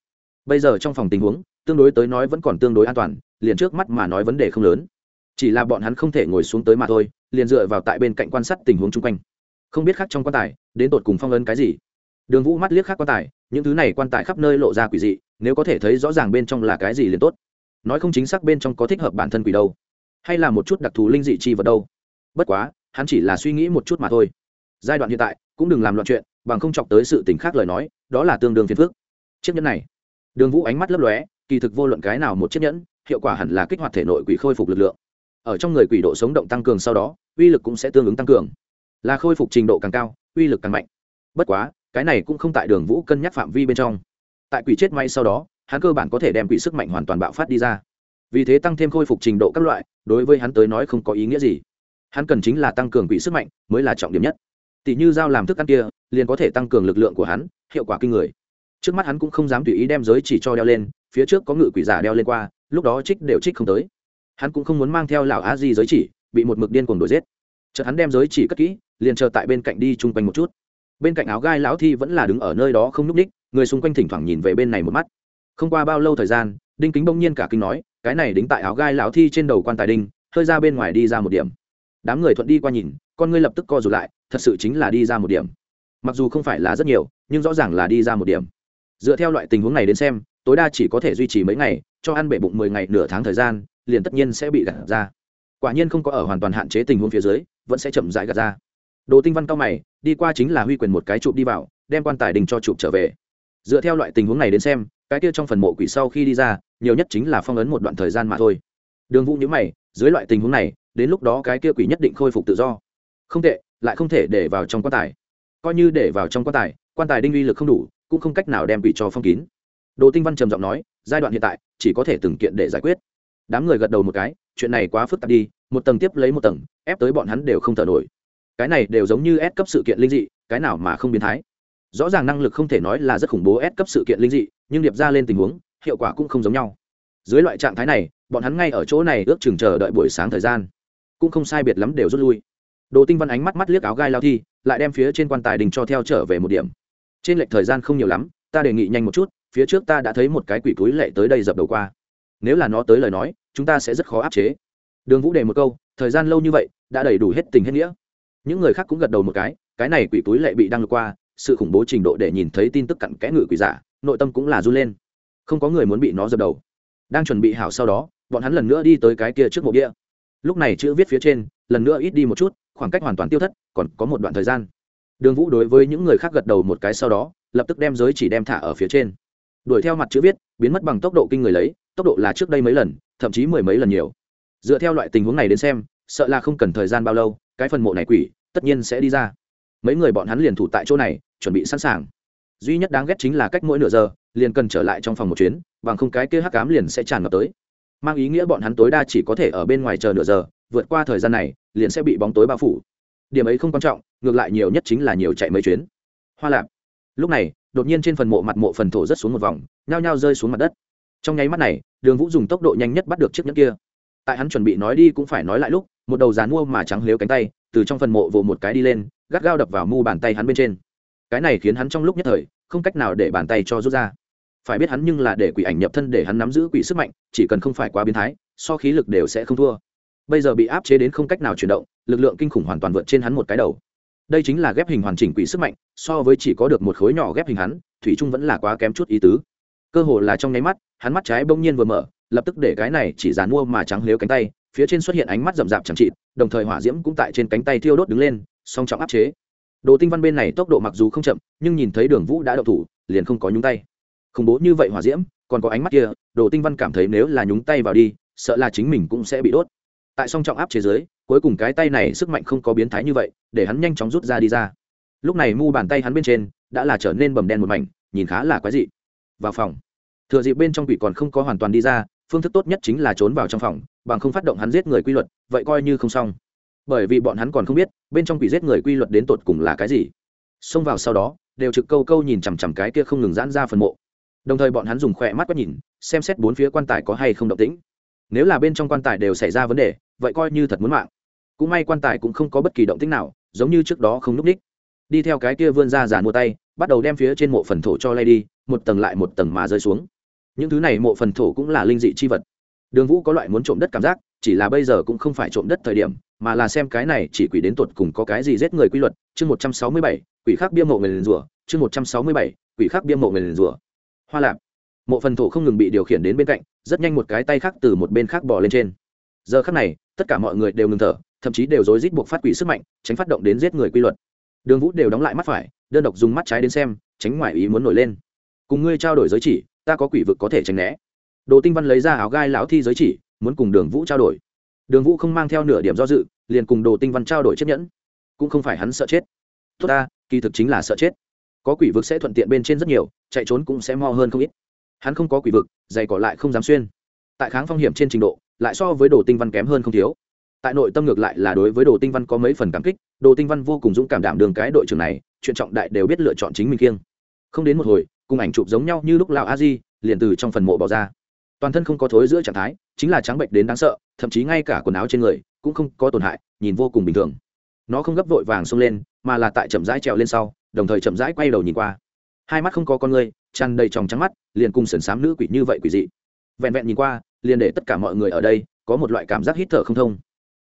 Bây giờ trong phòng tình huống, tương đối tới nói vẫn còn tương đối an toàn, liền trước mắt mà nói vấn đề không lớn. Chỉ là bọn hắn không thể ngồi xuống tới mà thôi, liền dựa vào tại bên cạnh quan sát tình huống chung quanh. Không biết khác trong quan tài, đến tột cùng phong ấn cái gì đường vũ mắt liếc khác quan tài, những thứ này quan tài khắp nơi lộ ra quỷ dị, nếu có thể thấy rõ ràng bên trong là cái gì liền tốt. Nói không chính xác bên trong có thích hợp bản thân quỷ đâu, hay là một chút đặc thù linh dị chi vật đâu. Bất quá, hắn chỉ là suy nghĩ một chút mà thôi. Giai đoạn hiện tại, cũng đừng làm loạn chuyện, bằng không chọc tới sự tình khác lời nói, đó là tương đương phiền phức. Chiếc nhẫn này, đường vũ ánh mắt lấp lóe, kỳ thực vô luận cái nào một chiếc nhẫn, hiệu quả hẳn là kích hoạt thể nội quỷ khôi phục lực lượng. Ở trong người quỷ độ sống động tăng cường sau đó, uy lực cũng sẽ tương ứng tăng cường. Là khôi phục trình độ càng cao, uy lực càng mạnh. Bất quá cái này cũng không tại đường vũ cân nhắc phạm vi bên trong. Tại quỷ chết may sau đó, hắn cơ bản có thể đem quỷ sức mạnh hoàn toàn bạo phát đi ra. Vì thế tăng thêm khôi phục trình độ các loại, đối với hắn tới nói không có ý nghĩa gì. Hắn cần chính là tăng cường quỷ sức mạnh, mới là trọng điểm nhất. Tỷ như dao làm thức ăn kia, liền có thể tăng cường lực lượng của hắn, hiệu quả kinh người. Trước mắt hắn cũng không dám tùy ý đem giới chỉ cho đeo lên, phía trước có ngự quỷ giả đeo lên qua, lúc đó trích đều trích không tới. Hắn cũng không muốn mang theo lão a di giới chỉ, bị một mực điên cuồng đuổi giết. Chợt hắn đem giới chỉ cất kỹ, liền chờ tại bên cạnh đi chung quanh một chút bên cạnh áo gai lão thi vẫn là đứng ở nơi đó không n ú c ních người xung quanh thỉnh thoảng nhìn về bên này một mắt. Không qua bao lâu thời gian, đinh kính bỗng nhiên cả kinh nói, cái này đính tại áo gai lão thi trên đầu quan tài đinh, hơi ra bên ngoài đi ra một điểm. Đám người thuận đi qua nhìn, con ngươi lập tức co rụt lại, thật sự chính là đi ra một điểm. Mặc dù không phải là rất nhiều, nhưng rõ ràng là đi ra một điểm. Dựa theo loại tình huống này đến xem, tối đa chỉ có thể duy trì mấy ngày, cho ăn bể bụng mười ngày nửa tháng thời gian, liền tất nhiên sẽ bị gạt ra. Quả nhiên không có ở hoàn toàn hạn chế tình huống phía dưới, vẫn sẽ chậm rãi gạt ra đồ tinh văn cao mày, đi qua chính là huy quyền một cái chụp đi vào, đem quan tài đình cho chụp trở về. Dựa theo loại tình huống này đến xem, cái kia trong phần mộ quỷ sau khi đi ra, nhiều nhất chính là phong ấn một đoạn thời gian mà thôi. Đường vũ nhữ mày, dưới loại tình huống này, đến lúc đó cái kia quỷ nhất định khôi phục tự do. Không tệ, lại không thể để vào trong quan tài. Coi như để vào trong quan tài quan tài đinh uy lực không đủ, cũng không cách nào đem quỷ cho phong kín. Đồ tinh văn trầm giọng nói, giai đoạn hiện tại, chỉ có thể từng kiện để giải quyết. Đám người gật đầu một cái, chuyện này quá phức tạp đi, một tầng tiếp lấy một tầng, ép tới bọn hắn đều không thở nổi cái này đều giống như ép cấp sự kiện linh dị, cái nào mà không biến thái. Rõ ràng năng lực không thể nói là rất khủng bố ép cấp sự kiện linh dị, nhưng điệp ra lên tình huống, hiệu quả cũng không giống nhau. Dưới loại trạng thái này, bọn hắn ngay ở chỗ này ước chừng chờ đợi buổi sáng thời gian. Cũng không sai biệt lắm đều rút lui. Đồ tinh văn ánh mắt mắt liếc áo gai lao thi, lại đem phía trên quan tài đình cho theo trở về một điểm. Trên lệch thời gian không nhiều lắm, ta đề nghị nhanh một chút, phía trước ta đã thấy một cái quỷ túi lệ tới đây dập đầu qua. Nếu là nó tới lời nói, chúng ta sẽ rất khó áp chế. Đường vũ đề một câu, thời gian lâu như vậy, đã đầy đủ hết tình hết nghĩa những người khác cũng gật đầu một cái cái này quỷ túi lệ bị đăng qua, sự khủng bố trình độ để nhìn thấy tin tức cặn kẽ ngự quỷ giả, nội tâm cũng là run lên. Không có người muốn bị nó dập đầu. Đang chuẩn bị hảo sau đó, bọn hắn lần nữa đi tới cái kia trước mộ đĩa. lúc này chữ viết phía trên, lần nữa ít đi một chút, khoảng cách hoàn toàn tiêu thất, còn có một đoạn thời gian. Đường vũ đối với những người khác gật đầu một cái sau đó, lập tức đem giới chỉ đem thả ở phía trên. Đuổi theo mặt chữ viết, biến mất bằng tốc độ kinh người lấy, tốc độ là trước đây mấy lần, thậm chí mười mấy lần nhiều. Dựa theo loại tình huống này đến xem, sợ là không cần thời gian bao lâu, cái phần mộ này quỷ tất nhiên sẽ đi ra. Mấy người bọn hắn liền thủ tại chỗ này, chuẩn bị sẵn sàng. Duy nhất đáng ghét chính là cách mỗi nửa giờ, liền cần trở lại trong phòng một chuyến, bằng không cái kia hắc cám liền sẽ tràn ngập tới. Mang ý nghĩa bọn hắn tối đa chỉ có thể ở bên ngoài chờ nửa giờ, vượt qua thời gian này, liền sẽ bị bóng tối bao phủ. Điểm ấy không quan trọng, ngược lại nhiều nhất chính là nhiều chạy mấy chuyến. Hoa lạp. Lúc này, đột nhiên trên phần mộ mặt mộ phần thổ rất xuống một vòng, nhao nhao rơi xuống mặt đất. Trong nháy mắt này, đường vũ dùng tốc độ nhanh nhất bắt được chiếc nhẫn kia. Tại hắn chuẩn bị nói đi cũng phải nói lại lúc, một đầu dán mua mà trắng lếu cánh tay từ trong phần mộ vồ một cái đi lên, gắt gao đập vào mu bàn tay hắn bên trên. Cái này khiến hắn trong lúc nhất thời, không cách nào để bàn tay cho rút ra. Phải biết hắn nhưng là để quỷ ảnh nhập thân để hắn nắm giữ quỷ sức mạnh, chỉ cần không phải quá biến thái, so khí lực đều sẽ không thua. Bây giờ bị áp chế đến không cách nào chuyển động, lực lượng kinh khủng hoàn toàn vượt trên hắn một cái đầu. Đây chính là ghép hình hoàn chỉnh quỷ sức mạnh, so với chỉ có được một khối nhỏ ghép hình hắn, thủy trung vẫn là quá kém chút ý tứ. Cơ hồ là trong nháy mắt, hắn mắt trái bỗng nhiên vừa mở, lập tức để cái này chỉ dán mua mà trắng lếu cánh tay phía trên xuất hiện ánh mắt rậm rạp chẳng trị đồng thời hỏa diễm cũng tại trên cánh tay thiêu đốt đứng lên, song trọng áp chế. Đồ tinh văn bên này tốc độ mặc dù không chậm, nhưng nhìn thấy đường vũ đã đậu thủ, liền không có nhúng tay. Khủng bố như vậy hỏa diễm, còn có ánh mắt kia, đồ tinh văn cảm thấy nếu là nhúng tay vào đi, sợ là chính mình cũng sẽ bị đốt. Tại song trọng áp chế giới cuối cùng cái tay này sức mạnh không có biến thái như vậy, để hắn nhanh chóng rút ra đi ra. Lúc này mu bàn tay hắn bên trên đã là trở nên bầm đen một mảnh, nhìn khá là quái dị. Vào phòng. Thừa dịp bên trong quỷ còn không có hoàn toàn đi ra phương thức tốt nhất chính là trốn vào trong phòng, bằng không phát động hắn giết người quy luật, vậy coi như không xong. Bởi vì bọn hắn còn không biết, bên trong quỷ giết người quy luật đến tột cùng là cái gì. Xông vào sau đó, đều trực câu câu nhìn chằm chằm cái kia không ngừng giãn ra phần mộ. Đồng thời bọn hắn dùng khỏe mắt quét nhìn, xem xét bốn phía quan tài có hay không động tĩnh. Nếu là bên trong quan tài đều xảy ra vấn đề, vậy coi như thật muốn mạng. Cũng may quan tài cũng không có bất kỳ động tĩnh nào, giống như trước đó không núp ních. Đi theo cái kia vươn ra giàn mua tay, bắt đầu đem phía trên mộ phần thổ cho lay đi, một tầng lại một tầng mà rơi xuống những thứ này mộ phần thổ cũng là linh dị chi vật. Đường vũ có loại muốn trộm đất cảm giác, chỉ là bây giờ cũng không phải trộm đất thời điểm, mà là xem cái này chỉ quỷ đến tột cùng có cái gì giết người quy luật. Chương một trăm sáu mươi bảy, quỷ khác bia mộ người liền rủa. Chương một trăm sáu mươi bảy, quỷ khác bia mộ người liền rủa. Hoa lạp. Mộ phần thổ không ngừng bị điều khiển đến bên cạnh, rất nhanh một cái tay khác từ một bên khác bỏ lên trên. Giờ khác này, tất cả mọi người đều ngừng thở, thậm chí đều rối rít buộc phát quỷ sức mạnh, tránh phát động đến giết người quy luật. Đường vũ đều đóng lại mắt phải, đơn độc dùng mắt trái đến xem, tránh ngoại ý muốn nổi lên. Cùng ngươi trao đổi giới chỉ ta có quỷ vực có thể tránh né. Đồ tinh văn lấy ra áo gai lão thi giới chỉ, muốn cùng đường vũ trao đổi. Đường vũ không mang theo nửa điểm do dự, liền cùng đồ tinh văn trao đổi chiếc nhẫn. Cũng không phải hắn sợ chết. Tốt ta, kỳ thực chính là sợ chết. Có quỷ vực sẽ thuận tiện bên trên rất nhiều, chạy trốn cũng sẽ mo hơn không ít. Hắn không có quỷ vực dày cỏ lại không dám xuyên. Tại kháng phong hiểm trên trình độ, lại so với đồ tinh văn kém hơn không thiếu. Tại nội tâm ngược lại là đối với đồ tinh văn có mấy phần cảm kích, đồ tinh văn vô cùng dũng cảm đảm đường cái đội trưởng này, chuyện trọng đại đều biết lựa chọn chính mình kiêng không đến một hồi cùng ảnh chụp giống nhau như lúc lão a di liền từ trong phần mộ bỏ ra. Toàn thân không có thối giữa trạng thái, chính là trắng bệnh đến đáng sợ, thậm chí ngay cả quần áo trên người cũng không có tổn hại, nhìn vô cùng bình thường. Nó không gấp vội vàng xông lên, mà là tại chậm rãi trèo lên sau, đồng thời chậm rãi quay đầu nhìn qua. Hai mắt không có con người, tràn đầy tròng trắng mắt, liền cùng sườn sám nữ quỷ như vậy quỷ dị. Vẹn vẹn nhìn qua, liền để tất cả mọi người ở đây có một loại cảm giác hít thở không thông.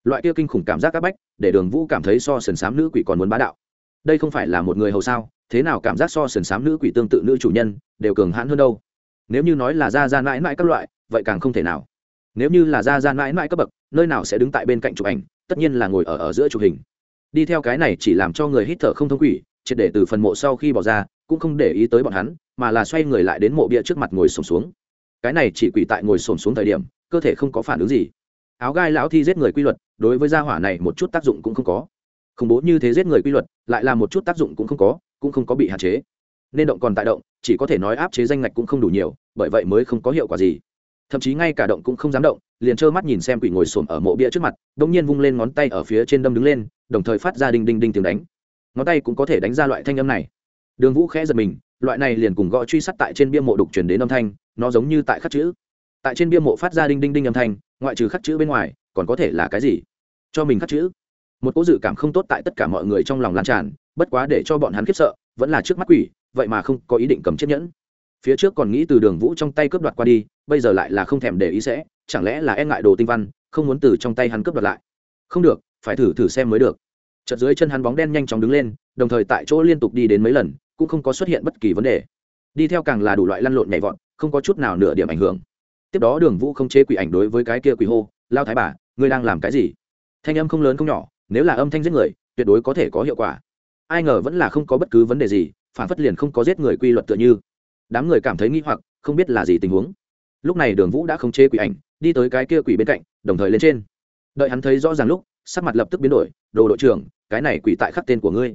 Loại kia kinh khủng cảm giác áp bách, để đường vũ cảm thấy so sườn sám nữ quỷ còn muốn bá đạo. Đây không phải là một người hầu sao? Thế nào cảm giác so sần sám nữ quỷ tương tự nữ chủ nhân đều cường hãn hơn đâu. Nếu như nói là ra ra mãi mãi các loại, vậy càng không thể nào. Nếu như là ra ra mãi mãi cấp bậc, nơi nào sẽ đứng tại bên cạnh chụp ảnh, tất nhiên là ngồi ở ở giữa chụp hình. Đi theo cái này chỉ làm cho người hít thở không thông quỷ, triệt để từ phần mộ sau khi bỏ ra, cũng không để ý tới bọn hắn, mà là xoay người lại đến mộ bia trước mặt ngồi sồn xuống. Cái này chỉ quỷ tại ngồi sồn xuống thời điểm, cơ thể không có phản ứng gì. Áo gai lão thi giết người quy luật, đối với gia hỏa này một chút tác dụng cũng không có. Khủng bố như thế giết người quy luật, lại là một chút tác dụng cũng không có cũng không có bị hạn chế. Nên động còn tại động, chỉ có thể nói áp chế danh ngạch cũng không đủ nhiều, bởi vậy mới không có hiệu quả gì. Thậm chí ngay cả động cũng không dám động, liền trơ mắt nhìn xem quỷ ngồi xổm ở mộ bia trước mặt đ ỗ n g nhiên vung lên ngón tay ở phía trên đâm đứng lên, đồng thời phát ra đinh đinh đinh tiếng đánh. Ngón tay cũng có thể đánh ra loại thanh âm này. Đường vũ khẽ giật mình, loại này liền cùng gõ truy sát tại trên bia mộ đục chuyển đến âm thanh, nó giống như tại khắc chữ. Tại trên bia mộ phát ra đinh đinh đinh âm thanh, ngoại trừ khắc chữ bên ngoài, còn có thể là cái gì? Cho mình khắc chữ. Một cỗ dự cảm không tốt tại tất cả mọi người trong lòng lan tràn bất quá để cho bọn hắn khiếp sợ, vẫn là trước mắt quỷ, vậy mà không có ý định cầm chiếc nhẫn. Phía trước còn nghĩ từ đường vũ trong tay cướp đoạt qua đi, bây giờ lại là không thèm để ý sẽ, chẳng lẽ là e ngại đồ tinh văn, không muốn từ trong tay hắn cướp đoạt lại? Không được, phải thử thử xem mới được. Chợt dưới chân hắn bóng đen nhanh chóng đứng lên, đồng thời tại chỗ liên tục đi đến mấy lần, cũng không có xuất hiện bất kỳ vấn đề. Đi theo càng là đủ loại lăn lộn nhảy vọt, không có chút nào nửa điểm ảnh hưởng. Tiếp đó đường vũ không chế quỷ ảnh đối với cái kia quỷ hô, lao thái bà, ngươi đang làm cái gì? Thanh âm không lớn không nhỏ, nếu là âm thanh giết người, tuyệt đối có thể có hiệu quả ai ngờ vẫn là không có bất cứ vấn đề gì, phản phất liền không có giết người quy luật tựa như. Đám người cảm thấy nghi hoặc, không biết là gì tình huống. Lúc này đường vũ đã không chế quỷ ảnh, đi tới cái kia quỷ bên cạnh, đồng thời lên trên. Đợi hắn thấy rõ ràng lúc, sắc mặt lập tức biến đổi, đồ đội trưởng, cái này quỷ tại khắc tên của ngươi.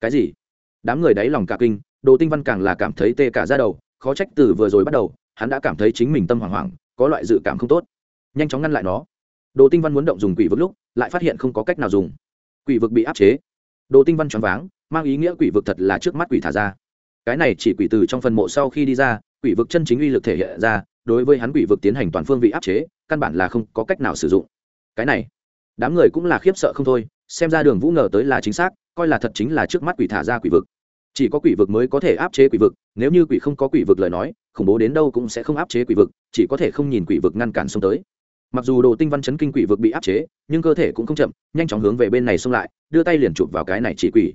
Cái gì? Đám người đáy lòng cả kinh, đồ tinh văn càng là cảm thấy tê cả ra đầu, khó trách từ vừa rồi bắt đầu, hắn đã cảm thấy chính mình tâm hoảng hoảng, có loại dự cảm không tốt. Nhanh chóng ngăn lại nó. Đồ tinh văn muốn động dùng quỷ vực lúc, lại phát hiện không có cách nào dùng. Quỷ vực bị áp chế. Đồ tinh văn choáng váng mang ý nghĩa quỷ vực thật là trước mắt quỷ thả ra. Cái này chỉ quỷ từ trong phần mộ sau khi đi ra, quỷ vực chân chính uy lực thể hiện ra, đối với hắn quỷ vực tiến hành toàn phương vị áp chế, căn bản là không có cách nào sử dụng. Cái này, đám người cũng là khiếp sợ không thôi, xem ra đường vũ ngờ tới là chính xác, coi là thật chính là trước mắt quỷ thả ra quỷ vực. Chỉ có quỷ vực mới có thể áp chế quỷ vực, nếu như quỷ không có quỷ vực lời nói, khủng bố đến đâu cũng sẽ không áp chế quỷ vực, chỉ có thể không nhìn quỷ vực ngăn cản xông tới. Mặc dù đồ tinh văn chấn kinh quỷ vực bị áp chế, nhưng cơ thể cũng không chậm, nhanh chóng hướng về bên này xông lại, đưa tay liền chụp vào cái này chỉ quỷ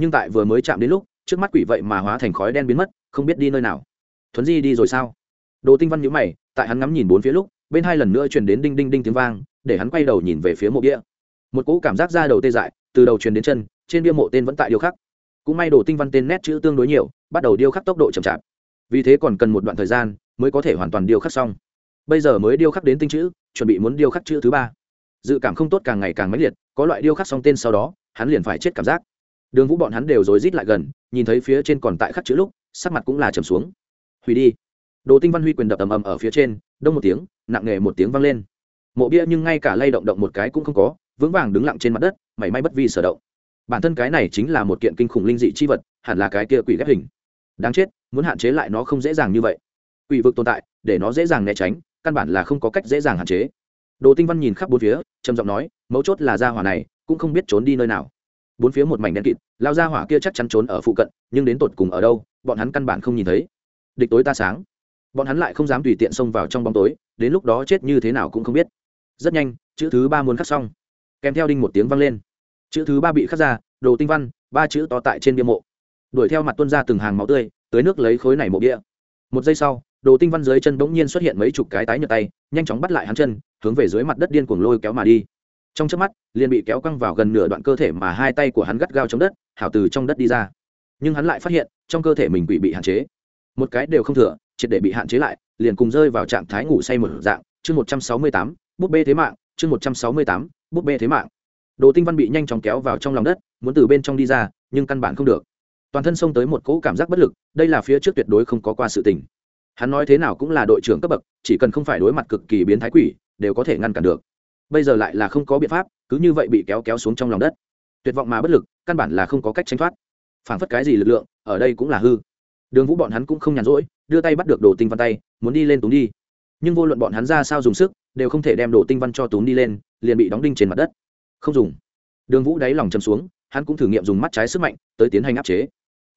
nhưng tại vừa mới chạm đến lúc, trước mắt quỷ vậy mà hóa thành khói đen biến mất, không biết đi nơi nào. Thuấn di đi rồi sao? Đồ tinh văn nhữ mày, tại hắn ngắm nhìn bốn phía lúc, bên hai lần nữa truyền đến đinh đinh đinh tiếng vang, để hắn quay đầu nhìn về phía mộ bia. Một cỗ cảm giác ra đầu tê dại, từ đầu truyền đến chân, trên bia mộ tên vẫn tại điêu khắc. Cũng may đồ tinh văn tên nét chữ tương đối nhiều, bắt đầu điêu khắc tốc độ chậm chạp. Vì thế còn cần một đoạn thời gian mới có thể hoàn toàn điêu khắc xong. Bây giờ mới điêu khắc đến tinh chữ, chuẩn bị muốn điêu khắc chữ thứ ba. Dự cảm không tốt càng ngày càng mãnh liệt, có loại điêu khắc xong tên sau đó, hắn liền phải chết cảm giác đường vũ bọn hắn đều rối rít lại gần, nhìn thấy phía trên còn tại khắc chữ lúc, sắc mặt cũng là trầm xuống. Hủy đi. Đồ tinh văn huy quyền đập ầm ầm ở phía trên, đông một tiếng, nặng nề một tiếng vang lên. Mộ bia nhưng ngay cả lay động động một cái cũng không có, vững vàng đứng lặng trên mặt đất, mảy may bất vi sở động. Bản thân cái này chính là một kiện kinh khủng linh dị chi vật, hẳn là cái kia quỷ ghép hình. Đáng chết, muốn hạn chế lại nó không dễ dàng như vậy. Quỷ vực tồn tại, để nó dễ dàng né tránh, căn bản là không có cách dễ dàng hạn chế. Đồ tinh văn nhìn khắp bốn phía, trầm giọng nói, mấu chốt là gia hỏa này, cũng không biết trốn đi nơi nào bốn phía một mảnh đen kịt, lao ra hỏa kia chắc chắn trốn ở phụ cận, nhưng đến tột cùng ở đâu, bọn hắn căn bản không nhìn thấy. Địch tối ta sáng. Bọn hắn lại không dám tùy tiện xông vào trong bóng tối, đến lúc đó chết như thế nào cũng không biết. Rất nhanh, chữ thứ ba muốn khắc xong. Kèm theo đinh một tiếng vang lên. Chữ thứ ba bị khắc ra, đồ tinh văn, ba chữ to tại trên bia mộ. Đuổi theo mặt tuân ra từng hàng máu tươi, tới nước lấy khối này mộ bia. Một giây sau, đồ tinh văn dưới chân bỗng nhiên xuất hiện mấy chục cái tái nhợt tay, nhanh chóng bắt lại hắn chân, hướng về dưới mặt đất điên cuồng lôi kéo mà đi trong chớp mắt, liền bị kéo căng vào gần nửa đoạn cơ thể mà hai tay của hắn gắt gao trong đất, hảo từ trong đất đi ra. Nhưng hắn lại phát hiện, trong cơ thể mình bị bị hạn chế. Một cái đều không thừa, triệt để bị hạn chế lại, liền cùng rơi vào trạng thái ngủ say một dạng. Chương một trăm sáu mươi tám, búp bê thế mạng. Chương một trăm sáu mươi tám, búp bê thế mạng. Đồ tinh văn bị nhanh chóng kéo vào trong lòng đất, muốn từ bên trong đi ra, nhưng căn bản không được. Toàn thân xông tới một cỗ cảm giác bất lực, đây là phía trước tuyệt đối không có qua sự tình. Hắn nói thế nào cũng là đội trưởng cấp bậc, chỉ cần không phải đối mặt cực kỳ biến thái quỷ, đều có thể ngăn cản được bây giờ lại là không có biện pháp, cứ như vậy bị kéo kéo xuống trong lòng đất. Tuyệt vọng mà bất lực, căn bản là không có cách tránh thoát. Phảng phất cái gì lực lượng, ở đây cũng là hư. Đường vũ bọn hắn cũng không nhàn rỗi, đưa tay bắt được đồ tinh văn tay, muốn đi lên túng đi. Nhưng vô luận bọn hắn ra sao dùng sức, đều không thể đem đồ tinh văn cho túng đi lên, liền bị đóng đinh trên mặt đất. Không dùng. Đường vũ đáy lòng chầm xuống, hắn cũng thử nghiệm dùng mắt trái sức mạnh, tới tiến hành áp chế.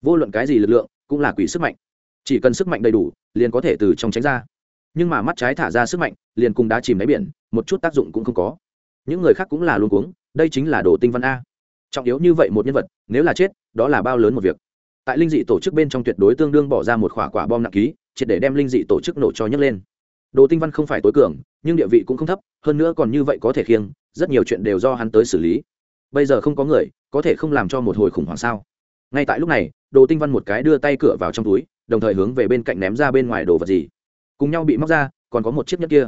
Vô luận cái gì lực lượng, cũng là quỷ sức mạnh. Chỉ cần sức mạnh đầy đủ, liền có thể từ trong tránh ra nhưng mà mắt trái thả ra sức mạnh, liền cùng đá chìm đáy biển, một chút tác dụng cũng không có. Những người khác cũng là luôn cuống, đây chính là đồ tinh văn a. Trọng yếu như vậy một nhân vật, nếu là chết, đó là bao lớn một việc. Tại linh dị tổ chức bên trong tuyệt đối tương đương bỏ ra một khỏa quả bom nặng ký, triệt để đem linh dị tổ chức nổ cho nhấc lên. Đồ tinh văn không phải tối cường, nhưng địa vị cũng không thấp, hơn nữa còn như vậy có thể khiêng, rất nhiều chuyện đều do hắn tới xử lý. Bây giờ không có người, có thể không làm cho một hồi khủng hoảng sao? Ngay tại lúc này, đồ tinh văn một cái đưa tay cửa vào trong túi, đồng thời hướng về bên cạnh ném ra bên ngoài đồ vật gì cùng nhau bị móc ra còn có một chiếc nhẫn kia.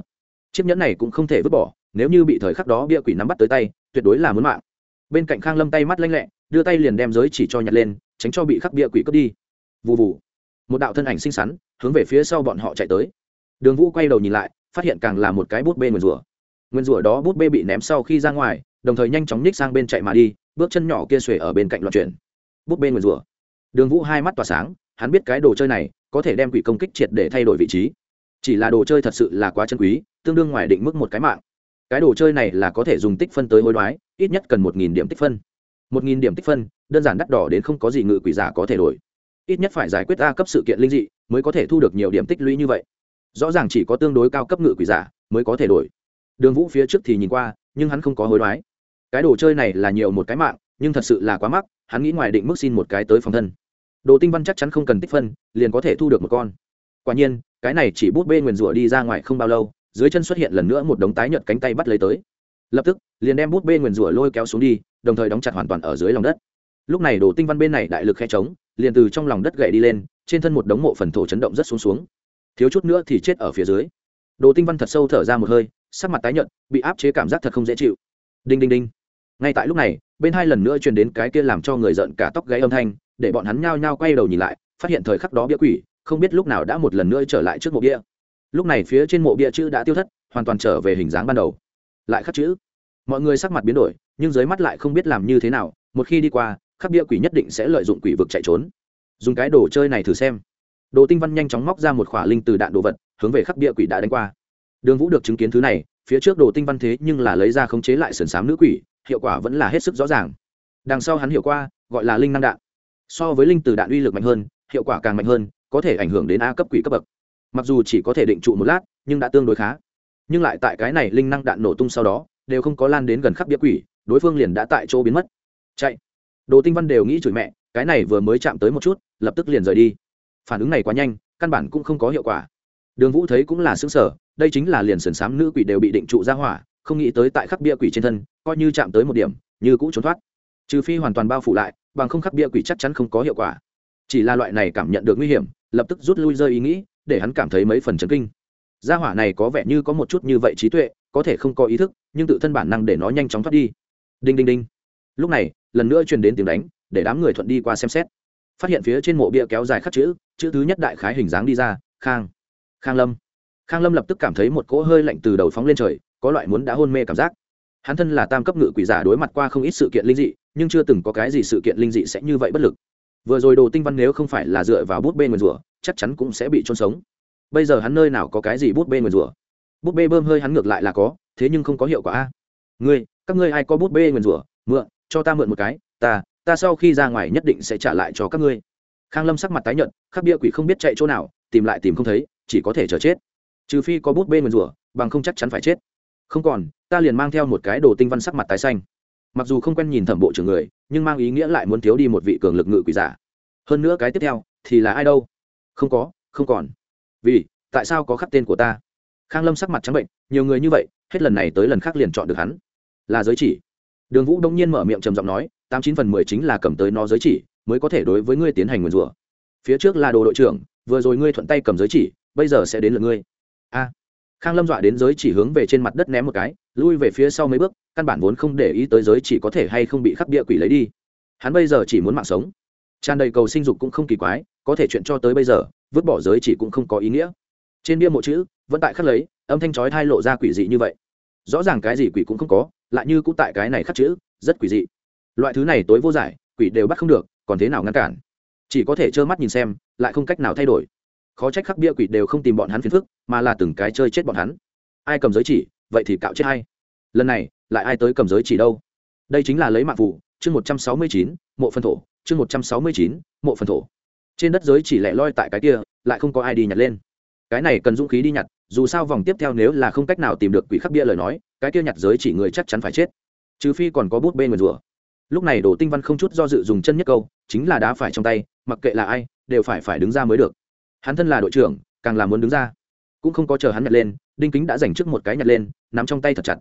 Chiếc nhẫn này cũng không thể vứt bỏ nếu như bị thời khắc đó bia quỷ nắm bắt tới tay tuyệt đối là muốn mạng. Bên cạnh khang lâm tay mắt lanh lẹ đưa tay liền đem giới chỉ cho nhặt lên tránh cho bị khắc bia quỷ cướp đi. Vù vù, một đạo thân ảnh xinh xắn hướng về phía sau bọn họ chạy tới. Đường vũ quay đầu nhìn lại phát hiện càng là một cái bút bê nguyền rủa. Nguyên rủa đó bút bê bị ném sau khi ra ngoài đồng thời nhanh chóng nhích sang bên chạy mà đi bước chân nhỏ kia xuể ở bên cạnh loạn chuyển. Bút bê nguyền rủa. Đường vũ hai mắt tỏa sáng hắn biết cái đồ chơi này có thể đem quỷ công kích triệt để thay đổi vị trí chỉ là đồ chơi thật sự là quá chân quý, tương đương ngoài định mức một cái mạng. Cái đồ chơi này là có thể dùng tích phân tới hối đoái, ít nhất cần một nghìn điểm tích phân. một nghìn điểm tích phân, đơn giản đắt đỏ đến không có gì ngự quỷ giả có thể đổi. Ít nhất phải giải quyết a cấp sự kiện linh dị, mới có thể thu được nhiều điểm tích lũy như vậy. Rõ ràng chỉ có tương đối cao cấp ngự quỷ giả mới có thể đổi. Đường vũ phía trước thì nhìn qua, nhưng hắn không có hối đoái. Cái đồ chơi này là nhiều một cái mạng, nhưng thật sự là quá mắc, hắn nghĩ ngoài định mức xin một cái tới phòng thân. Đồ tinh văn chắc chắn không cần tích phân, liền có thể thu được một con quả nhiên, cái này chỉ bút bê nguyền rủa đi ra ngoài không bao lâu, dưới chân xuất hiện lần nữa một đống tái nhợt cánh tay bắt lấy tới. Lập tức, liền đem bút bê nguyền rủa lôi kéo xuống đi, đồng thời đóng chặt hoàn toàn ở dưới lòng đất. Lúc này đồ tinh văn bên này đại lực khe trống, liền từ trong lòng đất gậy đi lên, trên thân một đống mộ phần thổ chấn động rất xuống xuống. Thiếu chút nữa thì chết ở phía dưới. Đồ tinh văn thật sâu thở ra một hơi, sắc mặt tái nhợt, bị áp chế cảm giác thật không dễ chịu. Đinh đinh đinh. Ngay tại lúc này, bên hai lần nữa truyền đến cái kia làm cho người giận cả tóc gáy âm thanh, để bọn hắn nhao nhao quay đầu nhìn lại, phát hiện thời khắc đó bia quỷ không biết lúc nào đã một lần nữa trở lại trước mộ bia. Lúc này phía trên mộ bia chữ đã tiêu thất, hoàn toàn trở về hình dáng ban đầu. Lại khắc chữ. Mọi người sắc mặt biến đổi, nhưng dưới mắt lại không biết làm như thế nào, một khi đi qua khắc bia quỷ nhất định sẽ lợi dụng quỷ vực chạy trốn. Dùng cái đồ chơi này thử xem. Đồ tinh văn nhanh chóng móc ra một khỏa linh từ đạn đồ vật, hướng về khắc bia quỷ đã đánh qua. Đường vũ được chứng kiến thứ này, phía trước đồ tinh văn thế nhưng là lấy ra khống chế lại sườn xám nữ quỷ, hiệu quả vẫn là hết sức rõ ràng. Đằng sau hắn hiểu qua, gọi là linh năng đạn. So với linh từ đạn uy lực mạnh hơn, hiệu quả càng mạnh hơn có thể ảnh hưởng đến a cấp quỷ cấp bậc. Mặc dù chỉ có thể định trụ một lát, nhưng đã tương đối khá. Nhưng lại tại cái này linh năng đạn nổ tung sau đó, đều không có lan đến gần khắp bia quỷ, đối phương liền đã tại chỗ biến mất. Chạy. Đồ tinh văn đều nghĩ chửi mẹ, cái này vừa mới chạm tới một chút, lập tức liền rời đi. Phản ứng này quá nhanh, căn bản cũng không có hiệu quả. Đường vũ thấy cũng là xứng sở đây chính là liền sườn s á m nữ quỷ đều bị định trụ ra hỏa, không nghĩ tới tại khắc bia quỷ trên thân, coi như chạm tới một điểm, như cũ trốn thoát. Trừ phi hoàn toàn bao phủ lại, bằng không khắc bia quỷ chắc chắn không có hiệu quả chỉ là loại này cảm nhận được nguy hiểm, lập tức rút lui rơi ý nghĩ, để hắn cảm thấy mấy phần chấn kinh. Gia hỏa này có vẻ như có một chút như vậy trí tuệ, có thể không có ý thức, nhưng tự thân bản năng để nó nhanh chóng thoát đi. Đinh đinh đinh. Lúc này, lần nữa truyền đến tiếng đánh, để đám người thuận đi qua xem xét. Phát hiện phía trên mộ bia kéo dài khắc chữ chữ thứ nhất đại khái hình dáng đi ra, khang. Khang lâm. Khang lâm lập tức cảm thấy một cỗ hơi lạnh từ đầu phóng lên trời, có loại muốn đã hôn mê cảm giác. Hắn thân là tam cấp ngự quỷ giả đối mặt qua không ít sự kiện linh dị, nhưng chưa từng có cái gì sự kiện linh dị sẽ như vậy bất lực vừa rồi đồ tinh văn nếu không phải là dựa vào bút bê nguyền rủa, chắc chắn cũng sẽ bị trôn sống. Bây giờ hắn nơi nào có cái gì bút bê nguyền rủa? Bút bê bơm hơi hắn ngược lại là có, thế nhưng không có hiệu quả a. Ngươi, các ngươi ai có bút bê nguyền rủa? Mượn, cho ta mượn một cái, ta ta sau khi ra ngoài nhất định sẽ trả lại cho các ngươi. Khang lâm sắc mặt tái nhợt khắc bia quỷ không biết chạy chỗ nào, tìm lại tìm không thấy, chỉ có thể chờ chết. Trừ phi có bút bê nguyền rủa, bằng không chắc chắn phải chết. Không còn, ta liền mang theo một cái đồ tinh văn sắc mặt tái xanh. Mặc dù không quen nhìn thẩm bộ trưởng người nhưng mang ý nghĩa lại muốn thiếu đi một vị cường lực ngự quỷ giả. Hơn nữa cái tiếp theo, thì là ai đâu? Không có, không còn. Vì, tại sao có khắc tên của ta? Khang lâm sắc mặt trắng bệnh, nhiều người như vậy, hết lần này tới lần khác liền chọn được hắn. Là giới chỉ. Đường vũ đông nhiên mở miệng trầm giọng nói, tám chín phần mười chính là cầm tới nó giới chỉ, mới có thể đối với ngươi tiến hành nguyền rủa. Phía trước là đồ đội trưởng, vừa rồi ngươi thuận tay cầm giới chỉ, bây giờ sẽ đến lượt ngươi. A. Khang lâm dọa đến giới chỉ hướng về trên mặt đất ném một cái lui về phía sau mấy bước, căn bản vốn không để ý tới giới chỉ có thể hay không bị khắc bia quỷ lấy đi. Hắn bây giờ chỉ muốn mạng sống. Tràn đầy cầu sinh dục cũng không kỳ quái, có thể chuyện cho tới bây giờ, vứt bỏ giới chỉ cũng không có ý nghĩa. Trên bia mộ chữ, vẫn tại khắc lấy, âm thanh chói thai lộ ra quỷ dị như vậy. Rõ ràng cái gì quỷ cũng không có, lại như cũng tại cái này khắc chữ, rất quỷ dị. Loại thứ này tối vô giải, quỷ đều bắt không được, còn thế nào ngăn cản? Chỉ có thể trơ mắt nhìn xem, lại không cách nào thay đổi. Khó trách khắc bia quỷ đều không tìm bọn hắn phiền phức, mà là từng cái chơi chết bọn hắn. Ai cầm giới chỉ vậy thì cạo chết hay? Lần này, lại ai tới cầm giới chỉ đâu? Đây chính là lấy mạng vụ chương một trăm sáu mươi chín, mộ phân thổ, chương một trăm sáu mươi chín, mộ phân thổ. Trên đất giới chỉ lẻ loi tại cái kia, lại không có ai đi nhặt lên. Cái này cần dũng khí đi nhặt, dù sao vòng tiếp theo nếu là không cách nào tìm được quỷ khắc bia lời nói, cái kia nhặt giới chỉ người chắc chắn phải chết. Trừ phi còn có bút bê nguyền rủa lúc này đồ tinh văn không chút do dự dùng chân nhất câu, chính là đá phải trong tay, mặc kệ là ai, đều phải phải đứng ra mới được. Hắn thân là đội trưởng, càng là muốn đứng ra cũng không có chờ hắn nhặt lên, đinh kính đã dành trước một cái nhặt lên, nắm trong tay thật chặt.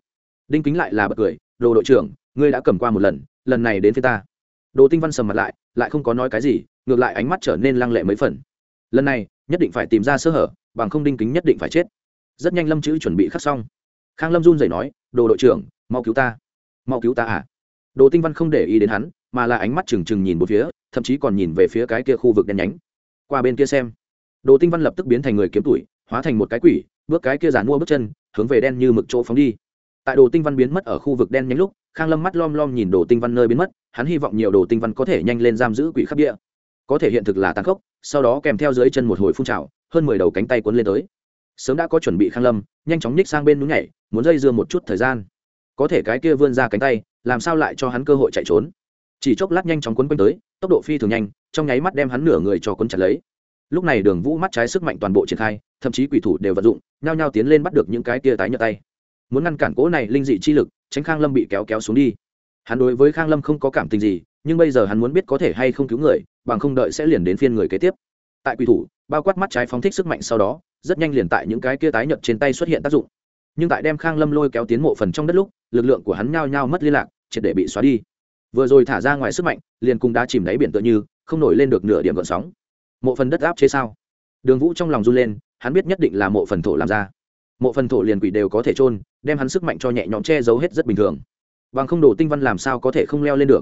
Đinh kính lại là bật cười, đồ đội trưởng, ngươi đã cầm qua một lần lần này đến phía ta. Đồ tinh văn sầm mặt lại lại không có nói cái gì, ngược lại ánh mắt trở nên lăng lệ mấy phần. Lần này, nhất định phải tìm ra sơ hở, bằng không đinh kính nhất định phải chết. Rất nhanh lâm chữ chuẩn bị khắc xong. Khang lâm run rẩy nói, đồ đội trưởng, mau cứu ta. Mau cứu ta à? Đồ tinh văn không để ý đến hắn, mà là ánh mắt trừng trừng nhìn một phía, thậm chí còn nhìn về phía cái kia khu vực đen nhánh. Qua bên kia xem. Đồ tinh văn lập tức biến thành người kiếm tuổi hóa thành một cái quỷ, bước cái kia giàn mua bước chân, hướng về đen như mực chỗ phóng đi. Tại đồ tinh văn biến mất ở khu vực đen nhánh lúc, khang lâm mắt lom lom nhìn đồ tinh văn nơi biến mất, hắn hy vọng nhiều đồ tinh văn có thể nhanh lên giam giữ quỷ khắp địa. Có thể hiện thực là tàn khốc, sau đó kèm theo dưới chân một hồi phun trào, hơn mười đầu cánh tay cuốn lên tới. Sớm đã có chuẩn bị khang lâm, nhanh chóng ních sang bên núi nhảy, muốn dây dưa một chút thời gian. Có thể cái kia vươn ra cánh tay, làm sao lại cho hắn cơ hội chạy trốn? Chỉ chốc lát nhanh chóng cuốn quanh tới, tốc độ phi thường nhanh, trong nháy mắt đem hắn nửa người cho cuốn chặt lấy lúc này đường vũ mắt trái sức mạnh toàn bộ triển khai, thậm chí quỷ thủ đều vận dụng, nhao nhao tiến lên bắt được những cái tia tái nhợt tay. Muốn ngăn cản cỗ này linh dị chi lực, tránh khang lâm bị kéo kéo xuống đi. Hắn đối với khang lâm không có cảm tình gì, nhưng bây giờ hắn muốn biết có thể hay không cứu người, bằng không đợi sẽ liền đến phiên người kế tiếp. Tại quỷ thủ, bao quát mắt trái phóng thích sức mạnh sau đó, rất nhanh liền tại những cái kia tái nhợt trên tay xuất hiện tác dụng. Nhưng tại đem khang lâm lôi kéo tiến mộ phần trong đất lúc, lực lượng của hắn nhao nhao mất liên lạc, triệt để bị xóa đi. Vừa rồi thả ra ngoài sức mạnh, liền cùng đá chìm đáy biển tựa như, không nổi lên được nửa điểm gợn sóng mộ phần đất áp chế sao? Đường vũ trong lòng run lên, hắn biết nhất định là mộ phần thổ làm ra. Mộ phần thổ liền quỷ đều có thể trôn đem hắn sức mạnh cho nhẹ nhõm che giấu hết rất bình thường. Bằng không đồ tinh văn làm sao có thể không leo lên được?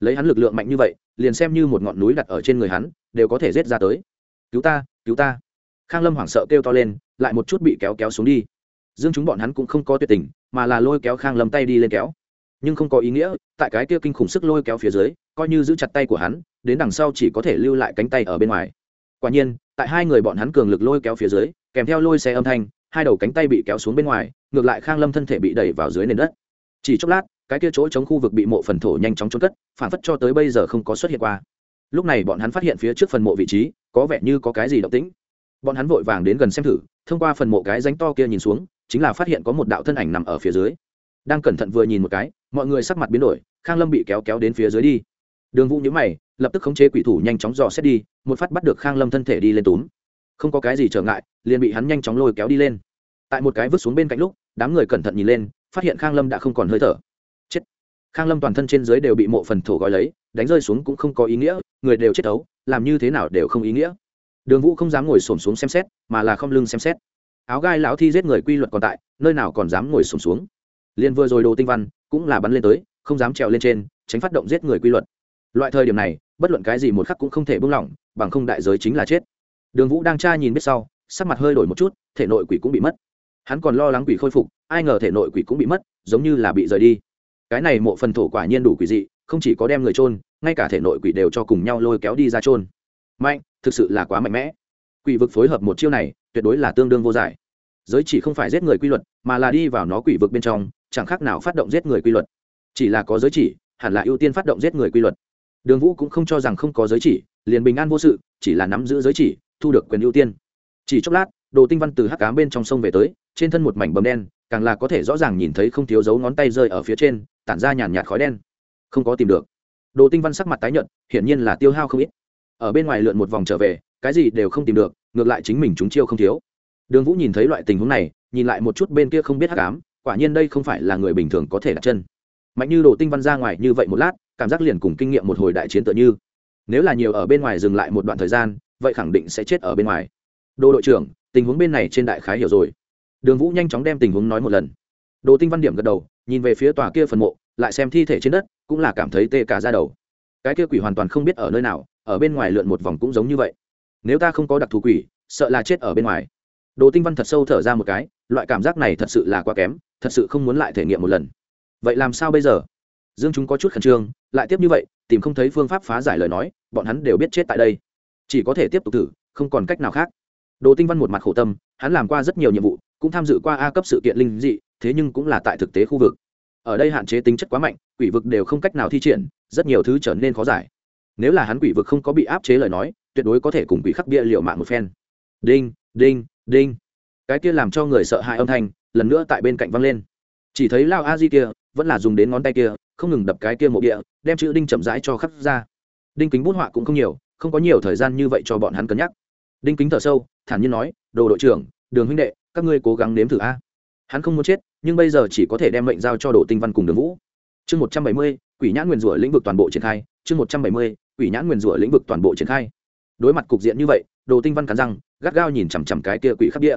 Lấy hắn lực lượng mạnh như vậy, liền xem như một ngọn núi đặt ở trên người hắn, đều có thể rết ra tới. Cứu ta cứu ta. Khang lâm hoảng sợ kêu to lên, lại một chút bị kéo kéo xuống đi. Dương chúng bọn hắn cũng không có tuyệt tình, mà là lôi kéo khang lâm tay đi lên kéo. Nhưng không có ý nghĩa, tại cái kia kinh khủng sức lôi kéo phía dưới, coi như giữ chặt tay của hắn, đến đằng sau chỉ có thể lưu lại cánh tay ở bên ngoài quả nhiên, tại hai người bọn hắn cường lực lôi kéo phía dưới, kèm theo lôi xe âm thanh, hai đầu cánh tay bị kéo xuống bên ngoài, ngược lại khang lâm thân thể bị đẩy vào dưới nền đất. Chỉ chốc lát, cái kia chỗ chống khu vực bị mộ phần thổ nhanh chóng trốn cất, phản phất cho tới bây giờ không có xuất hiện qua. Lúc này bọn hắn phát hiện phía trước phần mộ vị trí, có vẻ như có cái gì động tĩnh. Bọn hắn vội vàng đến gần xem thử, thông qua phần mộ cái ránh to kia nhìn xuống, chính là phát hiện có một đạo thân ảnh nằm ở phía dưới. Đang cẩn thận vừa nhìn một cái, mọi người sắc mặt biến đổi, khang lâm bị kéo kéo đến phía dưới đi. Đường vũ nhữ mày lập tức khống chế quỷ thủ nhanh chóng dò xét đi, một phát bắt được khang lâm thân thể đi lên túm. Không có cái gì trở ngại, liền bị hắn nhanh chóng lôi kéo đi lên. Tại một cái vứt xuống bên cạnh lúc, đám người cẩn thận nhìn lên, phát hiện khang lâm đã không còn hơi thở. Chết! Khang lâm toàn thân trên dưới đều bị mộ phần thổ gói lấy, đánh rơi xuống cũng không có ý nghĩa, người đều chết ấu, làm như thế nào đều không ý nghĩa. Đường vũ không dám ngồi xổm xuống xem xét, mà là không lưng xem xét. Áo gai lão thi giết người quy luật còn tại, nơi nào còn dám ngồi xổm xuống. Liền vừa rồi đồ tinh văn cũng là bắn lên tới, không dám trèo lên trên, tránh phát động giết người quy luật. Loại thời điểm này bất luận cái gì một khắc cũng không thể buông lỏng, bằng không đại giới chính là chết. Đường vũ đang tra nhìn biết sau, sắc mặt hơi đổi một chút, thể nội quỷ cũng bị mất. Hắn còn lo lắng quỷ khôi phục, ai ngờ thể nội quỷ cũng bị mất, giống như là bị rời đi. Cái này mộ phần thổ quả nhiên đủ quỷ dị, không chỉ có đem người trôn ngay cả thể nội quỷ đều cho cùng nhau lôi kéo đi ra trôn mạnh, thực sự là quá mạnh mẽ. Quỷ vực phối hợp một chiêu này, tuyệt đối là tương đương vô giải. Giới chỉ không phải giết người quy luật, mà là đi vào nó quỷ vực bên trong, chẳng khác nào phát động giết người quy luật. Chỉ là có giới chỉ, hẳn là ưu tiên phát động giết người quy luật đường vũ cũng không cho rằng không có giới chỉ, liền bình an vô sự, chỉ là nắm giữ giới chỉ, thu được quyền ưu tiên. Chỉ chốc lát, đồ tinh văn từ hắc cám bên trong sông về tới, trên thân một mảnh bầm đen, càng là có thể rõ ràng nhìn thấy không thiếu dấu ngón tay rơi ở phía trên, tản ra nhàn nhạt khói đen. Không có tìm được. Đồ tinh văn sắc mặt tái nhợt, hiển nhiên là tiêu hao không ít. Ở bên ngoài lượn một vòng trở về, cái gì đều không tìm được, ngược lại chính mình chúng chiêu không thiếu. Đường vũ nhìn thấy loại tình huống này, nhìn lại một chút bên kia không biết hắc ám, quả nhiên đây không phải là người bình thường có thể đặt chân mạnh như đồ tinh văn ra ngoài như vậy một lát, cảm giác liền cùng kinh nghiệm một hồi đại chiến tựa như. Nếu là nhiều ở bên ngoài dừng lại một đoạn thời gian, vậy khẳng định sẽ chết ở bên ngoài. Đồ đội trưởng, tình huống bên này trên đại khái hiểu rồi. Đường vũ nhanh chóng đem tình huống nói một lần. Đồ tinh văn điểm gật đầu, nhìn về phía tòa kia phần mộ, lại xem thi thể trên đất, cũng là cảm thấy tê cả ra đầu. Cái kia quỷ hoàn toàn không biết ở nơi nào, ở bên ngoài lượn một vòng cũng giống như vậy. Nếu ta không có đặc thù quỷ, sợ là chết ở bên ngoài. Đồ tinh văn thật sâu thở ra một cái, loại cảm giác này thật sự là quá kém, thật sự không muốn lại thể nghiệm một lần vậy làm sao bây giờ? Dương chúng có chút khẩn trương, lại tiếp như vậy, tìm không thấy phương pháp phá giải lời nói, bọn hắn đều biết chết tại đây. Chỉ có thể tiếp tục thử, không còn cách nào khác. Đồ tinh văn một mặt khổ tâm, hắn làm qua rất nhiều nhiệm vụ, cũng tham dự qua a cấp sự kiện linh dị, thế nhưng cũng là tại thực tế khu vực. Ở đây hạn chế tính chất quá mạnh, quỷ vực đều không cách nào thi triển, rất nhiều thứ trở nên khó giải. Nếu là hắn quỷ vực không có bị áp chế lời nói, tuyệt đối có thể cùng quỷ khắc bia liệu mạng một phen. Đinh đinh đinh. Cái kia làm cho người sợ hãi âm thanh, lần nữa tại bên cạnh văng lên. Chỉ thấy lao a di kia vẫn là dùng đến ngón tay kia, không ngừng đập cái kia mộ địa, đem chữ đinh chậm rãi cho khắc ra. Đinh kính bút họa cũng không nhiều, không có nhiều thời gian như vậy cho bọn hắn cân nhắc. Đinh kính thở sâu, thản nhiên nói, đồ đội trưởng, đường huynh đệ, các ngươi cố gắng nếm thử a. Hắn không muốn chết, nhưng bây giờ chỉ có thể đem mệnh giao cho đồ tinh văn cùng đường vũ. Chương một trăm bảy mươi, quỷ nhãn nguyền rủa lĩnh vực toàn bộ triển khai. Chương một trăm bảy mươi, quỷ nhãn nguyền rủa lĩnh vực toàn bộ triển khai. Đối mặt cục diện như vậy, đồ tinh văn cắn răng, gắt gao nhìn chằm chằm cái kia quỷ khắc địa.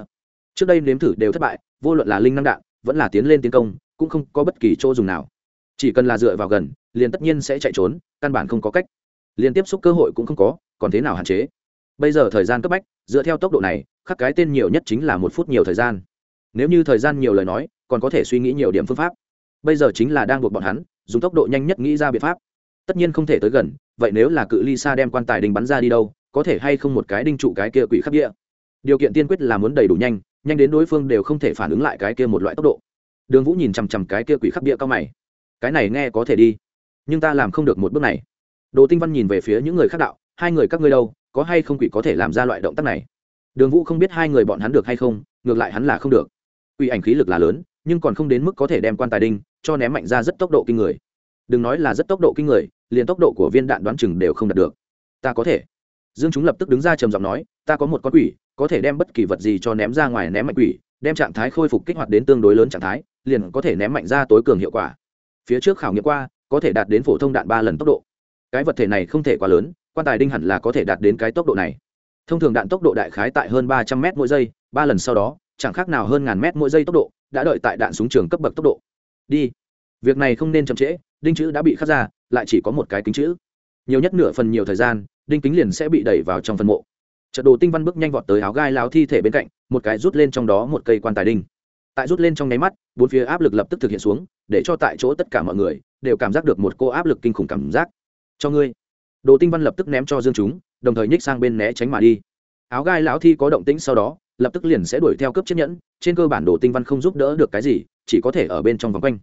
Trước đây nếm thử đều thất bại, vô luận là linh năng đạn, vẫn là tiến lên tiến công cũng không có bất kỳ chỗ dùng nào. Chỉ cần là dựa vào gần, liền tất nhiên sẽ chạy trốn, căn bản không có cách. Liền tiếp xúc cơ hội cũng không có, còn thế nào hạn chế? Bây giờ thời gian cấp bách, dựa theo tốc độ này, khắc cái tên nhiều nhất chính là một phút nhiều thời gian. Nếu như thời gian nhiều lời nói, còn có thể suy nghĩ nhiều điểm phương pháp. Bây giờ chính là đang buộc bọn hắn, dùng tốc độ nhanh nhất nghĩ ra biện pháp. Tất nhiên không thể tới gần, vậy nếu là cự ly xa đem quan tài đình bắn ra đi đâu, có thể hay không một cái đinh trụ cái kia quỷ khắc địa? Điều kiện tiên quyết là muốn đầy đủ nhanh nhanh đến đối phương đều không thể phản ứng lại cái kia một loại tốc độ đường vũ nhìn chằm chằm cái kia quỷ khắc địa cao mày. Cái này nghe có thể đi, nhưng ta làm không được một bước này. Đồ tinh văn nhìn về phía những người khác đạo, hai người các ngươi đâu, có hay không quỷ có thể làm ra loại động tác này? Đường vũ không biết hai người bọn hắn được hay không, ngược lại hắn là không được. Quỷ ảnh khí lực là lớn, nhưng còn không đến mức có thể đem quan tài đinh cho ném mạnh ra rất tốc độ kinh người. Đừng nói là rất tốc độ kinh người, liền tốc độ của viên đạn đoán chừng đều không đạt được. Ta có thể. Dương chúng lập tức đứng ra trầm giọng nói, ta có một con quỷ, có thể đem bất kỳ vật gì cho ném ra ngoài ném mạnh quỷ đem trạng thái khôi phục kích hoạt đến tương đối lớn trạng thái, liền có thể ném mạnh ra tối cường hiệu quả. Phía trước khảo nghiệm qua, có thể đạt đến phổ thông đạn ba lần tốc độ. Cái vật thể này không thể quá lớn, quan tài đinh hẳn là có thể đạt đến cái tốc độ này. Thông thường đạn tốc độ đại khái tại hơn ba trăm m mỗi giây, ba lần sau đó, chẳng khác nào hơn ngàn mét mỗi giây tốc độ, đã đợi tại đạn súng trường cấp bậc tốc độ. Đi. Việc này không nên chậm trễ, đinh chữ đã bị khắc ra, lại chỉ có một cái kính chữ. Nhiều nhất nửa phần nhiều thời gian, đinh kính liền sẽ bị đẩy vào trong phần mộ trận đồ tinh văn bước nhanh vọt tới áo gai lao thi thể bên cạnh, một cái rút lên trong đó một cây quan tài đinh. Tại rút lên trong nháy mắt, bốn phía áp lực lập tức thực hiện xuống, để cho tại chỗ tất cả mọi người đều cảm giác được một cô áp lực kinh khủng cảm giác. Cho ngươi. Đồ tinh văn lập tức ném cho dương chúng, đồng thời nhích sang bên né tránh mà đi. Áo gai lão thi có động tĩnh sau đó, lập tức liền sẽ đuổi theo cướp chiếc nhẫn, trên cơ bản đồ tinh văn không giúp đỡ được cái gì, chỉ có thể ở bên trong vòng quanh.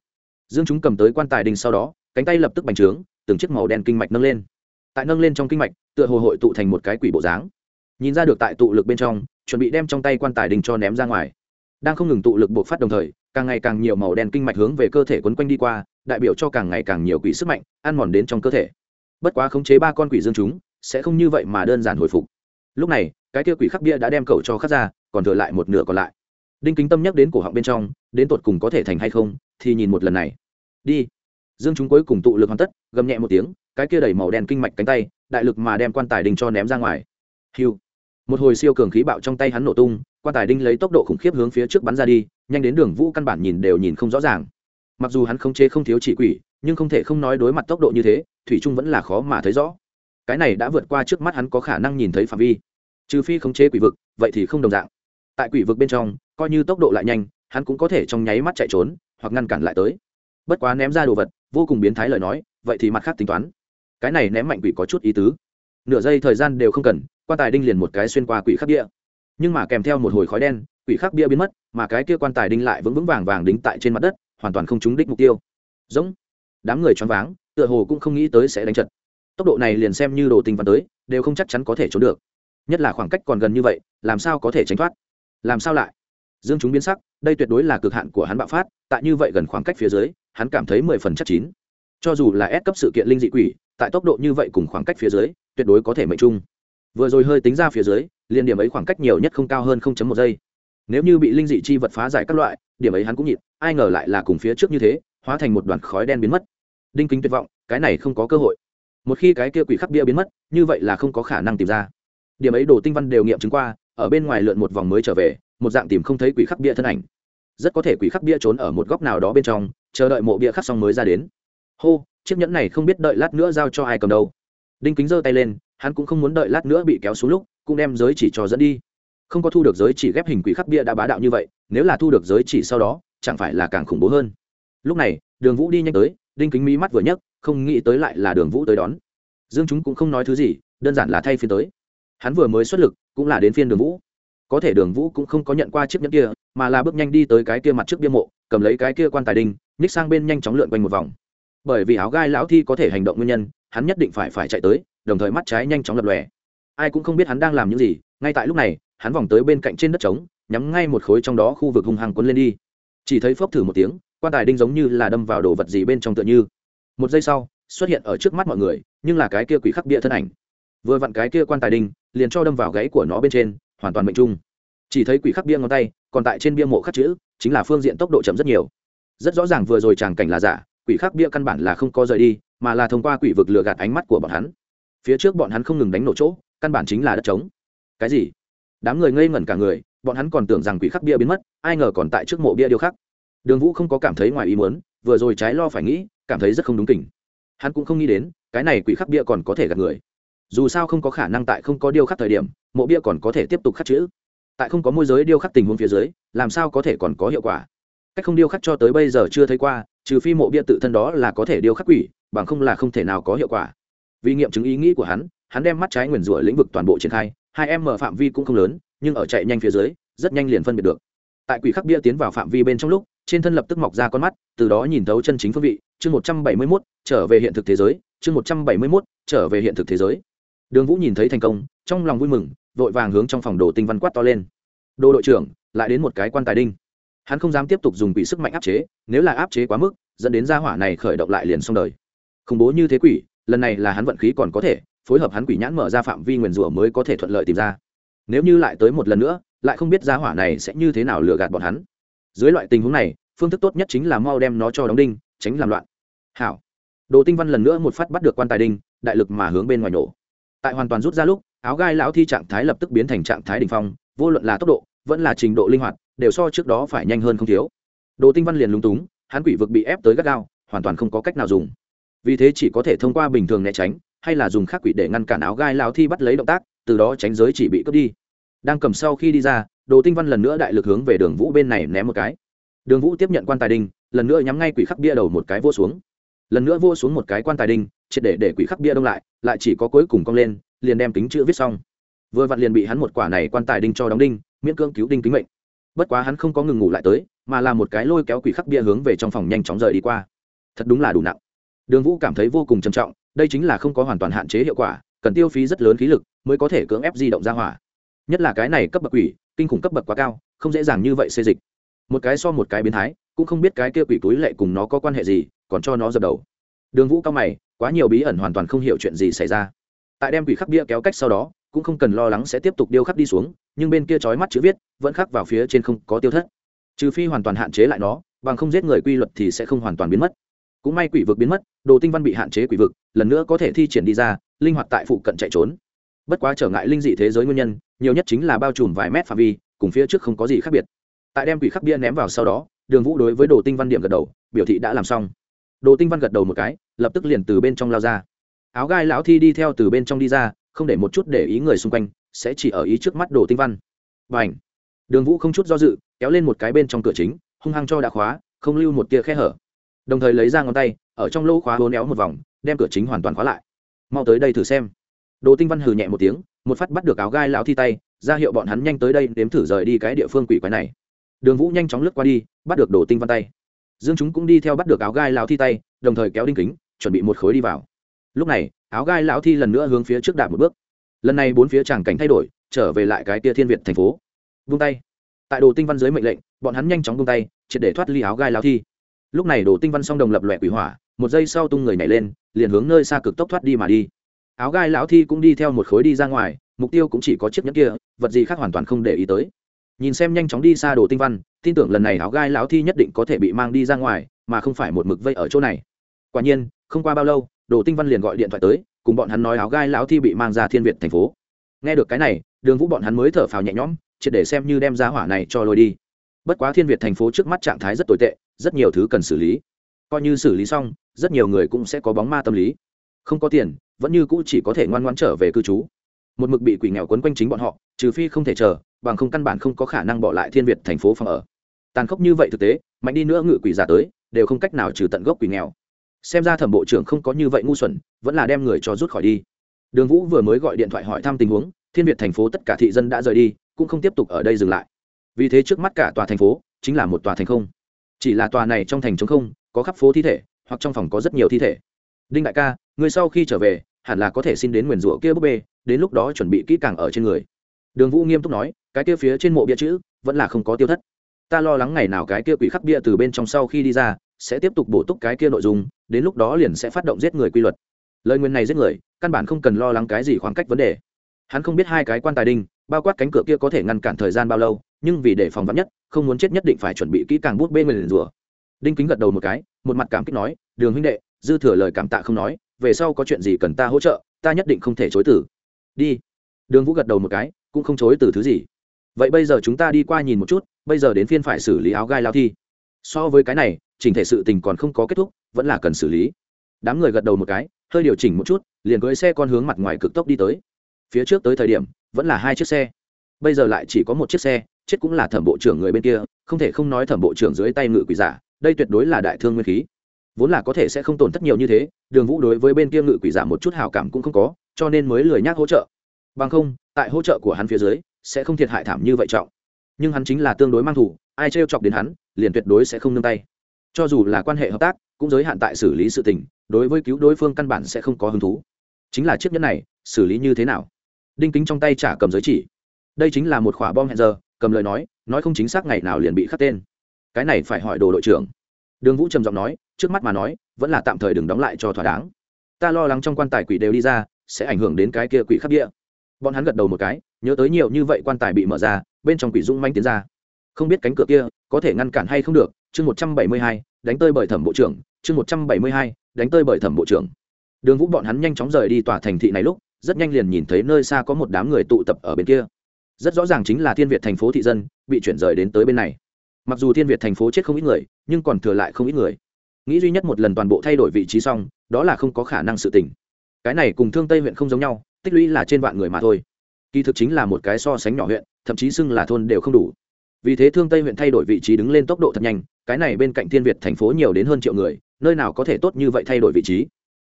Dương chúng cầm tới quan tài đình sau đó, cánh tay lập tức bành trướng, từng chiếc màu đen kinh mạch nâng lên. Tại nâng lên trong kinh mạch, tựa hồ hội tụ thành một cái quỷ bộ dáng nhìn ra được tại tụ lực bên trong, chuẩn bị đem trong tay quan tài đình cho ném ra ngoài. Đang không ngừng tụ lực buộc phát đồng thời, càng ngày càng nhiều màu đen kinh mạch hướng về cơ thể quấn quanh đi qua, đại biểu cho càng ngày càng nhiều quỷ sức mạnh ăn mòn đến trong cơ thể. Bất quá khống chế ba con quỷ dương chúng, sẽ không như vậy mà đơn giản hồi phục. Lúc này, cái kia quỷ khắc bia đã đem cậu cho khắc ra, còn thừa lại một nửa còn lại. Đinh kính tâm nhắc đến cổ họng bên trong, đến tột cùng có thể thành hay không, thì nhìn một lần này. Đi. Dương chúng cuối cùng tụ lực hoàn tất, gầm nhẹ một tiếng, cái kia đẩy màu đen kinh mạch cánh tay, đại lực mà đem quan tài đình cho ném ra ngoài. Hiu một hồi siêu cường khí bạo trong tay hắn nổ tung, quan tài đinh lấy tốc độ khủng khiếp hướng phía trước bắn ra đi, nhanh đến đường vũ căn bản nhìn đều nhìn không rõ ràng. Mặc dù hắn không chế không thiếu chỉ quỷ, nhưng không thể không nói đối mặt tốc độ như thế, thủy trung vẫn là khó mà thấy rõ. Cái này đã vượt qua trước mắt hắn có khả năng nhìn thấy phạm vi. Trừ phi không chế quỷ vực, vậy thì không đồng dạng. Tại quỷ vực bên trong, coi như tốc độ lại nhanh, hắn cũng có thể trong nháy mắt chạy trốn, hoặc ngăn cản lại tới. Bất quá ném ra đồ vật, vô cùng biến thái lời nói, vậy thì mặt khác tính toán. Cái này ném mạnh quỷ có chút ý tứ. Nửa giây thời gian đều không cần quan tài đinh liền một cái xuyên qua quỷ khắc bia. Nhưng mà kèm theo một hồi khói đen, quỷ khắc bia biến mất, mà cái kia quan tài đinh lại vững vững vàng vàng đính tại trên mặt đất, hoàn toàn không trúng đích mục tiêu. Giống. Đám người choáng váng, tựa hồ cũng không nghĩ tới sẽ đánh trận. Tốc độ này liền xem như đồ tình văn tới, đều không chắc chắn có thể trốn được. Nhất là khoảng cách còn gần như vậy, làm sao có thể tránh thoát? Làm sao lại? Dương chúng biến sắc, đây tuyệt đối là cực hạn của hắn bạo phát, tại như vậy gần khoảng cách phía dưới, hắn cảm thấy mười phần chắc chín. Cho dù là ép cấp sự kiện linh dị quỷ, tại tốc độ như vậy cùng khoảng cách phía dưới, tuyệt đối có thể mệnh chung vừa rồi hơi tính ra phía dưới liền điểm ấy khoảng cách nhiều nhất không cao hơn một giây. Nếu như bị linh dị chi vật phá giải các loại, điểm ấy hắn cũng nhịn, ai ngờ lại là cùng phía trước như thế, hóa thành một đoàn khói đen biến mất. Đinh kính tuyệt vọng, cái này không có cơ hội. Một khi cái kia quỷ khắc bia biến mất, như vậy là không có khả năng tìm ra. Điểm ấy đồ tinh văn đều nghiệm chứng qua, ở bên ngoài lượn một vòng mới trở về, một dạng tìm không thấy quỷ khắc bia thân ảnh. Rất có thể quỷ khắc bia trốn ở một góc nào đó bên trong, chờ đợi mộ bia khắc xong mới ra đến. Hô, chiếc nhẫn này không biết đợi lát nữa giao cho ai cầm đâu. Đinh kính giơ tay lên hắn cũng không muốn đợi lát nữa bị kéo xuống lúc, cũng đem giới chỉ cho dẫn đi. Không có thu được giới chỉ ghép hình quỷ khắc bia đã bá đạo như vậy, nếu là thu được giới chỉ sau đó, chẳng phải là càng khủng bố hơn. Lúc này, đường vũ đi nhanh tới, đinh kính mỹ mắt vừa nhấc, không nghĩ tới lại là đường vũ tới đón. Dương chúng cũng không nói thứ gì, đơn giản là thay phiên tới. Hắn vừa mới xuất lực, cũng là đến phiên đường vũ. Có thể đường vũ cũng không có nhận qua chiếc nhẫn kia, mà là bước nhanh đi tới cái kia mặt trước bia mộ, cầm lấy cái kia quan tài đinh ních sang bên nhanh chóng lượn quanh một vòng. Bởi vì áo gai lão thi có thể hành động nguyên nhân, hắn nhất định phải phải chạy tới đồng thời mắt trái nhanh chóng lập lòe. Ai cũng không biết hắn đang làm những gì, ngay tại lúc này, hắn vòng tới bên cạnh trên đất trống, nhắm ngay một khối trong đó khu vực hung hăng quấn lên đi. Chỉ thấy phốc thử một tiếng, quan tài đinh giống như là đâm vào đồ vật gì bên trong tựa như. Một giây sau, xuất hiện ở trước mắt mọi người, nhưng là cái kia quỷ khắc bia thân ảnh. Vừa vặn cái kia quan tài đinh, liền cho đâm vào gáy của nó bên trên, hoàn toàn mệnh trung. Chỉ thấy quỷ khắc bia ngón tay, còn tại trên bia mộ khắc chữ, chính là phương diện tốc độ chậm rất nhiều. Rất rõ ràng vừa rồi tràng cảnh là giả, quỷ khắc bia căn bản là không có rời đi, mà là thông qua quỷ vực lừa gạt ánh mắt của bọn hắn phía trước bọn hắn không ngừng đánh nổ chỗ, căn bản chính là đất trống. Cái gì? Đám người ngây ngẩn cả người, bọn hắn còn tưởng rằng quỷ khắc bia biến mất, ai ngờ còn tại trước mộ bia điêu khắc. Đường vũ không có cảm thấy ngoài ý muốn, vừa rồi trái lo phải nghĩ, cảm thấy rất không đúng kỉnh hắn cũng không nghĩ đến, cái này quỷ khắc bia còn có thể gạt người. Dù sao không có khả năng tại không có điêu khắc thời điểm, mộ bia còn có thể tiếp tục khắc chữ. Tại không có môi giới điêu khắc tình huống phía dưới, làm sao có thể còn có hiệu quả? Cách không điêu khắc cho tới bây giờ chưa thấy qua, trừ phi mộ bia tự thân đó là có thể điêu khắc quỷ, bằng không là không thể nào có hiệu quả vì nghiệm chứng ý nghĩ của hắn hắn đem mắt trái nguyền rủa lĩnh vực toàn bộ triển khai, hai em mở phạm vi cũng không lớn, nhưng ở chạy nhanh phía dưới, rất nhanh liền phân biệt được. Tại quỷ khắc bia tiến vào phạm vi bên trong lúc, trên thân lập tức mọc ra con mắt, từ đó nhìn thấu chân chính phương vị, chương một trăm bảy mươi mốt, trở về hiện thực thế giới, chương một trăm bảy mươi mốt, trở về hiện thực thế giới. Đường vũ nhìn thấy thành công, trong lòng vui mừng, vội vàng hướng trong phòng đồ tinh văn quát to lên. Đồ đội trưởng, lại đến một cái quan tài đinh. Hắn không dám tiếp tục dùng quỷ sức mạnh áp chế, nếu là áp chế quá mức, dẫn đến gia hỏa này khởi động lại liền xong đời. Khủng bố như thế quỷ lần này là hắn vận khí còn có thể, phối hợp hắn quỷ nhãn mở ra phạm vi nguyền rủa mới có thể thuận lợi tìm ra. Nếu như lại tới một lần nữa, lại không biết gia hỏa này sẽ như thế nào lừa gạt bọn hắn. Dưới loại tình huống này, phương thức tốt nhất chính là mau đem nó cho đóng đinh, tránh làm loạn. Hảo. Đồ tinh văn lần nữa một phát bắt được quan tài đinh, đại lực mà hướng bên ngoài nổ. Tại hoàn toàn rút ra lúc, áo gai lão thi trạng thái lập tức biến thành trạng thái đ ỉ n h phong, vô luận là tốc độ, vẫn là trình độ linh hoạt, đều so trước đó phải nhanh hơn không thiếu. Đồ tinh văn liền lúng túng, hắn quỷ vực bị ép tới gắt gao, hoàn toàn không có cách nào dùng vì thế chỉ có thể thông qua bình thường né tránh, hay là dùng khắc quỷ để ngăn cản áo gai lão thi bắt lấy động tác, từ đó tránh giới chỉ bị cướp đi. Đang cầm sau khi đi ra, đồ tinh văn lần nữa đại lực hướng về đường vũ bên này ném một cái. Đường vũ tiếp nhận quan tài đinh, lần nữa nhắm ngay quỷ khắc bia đầu một cái vô xuống. Lần nữa vô xuống một cái quan tài đinh, triệt để để quỷ khắc bia đông lại lại chỉ có cuối cùng cong lên, liền đem kính chữ viết xong. Vừa vặn liền bị hắn một quả này quan tài đinh cho đóng đinh, miễn cưỡng cứu đinh kính mệnh. Bất quá hắn không có ngừng ngủ lại tới, mà là một cái lôi kéo quỷ khắc bia hướng về trong phòng nhanh chóng rời đi qua. Thật đúng là đủ nặng đường vũ cảm thấy vô cùng trầm trọng, đây chính là không có hoàn toàn hạn chế hiệu quả, cần tiêu phí rất lớn khí lực mới có thể cưỡng ép di động ra hỏa. Nhất là cái này cấp bậc quỷ, kinh khủng cấp bậc quá cao, không dễ dàng như vậy xê dịch. Một cái so một cái biến thái, cũng không biết cái kia quỷ túi lệ cùng nó có quan hệ gì, còn cho nó dập đầu. Đường vũ cao mày, quá nhiều bí ẩn hoàn toàn không hiểu chuyện gì xảy ra. Tại đem quỷ khắc bia kéo cách sau đó, cũng không cần lo lắng sẽ tiếp tục điêu khắc đi xuống, nhưng bên kia trói mắt chữ viết, vẫn khắc vào phía trên không có tiêu thất. Trừ phi hoàn toàn hạn chế lại nó, bằng không giết người quy luật thì sẽ không hoàn toàn biến mất cũng may quỷ vực biến mất, đồ tinh văn bị hạn chế quỷ vực, lần nữa có thể thi triển đi ra, linh hoạt tại phụ cận chạy trốn. Bất quá trở ngại linh dị thế giới nguyên nhân, nhiều nhất chính là bao trùm vài mét phạm vi, cùng phía trước không có gì khác biệt. Tại đem quỷ khắc bia ném vào sau đó, đường vũ đối với đồ tinh văn điểm gật đầu, biểu thị đã làm xong. Đồ tinh văn gật đầu một cái, lập tức liền từ bên trong lao ra. Áo gai lão thi đi theo từ bên trong đi ra, không để một chút để ý người xung quanh, sẽ chỉ ở ý trước mắt đồ tinh văn. Và ảnh đường vũ không chút do dự, kéo lên một cái bên trong cửa chính, hung hăng cho đã khóa, không lưu một tia khe hở đồng thời lấy ra ngón tay, ở trong lỗ khóa hố néo một vòng, đem cửa chính hoàn toàn khóa lại. Mau tới đây thử xem. Đồ tinh văn hừ nhẹ một tiếng, một phát bắt được áo gai lão thi tay, ra hiệu bọn hắn nhanh tới đây đếm thử rời đi cái địa phương quỷ quái này. Đường vũ nhanh chóng lướt qua đi, bắt được đồ tinh văn tay. Dương chúng cũng đi theo bắt được áo gai lão thi tay, đồng thời kéo đinh kính, chuẩn bị một khối đi vào. Lúc này, áo gai lão thi lần nữa hướng phía trước đạp một bước. Lần này bốn phía tràng cảnh thay đổi, trở về lại cái tia thiên việt thành phố. Vung tay. Tại đồ tinh văn dưới mệnh lệnh, bọn hắn nhanh chóng vung tay, triệt để thoát ly áo gai lão thi lúc này đồ tinh văn song đồng lập lòe quỷ hỏa, một giây sau tung người nhảy lên, liền hướng nơi xa cực tốc thoát đi mà đi. Áo gai lão thi cũng đi theo một khối đi ra ngoài, mục tiêu cũng chỉ có chiếc nhẫn kia, vật gì khác hoàn toàn không để ý tới. Nhìn xem nhanh chóng đi xa đồ tinh văn, tin tưởng lần này áo gai lão thi nhất định có thể bị mang đi ra ngoài, mà không phải một mực vây ở chỗ này. Quả nhiên, không qua bao lâu, đồ tinh văn liền gọi điện thoại tới, cùng bọn hắn nói áo gai lão thi bị mang ra thiên việt thành phố. Nghe được cái này, đường vũ bọn hắn mới thở phào nhẹ nhõm, triệt để xem như đem giá hỏa này cho lôi đi. Bất quá thiên việt thành phố trước mắt trạng thái rất tồi tệ rất nhiều thứ cần xử lý. Coi như xử lý xong, rất nhiều người cũng sẽ có bóng ma tâm lý. Không có tiền, vẫn như cũ chỉ có thể ngoan ngoãn trở về cư trú. Một mực bị quỷ nghèo quấn quanh chính bọn họ, trừ phi không thể chờ, bằng không căn bản không có khả năng bỏ lại thiên việt thành phố phòng ở. Tàn khốc như vậy thực tế, mạnh đi nữa ngự quỷ giả tới, đều không cách nào trừ tận gốc quỷ nghèo. Xem ra thẩm bộ trưởng không có như vậy ngu xuẩn, vẫn là đem người cho rút khỏi đi. Đường vũ vừa mới gọi điện thoại hỏi thăm tình huống, thiên việt thành phố tất cả thị dân đã rời đi, cũng không tiếp tục ở đây dừng lại. Vì thế trước mắt cả tòa thành phố chính là một tòa thành không chỉ là tòa này trong thành trống không, có khắp phố thi thể, hoặc trong phòng có rất nhiều thi thể. Đinh đại ca, người sau khi trở về, hẳn là có thể xin đến nguyền rủa kia búp bê, đến lúc đó chuẩn bị kỹ càng ở trên người. Đường vũ nghiêm túc nói, cái kia phía trên mộ bia chữ, vẫn là không có tiêu thất. Ta lo lắng ngày nào cái kia quỷ khắc bia từ bên trong sau khi đi ra, sẽ tiếp tục bổ túc cái kia nội dung, đến lúc đó liền sẽ phát động giết người quy luật. Lời nguyên này giết người, căn bản không cần lo lắng cái gì khoảng cách vấn đề. Hắn không biết hai cái quan tài đinh, bao quát cánh cửa kia có thể ngăn cản thời gian bao lâu nhưng vì để phòng vắn nhất, không muốn chết nhất định phải chuẩn bị kỹ càng bút bê người liền rùa. đinh kính gật đầu một cái, một mặt cảm kích nói, đường huynh đệ, dư thừa lời cảm tạ không nói, về sau có chuyện gì cần ta hỗ trợ, ta nhất định không thể chối từ. Đi. Đường vũ gật đầu một cái, cũng không chối từ thứ gì. Vậy bây giờ chúng ta đi qua nhìn một chút, bây giờ đến phiên phải xử lý áo gai lao thi. So với cái này, chỉnh thể sự tình còn không có kết thúc, vẫn là cần xử lý. Đám người gật đầu một cái, hơi điều chỉnh một chút, liền cưới xe con hướng mặt ngoài cực tốc đi tới. Phía trước tới thời điểm, vẫn là hai chiếc xe. Bây giờ lại chỉ có một chiếc xe chết cũng là thẩm bộ trưởng người bên kia, không thể không nói thẩm bộ trưởng dưới tay ngự quỷ giả, đây tuyệt đối là đại thương nguyên khí. Vốn là có thể sẽ không tổn thất nhiều như thế, đường vũ đối với bên kia ngự quỷ giả một chút hào cảm cũng không có, cho nên mới lười nhác hỗ trợ. Bằng không, tại hỗ trợ của hắn phía dưới, sẽ không thiệt hại thảm như vậy trọng. Nhưng hắn chính là tương đối mang thủ, ai trêu chọc đến hắn, liền tuyệt đối sẽ không nương tay. Cho dù là quan hệ hợp tác, cũng giới hạn tại xử lý sự tình, đối với cứu đối phương căn bản sẽ không có hứng thú. Chính là chiếc nhẫn này, xử lý như thế nào? Đinh kính trong tay trả cầm giới chỉ. Đây chính là một khỏa bom hẹn giờ cầm lời nói nói không chính xác ngày nào liền bị khắc tên. Cái này phải hỏi đồ đội trưởng. Đường vũ trầm giọng nói, trước mắt mà nói, vẫn là tạm thời đừng đóng lại cho thỏa đáng. Ta lo lắng trong quan tài quỷ đều đi ra, sẽ ảnh hưởng đến cái kia quỷ khắc địa. Bọn hắn gật đầu một cái, nhớ tới nhiều như vậy quan tài bị mở ra, bên trong quỷ dung manh tiến ra. Không biết cánh cửa kia có thể ngăn cản hay không được, chương một trăm bảy mươi hai, đánh tơi bởi thẩm bộ trưởng, chương một trăm bảy mươi hai, đánh tơi bởi thẩm bộ trưởng. Đường vũ bọn hắn nhanh chóng rời đi tòa thành thị này lúc, rất nhanh liền nhìn thấy nơi xa có một đám người tụ tập ở bên kia rất rõ ràng chính là thiên việt thành phố thị dân bị chuyển rời đến tới bên này. Mặc dù thiên việt thành phố chết không ít người, nhưng còn thừa lại không ít người. Nghĩ duy nhất một lần toàn bộ thay đổi vị trí xong, đó là không có khả năng sự tỉnh cái này cùng thương tây huyện không giống nhau, tích lũy là trên vạn người mà thôi. Kỳ thực chính là một cái so sánh nhỏ huyện, thậm chí xưng là thôn đều không đủ. Vì thế thương tây huyện thay đổi vị trí đứng lên tốc độ thật nhanh, cái này bên cạnh thiên việt thành phố nhiều đến hơn triệu người, nơi nào có thể tốt như vậy thay đổi vị trí.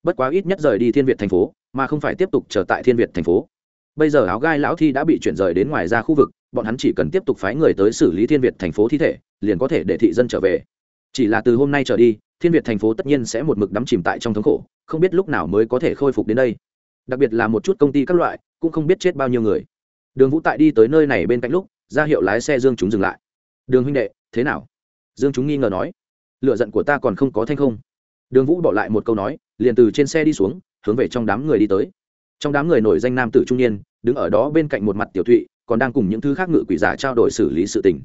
Bất quá ít nhất rời đi thiên việt thành phố, mà không phải tiếp tục trở tại thiên việt thành phố bây giờ áo gai lão thi đã bị chuyển rời đến ngoài ra khu vực, bọn hắn chỉ cần tiếp tục phái người tới xử lý thiên việt thành phố thi thể, liền có thể để thị dân trở về. Chỉ là từ hôm nay trở đi, thiên việt thành phố tất nhiên sẽ một mực đắm chìm tại trong thống khổ, không biết lúc nào mới có thể khôi phục đến đây. Đặc biệt là một chút công ty các loại, cũng không biết chết bao nhiêu người. Đường vũ tại đi tới nơi này bên cạnh lúc, ra hiệu lái xe dương chúng dừng lại. Đường huynh đệ, thế nào? Dương chúng nghi ngờ nói. Lựa giận của ta còn không có thanh không? Đường vũ bỏ lại một câu nói, liền từ trên xe đi xuống, hướng về trong đám người đi tới trong đám người nổi danh nam tử trung niên, đứng ở đó bên cạnh một mặt tiểu thụy, còn đang cùng những thứ khác ngự quỷ giả trao đổi xử lý sự tình.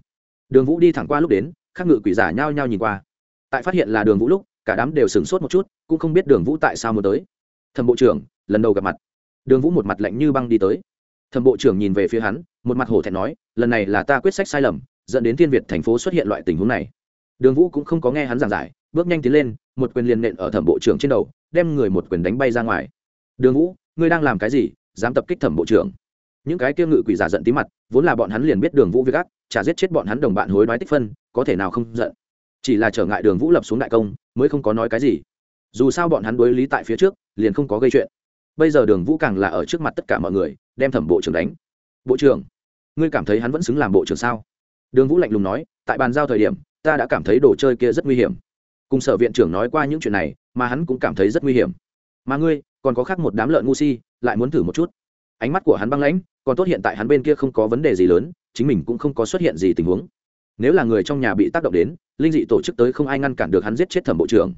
Đường vũ đi thẳng qua lúc đến, khác ngự quỷ giả nhao nhao nhìn qua. Tại phát hiện là đường vũ lúc, cả đám đều sửng sốt một chút, cũng không biết đường vũ tại sao muốn tới. Thẩm bộ trưởng, lần đầu gặp mặt. Đường vũ một mặt lạnh như băng đi tới. Thẩm bộ trưởng nhìn về phía hắn, một mặt hổ thẹn nói, lần này là ta quyết sách sai lầm, dẫn đến thiên việt thành phố xuất hiện loại tình huống này. Đường vũ cũng không có nghe hắn giảng giải, bước nhanh tiến lên, một quyền liền nện ở thẩm bộ trưởng trên đầu, đem người một quyền đánh bay ra ngoài. Đường vũ ngươi đang làm cái gì, dám tập kích thẩm bộ trưởng? Những cái kia ngự quỷ giả giận tí mặt, vốn là bọn hắn liền biết đường vũ việc ác trả giết chết bọn hắn đồng bạn hối đoái tích phân, có thể nào không giận. Chỉ là trở ngại đường vũ lập xuống đại công, mới không có nói cái gì. Dù sao bọn hắn đối lý tại phía trước, liền không có gây chuyện. Bây giờ đường vũ càng là ở trước mặt tất cả mọi người, đem thẩm bộ trưởng đánh. Bộ trưởng, ngươi cảm thấy hắn vẫn xứng làm bộ trưởng sao? Đường vũ lạnh lùng nói, tại bàn giao thời điểm, ta đã cảm thấy đồ chơi kia rất nguy hiểm. Cùng sở viện trưởng nói qua những chuyện này, mà hắn cũng cảm thấy rất nguy hiểm. Mà ngươi còn có khác một đám lợn ngu si, lại muốn thử một chút. Ánh mắt của hắn băng lãnh, còn tốt hiện tại hắn bên kia không có vấn đề gì lớn, chính mình cũng không có xuất hiện gì tình huống. Nếu là người trong nhà bị tác động đến, linh dị tổ chức tới không ai ngăn cản được hắn giết chết thẩm bộ trưởng.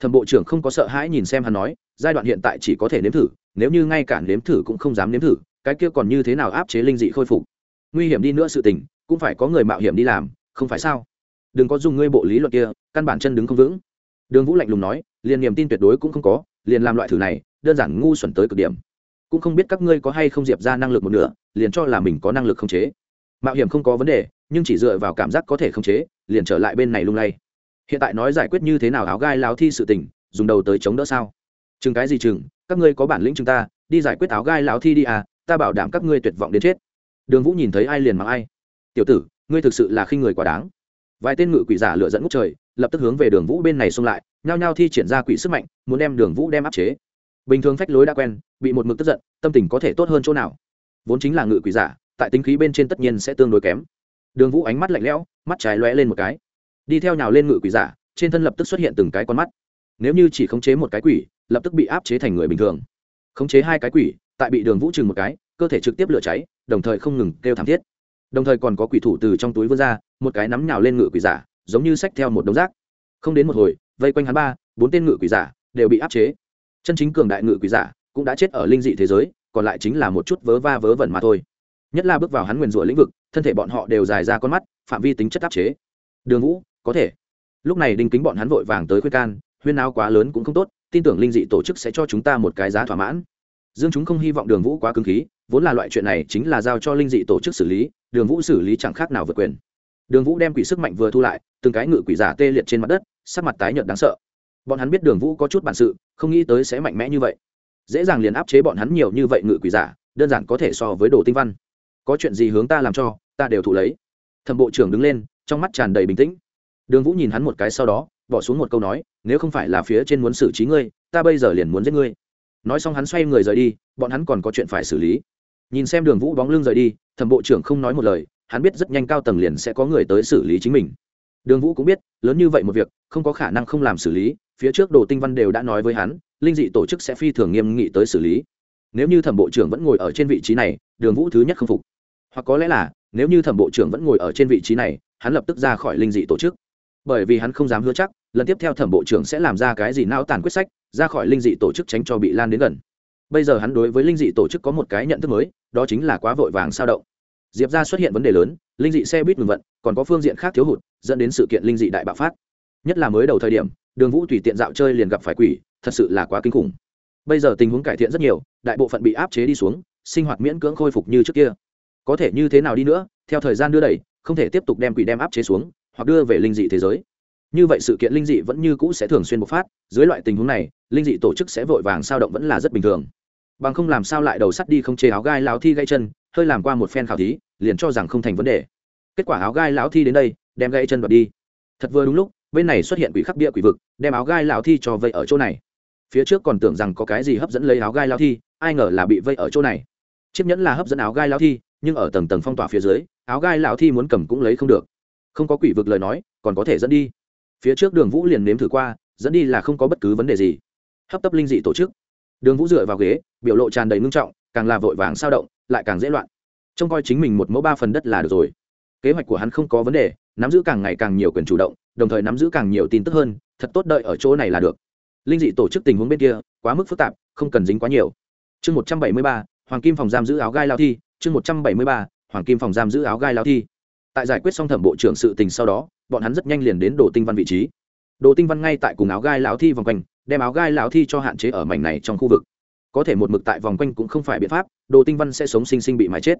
Thẩm bộ trưởng không có sợ hãi nhìn xem hắn nói, giai đoạn hiện tại chỉ có thể nếm thử, nếu như ngay cả nếm thử cũng không dám nếm thử, cái kia còn như thế nào áp chế linh dị khôi phục? Nguy hiểm đi nữa sự tình, cũng phải có người mạo hiểm đi làm, không phải sao? Đừng có dùng ngươi bộ lý luận kia, căn bản chân đứng không vững. Đường vũ lạnh lùng nói, liền niềm tin tuyệt đối cũng không có, liền làm loại thử này đơn giản ngu xuẩn tới cực điểm. Cũng không biết các ngươi có hay không diệp ra năng lực một nửa, liền cho là mình có năng lực khống chế. Mạo hiểm không có vấn đề, nhưng chỉ dựa vào cảm giác có thể khống chế, liền trở lại bên này lung lay. Hiện tại nói giải quyết như thế nào áo gai láo thi sự tình, dùng đầu tới chống đỡ sao? Chừng cái gì chừng, các ngươi có bản lĩnh chúng ta, đi giải quyết áo gai láo thi đi à ta bảo đảm các ngươi tuyệt vọng đến chết. Đường vũ nhìn thấy ai liền mắng ai. Tiểu tử, ngươi thực sự là khi người quá đáng. Vài tên ngự quỷ giả lựa dẫn ngút trời, lập tức hướng về đường vũ bên này xông lại, nhao nhao thi triển ra quỷ sức mạnh, muốn đem đường vũ đem áp chế bình thường phách lối đã quen, bị một mực tức giận, tâm tình có thể tốt hơn chỗ nào? Vốn chính là ngự quỷ giả, tại tính khí bên trên tất nhiên sẽ tương đối kém. Đường vũ ánh mắt lạnh lẽo, mắt trái lóe lên một cái. Đi theo nhào lên ngự quỷ giả, trên thân lập tức xuất hiện từng cái con mắt. Nếu như chỉ khống chế một cái quỷ, lập tức bị áp chế thành người bình thường. Khống chế hai cái quỷ, tại bị đường vũ chừng một cái, cơ thể trực tiếp lửa cháy, đồng thời không ngừng kêu thảm thiết. Đồng thời còn có quỷ thủ từ trong túi vươn ra, một cái nắm nhào lên ngự quỷ giả, giống như sách theo một đống rác. Không đến một hồi, vây quanh hắn ba, bốn tên ngự quỷ giả đều bị áp chế chân chính cường đại ngự quỷ giả cũng đã chết ở linh dị thế giới, còn lại chính là một chút vớ va vớ vẩn mà thôi. Nhất là bước vào hắn nguyền rủa lĩnh vực, thân thể bọn họ đều dài ra con mắt, phạm vi tính chất áp chế. Đường vũ, có thể. Lúc này đinh kính bọn hắn vội vàng tới khuyên can, huyên nào quá lớn cũng không tốt, tin tưởng linh dị tổ chức sẽ cho chúng ta một cái giá thỏa mãn. Dương chúng không hy vọng đường vũ quá cứng khí, vốn là loại chuyện này chính là giao cho linh dị tổ chức xử lý, đường vũ xử lý chẳng khác nào vượt quyền. Đường vũ đem quỷ sức mạnh vừa thu lại, từng cái ngự quỷ giả tê liệt trên mặt đất, sắc mặt tái nhợt đáng sợ bọn hắn biết đường vũ có chút bản sự, không nghĩ tới sẽ mạnh mẽ như vậy. Dễ dàng liền áp chế bọn hắn nhiều như vậy ngự quỷ giả, đơn giản có thể so với đồ tinh văn. Có chuyện gì hướng ta làm cho, ta đều thụ lấy. Thẩm bộ trưởng đứng lên, trong mắt tràn đầy bình tĩnh. Đường vũ nhìn hắn một cái sau đó, bỏ xuống một câu nói, nếu không phải là phía trên muốn xử trí ngươi, ta bây giờ liền muốn giết ngươi. Nói xong hắn xoay người rời đi, bọn hắn còn có chuyện phải xử lý. Nhìn xem đường vũ bóng lưng rời đi, thẩm bộ trưởng không nói một lời, hắn biết rất nhanh cao tầng liền sẽ có người tới xử lý chính mình đường vũ cũng biết, lớn như vậy một việc, không có khả năng không làm xử lý, phía trước đồ tinh văn đều đã nói với hắn, linh dị tổ chức sẽ phi thường nghiêm nghị tới xử lý. Nếu như thẩm bộ trưởng vẫn ngồi ở trên vị trí này, đường vũ thứ nhất không phục. Hoặc có lẽ là, nếu như thẩm bộ trưởng vẫn ngồi ở trên vị trí này, hắn lập tức ra khỏi linh dị tổ chức. Bởi vì hắn không dám hứa chắc, lần tiếp theo thẩm bộ trưởng sẽ làm ra cái gì não tàn quyết sách, ra khỏi linh dị tổ chức tránh cho bị lan đến gần. Bây giờ hắn đối với linh dị tổ chức có một cái nhận thức mới, đó chính là quá vội vàng sao động. Diệp ra xuất hiện vấn đề lớn, linh dị xe buýt ngừng vận, còn có phương diện khác thiếu hụt dẫn đến sự kiện linh dị đại bạo phát. Nhất là mới đầu thời điểm, đường vũ tùy tiện dạo chơi liền gặp phải quỷ, thật sự là quá kinh khủng. Bây giờ tình huống cải thiện rất nhiều, đại bộ phận bị áp chế đi xuống, sinh hoạt miễn cưỡng khôi phục như trước kia. Có thể như thế nào đi nữa, theo thời gian đưa đẩy, không thể tiếp tục đem quỷ đem áp chế xuống, hoặc đưa về linh dị thế giới. Như vậy sự kiện linh dị vẫn như cũ sẽ thường xuyên bộc phát, dưới loại tình huống này, linh dị tổ chức sẽ vội vàng sao động vẫn là rất bình thường. Bằng không làm sao lại đầu sắt đi không chế áo gai láo thi gây chân, hơi làm qua một phen khảo thí, liền cho rằng không thành vấn đề. Kết quả áo gai láo thi đến đây đem gãy chân đoạt đi. Thật vừa đúng lúc, bên này xuất hiện quỷ khắc bia quỷ vực, đem áo gai lão thi cho vây ở chỗ này. Phía trước còn tưởng rằng có cái gì hấp dẫn lấy áo gai lão thi, ai ngờ là bị vây ở chỗ này. Chiếc nhẫn là hấp dẫn áo gai lão thi, nhưng ở tầng tầng phong tỏa phía dưới, áo gai lão thi muốn cầm cũng lấy không được. Không có quỷ vực lời nói, còn có thể dẫn đi. Phía trước đường vũ liền nếm thử qua, dẫn đi là không có bất cứ vấn đề gì. Hấp tấp linh dị tổ chức. Đường vũ dựa vào ghế, biểu lộ tràn đầy ngưng trọng, càng là vội vàng sao động, lại càng dễ loạn. Trông coi chính mình một mẫu ba phần đất là được rồi. Kế hoạch của hắn không có vấn đề nắm giữ càng ngày càng nhiều quyền chủ động, đồng thời nắm giữ càng nhiều tin tức hơn, thật tốt đợi ở chỗ này là được. Linh dị tổ chức tình huống bên kia, quá mức phức tạp, không cần dính quá nhiều. Chương một trăm bảy mươi ba, hoàng kim phòng giam giữ áo gai lao thi. Chương một trăm bảy mươi ba, hoàng kim phòng giam giữ áo gai lao thi. Tại giải quyết xong thẩm bộ trưởng sự tình sau đó, bọn hắn rất nhanh liền đến đồ tinh văn vị trí. Đồ tinh văn ngay tại cùng áo gai lão thi vòng quanh, đem áo gai lão thi cho hạn chế ở mảnh này trong khu vực. Có thể một mực tại vòng quanh cũng không phải biện pháp, đồ tinh văn sẽ sống sinh sinh bị mái chết.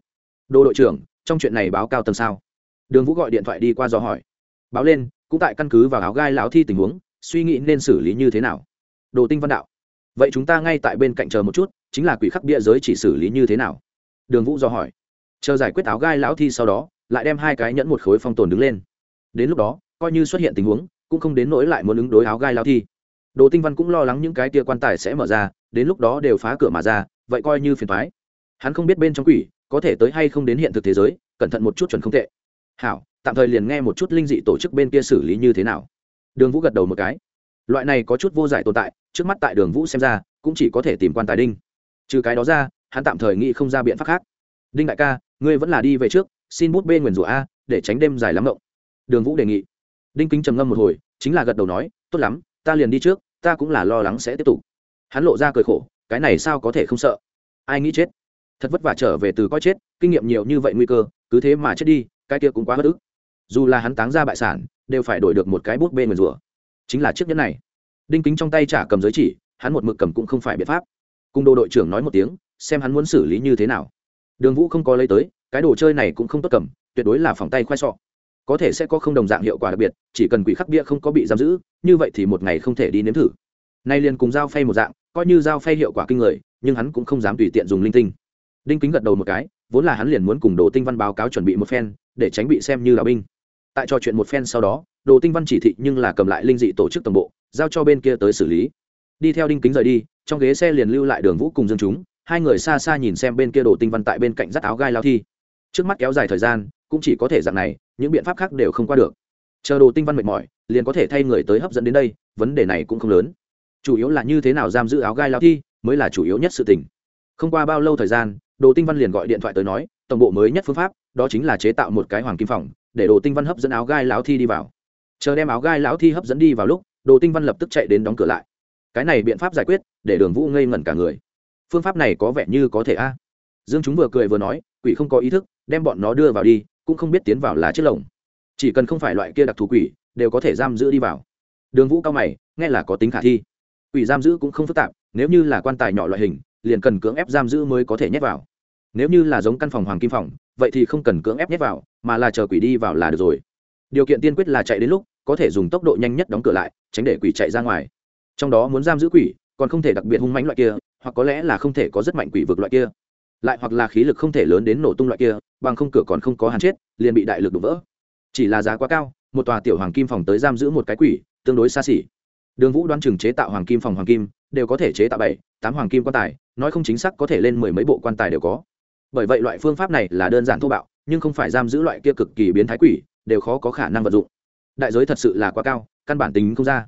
Đồ đội trưởng, trong chuyện này báo cao tầng sao? Đường vũ gọi điện thoại đi qua dò hỏi. Báo lên, cũng tại căn cứ vào áo gai lão thi tình huống, suy nghĩ nên xử lý như thế nào. Đồ tinh văn đạo. Vậy chúng ta ngay tại bên cạnh chờ một chút, chính là quỷ khắc bia giới chỉ xử lý như thế nào? Đường vũ dò hỏi. Chờ giải quyết áo gai lão thi sau đó, lại đem hai cái nhẫn một khối phong tồn đứng lên. Đến lúc đó, coi như xuất hiện tình huống, cũng không đến nỗi lại muốn ứng đối áo gai lão thi. Đồ tinh văn cũng lo lắng những cái tia quan tài sẽ mở ra, đến lúc đó đều phá cửa mà ra, vậy coi như phiền thoái hắn không biết bên trong quỷ có thể tới hay không đến hiện thực thế giới, cẩn thận một chút chuẩn không tệ hảo, tạm thời liền nghe một chút linh dị tổ chức bên kia xử lý như thế nào. Đường vũ gật đầu một cái. Loại này có chút vô giải tồn tại, trước mắt tại đường vũ xem ra, cũng chỉ có thể tìm quan tài đinh. Trừ cái đó ra, hắn tạm thời nghĩ không ra biện pháp khác. Đinh đại ca, ngươi vẫn là đi về trước, xin bút bê nguyền rủa a, để tránh đêm dài lắm ngộng. Đường vũ đề nghị. Đinh kính trầm ngâm một hồi, chính là gật đầu nói, tốt lắm, ta liền đi trước, ta cũng là lo lắng sẽ tiếp tục. Hắn lộ ra cười khổ, cái này sao có thể không sợ? Ai nghĩ chết? Thật vất vả trở về từ coi chết, kinh nghiệm nhiều như vậy nguy cơ, cứ thế mà chết đi cái kia cũng quá bất ức. Dù là hắn táng ra bại sản, đều phải đổi được một cái bút bê mượn rủa. Chính là chiếc nhẫn này. Đinh kính trong tay trả cầm giới chỉ, hắn một mực cầm cũng không phải biện pháp. Cùng đồ đội trưởng nói một tiếng, xem hắn muốn xử lý như thế nào. Đường vũ không có lấy tới, cái đồ chơi này cũng không tốt cầm, tuyệt đối là phòng tay khoai sọ. Có thể sẽ có không đồng dạng hiệu quả đặc biệt, chỉ cần quỷ khắc bia không có bị giam giữ, như vậy thì một ngày không thể đi nếm thử. Nay liền cùng dao phay một dạng, coi như dao phay hiệu quả kinh người, nhưng hắn cũng không dám tùy tiện dùng linh tinh. Đinh kính gật đầu một cái vốn là hắn liền muốn cùng đồ tinh văn báo cáo chuẩn bị một phen, để tránh bị xem như là binh. Tại trò chuyện một phen sau đó, đồ tinh văn chỉ thị nhưng là cầm lại linh dị tổ chức tổng bộ, giao cho bên kia tới xử lý. Đi theo đinh kính rời đi, trong ghế xe liền lưu lại đường vũ cùng dương chúng, hai người xa xa nhìn xem bên kia đồ tinh văn tại bên cạnh rắt áo gai lao thi. Trước mắt kéo dài thời gian, cũng chỉ có thể dạng này, những biện pháp khác đều không qua được. Chờ đồ tinh văn mệt mỏi, liền có thể thay người tới hấp dẫn đến đây, vấn đề này cũng không lớn. Chủ yếu là như thế nào giam giữ áo gai lao thi, mới là chủ yếu nhất sự tình không qua bao lâu thời gian, đồ tinh văn liền gọi điện thoại tới nói, tổng bộ mới nhất phương pháp, đó chính là chế tạo một cái hoàng kim phòng, để đồ tinh văn hấp dẫn áo gai lão thi đi vào. Chờ đem áo gai lão thi hấp dẫn đi vào lúc, đồ tinh văn lập tức chạy đến đóng cửa lại. Cái này biện pháp giải quyết, để đường vũ ngây ngẩn cả người. Phương pháp này có vẻ như có thể a. Dương chúng vừa cười vừa nói, quỷ không có ý thức, đem bọn nó đưa vào đi, cũng không biết tiến vào là chiếc lồng. Chỉ cần không phải loại kia đặc thù quỷ, đều có thể giam giữ đi vào. Đường vũ cao mày, nghe là có tính khả thi. Quỷ giam giữ cũng không phức tạp, nếu như là quan tài nhỏ loại hình liền cần cưỡng ép giam giữ mới có thể nhét vào. Nếu như là giống căn phòng hoàng kim phòng, vậy thì không cần cưỡng ép nhét vào, mà là chờ quỷ đi vào là được rồi. Điều kiện tiên quyết là chạy đến lúc, có thể dùng tốc độ nhanh nhất đóng cửa lại, tránh để quỷ chạy ra ngoài. Trong đó muốn giam giữ quỷ, còn không thể đặc biệt hung mãnh loại kia, hoặc có lẽ là không thể có rất mạnh quỷ vực loại kia. Lại hoặc là khí lực không thể lớn đến nổ tung loại kia, bằng không cửa còn không có hàn chết, liền bị đại lực đổ vỡ. Chỉ là giá quá cao, một tòa tiểu hoàng kim phòng tới giam giữ một cái quỷ, tương đối xa xỉ. Đường vũ đoán chừng chế tạo hoàng kim phòng hoàng kim đều có thể chế tạo bảy, tám hoàng kim quan tài, nói không chính xác có thể lên mười mấy bộ quan tài đều có. Bởi vậy loại phương pháp này là đơn giản thô bạo, nhưng không phải giam giữ loại kia cực kỳ biến thái quỷ, đều khó có khả năng vận dụng. Đại giới thật sự là quá cao, căn bản tính không ra.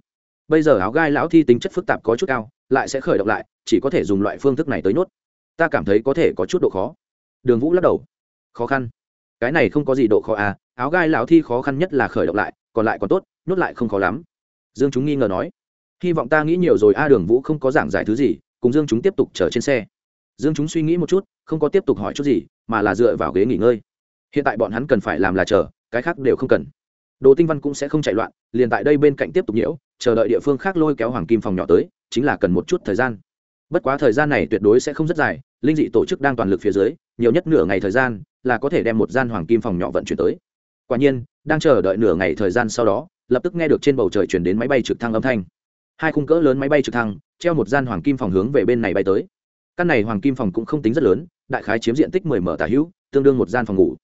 Bây giờ áo gai lão thi tính chất phức tạp có chút cao, lại sẽ khởi động lại, chỉ có thể dùng loại phương thức này tới nhốt. Ta cảm thấy có thể có chút độ khó. Đường vũ lắc đầu. Khó khăn. Cái này không có gì độ khó à áo gai lão thi khó khăn nhất là khởi động lại, còn lại còn tốt, nhốt lại không khó lắm. Dương chúng nghi ngờ nói hy vọng ta nghĩ nhiều rồi. A đường vũ không có giảng giải thứ gì, cùng dương chúng tiếp tục chở trên xe. Dương chúng suy nghĩ một chút, không có tiếp tục hỏi chút gì, mà là dựa vào ghế nghỉ ngơi. Hiện tại bọn hắn cần phải làm là chờ, cái khác đều không cần. Đồ tinh văn cũng sẽ không chạy loạn, liền tại đây bên cạnh tiếp tục nhiễu, chờ đợi địa phương khác lôi kéo hoàng kim phòng nhỏ tới, chính là cần một chút thời gian. Bất quá thời gian này tuyệt đối sẽ không rất dài, linh dị tổ chức đang toàn lực phía dưới, nhiều nhất nửa ngày thời gian là có thể đem một gian hoàng kim phòng nhỏ vận chuyển tới. Quả nhiên, đang chờ đợi nửa ngày thời gian sau đó, lập tức nghe được trên bầu trời chuyển đến máy bay trực thăng âm thanh hai khung cỡ lớn máy bay trực thăng, treo một gian hoàng kim phòng hướng về bên này bay tới. Căn này hoàng kim phòng cũng không tính rất lớn, đại khái chiếm diện tích mười mở tả hữu, tương đương một gian phòng ngủ.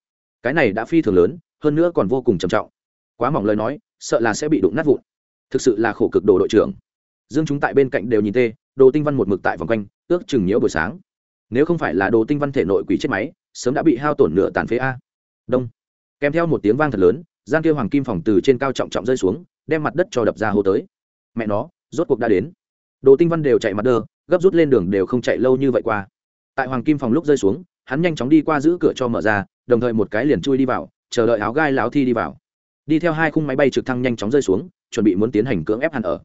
Cái này đã phi thường lớn, hơn nữa còn vô cùng trầm trọng. Quá mỏng lời nói, sợ là sẽ bị đụng nát vụn. Thực sự là khổ cực đồ đội trưởng. Dương chúng tại bên cạnh đều nhìn tê, đồ tinh văn một mực tại vòng quanh, ước chừng nhiễu buổi sáng. Nếu không phải là đồ tinh văn thể nội quỷ chết máy, sớm đã bị hao tổn nửa tàn phế a. Đông. Kèm theo một tiếng vang thật lớn, gian kia hoàng kim phòng từ trên cao trọng trọng rơi xuống, đem mặt đất cho đập ra hô tới. Mẹ nó rốt cuộc đã đến. Đồ tinh văn đều chạy mặt đơ, gấp rút lên đường đều không chạy lâu như vậy qua. Tại hoàng kim phòng lúc rơi xuống, hắn nhanh chóng đi qua giữ cửa cho mở ra, đồng thời một cái liền chui đi vào, chờ đợi áo gai láo thi đi vào. Đi theo hai khung máy bay trực thăng nhanh chóng rơi xuống, chuẩn bị muốn tiến hành cưỡng ép hẳn ở.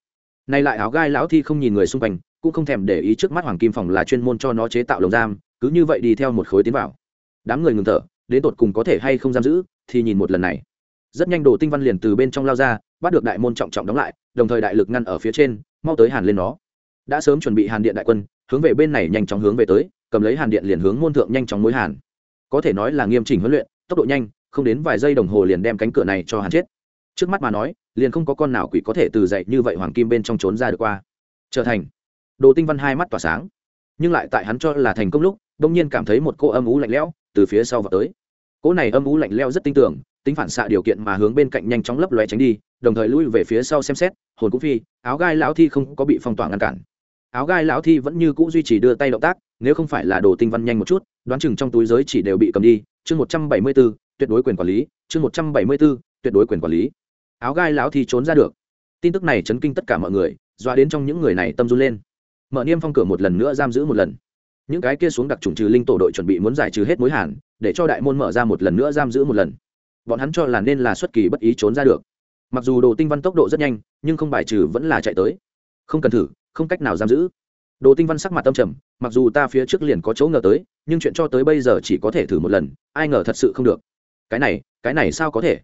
Nay lại áo gai lão thi không nhìn người xung quanh, cũng không thèm để ý trước mắt hoàng kim phòng là chuyên môn cho nó chế tạo lồng giam, cứ như vậy đi theo một khối tiến vào. Đám người ngừng thở, đến tột cùng có thể hay không giam giữ, thì nhìn một lần này. Rất nhanh đồ tinh văn liền từ bên trong lao ra, bắt được đại môn trọng trọng đóng lại đồng thời đại lực ngăn ở phía trên, mau tới hàn lên nó. Đã sớm chuẩn bị hàn điện đại quân, hướng về bên này nhanh chóng hướng về tới, cầm lấy hàn điện liền hướng môn thượng nhanh chóng mối hàn. Có thể nói là nghiêm chỉnh huấn luyện, tốc độ nhanh, không đến vài giây đồng hồ liền đem cánh cửa này cho hàn chết. Trước mắt mà nói, liền không có con nào quỷ có thể từ dậy như vậy hoàng kim bên trong trốn ra được qua. Trở thành. Đồ tinh văn hai mắt tỏa sáng. Nhưng lại tại hắn cho là thành công lúc đông nhiên cảm thấy một cô âm ú lạnh lẽo từ phía sau vào tới. Cỗ này âm ú lạnh lẽo rất tinh tưởng tính phản xạ điều kiện mà hướng bên cạnh nhanh chóng lấp lóe tránh đi, đồng thời lui về phía sau xem xét, hồn cũng phi, áo gai lão thi không có bị phong tỏa ngăn cản. Áo gai lão thi vẫn như cũ duy trì đưa tay động tác, nếu không phải là đồ tinh văn nhanh một chút, đoán chừng trong túi giới chỉ đều bị cầm đi. Chương một trăm bảy mươi b ố tuyệt đối quyền quản lý, chương một trăm bảy mươi b ố tuyệt đối quyền quản lý. Áo gai lão thi trốn ra được. Tin tức này chấn kinh tất cả mọi người doa đến trong những người này tâm run lên. Mở niêm phong cửa một lần nữa giam giữ một lần. Những cái kia xuống đặc trùng trừ linh tổ đội chuẩn bị muốn giải trừ hết mối hàn, để cho đại môn mở ra một lần nữa giam giữ một lần bọn hắn cho là nên là xuất kỳ bất ý trốn ra được. Mặc dù đồ tinh văn tốc độ rất nhanh, nhưng không bài trừ vẫn là chạy tới. Không cần thử, không cách nào giam giữ. Đồ tinh văn sắc mặt tâm trầm, mặc dù ta phía trước liền có chỗ ngờ tới, nhưng chuyện cho tới bây giờ chỉ có thể thử một lần, ai ngờ thật sự không được. Cái này cái này sao có thể?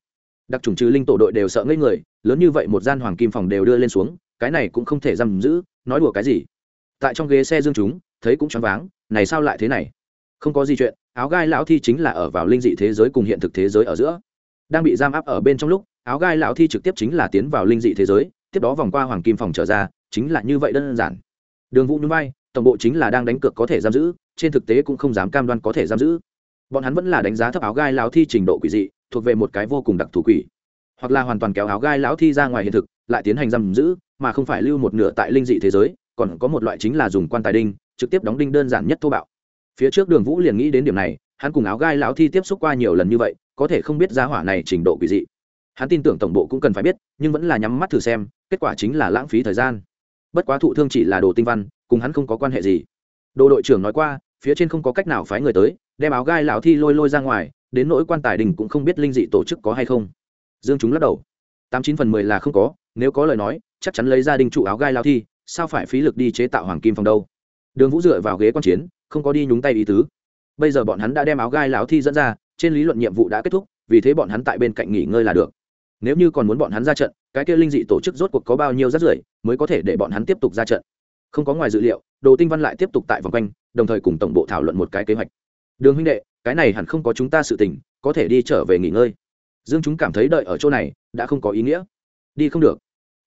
Đặc trùng trừ linh tổ đội đều sợ ngây người, lớn như vậy một gian hoàng kim phòng đều đưa lên xuống, cái này cũng không thể giam giữ, nói đùa cái gì? Tại trong ghế xe dương chúng, thấy cũng choáng váng, này sao lại thế này? Không có gì chuyện, áo gai lão thi chính là ở vào linh dị thế giới cùng hiện thực thế giới ở giữa đang bị giam áp ở bên trong lúc, áo gai lão thi trực tiếp chính là tiến vào linh dị thế giới, tiếp đó vòng qua hoàng kim phòng trở ra, chính là như vậy đơn giản. Đường vũ núi bay tổng bộ chính là đang đánh cược có thể giam giữ, trên thực tế cũng không dám cam đoan có thể giam giữ. Bọn hắn vẫn là đánh giá thấp áo gai lão thi trình độ quỷ dị, thuộc về một cái vô cùng đặc thù quỷ. Hoặc là hoàn toàn kéo áo gai lão thi ra ngoài hiện thực, lại tiến hành giam giữ, mà không phải lưu một nửa tại linh dị thế giới, còn có một loại chính là dùng quan tài đinh, trực tiếp đóng đinh đơn giản nhất thô bạo. Phía trước đường vũ liền nghĩ đến điểm này, hắn cùng áo gai lão thi tiếp xúc qua nhiều lần như vậy có thể không biết giá hỏa này trình độ quỷ dị. Hắn tin tưởng tổng bộ cũng cần phải biết, nhưng vẫn là nhắm mắt thử xem, kết quả chính là lãng phí thời gian. Bất quá thụ thương chỉ là đồ tinh văn, cùng hắn không có quan hệ gì. Đồ đội trưởng nói qua, phía trên không có cách nào phái người tới, đem áo gai lão thi lôi lôi ra ngoài, đến nỗi quan tài đình cũng không biết linh dị tổ chức có hay không. Dương chúng lắc đầu. Tám chín phần mười là không có, nếu có lời nói, chắc chắn lấy ra đình trụ áo gai lao thi, sao phải phí lực đi chế tạo hoàng kim phòng đâu? Đường vũ dựa vào ghế quan chiến, không có đi nhúng tay ý tứ. Bây giờ bọn hắn đã đem áo gai lão thi dẫn ra trên lý luận nhiệm vụ đã kết thúc, vì thế bọn hắn tại bên cạnh nghỉ ngơi là được. Nếu như còn muốn bọn hắn ra trận, cái kia linh dị tổ chức rốt cuộc có bao nhiêu rắt rưởi mới có thể để bọn hắn tiếp tục ra trận? Không có ngoài dự liệu, đồ tinh văn lại tiếp tục tại vòng quanh, đồng thời cùng tổng bộ thảo luận một cái kế hoạch. Đường huynh đệ, cái này hẳn không có chúng ta sự tình, có thể đi trở về nghỉ ngơi. Dương chúng cảm thấy đợi ở chỗ này đã không có ý nghĩa. Đi không được.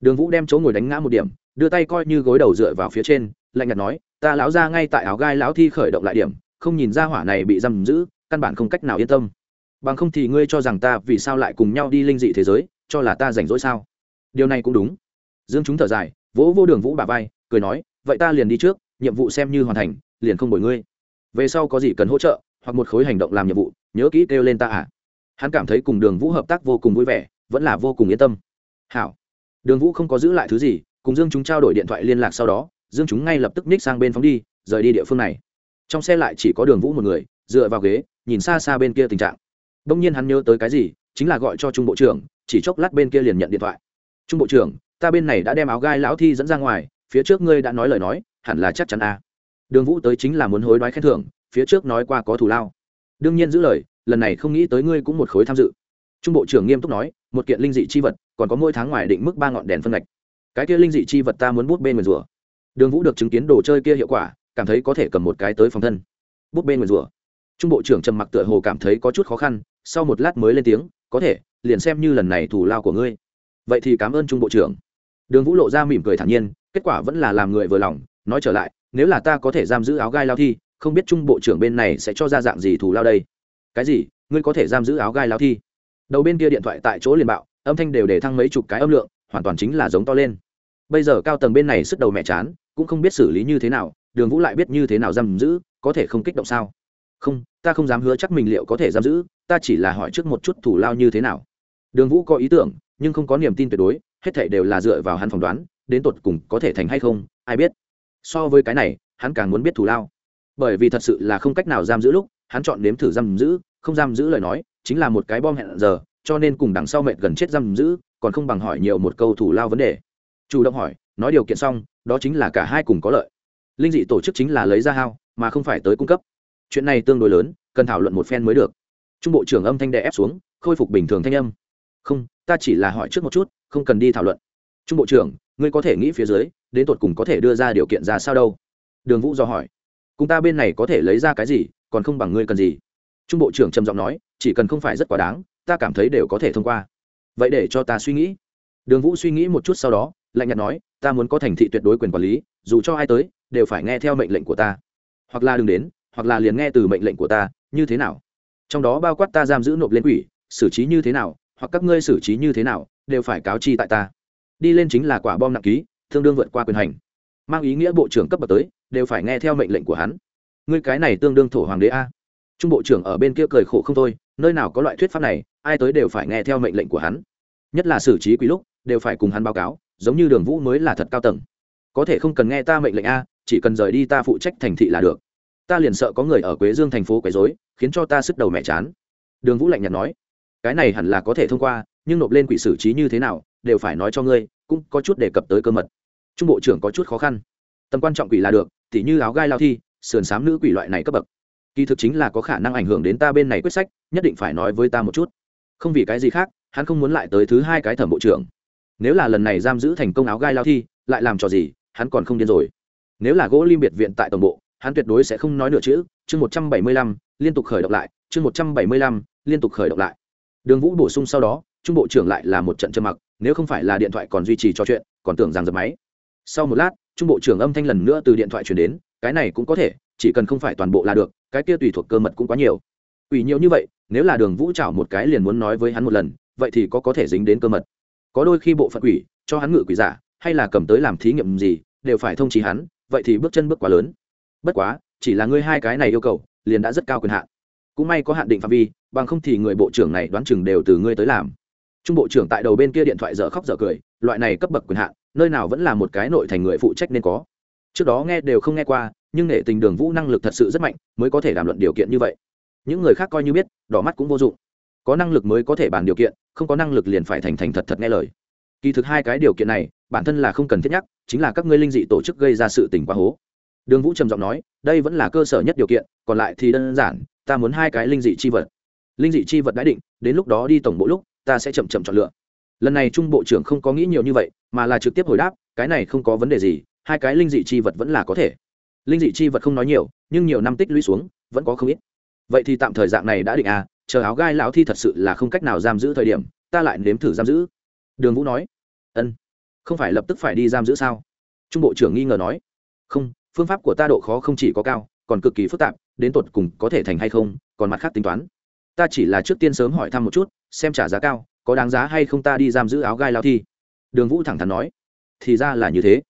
Đường vũ đem chỗ ngồi đánh ngã một điểm, đưa tay coi như gối đầu dựa vào phía trên, lạnh nhạt nói, ta lão ra ngay tại áo gai lão thi khởi động lại điểm, không nhìn ra hỏa này bị giam giữ căn bản không cách nào yên tâm. Bằng không thì ngươi cho rằng ta vì sao lại cùng nhau đi linh dị thế giới, cho là ta rảnh rỗi sao? Điều này cũng đúng. Dương chúng thở dài, vỗ vô đường vũ bà vai, cười nói, vậy ta liền đi trước, nhiệm vụ xem như hoàn thành, liền không bồi ngươi. Về sau có gì cần hỗ trợ, hoặc một khối hành động làm nhiệm vụ, nhớ kỹ kêu lên ta à. Hắn cảm thấy cùng đường vũ hợp tác vô cùng vui vẻ, vẫn là vô cùng yên tâm. Hảo. Đường vũ không có giữ lại thứ gì, cùng dương chúng trao đổi điện thoại liên lạc sau đó, dương chúng ngay lập tức ních sang bên phóng đi, rời đi địa phương này. Trong xe lại chỉ có đường vũ một người, dựa vào ghế nhìn xa xa bên kia tình trạng. Bỗng nhiên hắn nhớ tới cái gì, chính là gọi cho trung bộ trưởng, chỉ chốc lát bên kia liền nhận điện thoại. Trung bộ trưởng, ta bên này đã đem áo gai lão thi dẫn ra ngoài, phía trước ngươi đã nói lời nói, hẳn là chắc chắn a đường vũ tới chính là muốn hối đoái khen thưởng, phía trước nói qua có thù lao. Đương nhiên giữ lời, lần này không nghĩ tới ngươi cũng một khối tham dự. Trung bộ trưởng nghiêm túc nói, một kiện linh dị chi vật, còn có mỗi tháng ngoài định mức ba ngọn đèn phân ngạch. Cái kia linh dị chi vật ta muốn bút bên nguyền rủa đường vũ được chứng kiến đồ chơi kia hiệu quả, cảm thấy có thể cầm một cái tới phòng thân. Bút bên nguyền rủa trung bộ trưởng trầm mặc tựa hồ cảm thấy có chút khó khăn, sau một lát mới lên tiếng, có thể, liền xem như lần này thủ lao của ngươi. Vậy thì cảm ơn trung bộ trưởng. Đường vũ lộ ra mỉm cười thản nhiên, kết quả vẫn là làm người vừa lòng, nói trở lại, nếu là ta có thể giam giữ áo gai lao thi, không biết trung bộ trưởng bên này sẽ cho ra dạng gì thủ lao đây? Cái gì? Ngươi có thể giam giữ áo gai lao thi? Đầu bên kia điện thoại tại chỗ liền bạo, âm thanh đều để thăng mấy chục cái âm lượng, hoàn toàn chính là giống to lên. Bây giờ cao tầng bên này sức đầu mẹ chán, cũng không biết xử lý như thế nào, đường vũ lại biết như thế nào giam giữ, có thể không kích động sao? Không, ta không dám hứa chắc mình liệu có thể giam giữ, ta chỉ là hỏi trước một chút thủ lao như thế nào. Đường vũ có ý tưởng, nhưng không có niềm tin tuyệt đối, hết thể đều là dựa vào hắn phỏng đoán, đến tột cùng có thể thành hay không, ai biết. So với cái này, hắn càng muốn biết thủ lao. Bởi vì thật sự là không cách nào giam giữ lúc, hắn chọn nếm thử giam giữ, không giam giữ lời nói, chính là một cái bom hẹn giờ, cho nên cùng đằng sau mệt gần chết giam giữ, còn không bằng hỏi nhiều một câu thủ lao vấn đề. Chủ động hỏi, nói điều kiện xong, đó chính là cả hai cùng có lợi. Linh dị tổ chức chính là lấy ra hao, mà không phải tới cung cấp chuyện này tương đối lớn, cần thảo luận một phen mới được. Trung bộ trưởng âm thanh đè ép xuống, khôi phục bình thường thanh âm. Không, ta chỉ là hỏi trước một chút, không cần đi thảo luận. Trung bộ trưởng, ngươi có thể nghĩ phía dưới, đến tột cùng có thể đưa ra điều kiện ra sao đâu? Đường vũ do hỏi. Cùng ta bên này có thể lấy ra cái gì, còn không bằng ngươi cần gì? Trung bộ trưởng trầm giọng nói, chỉ cần không phải rất quá đáng, ta cảm thấy đều có thể thông qua. Vậy để cho ta suy nghĩ. Đường vũ suy nghĩ một chút sau đó, lạnh nhạt nói, ta muốn có thành thị tuyệt đối quyền quản lý, dù cho ai tới, đều phải nghe theo mệnh lệnh của ta. Hoặc là đừng đến hoặc là liền nghe từ mệnh lệnh của ta, như thế nào? Trong đó bao quát ta giam giữ nộp lên quỷ, xử trí như thế nào, hoặc các ngươi xử trí như thế nào, đều phải cáo chi tại ta. Đi lên chính là quả bom nặng ký, tương đương vượt qua quyền hành. Mang ý nghĩa bộ trưởng cấp bậc tới, đều phải nghe theo mệnh lệnh của hắn. Ngươi cái này tương đương thổ hoàng đế a. Trung bộ trưởng ở bên kia cười khổ không thôi, nơi nào có loại thuyết pháp này, ai tới đều phải nghe theo mệnh lệnh của hắn. Nhất là xử trí quý lúc, đều phải cùng hắn báo cáo, giống như đường vũ mới là thật cao tầng. Có thể không cần nghe ta mệnh lệnh a, chỉ cần rời đi ta phụ trách thành thị là được ta liền sợ có người ở quế dương thành phố quấy dối khiến cho ta sức đầu mẹ chán. Đường vũ lạnh nhạt nói, cái này hẳn là có thể thông qua, nhưng nộp lên quỷ xử trí như thế nào, đều phải nói cho ngươi, cũng có chút đề cập tới cơ mật. Trung bộ trưởng có chút khó khăn. Tầm quan trọng quỷ là được t h như áo gai lao thi, sườn s á m nữ quỷ loại này cấp bậc. Kỳ thực chính là có khả năng ảnh hưởng đến ta bên này quyết sách, nhất định phải nói với ta một chút. Không vì cái gì khác, hắn không muốn lại tới thứ hai cái thẩm bộ trưởng. Nếu là lần này giam giữ thành công áo gai lao thi, lại làm trò gì, hắn còn không điên rồi. Nếu là gỗ lim biệt viện tại tổng bộ hắn tuyệt đối sẽ không nói nửa chữ, chương một trăm bảy mươi lăm, liên tục khởi động lại, chương một trăm bảy mươi lăm, liên tục khởi động lại. Đường vũ bổ sung sau đó, trung bộ trưởng lại là một trận trầm mặc, nếu không phải là điện thoại còn duy trì trò chuyện, còn tưởng rằng dập máy. Sau một lát, trung bộ trưởng âm thanh lần nữa từ điện thoại chuyển đến, cái này cũng có thể, chỉ cần không phải toàn bộ là được, cái kia tùy thuộc cơ mật cũng quá nhiều. Ủy nhiều như vậy, nếu là đường vũ chảo một cái liền muốn nói với hắn một lần, vậy thì có có thể dính đến cơ mật. Có đôi khi bộ phận quỷ, cho hắn ngự quỷ giả, hay là cầm tới làm thí nghiệm gì, đều phải thông trí hắn, vậy thì bước chân bước quá lớn bất quá, chỉ là ngươi hai cái này yêu cầu, liền đã rất cao quyền hạn. Cũng may có hạn định phạm vi, bằng không thì người bộ trưởng này đoán chừng đều từ ngươi tới làm. Trung bộ trưởng tại đầu bên kia điện thoại dở khóc dở cười, loại này cấp bậc quyền hạn, nơi nào vẫn là một cái nội thành người phụ trách nên có. Trước đó nghe đều không nghe qua, nhưng nể tình đường vũ năng lực thật sự rất mạnh, mới có thể đàm luận điều kiện như vậy. Những người khác coi như biết, đỏ mắt cũng vô dụng. Có năng lực mới có thể bàn điều kiện, không có năng lực liền phải thành thành thật thật nghe lời. Kỳ thực hai cái điều kiện này, bản thân là không cần thiết nhắc, chính là các ngươi linh dị tổ chức gây ra sự tình quá hố đường vũ trầm giọng nói, đây vẫn là cơ sở nhất điều kiện, còn lại thì đơn giản, ta muốn hai cái linh dị chi vật. Linh dị chi vật đã định, đến lúc đó đi tổng bộ lúc, ta sẽ chậm chậm chọn lựa. Lần này trung bộ trưởng không có nghĩ nhiều như vậy, mà là trực tiếp hồi đáp, cái này không có vấn đề gì, hai cái linh dị chi vật vẫn là có thể. Linh dị chi vật không nói nhiều, nhưng nhiều năm tích lũy xuống, vẫn có không ít. Vậy thì tạm thời dạng này đã định à chờ áo gai lão thi thật sự là không cách nào giam giữ thời điểm, ta lại nếm thử giam giữ. Đường vũ nói, ân, không phải lập tức phải đi giam giữ sao? Trung bộ trưởng nghi ngờ nói, không phương pháp của ta độ khó không chỉ có cao, còn cực kỳ phức tạp, đến tột cùng có thể thành hay không, còn mặt khác tính toán. Ta chỉ là trước tiên sớm hỏi thăm một chút, xem trả giá cao, có đáng giá hay không ta đi giam giữ áo gai lao thi. Đường vũ thẳng thắn nói. Thì ra là như thế.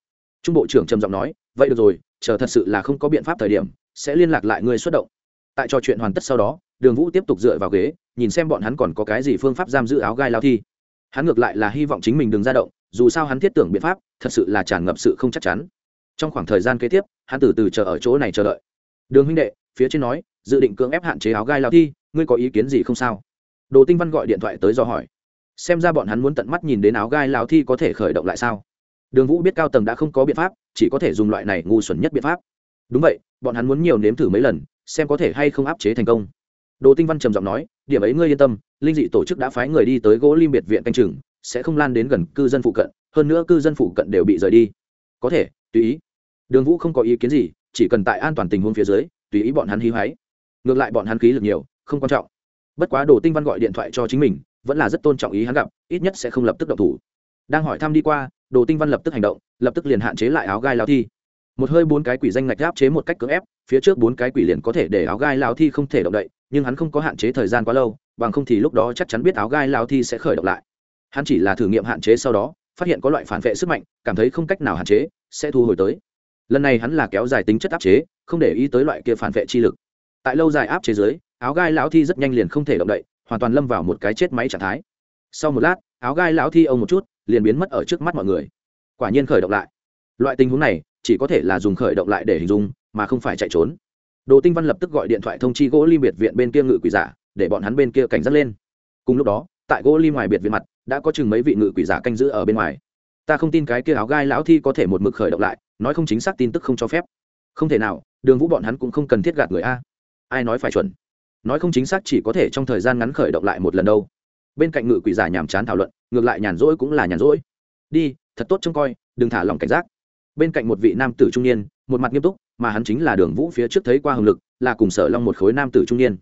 Trung bộ trưởng trầm giọng nói, vậy được rồi, chờ thật sự là không có biện pháp thời điểm, sẽ liên lạc lại người xuất động. Tại trò chuyện hoàn tất sau đó, đường vũ tiếp tục dựa vào ghế, nhìn xem bọn hắn còn có cái gì phương pháp giam giữ áo gai lao thi. Hắn ngược lại là hy vọng chính mình đừng ra động, dù sao hắn thiết tưởng biện pháp, thật sự là tràn ngập sự không chắc chắn trong khoảng thời gian kế tiếp, hắn từ từ chờ ở chỗ này chờ đợi. Đường huynh đệ, phía trên nói, dự định cưỡng ép hạn chế áo gai lao thi, ngươi có ý kiến gì không sao? Đồ tinh văn gọi điện thoại tới do hỏi. Xem ra bọn hắn muốn tận mắt nhìn đến áo gai lao thi có thể khởi động lại sao? Đường vũ biết cao tầng đã không có biện pháp, chỉ có thể dùng loại này ngu xuẩn nhất biện pháp. Đúng vậy, bọn hắn muốn nhiều nếm thử mấy lần, xem có thể hay không áp chế thành công. Đồ tinh văn trầm giọng nói, điểm ấy ngươi yên tâm, linh dị tổ chức đã phái người đi tới gỗ lim biệt viện canh chừng, sẽ không lan đến gần cư dân phụ cận, hơn nữa cư dân phụ cận đều bị rời đi. Có thể, tùy ý đường vũ không có ý kiến gì, chỉ cần tại an toàn tình huống phía dưới, tùy ý bọn hắn hí hoáy. Ngược lại bọn hắn khí lực nhiều, không quan trọng. Bất quá đồ tinh văn gọi điện thoại cho chính mình, vẫn là rất tôn trọng ý hắn gặp, ít nhất sẽ không lập tức động thủ. Đang hỏi thăm đi qua, đồ tinh văn lập tức hành động, lập tức liền hạn chế lại áo gai lao thi. Một hơi bốn cái quỷ danh ngạch áp chế một cách cưỡng ép, phía trước bốn cái quỷ liền có thể để áo gai lao thi không thể động đậy, nhưng hắn không có hạn chế thời gian quá lâu, bằng không thì lúc đó chắc chắn biết áo gai lao thi sẽ khởi động lại. Hắn chỉ là thử nghiệm hạn chế sau đó, phát hiện có loại phản vệ sức mạnh, cảm thấy không cách nào hạn chế, sẽ thu hồi tới lần này hắn là kéo dài tính chất áp chế, không để ý tới loại kia phản vệ chi lực. Tại lâu dài áp chế dưới, áo gai lão thi rất nhanh liền không thể động đậy, hoàn toàn lâm vào một cái chết máy trạng thái. Sau một lát, áo gai lão thi ông một chút, liền biến mất ở trước mắt mọi người. Quả nhiên khởi động lại. Loại tình huống này, chỉ có thể là dùng khởi động lại để hình dung, mà không phải chạy trốn. Đồ tinh văn lập tức gọi điện thoại thông chi gỗ lim biệt viện bên kia ngự quỷ giả, để bọn hắn bên kia cảnh giác lên. Cùng lúc đó, tại gỗ lim ngoài biệt viện mặt, đã có chừng mấy vị ngự quỷ giả canh giữ ở bên ngoài ta không tin cái kia áo gai lão thi có thể một mực khởi động lại, nói không chính xác tin tức không cho phép. Không thể nào, đường vũ bọn hắn cũng không cần thiết gạt người a. Ai nói phải chuẩn? Nói không chính xác chỉ có thể trong thời gian ngắn khởi động lại một lần đâu. Bên cạnh ngự quỷ giả nhàm chán thảo luận, ngược lại nhàn rỗi cũng là nhàn rỗi. Đi, thật tốt trông coi, đừng thả lòng cảnh giác. Bên cạnh một vị nam tử trung niên, một mặt nghiêm túc, mà hắn chính là đường vũ phía trước thấy qua hồng lực, là cùng sở long một khối nam tử trung niên.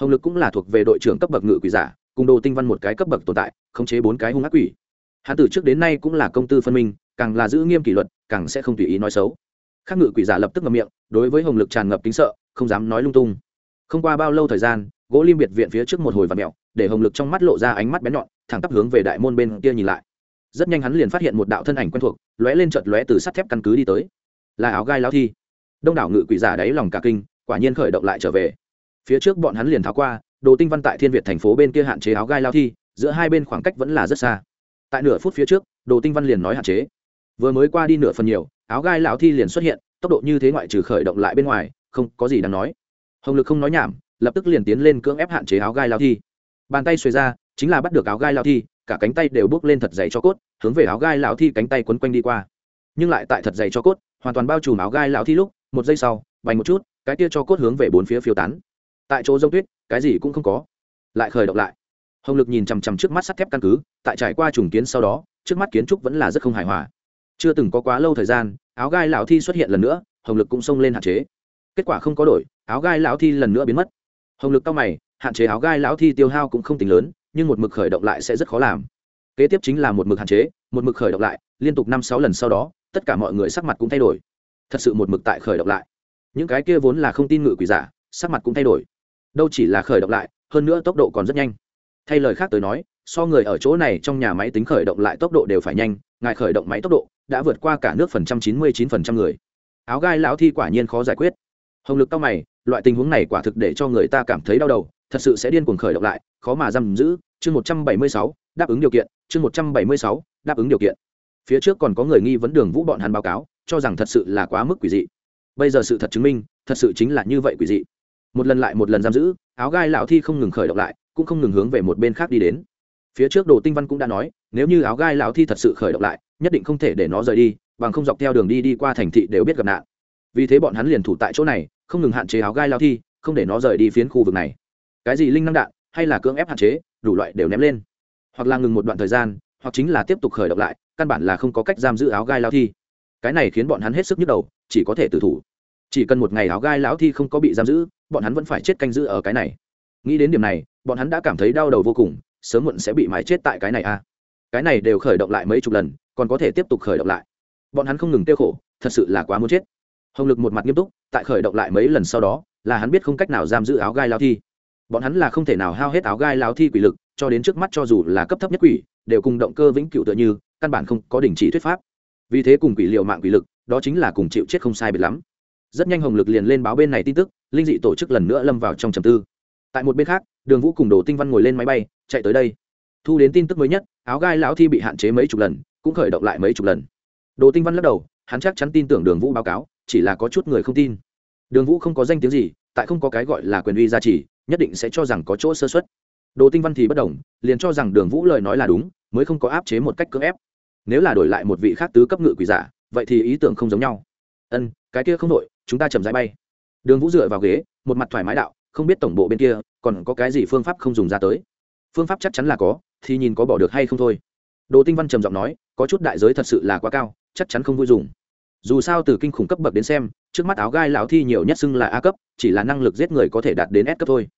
Hồng lực cũng là thuộc về đội trưởng cấp bậc ngự quỷ giả, cùng đồ tinh văn một cái cấp bậc tồn tại, khống chế bốn cái hung ác quỷ hắn từ trước đến nay cũng là công tư phân minh, càng là giữ nghiêm kỷ luật, càng sẽ không tùy ý nói xấu. Khác ngự quỷ giả lập tức ngậm miệng, đối với hồng lực tràn ngập kính sợ, không dám nói lung tung. Không qua bao lâu thời gian, gỗ lim biệt viện phía trước một hồi và mẹo, để hồng lực trong mắt lộ ra ánh mắt bén nhọn, thẳng tắp hướng về đại môn bên kia nhìn lại. Rất nhanh hắn liền phát hiện một đạo thân ảnh quen thuộc, lóe lên chợt lóe từ sắt thép căn cứ đi tới. Là áo gai lao thi. Đông đảo ngự quỷ giả đáy lòng cả kinh, quả nhiên khởi động lại trở về. Phía trước bọn hắn liền tháo qua, đồ tinh văn tại thiên việt thành phố bên kia hạn chế áo gai lao thi, giữa hai bên khoảng cách vẫn là rất xa tại nửa phút phía trước, đồ tinh văn liền nói hạn chế. Vừa mới qua đi nửa phần nhiều, áo gai lão thi liền xuất hiện, tốc độ như thế ngoại trừ khởi động lại bên ngoài, không có gì đáng nói. Hồng lực không nói nhảm, lập tức liền tiến lên cưỡng ép hạn chế áo gai lao thi. Bàn tay xuề ra, chính là bắt được áo gai lao thi, cả cánh tay đều bước lên thật dày cho cốt, hướng về áo gai lão thi cánh tay quấn quanh đi qua. Nhưng lại tại thật dày cho cốt, hoàn toàn bao trùm áo gai lão thi lúc, một giây sau bành một chút, cái kia cho cốt hướng về bốn phía phiêu tán. Tại chỗ dông tuyết, cái gì cũng không có. Lại khởi động lại hồng lực nhìn chằm chằm trước mắt sắt thép căn cứ tại trải qua trùng kiến sau đó trước mắt kiến trúc vẫn là rất không hài hòa chưa từng có quá lâu thời gian áo gai lão thi xuất hiện lần nữa hồng lực cũng xông lên hạn chế kết quả không có đổi áo gai lão thi lần nữa biến mất hồng lực cao mày hạn chế áo gai lão thi tiêu hao cũng không tính lớn nhưng một mực khởi động lại sẽ rất khó làm kế tiếp chính là một mực hạn chế một mực khởi động lại liên tục năm sáu lần sau đó tất cả mọi người sắc mặt cũng thay đổi thật sự một mực tại khởi động lại những cái kia vốn là không tin ngự quỷ giả sắc mặt cũng thay đổi đâu chỉ là khởi động lại hơn nữa tốc độ còn rất nhanh thay lời khác tới nói, so người ở chỗ này trong nhà máy tính khởi động lại tốc độ đều phải nhanh, ngài khởi động máy tốc độ đã vượt qua cả nước phần trăm chín mươi chín phần trăm người. Áo gai lão thi quả nhiên khó giải quyết. Hồng lực cao mày, loại tình huống này quả thực để cho người ta cảm thấy đau đầu, thật sự sẽ điên cuồng khởi động lại, khó mà giam giữ. Chương một trăm bảy mươi sáu, đáp ứng điều kiện. Chương một trăm bảy mươi sáu, đáp ứng điều kiện. Phía trước còn có người nghi vấn đường vũ bọn hắn báo cáo, cho rằng thật sự là quá mức quỷ dị. Bây giờ sự thật chứng minh, thật sự chính là như vậy quỷ dị. Một lần lại một lần giam giữ, áo gai lão thi không ngừng khởi động lại cũng không ngừng hướng về một bên khác đi đến. Phía trước đồ tinh văn cũng đã nói, nếu như áo gai lão thi thật sự khởi động lại, nhất định không thể để nó rời đi, bằng không dọc theo đường đi đi qua thành thị đều biết gặp nạn. Vì thế bọn hắn liền thủ tại chỗ này, không ngừng hạn chế áo gai lao thi, không để nó rời đi phiến khu vực này. Cái gì linh năng đạn, hay là cưỡng ép hạn chế, đủ loại đều ném lên. Hoặc là ngừng một đoạn thời gian, hoặc chính là tiếp tục khởi động lại, căn bản là không có cách giam giữ áo gai lao thi. Cái này khiến bọn hắn hết sức nhức đầu, chỉ có thể tự thủ. Chỉ cần một ngày áo gai lão thi không có bị giam giữ, bọn hắn vẫn phải chết canh giữ ở cái này. Nghĩ đến điểm này bọn hắn đã cảm thấy đau đầu vô cùng, sớm muộn sẽ bị mái chết tại cái này a à. cái này đều khởi động lại mấy chục lần, còn có thể tiếp tục khởi động lại. Bọn hắn không ngừng tiêu khổ, thật sự là quá muốn chết. Hồng lực một mặt nghiêm túc, tại khởi động lại mấy lần sau đó, là hắn biết không cách nào giam giữ áo gai lao thi. Bọn hắn là không thể nào hao hết áo gai lao thi quỷ lực, cho đến trước mắt cho dù là cấp thấp nhất quỷ, đều cùng động cơ vĩnh cựu tựa như, căn bản không có đình chỉ thuyết pháp. Vì thế cùng quỷ liệu mạng quỷ lực, đó chính là cùng chịu chết không sai biệt lắm. Rất nhanh hồng lực liền lên báo bên này tin tức, linh dị tổ chức lần nữa lâm vào trong trầm tư tại một bên khác, đường vũ cùng đồ tinh văn ngồi lên máy bay, chạy tới đây. Thu đến tin tức mới nhất, áo gai lão thi bị hạn chế mấy chục lần, cũng khởi động lại mấy chục lần. Đồ tinh văn lắc đầu, hắn chắc chắn tin tưởng đường vũ báo cáo, chỉ là có chút người không tin. Đường vũ không có danh tiếng gì, tại không có cái gọi là quyền uy gia trì, nhất định sẽ cho rằng có chỗ sơ xuất đồ tinh văn thì bất đồng liền cho rằng đường vũ lời nói là đúng, mới không có áp chế một cách cưỡng ép. Nếu là đổi lại một vị khác tứ cấp ngự quỷ giả, vậy thì ý tưởng không giống nhau. Ân, cái kia không đổi, chúng ta chậm rãi bay. Đường vũ dựa vào ghế, một mặt thoải mái đạo không biết tổng bộ bên kia còn có cái gì phương pháp không dùng ra tới. Phương pháp chắc chắn là có, thì nhìn có bỏ được hay không thôi. Đồ tinh văn trầm giọng nói, có chút đại giới thật sự là quá cao, chắc chắn không vui dùng. Dù sao từ kinh khủng cấp bậc đến xem, trước mắt áo gai lão thi nhiều nhất xưng là a cấp, chỉ là năng lực giết người có thể đạt đến s cấp thôi.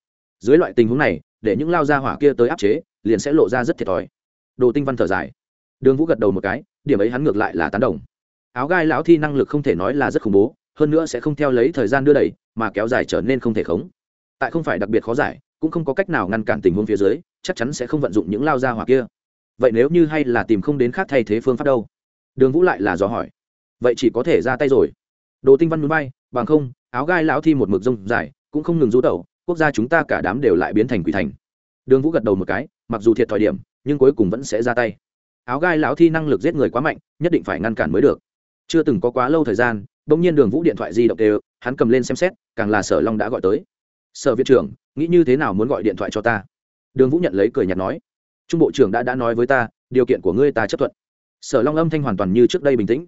Dưới loại tình huống này, để những lao ra hỏa kia tới áp chế, liền sẽ lộ ra rất thiệt thòi. Đồ tinh văn thở dài. Đường vũ gật đầu một cái, điểm ấy hắn ngược lại là tán đồng. Áo gai lão thi năng lực không thể nói là rất khủng bố, hơn nữa sẽ không theo lấy thời gian đưa đẩy, mà kéo dài trở nên không thể khống tại không phải đặc biệt khó giải, cũng không có cách nào ngăn cản tình huống phía dưới, chắc chắn sẽ không vận dụng những lao ra hỏa kia. Vậy nếu như hay là tìm không đến khác thay thế phương pháp đâu? Đường vũ lại là dò hỏi. Vậy chỉ có thể ra tay rồi. Đồ tinh văn núi bay bằng không, áo gai lão thi một mực rông dài, cũng không ngừng rú tẩu, quốc gia chúng ta cả đám đều lại biến thành quỷ thành. Đường vũ gật đầu một cái, mặc dù thiệt thòi điểm, nhưng cuối cùng vẫn sẽ ra tay. Áo gai lão thi năng lực giết người quá mạnh, nhất định phải ngăn cản mới được. Chưa từng có quá lâu thời gian bỗng nhiên đường vũ điện thoại di động đều, hắn cầm lên xem xét, càng là sở long đã gọi tới sở viện trưởng, nghĩ như thế nào muốn gọi điện thoại cho ta? Đường vũ nhận lấy cười nhạt nói, trung bộ trưởng đã đã nói với ta, điều kiện của ngươi ta chấp thuận. Sở long âm thanh hoàn toàn như trước đây bình tĩnh,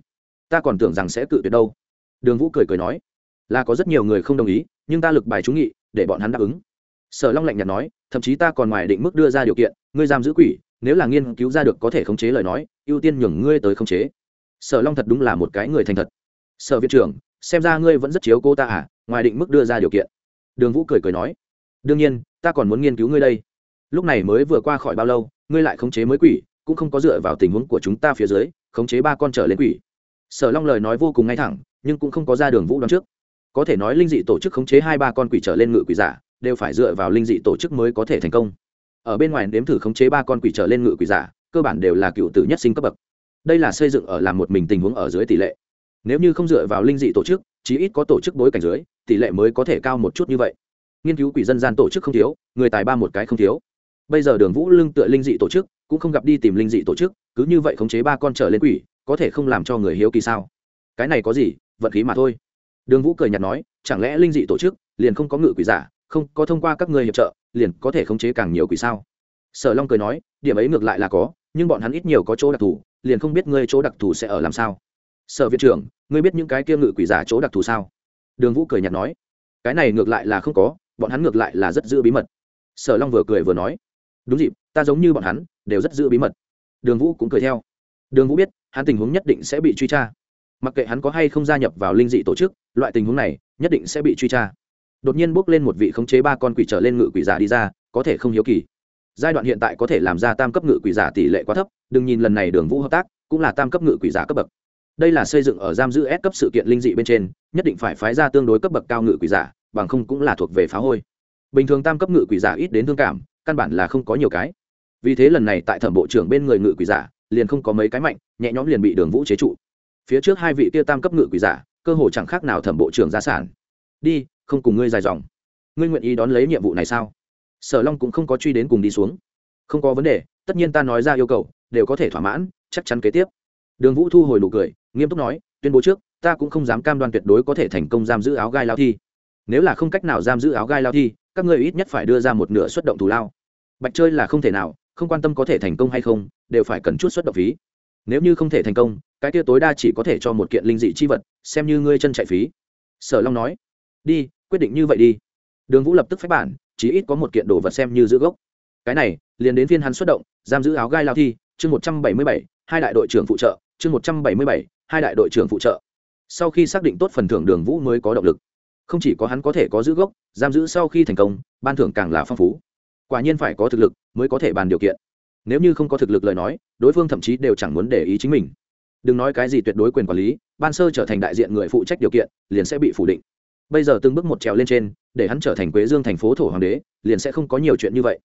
ta còn tưởng rằng sẽ cự tuyệt đâu. Đường vũ cười cười nói, là có rất nhiều người không đồng ý, nhưng ta lực bài trúng nghị, để bọn hắn đáp ứng. Sở long lạnh nhạt nói, thậm chí ta còn ngoài định mức đưa ra điều kiện, ngươi giam giữ quỷ, nếu là nghiên cứu ra được có thể khống chế lời nói, ưu tiên nhường ngươi tới khống chế. Sở long thật đúng là một cái người thành thật. Sở viện trưởng, xem ra ngươi vẫn rất chiếu cô ta à ngoài định mức đưa ra điều kiện đường vũ cười cười nói, đương nhiên, ta còn muốn nghiên cứu ngươi đây. Lúc này mới vừa qua khỏi bao lâu, ngươi lại khống chế mới quỷ, cũng không có dựa vào tình huống của chúng ta phía dưới, khống chế ba con trở lên quỷ. Sở long lời nói vô cùng ngay thẳng, nhưng cũng không có ra đường vũ đón trước. Có thể nói linh dị tổ chức khống chế hai ba con quỷ trở lên ngự quỷ giả, đều phải dựa vào linh dị tổ chức mới có thể thành công. Ở bên ngoài đếm thử khống chế ba con quỷ trở lên ngự quỷ giả, cơ bản đều là cựu tử nhất sinh cấp bậc. Đây là xây dựng ở làm một mình tình huống ở dưới tỷ lệ. Nếu như không dựa vào linh dị tổ chức, chí ít có tổ chức bối cảnh dưới tỷ lệ mới có thể cao một chút như vậy. Nghiên cứu quỷ dân gian tổ chức không thiếu, người tài ba một cái không thiếu. Bây giờ đường vũ lưng tựa linh dị tổ chức, cũng không gặp đi tìm linh dị tổ chức, cứ như vậy khống chế ba con trở lên quỷ, có thể không làm cho người hiếu kỳ sao? Cái này có gì, vận khí mà thôi. Đường vũ cười nhạt nói, chẳng lẽ linh dị tổ chức liền không có ngự quỷ giả, không có thông qua các người hiệp trợ, liền có thể khống chế càng nhiều quỷ sao? Sở long cười nói, điểm ấy ngược lại là có, nhưng bọn hắn ít nhiều có chỗ đặc thù, liền không biết ngươi chỗ đặc thù sẽ ở làm sao. Sở viện trưởng, ngươi biết những cái kia ngự quỷ giả chỗ đặc thù sao? Đường vũ cười nhạt nói, cái này ngược lại là không có, bọn hắn ngược lại là rất giữ bí mật. Sở long vừa cười vừa nói, đúng dịp, ta giống như bọn hắn, đều rất giữ bí mật. Đường vũ cũng cười theo. Đường vũ biết, hắn tình huống nhất định sẽ bị truy tra. Mặc kệ hắn có hay không gia nhập vào linh dị tổ chức, loại tình huống này nhất định sẽ bị truy tra. Đột nhiên bước lên một vị khống chế ba con quỷ trở lên ngự quỷ giả đi ra, có thể không hiếu kỳ. Giai đoạn hiện tại có thể làm ra tam cấp ngự quỷ giả tỷ lệ quá thấp, đừng nhìn lần này đường vũ hợp tác, cũng là tam cấp ngự quỷ giả cấp bậc đây là xây dựng ở giam giữ S cấp sự kiện linh dị bên trên, nhất định phải phái ra tương đối cấp bậc cao ngự quỷ giả, bằng không cũng là thuộc về phá hôi. Bình thường tam cấp ngự quỷ giả ít đến thương cảm, căn bản là không có nhiều cái. Vì thế lần này tại thẩm bộ trưởng bên người ngự quỷ giả, liền không có mấy cái mạnh, nhẹ nhõm liền bị đường vũ chế trụ. Phía trước hai vị kia tam cấp ngự quỷ giả, cơ hồ chẳng khác nào thẩm bộ trưởng giá sản. Đi, không cùng ngươi dài dòng. Ngươi nguyện ý đón lấy nhiệm vụ này sao? Sở long cũng không có truy đến cùng đi xuống. Không có vấn đề, tất nhiên ta nói ra yêu cầu, đều có thể thỏa mãn, chắc chắn kế tiếp. Đường vũ thu hồi nụ cười nghiêm túc nói, tuyên bố trước, ta cũng không dám cam đoan tuyệt đối có thể thành công giam giữ áo gai lao thi. Nếu là không cách nào giam giữ áo gai lao thi, các ngươi ít nhất phải đưa ra một nửa xuất động thù lao. Bạch chơi là không thể nào, không quan tâm có thể thành công hay không, đều phải cần chút xuất động phí. Nếu như không thể thành công, cái kia tối đa chỉ có thể cho một kiện linh dị chi vật, xem như ngươi chân chạy phí. Sở long nói, đi, quyết định như vậy đi. Đường vũ lập tức phép bản, chỉ ít có một kiện đồ vật xem như giữ gốc. Cái này, liền đến phiên hắn xuất động, giam giữ áo gai lao thi, chương một trăm bảy mươi bảy, hai đại đội trưởng phụ trợ chương một trăm bảy mươi bảy, hai đại đội trưởng phụ trợ. Sau khi xác định tốt phần thưởng đường vũ mới có động lực. Không chỉ có hắn có thể có giữ gốc, giam giữ sau khi thành công, ban thưởng càng là phong phú. Quả nhiên phải có thực lực mới có thể bàn điều kiện. Nếu như không có thực lực lời nói, đối phương thậm chí đều chẳng muốn để ý chính mình. Đừng nói cái gì tuyệt đối quyền quản lý, ban sơ trở thành đại diện người phụ trách điều kiện, liền sẽ bị phủ định. Bây giờ từng bước một trèo lên trên, để hắn trở thành quế dương thành phố thổ hoàng đế, liền sẽ không có nhiều chuyện như vậy.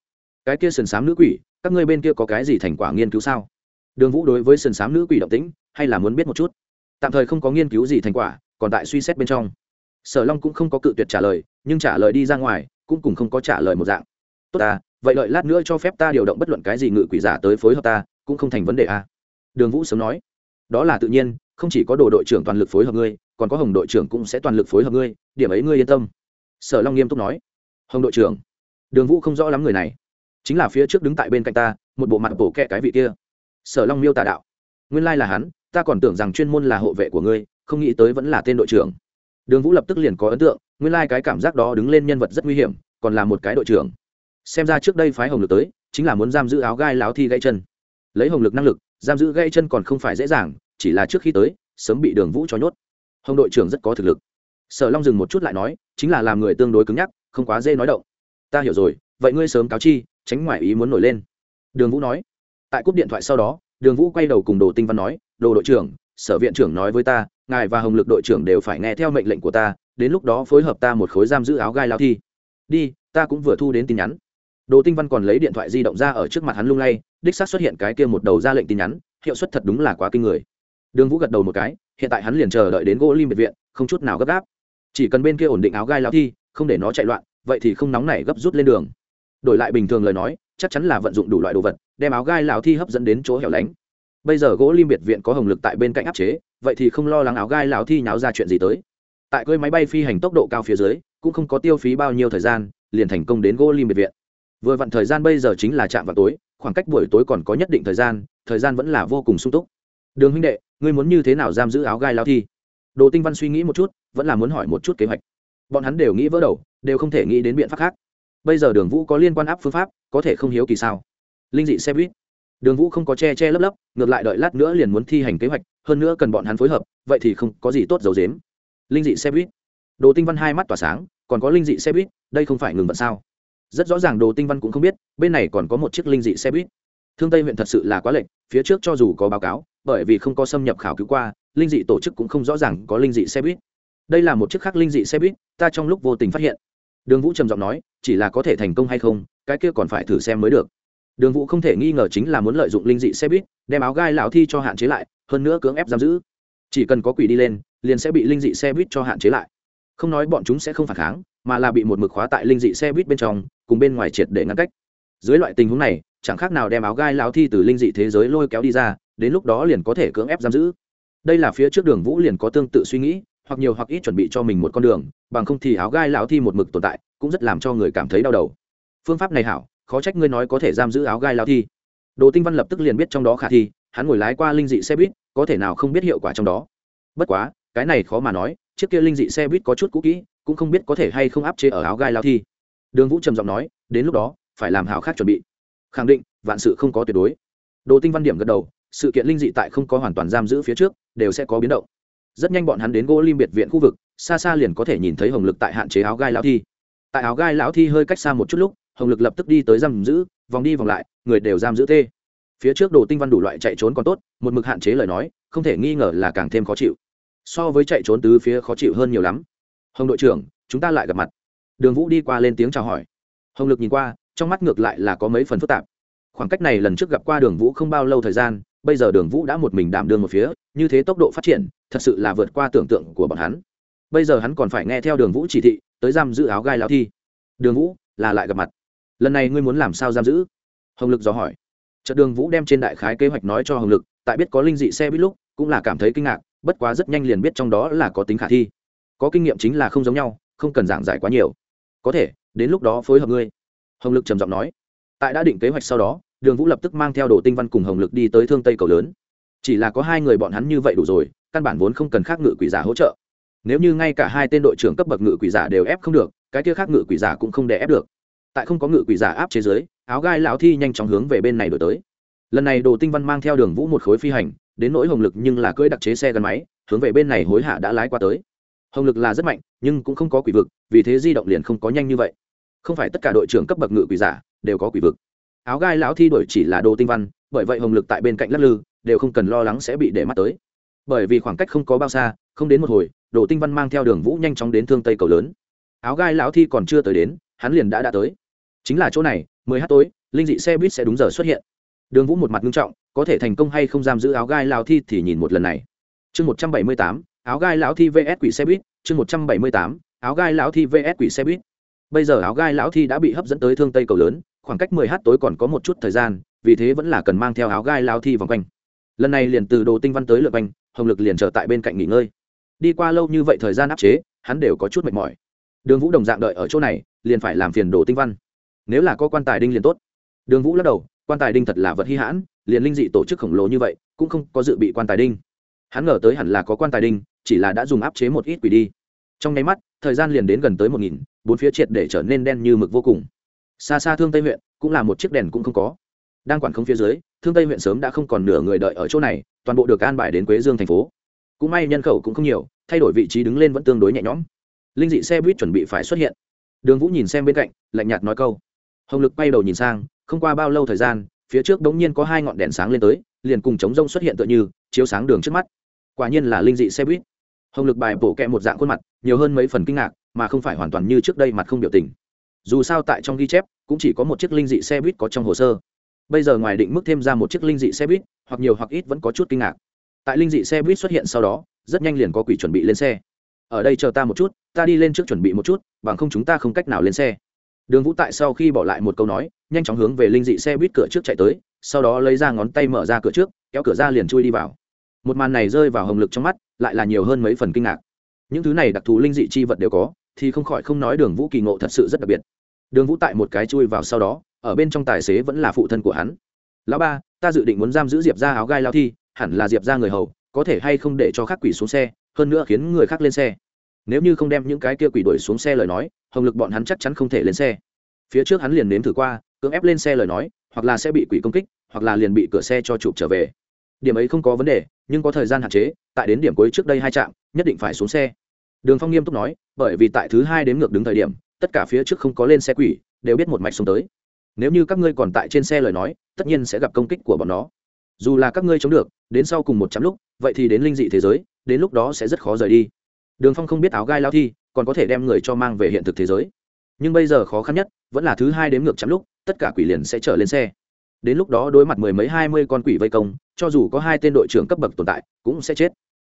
Cái kia sườn sám nữ quỷ, các ngươi bên kia có cái gì thành quả nghiên cứu sao? Đường vũ đối với sườn sám nữ quỷ động tĩnh, hay là muốn biết một chút? Tạm thời không có nghiên cứu gì thành quả, còn tại suy xét bên trong. Sở long cũng không có cự tuyệt trả lời, nhưng trả lời đi ra ngoài, cũng cùng không có trả lời một dạng. Tốt ta, vậy lợi lát nữa cho phép ta điều động bất luận cái gì ngự quỷ giả tới phối hợp ta, cũng không thành vấn đề a à. đường vũ sớm nói. Đó là tự nhiên, không chỉ có đồ đội trưởng toàn lực phối hợp ngươi, còn có hồng đội trưởng cũng sẽ toàn lực phối hợp ngươi, điểm ấy ngươi yên tâm. Sở long nghiêm túc nói. Hồng đội trưởng. Đường vũ không rõ lắm người này. Chính là phía trước đứng tại bên cạnh ta, một bộ mặt bổ kẹ cái vị kia sở long miêu tà đạo. Nguyên lai là hắn, ta còn tưởng rằng chuyên môn là hộ vệ của ngươi, không nghĩ tới vẫn là tên đội trưởng. Đường vũ lập tức liền có ấn tượng, nguyên lai、like、cái cảm giác đó đứng lên nhân vật rất nguy hiểm, còn là một cái đội trưởng. Xem ra trước đây phái hồng lực tới, chính là muốn giam giữ áo gai láo thi gãy chân. Lấy hồng lực năng lực, giam giữ gãy chân còn không phải dễ dàng, chỉ là trước khi tới, sớm bị đường vũ cho nhốt. Hồng đội trưởng rất có thực lực. Sở long dừng một chút lại nói, chính là làm người tương đối cứng nhắc, không quá dễ nói động. Ta hiểu rồi, vậy ngươi sớm cáo chi, tránh ngoại ý muốn nổi lên. Đường vũ nói tại cúp điện thoại sau đó, đường vũ quay đầu cùng đồ tinh văn nói, đồ đội trưởng, sở viện trưởng nói với ta, ngài và hồng lực đội trưởng đều phải nghe theo mệnh lệnh của ta, đến lúc đó phối hợp ta một khối giam giữ áo gai lao thi. Đi, ta cũng vừa thu đến tin nhắn. Đồ tinh văn còn lấy điện thoại di động ra ở trước mặt hắn lung lay, đích xác xuất hiện cái kia một đầu ra lệnh tin nhắn, hiệu suất thật đúng là quá kinh người. Đường vũ gật đầu một cái, hiện tại hắn liền chờ đợi đến gỗ lim biệt viện, không chút nào gấp gáp. Chỉ cần bên kia ổn định áo gai lao thi, không để nó chạy loạn, vậy thì không nóng này gấp rút lên đường. Đổi lại bình thường lời nói chắc chắn là vận dụng đủ loại đồ vật, đem áo gai lão thi hấp dẫn đến chỗ hẻo lánh. Bây giờ gỗ lim biệt viện có hồng lực tại bên cạnh áp chế, vậy thì không lo lắng áo gai lão thi nháo ra chuyện gì tới. Tại cơi máy bay phi hành tốc độ cao phía dưới, cũng không có tiêu phí bao nhiêu thời gian, liền thành công đến gỗ lim biệt viện. Vừa vặn thời gian bây giờ chính là chạm vào tối, khoảng cách buổi tối còn có nhất định thời gian thời gian vẫn là vô cùng sung túc. Đường huynh đệ, ngươi muốn như thế nào giam giữ áo gai lao thi? Đồ tinh văn suy nghĩ một chút, vẫn là muốn hỏi một chút kế hoạch. Bọn hắn đều nghĩ vỡ đầu, đều không thể nghĩ đến biện pháp khác. Bây giờ đường vũ có liên quan áp phương pháp có thể không hiếu kỳ sao? Linh dị xe buýt. Đường vũ không có che che lấp lấp, ngược lại đợi lát nữa liền muốn thi hành kế hoạch, hơn nữa cần bọn hắn phối hợp, vậy thì không có gì tốt dầu dếm linh dị xe buýt. Đồ tinh văn hai mắt tỏa sáng, còn có linh dị xe buýt, đây không phải ngừng vận sao? Rất rõ ràng đồ tinh văn cũng không biết, bên này còn có một chiếc linh dị xe buýt. Thương tây huyện thật sự là quá lệnh phía trước cho dù có báo cáo, bởi vì không có xâm nhập khảo cứu qua, linh dị tổ chức cũng không rõ ràng có linh dị xe buýt. Đây là một chiếc khác linh dị xe buýt, ta trong lúc vô tình phát hiện đường vũ trầm giọng nói, chỉ là có thể thành công hay không, cái kia còn phải thử xem mới được. Đường vũ không thể nghi ngờ chính là muốn lợi dụng linh dị xe buýt, đem áo gai lão thi cho hạn chế lại, hơn nữa cưỡng ép giam giữ. Chỉ cần có quỷ đi lên, liền sẽ bị linh dị xe buýt cho hạn chế lại. Không nói bọn chúng sẽ không phản kháng, mà là bị một mực khóa tại linh dị xe buýt bên trong, cùng bên ngoài triệt để ngăn cách. Dưới loại tình huống này, chẳng khác nào đem áo gai lão thi từ linh dị thế giới lôi kéo đi ra, đến lúc đó liền có thể cưỡng ép giam giữ. Đây là phía trước đường vũ liền có tương tự suy nghĩ hoặc nhiều hoặc ít chuẩn bị cho mình một con đường, bằng không thì áo gai lão thi một mực tồn tại, cũng rất làm cho người cảm thấy đau đầu. Phương pháp này hảo, khó trách ngươi nói có thể giam giữ áo gai lão thi. Đồ tinh văn lập tức liền biết trong đó khả thi, hắn ngồi lái qua linh dị xe buýt, có thể nào không biết hiệu quả trong đó. Bất quá, cái này khó mà nói, chiếc kia linh dị xe buýt có chút cũ kỹ, cũng không biết có thể hay không áp chế ở áo gai lão thi. Đường vũ trầm giọng nói, đến lúc đó, phải làm hảo khác chuẩn bị. Khẳng định, vạn sự không có tuyệt đối. Đồ tinh văn điểm gật đầu, sự kiện linh dị tại không có hoàn toàn giam giữ phía trước, đều sẽ có biến động rất nhanh bọn hắn đến gỗ lim biệt viện khu vực, xa xa liền có thể nhìn thấy hồng lực tại hạn chế áo gai lão thi. Tại áo gai lão thi hơi cách xa một chút lúc, hồng lực lập tức đi tới giam giữ, vòng đi vòng lại, người đều giam giữ tê. Phía trước đồ tinh văn đủ loại chạy trốn còn tốt, một mực hạn chế lời nói, không thể nghi ngờ là càng thêm khó chịu. So với chạy trốn từ phía khó chịu hơn nhiều lắm. Hồng đội trưởng, chúng ta lại gặp mặt. Đường vũ đi qua lên tiếng chào hỏi. Hồng lực nhìn qua, trong mắt ngược lại là có mấy phần phức tạp. Khoảng cách này lần trước gặp qua đường vũ không bao lâu thời gian bây giờ đường vũ đã một mình đảm đương một phía, như thế tốc độ phát triển, thật sự là vượt qua tưởng tượng của bọn hắn. Bây giờ hắn còn phải nghe theo đường vũ chỉ thị, tới giam giữ áo gai lao thi. Đường vũ, là lại gặp mặt. Lần này ngươi muốn làm sao giam giữ? Hồng lực dò hỏi. Trận đường vũ đem trên đại khái kế hoạch nói cho hồng lực, tại biết có linh dị xe biết lúc, cũng là cảm thấy kinh ngạc, bất quá rất nhanh liền biết trong đó là có tính khả thi. Có kinh nghiệm chính là không giống nhau, không cần giảng giải quá nhiều. Có thể, đến lúc đó phối hợp ngươi. Hồng lực trầm giọng nói. Tại đã định kế hoạch sau đó đường vũ lập tức mang theo đồ tinh văn cùng hồng lực đi tới thương tây cầu lớn. Chỉ là có hai người bọn hắn như vậy đủ rồi, căn bản vốn không cần khác ngự quỷ giả hỗ trợ. Nếu như ngay cả hai tên đội trưởng cấp bậc ngự quỷ giả đều ép không được, cái kia khác ngự quỷ giả cũng không để ép được. Tại không có ngự quỷ giả áp chế giới áo gai lão thi nhanh chóng hướng về bên này đổi tới. Lần này đồ tinh văn mang theo đường vũ một khối phi hành, đến nỗi hồng lực nhưng là cưỡi đặc chế xe gắn máy, hướng về bên này hối hạ đã lái qua tới. Hồng lực là rất mạnh, nhưng cũng không có quỷ vực, vì thế di động liền không có nhanh như vậy. Không phải tất cả đội trưởng cấp bậc ngự quỷ giả đều có quỷ vực áo gai lão thi đổi chỉ là đồ tinh văn, bởi vậy hồng lực tại bên cạnh lắc lư, đều không cần lo lắng sẽ bị để mắt tới. Bởi vì khoảng cách không có bao xa, không đến một hồi, đồ tinh văn mang theo đường vũ nhanh chóng đến thương tây cầu lớn. Áo gai lão thi còn chưa tới đến, hắn liền đã đã tới. Chính là chỗ này, mười h tối, linh dị xe buýt sẽ đúng giờ xuất hiện. Đường vũ một mặt nghiêm trọng, có thể thành công hay không giam giữ áo gai lão thi thì nhìn một lần này. Chương một trăm bảy mươi tám, áo gai lão thi vs quỷ xe buýt, chương một trăm bảy mươi tám, áo gai lão thi vs quỷ xe buýt. Bây giờ áo gai lão thi đã bị hấp dẫn tới thương tây cầu lớn khoảng cách mười h tối còn có một chút thời gian, vì thế vẫn là cần mang theo áo gai lão thi vòng quanh. Lần này liền từ đồ tinh văn tới lượt quanh, hồng lực liền trở tại bên cạnh nghỉ ngơi. Đi qua lâu như vậy thời gian áp chế, hắn đều có chút mệt mỏi. Đường vũ đồng dạng đợi ở chỗ này, liền phải làm phiền đồ tinh văn. Nếu là có quan tài đinh liền tốt. Đường vũ lắc đầu, quan tài đinh thật là vật hy hãn, liền linh dị tổ chức khổng lồ như vậy, cũng không có dự bị quan tài đinh. Hắn ngờ tới hẳn là có quan tài đinh, chỉ là đã dùng áp chế một ít quỷ đi. Trong nháy mắt, thời gian liền đến gần tới một nghìn, bốn phía triệt để trở nên đen như mực vô cùng xa xa thương tây huyện, cũng là một chiếc đèn cũng không có. Đang quản không phía dưới, thương tây huyện sớm đã không còn nửa người đợi ở chỗ này, toàn bộ được an bài đến quế dương thành phố. Cũng may nhân khẩu cũng không nhiều, thay đổi vị trí đứng lên vẫn tương đối nhẹ nhõm. Linh dị xe buýt chuẩn bị phải xuất hiện. Đường vũ nhìn xem bên cạnh, lạnh nhạt nói câu. Hồng lực bay đầu nhìn sang, không qua bao lâu thời gian, phía trước đống nhiên có hai ngọn đèn sáng lên tới, liền cùng chống rông xuất hiện tựa như, chiếu sáng đường trước mắt. Quả nhiên là linh dị xe buýt. Hồng lực bài bổ kẹ một dạng khuôn mặt, nhiều hơn mấy phần kinh ngạc, mà không phải hoàn toàn như trước đây mặt không biểu tình dù sao tại trong ghi chép cũng chỉ có một chiếc linh dị xe buýt có trong hồ sơ. Bây giờ ngoài định mức thêm ra một chiếc linh dị xe buýt, hoặc nhiều hoặc ít vẫn có chút kinh ngạc. Tại linh dị xe buýt xuất hiện sau đó, rất nhanh liền có quỷ chuẩn bị lên xe. Ở đây chờ ta một chút, ta đi lên trước chuẩn bị một chút, bằng không chúng ta không cách nào lên xe. Đường vũ tại sau khi bỏ lại một câu nói, nhanh chóng hướng về linh dị xe buýt cửa trước chạy tới, sau đó lấy ra ngón tay mở ra cửa trước, kéo cửa ra liền chui đi vào. Một màn này rơi vào hồng lực trong mắt, lại là nhiều hơn mấy phần kinh ngạc. Những thứ này đặc thù linh dị chi vật đều có, thì không khỏi không nói đường vũ kỳ ngộ thật sự rất đặc biệt đường vũ tại một cái chui vào sau đó, ở bên trong tài xế vẫn là phụ thân của hắn. Lão ba, ta dự định muốn giam giữ diệp ra áo gai lao thi, hẳn là diệp ra người hầu, có thể hay không để cho khác quỷ xuống xe, hơn nữa khiến người khác lên xe. Nếu như không đem những cái kia quỷ đuổi xuống xe lời nói, hồng lực bọn hắn chắc chắn không thể lên xe. Phía trước hắn liền nếm thử qua, cưỡng ép lên xe lời nói, hoặc là sẽ bị quỷ công kích, hoặc là liền bị cửa xe cho chụp trở về. Điểm ấy không có vấn đề, nhưng có thời gian hạn chế, tại đến điểm cuối trước đây hai trạm, nhất định phải xuống xe. Đường phong nghiêm túc nói, bởi vì tại thứ hai đến ngược đứng thời điểm tất cả phía trước không có lên xe quỷ, đều biết một mạch xuống tới. Nếu như các ngươi còn tại trên xe lời nói, tất nhiên sẽ gặp công kích của bọn nó. Dù là các ngươi chống được, đến sau cùng một trăm lúc, vậy thì đến linh dị thế giới, đến lúc đó sẽ rất khó rời đi. Đường phong không biết áo gai lao thi, còn có thể đem người cho mang về hiện thực thế giới. Nhưng bây giờ khó khăn nhất, vẫn là thứ hai đếm ngược chắm lúc, tất cả quỷ liền sẽ trở lên xe. Đến lúc đó đối mặt mười mấy, hai mươi con quỷ vây công, cho dù có hai tên đội trưởng cấp bậc tồn tại, cũng sẽ chết.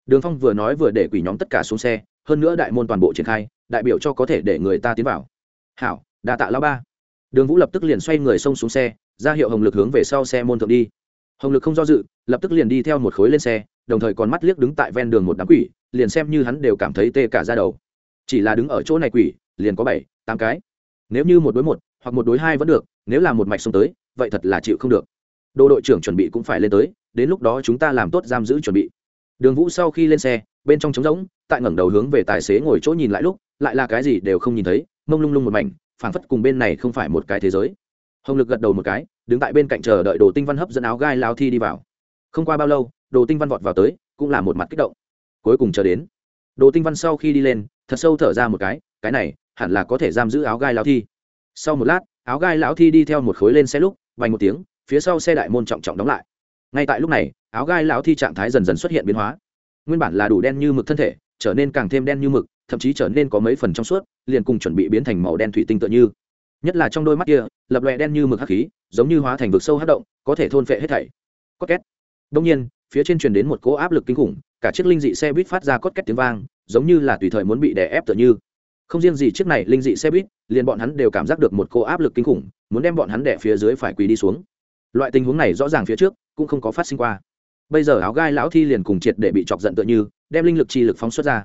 Đường phong vừa nói vừa để quỷ nhóm tất cả xuống xe, hơn nữa đại môn toàn bộ triển khai đại biểu cho có thể để người ta tiến vào. Hảo, đa tạ lao ba. Đường vũ lập tức liền xoay người xông xuống xe, ra hiệu hồng lực hướng về sau xe môn thượng đi. Hồng lực không do dự, lập tức liền đi theo một khối lên xe, đồng thời còn mắt liếc đứng tại ven đường một đám quỷ, liền xem như hắn đều cảm thấy tê cả ra đầu. Chỉ là đứng ở chỗ này quỷ, liền có bảy, tám cái. Nếu như một đối một, hoặc một đối hai vẫn được, nếu là một mạch xông tới, vậy thật là chịu không được. Đô đội trưởng chuẩn bị cũng phải lên tới, đến lúc đó chúng ta làm tốt giam giữ chuẩn bị. Đường vũ sau khi lên xe, bên trong trống rỗng, tại ngẩng đầu hướng về tài xế ngồi chỗ nhìn lại lúc lại là cái gì đều không nhìn thấy, mông lung lung một mảnh, phảng phất cùng bên này không phải một cái thế giới. Hồng lực gật đầu một cái, đứng tại bên cạnh chờ đợi đồ tinh văn hấp dẫn áo gai lao thi đi vào. Không qua bao lâu, đồ tinh văn vọt vào tới, cũng là một mặt kích động. Cuối cùng chờ đến. Đồ tinh văn sau khi đi lên, thật sâu thở ra một cái cái này, hẳn là có thể giam giữ áo gai lao thi. Sau một lát, áo gai lão thi đi theo một khối lên xe lúc, vành một tiếng, phía sau xe đại môn trọng trọng đóng lại. Ngay tại lúc này, áo gai lão thi trạng thái dần dần xuất hiện biến hóa. Nguyên bản là đủ đen như mực thân thể, trở nên càng thêm đen như mực thậm chí trở nên có mấy phần trong suốt, liền cùng chuẩn bị biến thành màu đen thủy tinh tựa như. Nhất là trong đôi mắt kia, lập lòe đen như mực hắc khí, giống như hóa thành vực sâu hắc động, có thể thôn phệ hết thảy. Cốt két. Đông nhiên, phía trên truyền đến một cỗ áp lực kinh khủng, cả chiếc linh dị xe buýt phát ra cốt két tiếng vang, giống như là tùy thời muốn bị đè ép tựa như. Không riêng gì chiếc này linh dị xe buýt, liền bọn hắn đều cảm giác được một cỗ áp lực kinh khủng, muốn đem bọn hắn đè phía dưới phải quỳ đi xuống. Loại tình huống này rõ ràng phía trước, cũng không có phát sinh qua. Bây giờ áo gai lão thi liền cùng triệt để bị chọc giận tựa như, đem linh lực chi lực phóng xuất ra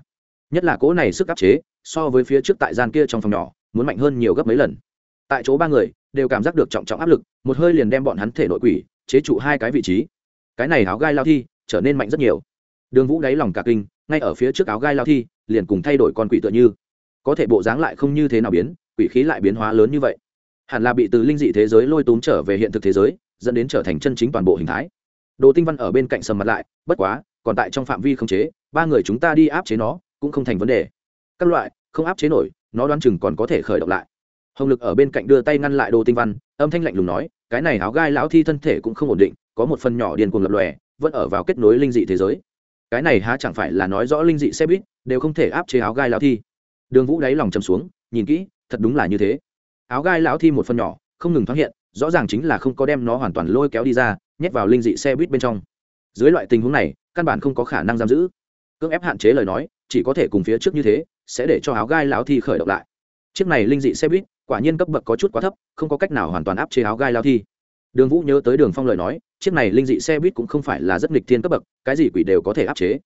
nhất là cỗ này sức áp chế, so với phía trước tại gian kia trong phòng nhỏ, muốn mạnh hơn nhiều gấp mấy lần. Tại chỗ ba người, đều cảm giác được trọng trọng áp lực, một hơi liền đem bọn hắn thể nội quỷ, chế trụ hai cái vị trí. Cái này áo gai lao thi, trở nên mạnh rất nhiều. Đường vũ đáy lòng cả kinh, ngay ở phía trước áo gai lao thi, liền cùng thay đổi con quỷ tựa như. Có thể bộ dáng lại không như thế nào biến, quỷ khí lại biến hóa lớn như vậy. Hẳn là bị từ linh dị thế giới lôi túm trở về hiện thực thế giới, dẫn đến trở thành chân chính toàn bộ hình thái. Đồ tinh văn ở bên cạnh sầm mặt lại, bất quá, còn tại trong phạm vi không chế, ba người chúng ta đi áp chế nó cũng không thành vấn đề. Các loại, không áp chế nổi, nó đoán chừng còn có thể khởi động lại. Hồng lực ở bên cạnh đưa tay ngăn lại đồ tinh văn, âm thanh lạnh lùng nói, cái này áo gai lão thi thân thể cũng không ổn định, có một phần nhỏ điền cuồng lập lòe, vẫn ở vào kết nối linh dị thế giới. Cái này há chẳng phải là nói rõ linh dị xe buýt, đều không thể áp chế áo gai lão thi. Đường vũ đáy lòng chầm xuống, nhìn kỹ, thật đúng là như thế. Áo gai lão thi một phần nhỏ, không ngừng thoáng hiện, rõ ràng chính là không có đem nó hoàn toàn lôi kéo đi ra, nhét vào linh dị xe buýt bên trong. Dưới loại tình huống này, căn bản không có khả năng giam giữ. Cưỡng ép hạn chế lời nói chỉ có thể cùng phía trước như thế, sẽ để cho áo gai lão thi khởi động lại. Chiếc này linh dị xe buýt, quả nhiên cấp bậc có chút quá thấp, không có cách nào hoàn toàn áp chế áo gai lao thi. Đường vũ nhớ tới đường phong lời nói, chiếc này linh dị xe buýt cũng không phải là rất nghịch thiên cấp bậc, cái gì quỷ đều có thể áp chế.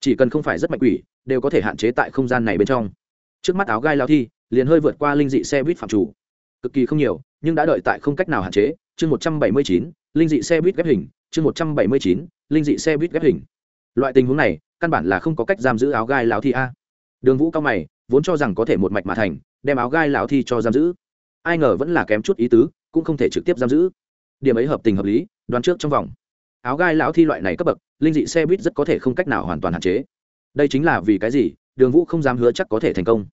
Chỉ cần không phải rất mạnh quỷ, đều có thể hạn chế tại không gian này bên trong. Trước mắt áo gai lao thi, liền hơi vượt qua linh dị xe buýt phạm chủ. Cực kỳ không nhiều, nhưng đã đợi tại không cách nào hạn chế. Chương một trăm bảy mươi chín, linh dị xe buýt ghép hình. Chương một trăm bảy mươi chín, linh dị xe buýt ghép hình loại tình huống này, căn bản là không có cách giam giữ áo gai lão thi a. Đường vũ cao mày, vốn cho rằng có thể một mạch mà thành, đem áo gai lão thi cho giam giữ. Ai ngờ vẫn là kém chút ý tứ, cũng không thể trực tiếp giam giữ. Điểm ấy hợp tình hợp lý, đoán trước trong vòng. Áo gai lão thi loại này cấp bậc, linh dị xe buýt rất có thể không cách nào hoàn toàn hạn chế. Đây chính là vì cái gì, đường vũ không dám hứa chắc có thể thành công.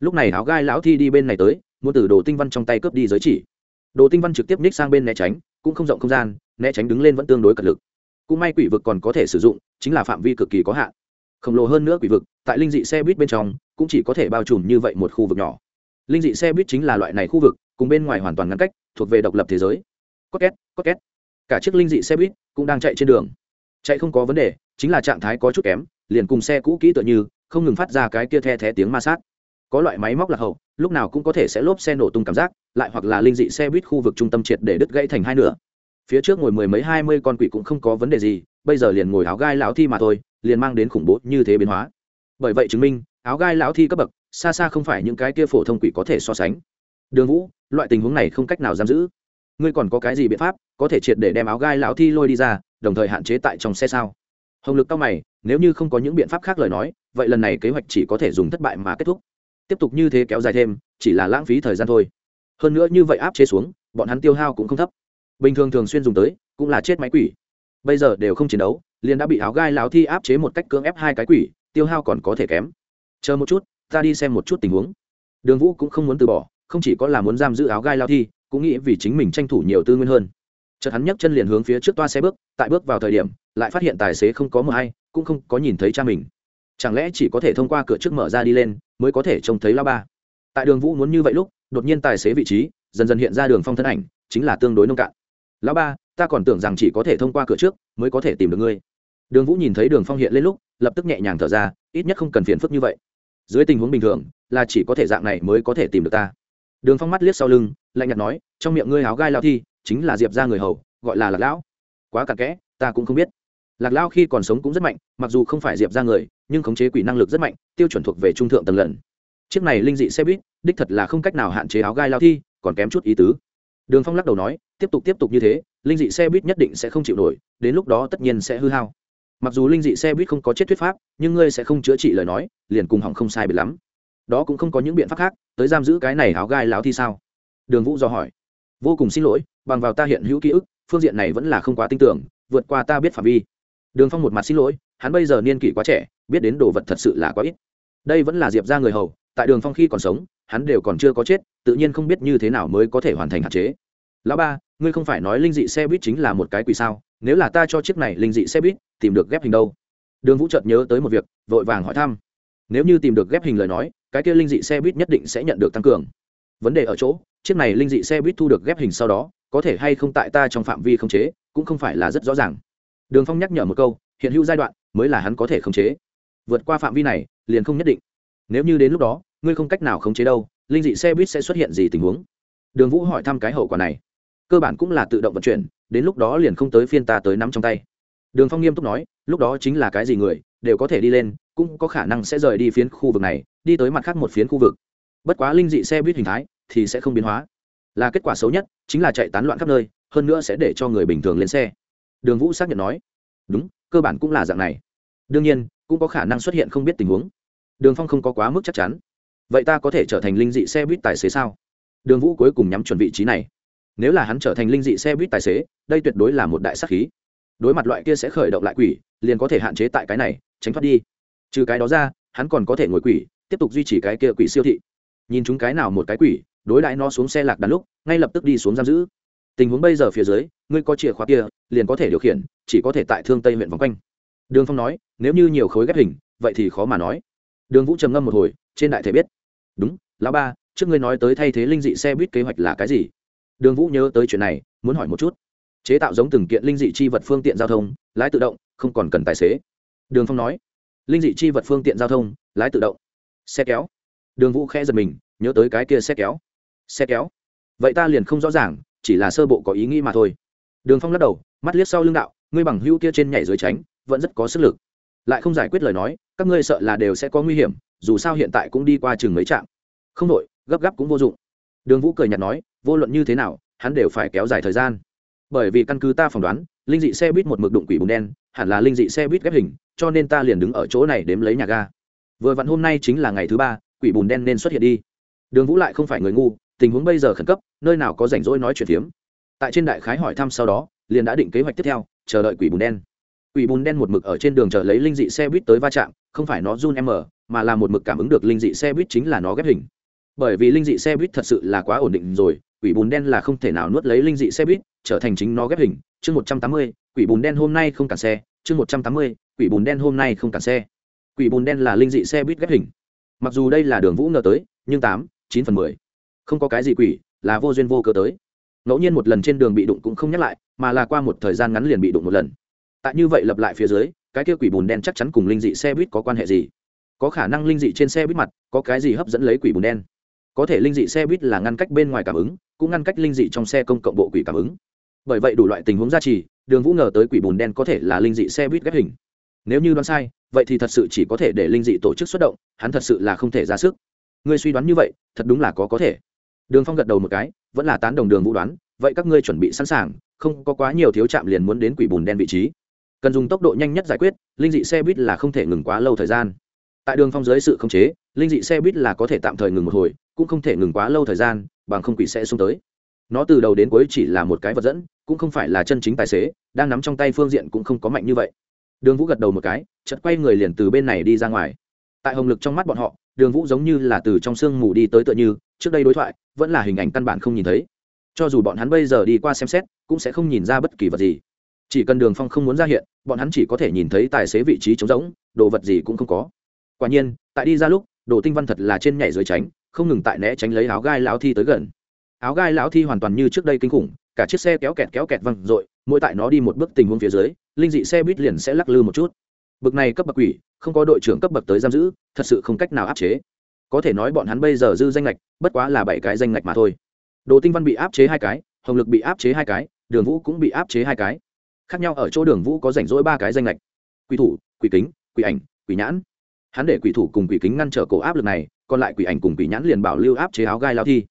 Lúc này áo gai lão thi đi bên này tới, muốn từ đồ tinh văn trong tay cướp đi giới chỉ. Đồ tinh văn trực tiếp ních sang bên né tránh, cũng không rộng không gian, né tránh đứng lên vẫn tương đối cật lực cũng may quỷ vực còn có thể sử dụng, chính là phạm vi cực kỳ có hạn. Khổng lồ hơn nữa quỷ vực, tại linh dị xe buýt bên trong, cũng chỉ có thể bao trùm như vậy một khu vực nhỏ. Linh dị xe buýt chính là loại này khu vực, cùng bên ngoài hoàn toàn ngăn cách, thuộc về độc lập thế giới. Có két có két. Cả chiếc linh dị xe buýt cũng đang chạy trên đường. Chạy không có vấn đề, chính là trạng thái có chút kém, liền cùng xe cũ kỹ tựa như, không ngừng phát ra cái kia the thé tiếng ma sát. Có loại máy móc lạc hậu, lúc nào cũng có thể sẽ lốp xe nổ tung cảm giác, lại hoặc là linh dị xe buýt khu vực trung tâm triệt để đứt gãy thành hai nửa phía trước ngồi mười mấy, hai mươi con quỷ cũng không có vấn đề gì, bây giờ liền ngồi áo gai lão thi mà thôi, liền mang đến khủng bố như thế biến hóa. Bởi vậy chứng minh, áo gai lão thi cấp bậc, xa xa không phải những cái kia phổ thông quỷ có thể so sánh. Đường vũ, loại tình huống này không cách nào giam giữ. Ngươi còn có cái gì biện pháp có thể triệt để đem áo gai lão thi lôi đi ra, đồng thời hạn chế tại trong xe sao? Hồng lực cao mày, nếu như không có những biện pháp khác lời nói, vậy lần này kế hoạch chỉ có thể dùng thất bại mà kết thúc. Tiếp tục như thế kéo dài thêm, chỉ là lãng phí thời gian thôi. Hơn nữa như vậy áp chế xuống, bọn hắn tiêu hao cũng không thấp bình thường thường xuyên dùng tới, cũng là chết máy quỷ. Bây giờ đều không chiến đấu, liền đã bị áo gai láo thi áp chế một cách cưỡng ép hai cái quỷ, tiêu hao còn có thể kém. Chờ một chút, ta đi xem một chút tình huống. Đường vũ cũng không muốn từ bỏ, không chỉ có là muốn giam giữ áo gai lao thi, cũng nghĩ vì chính mình tranh thủ nhiều tư nguyên hơn. Chợt hắn nhấc chân liền hướng phía trước toa xe bước, tại bước vào thời điểm, lại phát hiện tài xế không có mờ hay, cũng không có nhìn thấy cha mình. Chẳng lẽ chỉ có thể thông qua cửa trước mở ra đi lên, mới có thể trông thấy lao ba? Tại đường vũ muốn như vậy lúc, đột nhiên tài xế vị trí, dần dần hiện ra đường phong thân ảnh, chính là tương đối nông cạn lão ba, ta còn tưởng rằng chỉ có thể thông qua cửa trước mới có thể tìm được ngươi. Đường vũ nhìn thấy đường phong hiện lên lúc, lập tức nhẹ nhàng thở ra, ít nhất không cần phiền phức như vậy. Dưới tình huống bình thường, là chỉ có thể dạng này mới có thể tìm được ta. Đường phong mắt liếc sau lưng, lạnh nhạt nói, trong miệng ngươi áo gai lao thi, chính là diệp ra người hầu, gọi là lạc lão. Quá cặn kẽ, ta cũng không biết. Lạc lao khi còn sống cũng rất mạnh, mặc dù không phải diệp ra người, nhưng khống chế quỷ năng lực rất mạnh, tiêu chuẩn thuộc về trung thượng tầng lần chiếc này linh dị xe buýt, đích thật là không cách nào hạn chế áo gai lao thi, còn kém chút ý tứ đường phong lắc đầu nói, tiếp tục tiếp tục như thế, linh dị xe buýt nhất định sẽ không chịu nổi, đến lúc đó tất nhiên sẽ hư hao. Mặc dù linh dị xe buýt không có chết thuyết pháp, nhưng ngươi sẽ không chữa trị lời nói, liền cùng hỏng không sai biệt lắm. Đó cũng không có những biện pháp khác, tới giam giữ cái này áo gai láo thì sao? Đường vũ do hỏi. Vô cùng xin lỗi, bằng vào ta hiện hữu ký ức, phương diện này vẫn là không quá tin tưởng, vượt qua ta biết phạm vi. Đường phong một mặt xin lỗi, hắn bây giờ niên kỷ quá trẻ, biết đến đồ vật thật sự là quá ít. Đây vẫn là diệp ra người hầu tại đường phong khi còn sống, hắn đều còn chưa có chết, tự nhiên không biết như thế nào mới có thể hoàn thành hạn chế. Lão ba, ngươi không phải nói linh dị xe buýt chính là một cái quỷ sao? Nếu là ta cho chiếc này linh dị xe buýt, tìm được ghép hình đâu? Đường vũ chợt nhớ tới một việc, vội vàng hỏi thăm. Nếu như tìm được ghép hình lời nói, cái kia linh dị xe buýt nhất định sẽ nhận được tăng cường. Vấn đề ở chỗ, chiếc này linh dị xe buýt thu được ghép hình sau đó, có thể hay không tại ta trong phạm vi khống chế, cũng không phải là rất rõ ràng. Đường phong nhắc nhở một câu, hiện hữu giai đoạn mới là hắn có thể khống chế. Vượt qua phạm vi này, liền không nhất định nếu như đến lúc đó, ngươi không cách nào khống chế đâu, linh dị xe buýt sẽ xuất hiện gì tình huống? Đường vũ hỏi thăm cái hậu quả này. Cơ bản cũng là tự động vận chuyển, đến lúc đó liền không tới phiên ta tới nắm trong tay. Đường phong nghiêm túc nói, lúc đó chính là cái gì người, đều có thể đi lên, cũng có khả năng sẽ rời đi phiến khu vực này, đi tới mặt khác một phiến khu vực. Bất quá linh dị xe buýt hình thái thì sẽ không biến hóa. Là kết quả xấu nhất chính là chạy tán loạn khắp nơi, hơn nữa sẽ để cho người bình thường lên xe. Đường vũ xác nhận nói, đúng, cơ bản cũng là dạng này. Đương nhiên, cũng có khả năng xuất hiện không biết tình huống đường phong không có quá mức chắc chắn. Vậy ta có thể trở thành linh dị xe buýt tài xế sao? Đường vũ cuối cùng nhắm chuẩn vị trí này. Nếu là hắn trở thành linh dị xe buýt tài xế, đây tuyệt đối là một đại sắc khí. Đối mặt loại kia sẽ khởi động lại quỷ, liền có thể hạn chế tại cái này, tránh thoát đi. Trừ cái đó ra, hắn còn có thể ngồi quỷ, tiếp tục duy trì cái kia quỷ siêu thị. Nhìn chúng cái nào một cái quỷ, đối đãi nó xuống xe lạc đàn lúc, ngay lập tức đi xuống giam giữ. Tình huống bây giờ phía dưới, ngươi có chìa khóa kia, liền có thể điều khiển, chỉ có thể tại thương tây huyện vòng quanh. Đường phong nói, nếu như nhiều khối ghép hình, vậy thì khó mà nói đường vũ trầm ngâm một hồi, trên đại thể biết. Đúng, lão ba, trước ngươi nói tới thay thế linh dị xe buýt kế hoạch là cái gì? Đường vũ nhớ tới chuyện này, muốn hỏi một chút. Chế tạo giống từng kiện linh dị chi vật phương tiện giao thông, lái tự động, không còn cần tài xế. Đường phong nói. Linh dị chi vật phương tiện giao thông, lái tự động. Xe kéo. Đường vũ khẽ giật mình, nhớ tới cái kia xe kéo. Xe kéo. Vậy ta liền không rõ ràng, chỉ là sơ bộ có ý nghĩ mà thôi. Đường phong lắc đầu, mắt liếc sau lưng đạo, ngươi bằng hưu kia trên nhảy dưới tránh, vẫn rất có sức lực. Lại không giải quyết lời nói các ngươi sợ là đều sẽ có nguy hiểm, dù sao hiện tại cũng đi qua chừng mấy trạm. Không đội gấp gáp cũng vô dụng. Đường vũ cười nhạt nói, vô luận như thế nào, hắn đều phải kéo dài thời gian. Bởi vì căn cứ ta phỏng đoán, linh dị xe buýt một mực đụng quỷ bùn đen, hẳn là linh dị xe buýt ghép hình, cho nên ta liền đứng ở chỗ này đếm lấy nhà ga. Vừa vặn hôm nay chính là ngày thứ ba, quỷ bùn đen nên xuất hiện đi. Đường vũ lại không phải người ngu, tình huống bây giờ khẩn cấp, nơi nào có rảnh rỗi nói chuyện phiếm. Tại trên đại khái hỏi thăm sau đó, liền đã định kế hoạch tiếp theo, chờ đợi quỷ bùn đen quỷ bùn đen một mực ở trên đường chờ lấy linh dị xe buýt tới va chạm, không phải nó run m mà là một mực cảm ứng được linh dị xe buýt chính là nó ghép hình. Bởi vì linh dị xe buýt thật sự là quá ổn định rồi, quỷ bùn đen là không thể nào nuốt lấy linh dị xe buýt, trở thành chính nó ghép hình. Chương một trăm tám mươi, quỷ bùn đen hôm nay không cản xe. Chương một trăm tám mươi, quỷ bùn đen hôm nay không cản xe. Quỷ bùn đen là linh dị xe buýt ghép hình. Mặc dù đây là đường vũ ngờ tới, nhưng tám, chín phần mười. Không có cái gì quỷ, là vô duyên vô cớ tới. Ngẫu nhiên một lần trên đường bị đụng cũng không nhắc lại, mà là qua một thời gian ngắn liền bị đụng một lần tại như vậy lập lại phía dưới, cái kia quỷ bùn đen chắc chắn cùng linh dị xe buýt có quan hệ gì? Có khả năng linh dị trên xe buýt mặt, có cái gì hấp dẫn lấy quỷ bùn đen? Có thể linh dị xe buýt là ngăn cách bên ngoài cảm ứng, cũng ngăn cách linh dị trong xe công cộng bộ quỷ cảm ứng. Bởi vậy đủ loại tình huống gia trì, đường vũ ngờ tới quỷ bùn đen có thể là linh dị xe buýt ghép hình. Nếu như đoán sai, vậy thì thật sự chỉ có thể để linh dị tổ chức xuất động, hắn thật sự là không thể ra sức. Ngươi suy đoán như vậy, thật đúng là có có thể. Đường phong gật đầu một cái, vẫn là tán đồng đường vũ đoán, vậy các ngươi chuẩn bị sẵn sàng, không có quá nhiều thiếu chạm liền muốn đến quỷ bùn đen vị trí cần dùng tốc độ nhanh nhất giải quyết, linh dị xe buýt là không thể ngừng quá lâu thời gian. Tại đường phong dưới sự khống chế, linh dị xe buýt là có thể tạm thời ngừng một hồi, cũng không thể ngừng quá lâu thời gian, bằng không quỷ sẽ xông tới. Nó từ đầu đến cuối chỉ là một cái vật dẫn, cũng không phải là chân chính tài xế, đang nắm trong tay phương diện cũng không có mạnh như vậy. Đường vũ gật đầu một cái chật quay người liền từ bên này đi ra ngoài. Tại hồng lực trong mắt bọn họ, đường vũ giống như là từ trong sương mù đi tới tựa như, trước đây đối thoại, vẫn là hình ảnh căn bản không nhìn thấy. Cho dù bọn hắn bây giờ đi qua xem xét, cũng sẽ không nhìn ra bất kỳ vật gì. Chỉ cần đường phong không muốn ra hiện bọn hắn chỉ có thể nhìn thấy tài xế vị trí trống rỗng, đồ vật gì cũng không có. Quả nhiên, tại đi ra lúc, đồ tinh văn thật là trên nhảy dưới tránh, không ngừng tại né tránh lấy áo gai lão thi tới gần. Áo gai lão thi hoàn toàn như trước đây kinh khủng, cả chiếc xe kéo kẹt kéo kẹt văng r ộ i mỗi tại nó đi một bước tình huống phía dưới, linh dị xe buýt liền sẽ lắc lư một chút. Bực này cấp bậc quỷ, không có đội trưởng cấp bậc tới giam giữ, thật sự không cách nào áp chế. Có thể nói bọn hắn bây giờ dư danh lệch, bất quá là bảy cái danh lệch mà thôi. Đồ tinh văn bị áp chế hai cái, hồng lực bị áp chế hai cái, đường vũ cũng bị áp chế hai cái khác nhau ở chỗ đường vũ có rảnh rỗi ba cái danh lệch. Quỷ thủ, quỷ kính, quỷ ảnh, quỷ nhãn. Hắn để quỷ thủ cùng quỷ kính ngăn trở cổ áp lực này, còn lại quỷ ảnh cùng quỷ nhãn liền bảo lưu áp chế áo gai lao thi.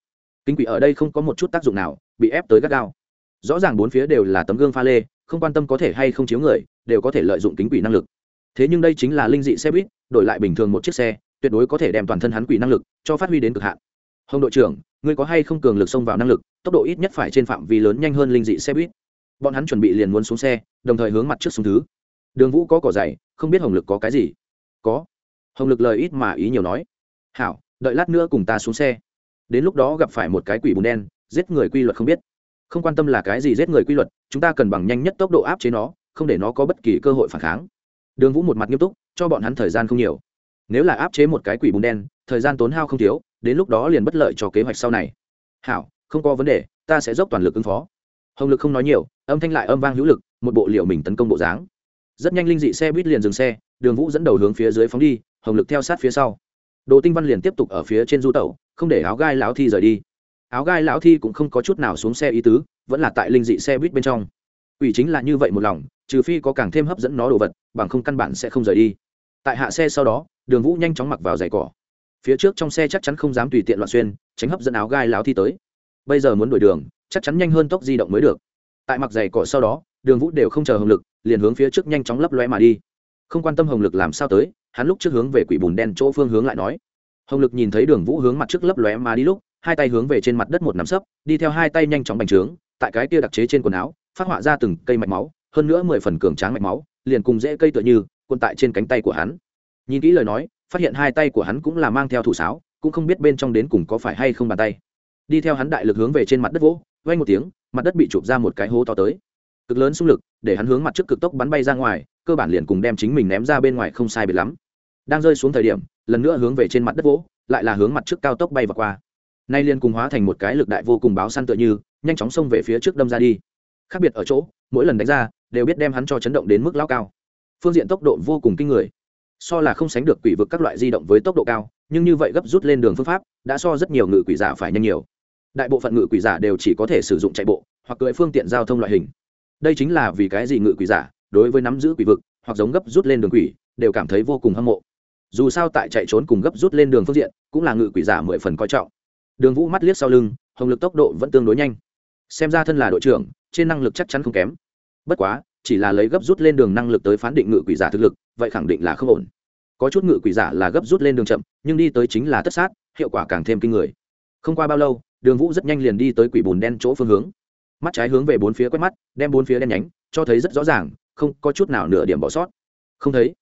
Kính quỷ ở đây không có một chút tác dụng nào, bị ép tới gắt gao. Rõ ràng bốn phía đều là tấm gương pha lê, không quan tâm có thể hay không chiếu người, đều có thể lợi dụng kính quỷ năng lực. Thế nhưng đây chính là linh dị xe buýt, đổi lại bình thường một chiếc xe, tuyệt đối có thể đem toàn thân hắn quỷ năng lực cho phát huy đến cực hạn. Hồng đội trưởng, ngươi có hay không cường lực xông vào năng lực, tốc độ ít nhất phải trên phạm vi lớn nhanh hơn linh dị xe buýt bọn hắn chuẩn bị liền muốn xuống xe, đồng thời hướng mặt trước xuống thứ. Đường vũ có cỏ dày không biết hồng lực có cái gì. Có. Hồng lực lời ít mà ý nhiều nói. Hảo, đợi lát nữa cùng ta xuống xe. Đến lúc đó gặp phải một cái quỷ bùn đen, giết người quy luật không biết. Không quan tâm là cái gì giết người quy luật, chúng ta cần bằng nhanh nhất tốc độ áp chế nó, không để nó có bất kỳ cơ hội phản kháng. Đường vũ một mặt nghiêm túc, cho bọn hắn thời gian không nhiều. Nếu là áp chế một cái quỷ bùn đen, thời gian tốn hao không thiếu, đến lúc đó liền bất lợi cho kế hoạch sau này. Hảo, không có vấn đề, ta sẽ dốc toàn lực ứng phó. Hồng lực không nói nhiều âm thanh lại âm vang hữu lực, một bộ liệu mình tấn công bộ dáng. Rất nhanh linh dị xe buýt liền dừng xe, đường vũ dẫn đầu hướng phía dưới phóng đi, hồng lực theo sát phía sau. Đồ tinh văn liền tiếp tục ở phía trên du tẩu, không để áo gai lão thi rời đi. Áo gai lão thi cũng không có chút nào xuống xe ý tứ, vẫn là tại linh dị xe buýt bên trong. Ủy chính là như vậy một lòng, trừ phi có càng thêm hấp dẫn nó đồ vật, bằng không căn bản sẽ không rời đi. Tại hạ xe sau đó, đường vũ nhanh chóng mặc vào giày cỏ. Phía trước trong xe chắc chắn không dám tùy tiện loạn xuyên, tránh hấp dẫn áo gai lão thi tới. Bây giờ muốn đổi đường, chắc chắn nhanh hơn tốc di động mới được tại mặc giày cỏ sau đó, đường vũ đều không chờ hồng lực, liền hướng phía trước nhanh chóng lấp loe mà đi. Không quan tâm hồng lực làm sao tới, hắn lúc trước hướng về quỷ bùn đen chỗ phương hướng lại nói. Hồng lực nhìn thấy đường vũ hướng mặt trước lấp lóe mà đi lúc, hai tay hướng về trên mặt đất một nắm sấp, đi theo hai tay nhanh chóng bành trướng, tại cái kia đặc chế trên quần áo, phát họa ra từng cây mạch máu, hơn nữa mười phần cường tráng mạch máu, liền cùng dễ cây tựa như quân tại trên cánh tay của hắn. Nhìn kỹ lời nói, phát hiện hai tay của hắn cũng là mang theo thủ sáo, cũng không biết bên trong đến cùng có phải hay không bàn tay. Đi theo hắn đại lực hướng về trên mặt đất vỗ vay một tiếng, mặt đất bị chụp ra một cái hố to tới. Cực lớn xung lực, để hắn hướng mặt trước cực tốc bắn bay ra ngoài, cơ bản liền cùng đem chính mình ném ra bên ngoài không sai biệt lắm. Đang rơi xuống thời điểm, lần nữa hướng về trên mặt đất vỗ, lại là hướng mặt trước cao tốc bay và qua. Nay liền cùng hóa thành một cái lực đại vô cùng báo săn tựa như, nhanh chóng xông về phía trước đâm ra đi. Khác biệt ở chỗ, mỗi lần đánh ra, đều biết đem hắn cho chấn động đến mức lao cao. Phương diện tốc độ vô cùng kinh người. So là không sánh được quỷ vực các loại di động với tốc độ cao, nhưng như vậy gấp rút lên đường phương pháp, đã so rất nhiều ngự quỷ giả phải nhanh nhiều đại bộ phận ngự quỷ giả đều chỉ có thể sử dụng chạy bộ hoặc cưỡi phương tiện giao thông loại hình. Đây chính là vì cái gì ngự quỷ giả đối với nắm giữ quỷ vực hoặc giống gấp rút lên đường quỷ đều cảm thấy vô cùng hâm mộ. Dù sao tại chạy trốn cùng gấp rút lên đường phương diện cũng là ngự quỷ giả mười phần coi trọng. Đường vũ mắt liếc sau lưng, hồng lực tốc độ vẫn tương đối nhanh. Xem ra thân là đội trưởng, trên năng lực chắc chắn không kém. Bất quá, chỉ là lấy gấp rút lên đường năng lực tới phán định ngự quỷ giả thực lực, vậy khẳng định là không ổn. Có chút ngự quỷ giả là gấp rút lên đường chậm, nhưng đi tới chính là tất sát, hiệu quả càng thêm kinh người. Không qua bao lâu đường vũ rất nhanh liền đi tới quỷ bùn đen chỗ phương hướng. Mắt trái hướng về bốn phía quét mắt, đem bốn phía đen nhánh, cho thấy rất rõ ràng, không có chút nào nửa điểm bỏ sót. Không thấy.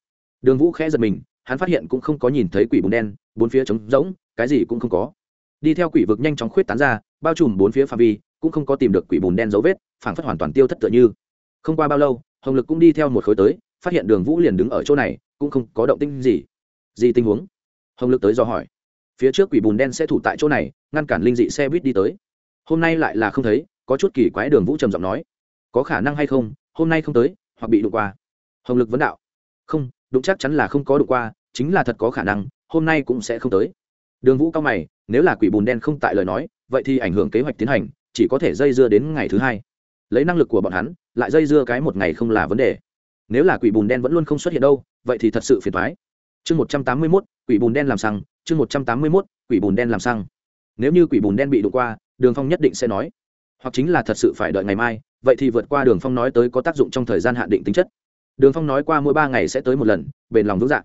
Đường vũ khẽ giật mình, hắn phát hiện cũng không có nhìn thấy quỷ bùn đen, bốn phía trống rỗng, cái gì cũng không có. Đi theo quỷ vực nhanh chóng khuyết tán ra, bao trùm bốn phía phạm vi, cũng không có tìm được quỷ bùn đen dấu vết, phảng phất hoàn toàn tiêu thất tựa như. Không qua bao lâu, hồng lực cũng đi theo một khối tới, phát hiện đường vũ liền đứng ở chỗ này, cũng không có động tinh gì. Gì tình huống? Hồng lực tới do hỏi phía trước quỷ bùn đen sẽ thủ tại chỗ này, ngăn cản linh dị xe buýt đi tới. Hôm nay lại là không thấy, có chút kỳ quái đường vũ trầm giọng nói. Có khả năng hay không, hôm nay không tới, hoặc bị đụng qua. Hồng lực vấn đạo. Không, đụng chắc chắn là không có đụng qua, chính là thật có khả năng, hôm nay cũng sẽ không tới. Đường vũ cao mày, nếu là quỷ bùn đen không tại lời nói, vậy thì ảnh hưởng kế hoạch tiến hành, chỉ có thể dây dưa đến ngày thứ hai. Lấy năng lực của bọn hắn, lại dây dưa cái một ngày không là vấn đề. Nếu là quỷ bùn đen vẫn luôn không xuất hiện đâu, vậy thì thật sự phiền thoái chương một trăm tám mươi mốt, quỷ bùn đen làm xăng chương một trăm tám mươi mốt, quỷ bùn đen làm xăng. Nếu như quỷ bùn đen bị đụng qua, đường phong nhất định sẽ nói. Hoặc chính là thật sự phải đợi ngày mai, vậy thì vượt qua đường phong nói tới có tác dụng trong thời gian hạn định tính chất. Đường phong nói qua mỗi ba ngày sẽ tới một lần, bền lòng vững dạng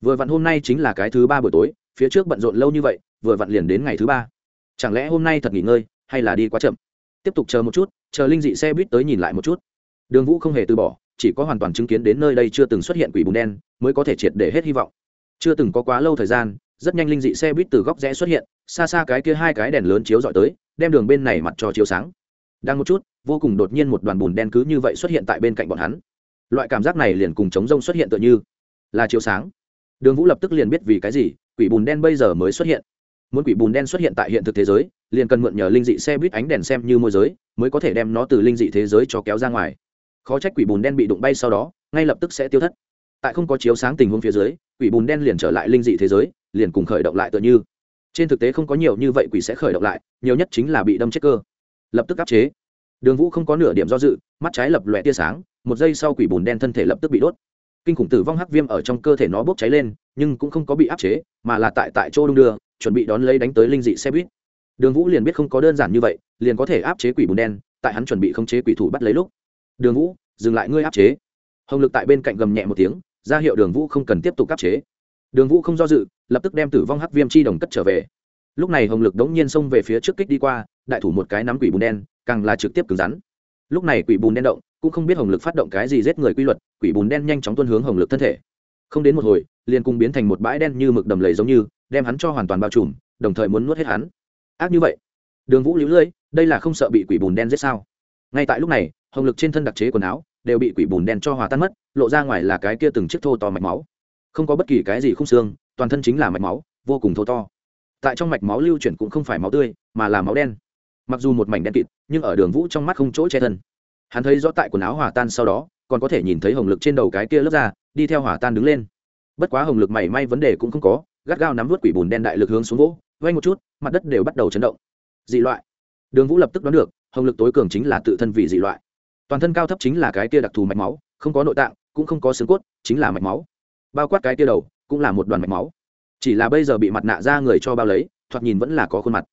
vừa vặn hôm nay chính là cái thứ ba buổi tối, phía trước bận rộn lâu như vậy, vừa vặn liền đến ngày thứ ba. Chẳng lẽ hôm nay thật nghỉ ngơi, hay là đi quá chậm? Tiếp tục chờ một chút, chờ linh dị xe buýt tới nhìn lại một chút. Đường vũ không hề từ bỏ, chỉ có hoàn toàn chứng kiến đến nơi đây chưa từng xuất hiện quỷ bùn đen, mới có thể triệt để hết hy vọng. Chưa từng có quá lâu thời gian rất nhanh linh dị xe buýt từ góc rẽ xuất hiện, xa xa cái kia hai cái đèn lớn chiếu dọi tới, đem đường bên này mặt cho chiếu sáng. Đang một chút, vô cùng đột nhiên một đoàn bùn đen cứ như vậy xuất hiện tại bên cạnh bọn hắn. Loại cảm giác này liền cùng chống rông xuất hiện tựa như là chiếu sáng. Đường vũ lập tức liền biết vì cái gì, quỷ bùn đen bây giờ mới xuất hiện. Muốn quỷ bùn đen xuất hiện tại hiện thực thế giới, liền cần mượn nhờ linh dị xe buýt ánh đèn xem như môi giới, mới có thể đem nó từ linh dị thế giới cho kéo ra ngoài. Khó trách quỷ bùn đen bị đụng bay sau đó, ngay lập tức sẽ tiêu thất tại không có chiếu sáng tình huống phía dưới, quỷ bùn đen liền trở lại linh dị thế giới, liền cùng khởi động lại tựa như. Trên thực tế không có nhiều như vậy quỷ sẽ khởi động lại, nhiều nhất chính là bị đâm chết cơ. Lập tức áp chế. Đường vũ không có nửa điểm do dự, mắt trái lập lòe tia sáng, một giây sau quỷ bùn đen thân thể lập tức bị đốt. Kinh khủng tử vong hắc viêm ở trong cơ thể nó bốc cháy lên, nhưng cũng không có bị áp chế, mà là tại tại chỗ đung đưa, chuẩn bị đón lấy đánh tới linh dị xe buýt. Đường vũ liền biết không có đơn giản như vậy, liền có thể áp chế quỷ bùn đen, tại hắn chuẩn bị không chế quỷ thủ bắt lấy lúc. Đường vũ, dừng lại ngươi áp chế. Hồng lực tại bên cạnh gầm nhẹ một tiếng ra hiệu đường vũ không cần tiếp tục áp chế. Đường vũ không do dự, lập tức đem tử vong hắc viêm chi đồng cất trở về. Lúc này hồng lực đống nhiên xông về phía trước kích đi qua, đại thủ một cái nắm quỷ bùn đen, càng là trực tiếp cứng rắn. Lúc này quỷ bùn đen động, cũng không biết hồng lực phát động cái gì giết người quy luật, quỷ bùn đen nhanh chóng tuân hướng hồng lực thân thể. Không đến một hồi, liền cùng biến thành một bãi đen như mực đầm lầy giống như, đem hắn cho hoàn toàn bao trùm, đồng thời muốn nuốt hết hắn. Ác như vậy. Đường vũ lũ lưỡi đây là không sợ bị quỷ bùn đen giết sao? Ngay tại lúc này, hồng lực trên thân đặc chế quần áo đều bị quỷ bùn đen cho hòa tan mất, lộ ra ngoài là cái kia từng chiếc thô to mạch máu. Không có bất kỳ cái gì không xương, toàn thân chính là mạch máu, vô cùng thô to. Tại trong mạch máu lưu chuyển cũng không phải máu tươi, mà là máu đen. Mặc dù một mảnh đen kịt, nhưng ở đường vũ trong mắt không chỗ che thân. Hắn thấy rõ tại quần áo hòa tan sau đó, còn có thể nhìn thấy hồng lực trên đầu cái kia lớp ra đi theo hỏa tan đứng lên. Bất quá hồng lực mảy may vấn đề cũng không có, gắt gao nắm vút quỷ bùn đen đại lực hướng xuống gỗ vay một chút, mặt đất đều bắt đầu chấn động. Dị loại. Đường vũ lập tức đoán được, hồng lực tối cường chính là tự thân vị dị loại toàn thân cao thấp chính là cái tia đặc thù mạch máu, không có nội tạng, cũng không có xương cốt, chính là mạch máu. Bao quát cái tia đầu, cũng là một đoàn mạch máu. Chỉ là bây giờ bị mặt nạ ra người cho bao lấy, thoạt nhìn vẫn là có khuôn mặt.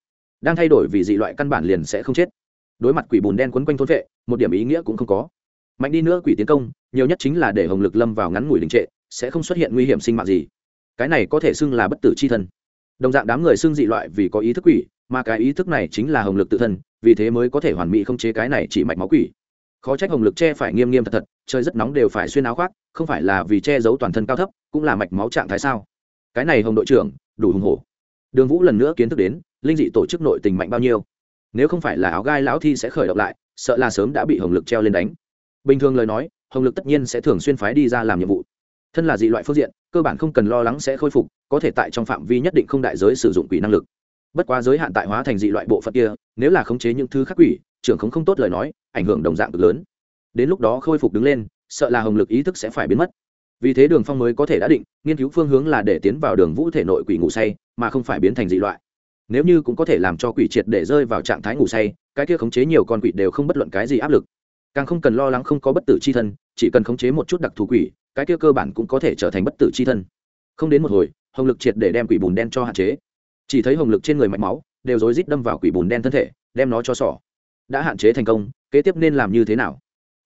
Đang thay đổi vì dị loại căn bản liền sẽ không chết. Đối mặt quỷ bùn đen quấn quanh thôn vệ, một điểm ý nghĩa cũng không có. Mạnh đi nữa quỷ tiến công, nhiều nhất chính là để hồng lực lâm vào ngắn ngủi đình trệ, sẽ không xuất hiện nguy hiểm sinh mạng gì. Cái này có thể xưng là bất tử c h i thân. Đồng dạng đám người xưng dị loại vì có ý thức quỷ, mà cái ý thức này chính là hồng lực tự thân, vì thế mới có thể hoàn mỹ không chế cái này chỉ mạch máu quỷ khó trách hồng lực che phải nghiêm nghiêm thật thật, trời rất nóng đều phải xuyên áo khoác, không phải là vì che giấu toàn thân cao thấp, cũng là mạch máu trạng thái sao? Cái này hồng đội trưởng, đủ hùng hổ. Đường vũ lần nữa kiến thức đến, linh dị tổ chức nội tình mạnh bao nhiêu. Nếu không phải là áo gai lão thi sẽ khởi động lại, sợ là sớm đã bị hồng lực treo lên đánh. Bình thường lời nói, hồng lực tất nhiên sẽ thường xuyên phái đi ra làm nhiệm vụ. Thân là dị loại phương diện, cơ bản không cần lo lắng sẽ khôi phục, có thể tại trong phạm vi nhất định không đại giới sử dụng quỷ năng lực. Bất quá giới hạn tại hóa thành dị loại bộ phận kia, nếu là khống chế những thứ khác quỷ, trưởng không không tốt lời nói ảnh hưởng đồng dạng cực lớn. Đến lúc đó khôi phục đứng lên, sợ là hồng lực ý thức sẽ phải biến mất. Vì thế đường phong mới có thể đã định, nghiên cứu phương hướng là để tiến vào đường vũ thể nội quỷ ngủ say, mà không phải biến thành dị loại. Nếu như cũng có thể làm cho quỷ triệt để rơi vào trạng thái ngủ say, cái kia khống chế nhiều con quỷ đều không bất luận cái gì áp lực. Càng không cần lo lắng không có bất tử c h i thân, chỉ cần khống chế một chút đặc thù quỷ, cái kia cơ bản cũng có thể trở thành bất tử c h i thân. Không đến một hồi, hồng lực triệt để đem quỷ bùn đen cho hạn chế. Chỉ thấy hồng lực trên người mạch máu, đều rối rít đâm vào quỷ bùn đen thân thể, đem nó cho sỏ đã hạn chế thành công, kế tiếp nên làm như thế nào?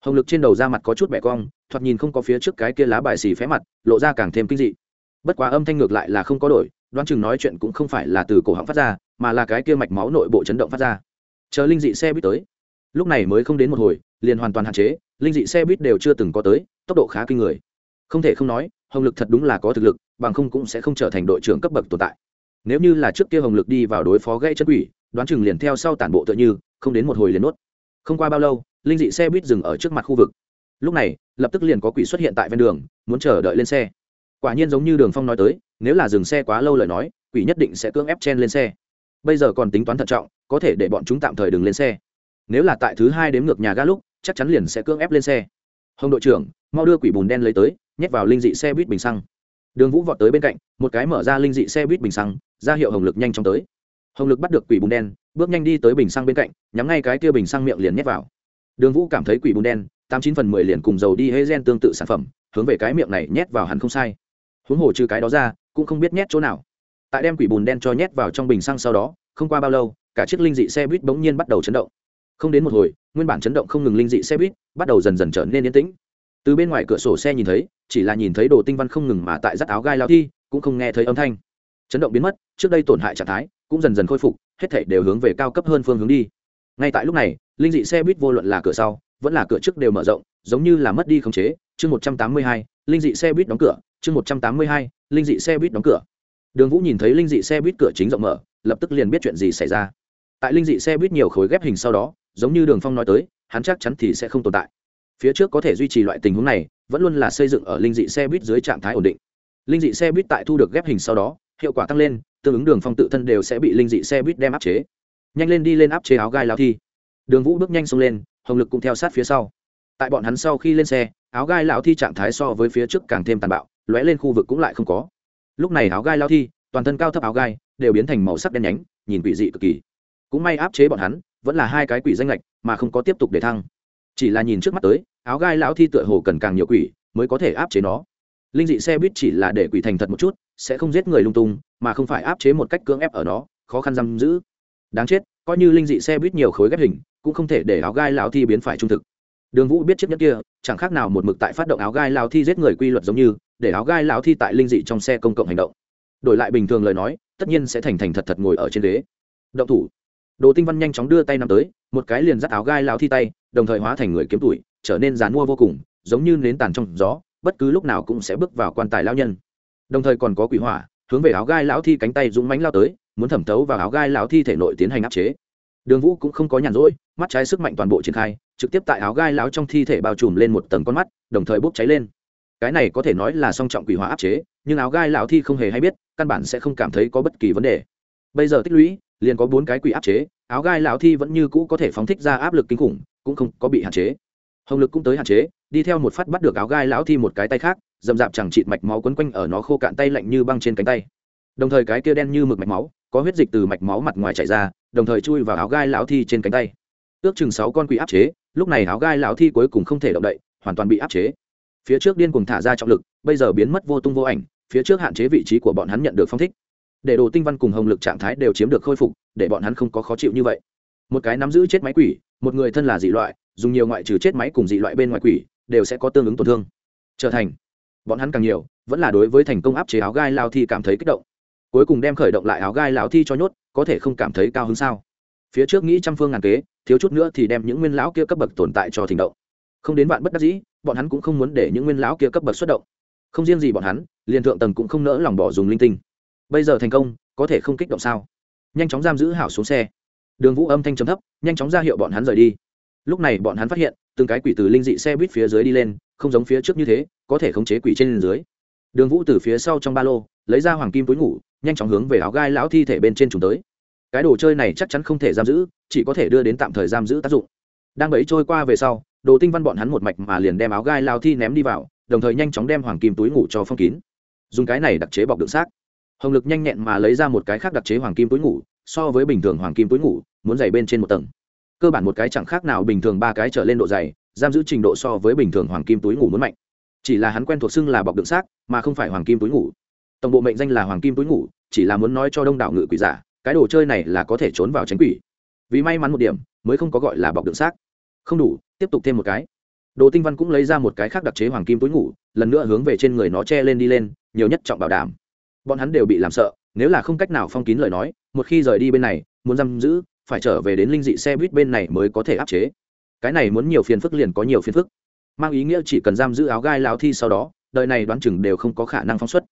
Hồng lực trên đầu da mặt có chút bẻ cong, thoạt nhìn không có phía trước cái kia lá bài xì phé mặt, lộ ra càng thêm kinh dị. Bất quá âm thanh ngược lại là không có đổi, đoán chừng nói chuyện cũng không phải là từ cổ họng phát ra, mà là cái kia mạch máu nội bộ chấn động phát ra. Chờ linh dị xe buýt tới. Lúc này mới không đến một hồi, liền hoàn toàn hạn chế, linh dị xe buýt đều chưa từng có tới, tốc độ khá kinh người. Không thể không nói, hồng lực thật đúng là có thực lực, bằng không cũng sẽ không trở thành đội trưởng cấp bậc tồn tại. Nếu như là trước kia hồng lực đi vào đối phó gây chân quỷ đoán chừng liền theo sau tản bộ tựa như, không đến một hồi liền nuốt. Không qua bao lâu, linh dị xe buýt dừng ở trước mặt khu vực. Lúc này, lập tức liền có quỷ xuất hiện tại ven đường, muốn chờ đợi lên xe. Quả nhiên giống như đường phong nói tới, nếu là dừng xe quá lâu lời nói, quỷ nhất định sẽ cưỡng ép chen lên xe. Bây giờ còn tính toán thận trọng, có thể để bọn chúng tạm thời đừng lên xe. Nếu là tại thứ hai đếm ngược nhà ga lúc, chắc chắn liền sẽ cưỡng ép lên xe. Hồng đội trưởng, mau đưa quỷ bùn đen lấy tới, nhét vào linh dị xe buýt bình xăng. Đường vũ vọt tới bên cạnh, một cái mở ra linh dị xe buýt bình xăng, ra hiệu hồng lực nhanh chóng tới hồng lực bắt được quỷ bùn đen, bước nhanh đi tới bình xăng bên cạnh, nhắm ngay cái kia bình xăng miệng liền nhét vào. Đường vũ cảm thấy quỷ bùn đen, tám chín phần mười liền cùng dầu đi hê gen tương tự sản phẩm, hướng về cái miệng này nhét vào hẳn không sai. Huống hồ trừ cái đó ra, cũng không biết nhét chỗ nào. Tại đem quỷ bùn đen cho nhét vào trong bình xăng sau đó, không qua bao lâu, cả chiếc linh dị xe buýt bỗng nhiên bắt đầu chấn động. Không đến một hồi, nguyên bản chấn động không ngừng linh dị xe buýt bắt đầu dần dần trở nên yên tĩnh. Từ bên ngoài cửa sổ xe nhìn thấy, chỉ là nhìn thấy đồ tinh văn không ngừng mà tại dắt áo gai lao thi, cũng không nghe thấy âm thanh. Chấn động biến mất, trước đây tổn hại trạng thái cũng dần dần khôi phục, hết thảy đều hướng về cao cấp hơn phương hướng đi. Ngay tại lúc này, linh dị xe buýt vô luận là cửa sau, vẫn là cửa trước đều mở rộng, giống như là mất đi khống chế. Chương một trăm tám mươi hai, linh dị xe buýt đóng cửa. Chương một trăm tám mươi hai, linh dị xe buýt đóng cửa. Đường vũ nhìn thấy linh dị xe buýt cửa chính rộng mở, lập tức liền biết chuyện gì xảy ra. Tại linh dị xe buýt nhiều khối ghép hình sau đó, giống như đường phong nói tới, hắn chắc chắn thì sẽ không tồn tại. Phía trước có thể duy trì loại tình huống này, vẫn luôn là xây dựng ở linh dị xe buýt dưới trạng thái ổn định. Linh dị xe buýt tại thu được ghép hình sau đó, hiệu quả tăng lên tương ứng đường phong tự thân đều sẽ bị linh dị xe buýt đem áp chế. Nhanh lên đi lên áp chế áo gai lao thi. Đường vũ bước nhanh xông lên, hồng lực cũng theo sát phía sau. Tại bọn hắn sau khi lên xe, áo gai lão thi trạng thái so với phía trước càng thêm tàn bạo, lóe lên khu vực cũng lại không có. Lúc này áo gai lao thi, toàn thân cao thấp áo gai, đều biến thành màu sắc đen nhánh, nhìn quỷ dị cực kỳ. Cũng may áp chế bọn hắn, vẫn là hai cái quỷ danh lệch, mà không có tiếp tục để thăng. Chỉ là nhìn trước mắt tới, áo gai lão thi tựa hồ cần càng nhiều quỷ mới có thể áp chế nó. Linh dị xe buýt chỉ là để quỷ thành thật một chút, sẽ không giết người lung tung mà không phải áp chế một cách cưỡng ép ở nó, khó khăn giam giữ. Đáng chết, coi như linh dị xe buýt nhiều khối ghép hình, cũng không thể để áo gai lão thi biến phải trung thực. Đường vũ biết chiếc nhất kia, chẳng khác nào một mực tại phát động áo gai lão thi giết người quy luật giống như, để áo gai lão thi tại linh dị trong xe công cộng hành động. Đổi lại bình thường lời nói, tất nhiên sẽ thành thành thật thật ngồi ở trên ghế. Động thủ. Đồ tinh văn nhanh chóng đưa tay nắm tới, một cái liền dắt áo gai lão thi tay, đồng thời hóa thành người kiếm tuổi trở nên dán mua vô cùng, giống như nến tàn trong gió, bất cứ lúc nào cũng sẽ bước vào quan tài lão nhân. Đồng thời còn có quỷ hỏa hướng về áo gai lão thi cánh tay dũng mánh lao tới, muốn thẩm thấu vào áo gai lão thi thể nội tiến hành áp chế. Đường vũ cũng không có nhàn rỗi, mắt trái sức mạnh toàn bộ triển khai, trực tiếp tại áo gai lão trong thi thể bao trùm lên một tầng con mắt, đồng thời bốc cháy lên. Cái này có thể nói là song trọng quỷ hóa áp chế, nhưng áo gai lão thi không hề hay biết, căn bản sẽ không cảm thấy có bất kỳ vấn đề. Bây giờ tích lũy, liền có bốn cái quỷ áp chế, áo gai lão thi vẫn như cũ có thể phóng thích ra áp lực kinh khủng, cũng không có bị hạn chế. Hồng lực cũng tới hạn chế, đi theo một phát bắt được áo gai lão thi một cái tay khác dầm dạp chẳng chịt mạch máu quấn quanh ở nó khô cạn tay lạnh như băng trên cánh tay. Đồng thời cái kia đen như mực mạch máu, có huyết dịch từ mạch máu mặt ngoài chảy ra, đồng thời chui vào áo gai lão thi trên cánh tay. Ước chừng sáu con quỷ áp chế, lúc này áo gai lão thi cuối cùng không thể động đậy, hoàn toàn bị áp chế. Phía trước điên cùng thả ra trọng lực, bây giờ biến mất vô tung vô ảnh, phía trước hạn chế vị trí của bọn hắn nhận được phong thích. Để đồ tinh văn cùng hồng lực trạng thái đều chiếm được khôi phục, để bọn hắn không có khó chịu như vậy. Một cái nắm giữ chết máy quỷ, một người thân là dị loại, dùng nhiều ngoại trừ chết máy cùng dị loại bên ngoài quỷ, đều sẽ có tương ứng tổn thương. Trở thành bọn hắn càng nhiều, vẫn là đối với thành công áp chế áo gai lao thi cảm thấy kích động. Cuối cùng đem khởi động lại áo gai lão thi cho nhốt, có thể không cảm thấy cao hứng sao? Phía trước nghĩ trăm phương ngàn kế, thiếu chút nữa thì đem những nguyên lão kia cấp bậc tồn tại cho thỉnh động. Không đến bạn bất đắc dĩ, bọn hắn cũng không muốn để những nguyên lão kia cấp bậc xuất động. Không riêng gì bọn hắn, liền thượng tầng cũng không nỡ lòng bỏ dùng linh tinh. Bây giờ thành công, có thể không kích động sao? Nhanh chóng giam giữ hảo xuống xe. Đường vũ âm thanh chấm thấp, nhanh chóng ra hiệu bọn hắn rời đi. Lúc này bọn hắn phát hiện, từng cái quỷ từ linh dị xe buýt phía dưới đi lên, không giống phía trước như thế có thể khống chế quỷ trên dưới. Đường vũ từ phía sau trong ba lô, lấy ra hoàng kim túi ngủ, nhanh chóng hướng về áo gai lão thi thể bên trên chúng tới. Cái đồ chơi này chắc chắn không thể giam giữ, chỉ có thể đưa đến tạm thời giam giữ tác dụng. Đang bẫy trôi qua về sau, đồ tinh văn bọn hắn một mạch mà liền đem áo gai lao thi ném đi vào, đồng thời nhanh chóng đem hoàng kim túi ngủ cho phong kín. Dùng cái này đặc chế bọc đựng xác. Hồng lực nhanh nhẹn mà lấy ra một cái khác đặc chế hoàng kim túi ngủ, so với bình thường hoàng kim túi ngủ, muốn dày bên trên một tầng. Cơ bản một cái chẳng khác nào bình thường ba cái trở lên độ dày, giam giữ trình độ so với bình thường hoàng kim túi ngủ muốn mạnh chỉ là hắn quen thuộc xưng là bọc đựng xác, mà không phải hoàng kim túi ngủ. Tổng bộ mệnh danh là hoàng kim túi ngủ, chỉ là muốn nói cho đông đảo ngự quỷ giả, cái đồ chơi này là có thể trốn vào tránh quỷ. Vì may mắn một điểm, mới không có gọi là bọc đựng xác. Không đủ, tiếp tục thêm một cái. Đồ tinh văn cũng lấy ra một cái khác đặc chế hoàng kim túi ngủ, lần nữa hướng về trên người nó che lên đi lên, nhiều nhất trọng bảo đảm. Bọn hắn đều bị làm sợ, nếu là không cách nào phong kín lời nói, một khi rời đi bên này, muốn giam giữ, phải trở về đến linh dị xe buýt bên này mới có thể áp chế. Cái này muốn nhiều phiền phức liền có nhiều phiền phức mang ý nghĩa chỉ cần giam giữ áo gai lao thi sau đó, đời này đoán chừng đều không có khả năng phóng xuất.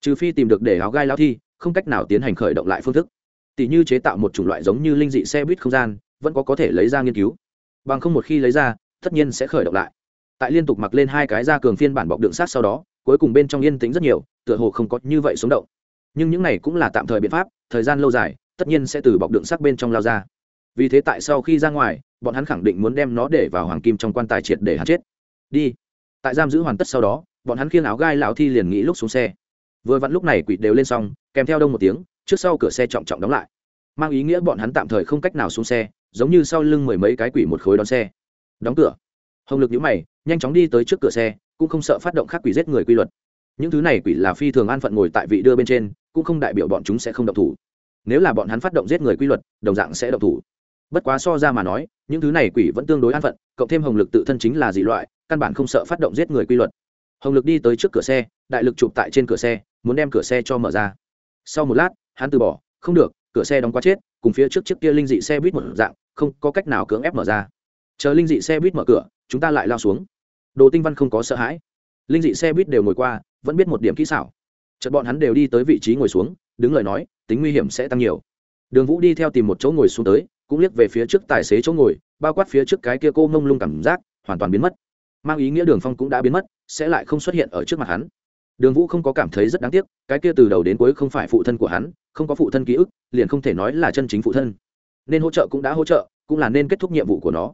Trừ phi tìm được để áo gai lao thi, không cách nào tiến hành khởi động lại phương thức. Tỷ như chế tạo một chủng loại giống như linh dị xe buýt không gian, vẫn có có thể lấy ra nghiên cứu. Bằng không một khi lấy ra, tất nhiên sẽ khởi động lại. Tại liên tục mặc lên hai cái da cường phiên bản bọc đựng sát sau đó, cuối cùng bên trong yên tĩnh rất nhiều, tựa hồ không có như vậy sống động. Nhưng những này cũng là tạm thời biện pháp, thời gian lâu dài, tất nhiên sẽ từ bọc đựng sắc bên trong lao ra. Vì thế tại sau khi ra ngoài, bọn hắn khẳng định muốn đem nó để vào hoàng kim trong quan tài triệt để hắn chết đi. Tại giam giữ hoàn tất sau đó, bọn hắn khiêng áo gai lão thi liền nghĩ lúc xuống xe. Vừa vặn lúc này quỷ đều lên xong, kèm theo đông một tiếng, trước sau cửa xe trọng trọng đóng lại. Mang ý nghĩa bọn hắn tạm thời không cách nào xuống xe, giống như sau lưng mười mấy cái quỷ một khối đón xe. Đóng cửa. Hồng lực nhũ mày, nhanh chóng đi tới trước cửa xe, cũng không sợ phát động khác quỷ giết người quy luật. Những thứ này quỷ là phi thường an phận ngồi tại vị đưa bên trên, cũng không đại biểu bọn chúng sẽ không động thủ. Nếu là bọn hắn phát động giết người quy luật, đồng dạng sẽ động thủ. Bất quá so ra mà nói, những thứ này quỷ vẫn tương đối an phận, cộng thêm hồng lực tự thân chính là dị loại căn bản không sợ phát động giết người quy luật. Hồng lực đi tới trước cửa xe, đại lực chụp tại trên cửa xe, muốn đem cửa xe cho mở ra. Sau một lát, hắn từ bỏ, không được, cửa xe đóng quá chết, cùng phía trước chiếc kia linh dị xe buýt một dạng, không có cách nào cưỡng ép mở ra. Chờ linh dị xe buýt mở cửa, chúng ta lại lao xuống. Đồ tinh văn không có sợ hãi. Linh dị xe buýt đều ngồi qua, vẫn biết một điểm kỹ xảo. Chợt bọn hắn đều đi tới vị trí ngồi xuống, đứng lời nói, tính nguy hiểm sẽ tăng nhiều. Đường vũ đi theo tìm một chỗ ngồi xuống tới, cũng liếc về phía trước tài xế chỗ ngồi, bao quát phía trước cái kia cô mông lung cảm giác, hoàn toàn biến mất mang ý nghĩa đường phong cũng đã biến mất, sẽ lại không xuất hiện ở trước mặt hắn. Đường vũ không có cảm thấy rất đáng tiếc, cái kia từ đầu đến cuối không phải phụ thân của hắn, không có phụ thân ký ức, liền không thể nói là chân chính phụ thân. Nên hỗ trợ cũng đã hỗ trợ, cũng là nên kết thúc nhiệm vụ của nó.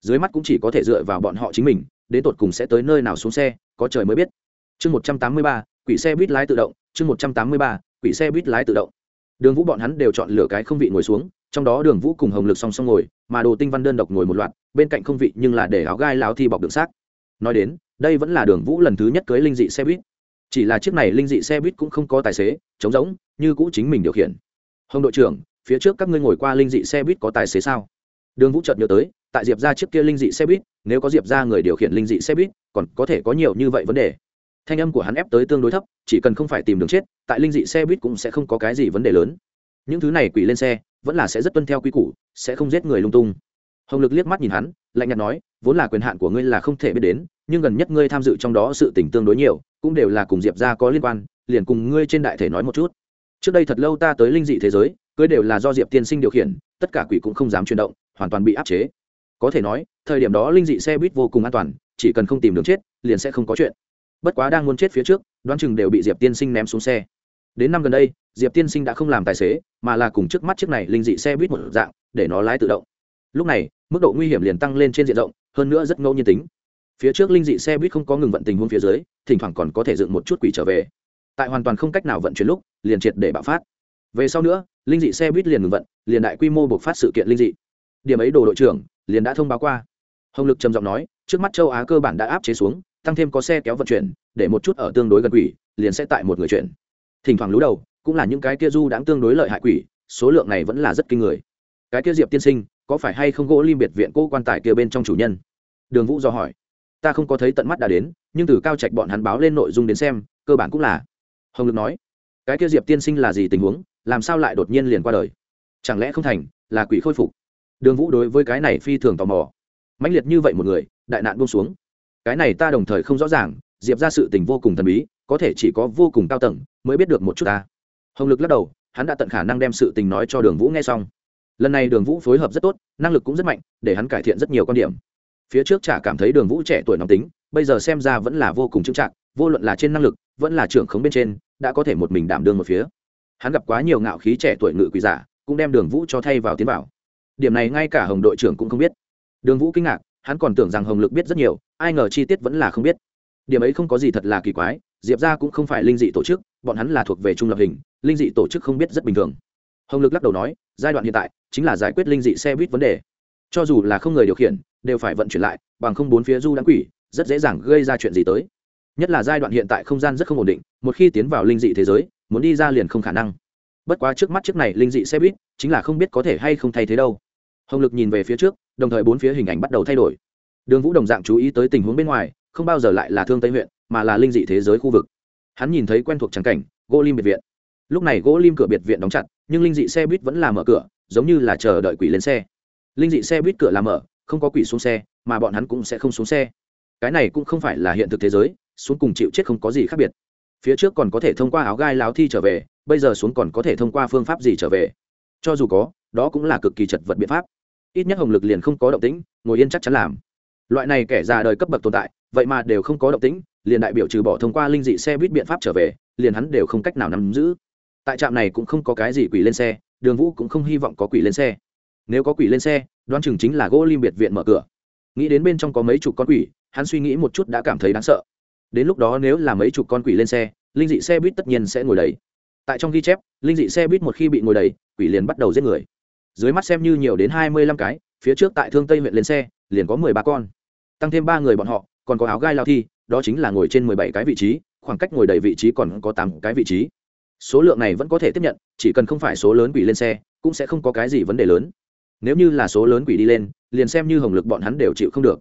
Dưới mắt cũng chỉ có thể dựa vào bọn họ chính mình, đến tột cùng sẽ tới nơi nào xuống xe, có trời mới biết. Chương một trăm tám mươi ba, quỷ xe buýt lái tự động, chương một trăm tám mươi ba, quỷ xe buýt lái tự động. Đường vũ bọn hắn đều chọn lựa cái không vị ngồi xuống, trong đó đường vũ cùng hồng lực song song ngồi, mà đồ tinh văn đơn độc ngồi một loạt, bên cạnh không vị nhưng là để áo gai láo thi bọc đựng xác nói đến, đây vẫn là đường vũ lần thứ nhất cưới linh dị xe buýt. Chỉ là chiếc này linh dị xe buýt cũng không có tài xế, trống rỗng, như cũ chính mình điều khiển. Hồng đội trưởng, phía trước các ngươi ngồi qua linh dị xe buýt có tài xế sao? Đường vũ chợt nhớ tới, tại diệp ra chiếc kia linh dị xe buýt, nếu có diệp ra người điều khiển linh dị xe buýt, còn có thể có nhiều như vậy vấn đề. Thanh âm của hắn ép tới tương đối thấp, chỉ cần không phải tìm đường chết, tại linh dị xe buýt cũng sẽ không có cái gì vấn đề lớn. Những thứ này quỷ lên xe, vẫn là sẽ rất tuân theo quy củ, sẽ không giết người lung tung. Hồng lực liếc mắt nhìn hắn lạnh nhạt nói, vốn là quyền hạn của ngươi là không thể biết đến, nhưng gần nhất ngươi tham dự trong đó sự tình tương đối nhiều, cũng đều là cùng diệp ra có liên quan, liền cùng ngươi trên đại thể nói một chút. Trước đây thật lâu ta tới linh dị thế giới, cưới đều là do diệp tiên sinh điều khiển, tất cả quỷ cũng không dám chuyển động, hoàn toàn bị áp chế. Có thể nói, thời điểm đó linh dị xe buýt vô cùng an toàn, chỉ cần không tìm đường chết, liền sẽ không có chuyện. Bất quá đang muốn chết phía trước, đoán chừng đều bị diệp tiên sinh ném xuống xe. Đến năm gần đây, diệp tiên sinh đã không làm tài xế, mà là cùng trước mắt chiếc này linh dị xe buýt một dạng, để nó lái tự động. Lúc này mức độ nguy hiểm liền tăng lên trên diện rộng, hơn nữa rất ngẫu nhiên tính. Phía trước linh dị xe buýt không có ngừng vận tình huống phía dưới, thỉnh thoảng còn có thể dựng một chút quỷ trở về. Tại hoàn toàn không cách nào vận chuyển lúc, liền triệt để bạo phát. Về sau nữa, linh dị xe buýt liền ngừng vận, liền đại quy mô buộc phát sự kiện linh dị. Điểm ấy đồ đội trưởng liền đã thông báo qua. Hồng lực trầm giọng nói, trước mắt châu á cơ bản đã áp chế xuống, tăng thêm có xe kéo vận chuyển, để một chút ở tương đối gần quỷ, liền sẽ tại một người chuyển. Thỉnh thoảng lú đầu, cũng là những cái kia du đáng tương đối lợi hại quỷ, số lượng này vẫn là rất kinh người. Cái kia diệp tiên sinh có phải hay không gỗ lim biệt viện cô quan tài kia bên trong chủ nhân? Đường vũ do hỏi. Ta không có thấy tận mắt đã đến, nhưng từ cao trạch bọn hắn báo lên nội dung đến xem, cơ bản cũng là. Hồng lực nói. Cái kia diệp tiên sinh là gì tình huống, làm sao lại đột nhiên liền qua đời? Chẳng lẽ không thành, là quỷ khôi phục? Đường vũ đối với cái này phi thường tò mò. Mãnh liệt như vậy một người, đại nạn buông xuống. Cái này ta đồng thời không rõ ràng, diệp ra sự tình vô cùng thần bí, có thể chỉ có vô cùng cao tầng mới biết được một chút ta. Hồng lực lắc đầu, hắn đã tận khả năng đem sự tình nói cho đường vũ nghe xong lần này đường vũ phối hợp rất tốt, năng lực cũng rất mạnh, để hắn cải thiện rất nhiều quan điểm. Phía trước chả cảm thấy đường vũ trẻ tuổi nóng tính, bây giờ xem ra vẫn là vô cùng trưng trạng vô luận là trên năng lực, vẫn là trưởng khống bên trên, đã có thể một mình đảm đương một phía. Hắn gặp quá nhiều ngạo khí trẻ tuổi ngự quỷ giả, cũng đem đường vũ cho thay vào tiến vào. Điểm này ngay cả hồng đội trưởng cũng không biết. Đường vũ kinh ngạc, hắn còn tưởng rằng hồng lực biết rất nhiều, ai ngờ chi tiết vẫn là không biết. Điểm ấy không có gì thật là kỳ quái, diệp ra cũng không phải linh dị tổ chức, bọn hắn là thuộc về trung lập hình, linh dị tổ chức không biết rất bình thường hồng lực lắc đầu nói, giai đoạn hiện tại chính là giải quyết linh dị xe buýt vấn đề. Cho dù là không người điều khiển, đều phải vận chuyển lại, bằng không bốn phía du đáng quỷ, rất dễ dàng gây ra chuyện gì tới. Nhất là giai đoạn hiện tại không gian rất không ổn định, một khi tiến vào linh dị thế giới, muốn đi ra liền không khả năng. Bất quá trước mắt chiếc này linh dị xe buýt, chính là không biết có thể hay không thay thế đâu. Hồng lực nhìn về phía trước, đồng thời bốn phía hình ảnh bắt đầu thay đổi. Đường vũ đồng dạng chú ý tới tình huống bên ngoài, không bao giờ lại là thương tây huyện, mà là linh dị thế giới khu vực. Hắn nhìn thấy quen thuộc trắng cảnh, gỗ lim biệt viện. Lúc này gỗ lim cửa biệt viện đóng chặt nhưng linh dị xe buýt vẫn là mở cửa, giống như là chờ đợi quỷ lên xe. Linh dị xe buýt cửa là mở, không có quỷ xuống xe, mà bọn hắn cũng sẽ không xuống xe. Cái này cũng không phải là hiện thực thế giới, xuống cùng chịu chết không có gì khác biệt. Phía trước còn có thể thông qua áo gai láo thi trở về, bây giờ xuống còn có thể thông qua phương pháp gì trở về. Cho dù có, đó cũng là cực kỳ chật vật biện pháp. Ít nhất hồng lực liền không có động tĩnh, ngồi yên chắc chắn làm. Loại này kẻ già đời cấp bậc tồn tại, vậy mà đều không có động tĩnh, liền đại biểu trừ bỏ thông qua linh dị xe buýt biện pháp trở về, liền hắn đều không cách nào nắm giữ tại trạm này cũng không có cái gì quỷ lên xe, đường vũ cũng không hy vọng có quỷ lên xe. Nếu có quỷ lên xe, đoán chừng chính là gỗ lim biệt viện mở cửa. Nghĩ đến bên trong có mấy chục con quỷ, hắn suy nghĩ một chút đã cảm thấy đáng sợ. Đến lúc đó nếu là mấy chục con quỷ lên xe, linh dị xe buýt tất nhiên sẽ ngồi đầy. Tại trong ghi chép, linh dị xe buýt một khi bị ngồi đầy, quỷ liền bắt đầu giết người. Dưới mắt xem như nhiều đến hai mươi lăm cái, phía trước tại thương tây huyện lên xe, liền có mười ba con. Tăng thêm ba người bọn họ, còn có áo gai lao thi, đó chính là ngồi trên mười bảy cái vị trí, khoảng cách ngồi đầy vị trí còn có tám cái vị trí số lượng này vẫn có thể tiếp nhận, chỉ cần không phải số lớn quỷ lên xe, cũng sẽ không có cái gì vấn đề lớn. Nếu như là số lớn quỷ đi lên, liền xem như hồng lực bọn hắn đều chịu không được.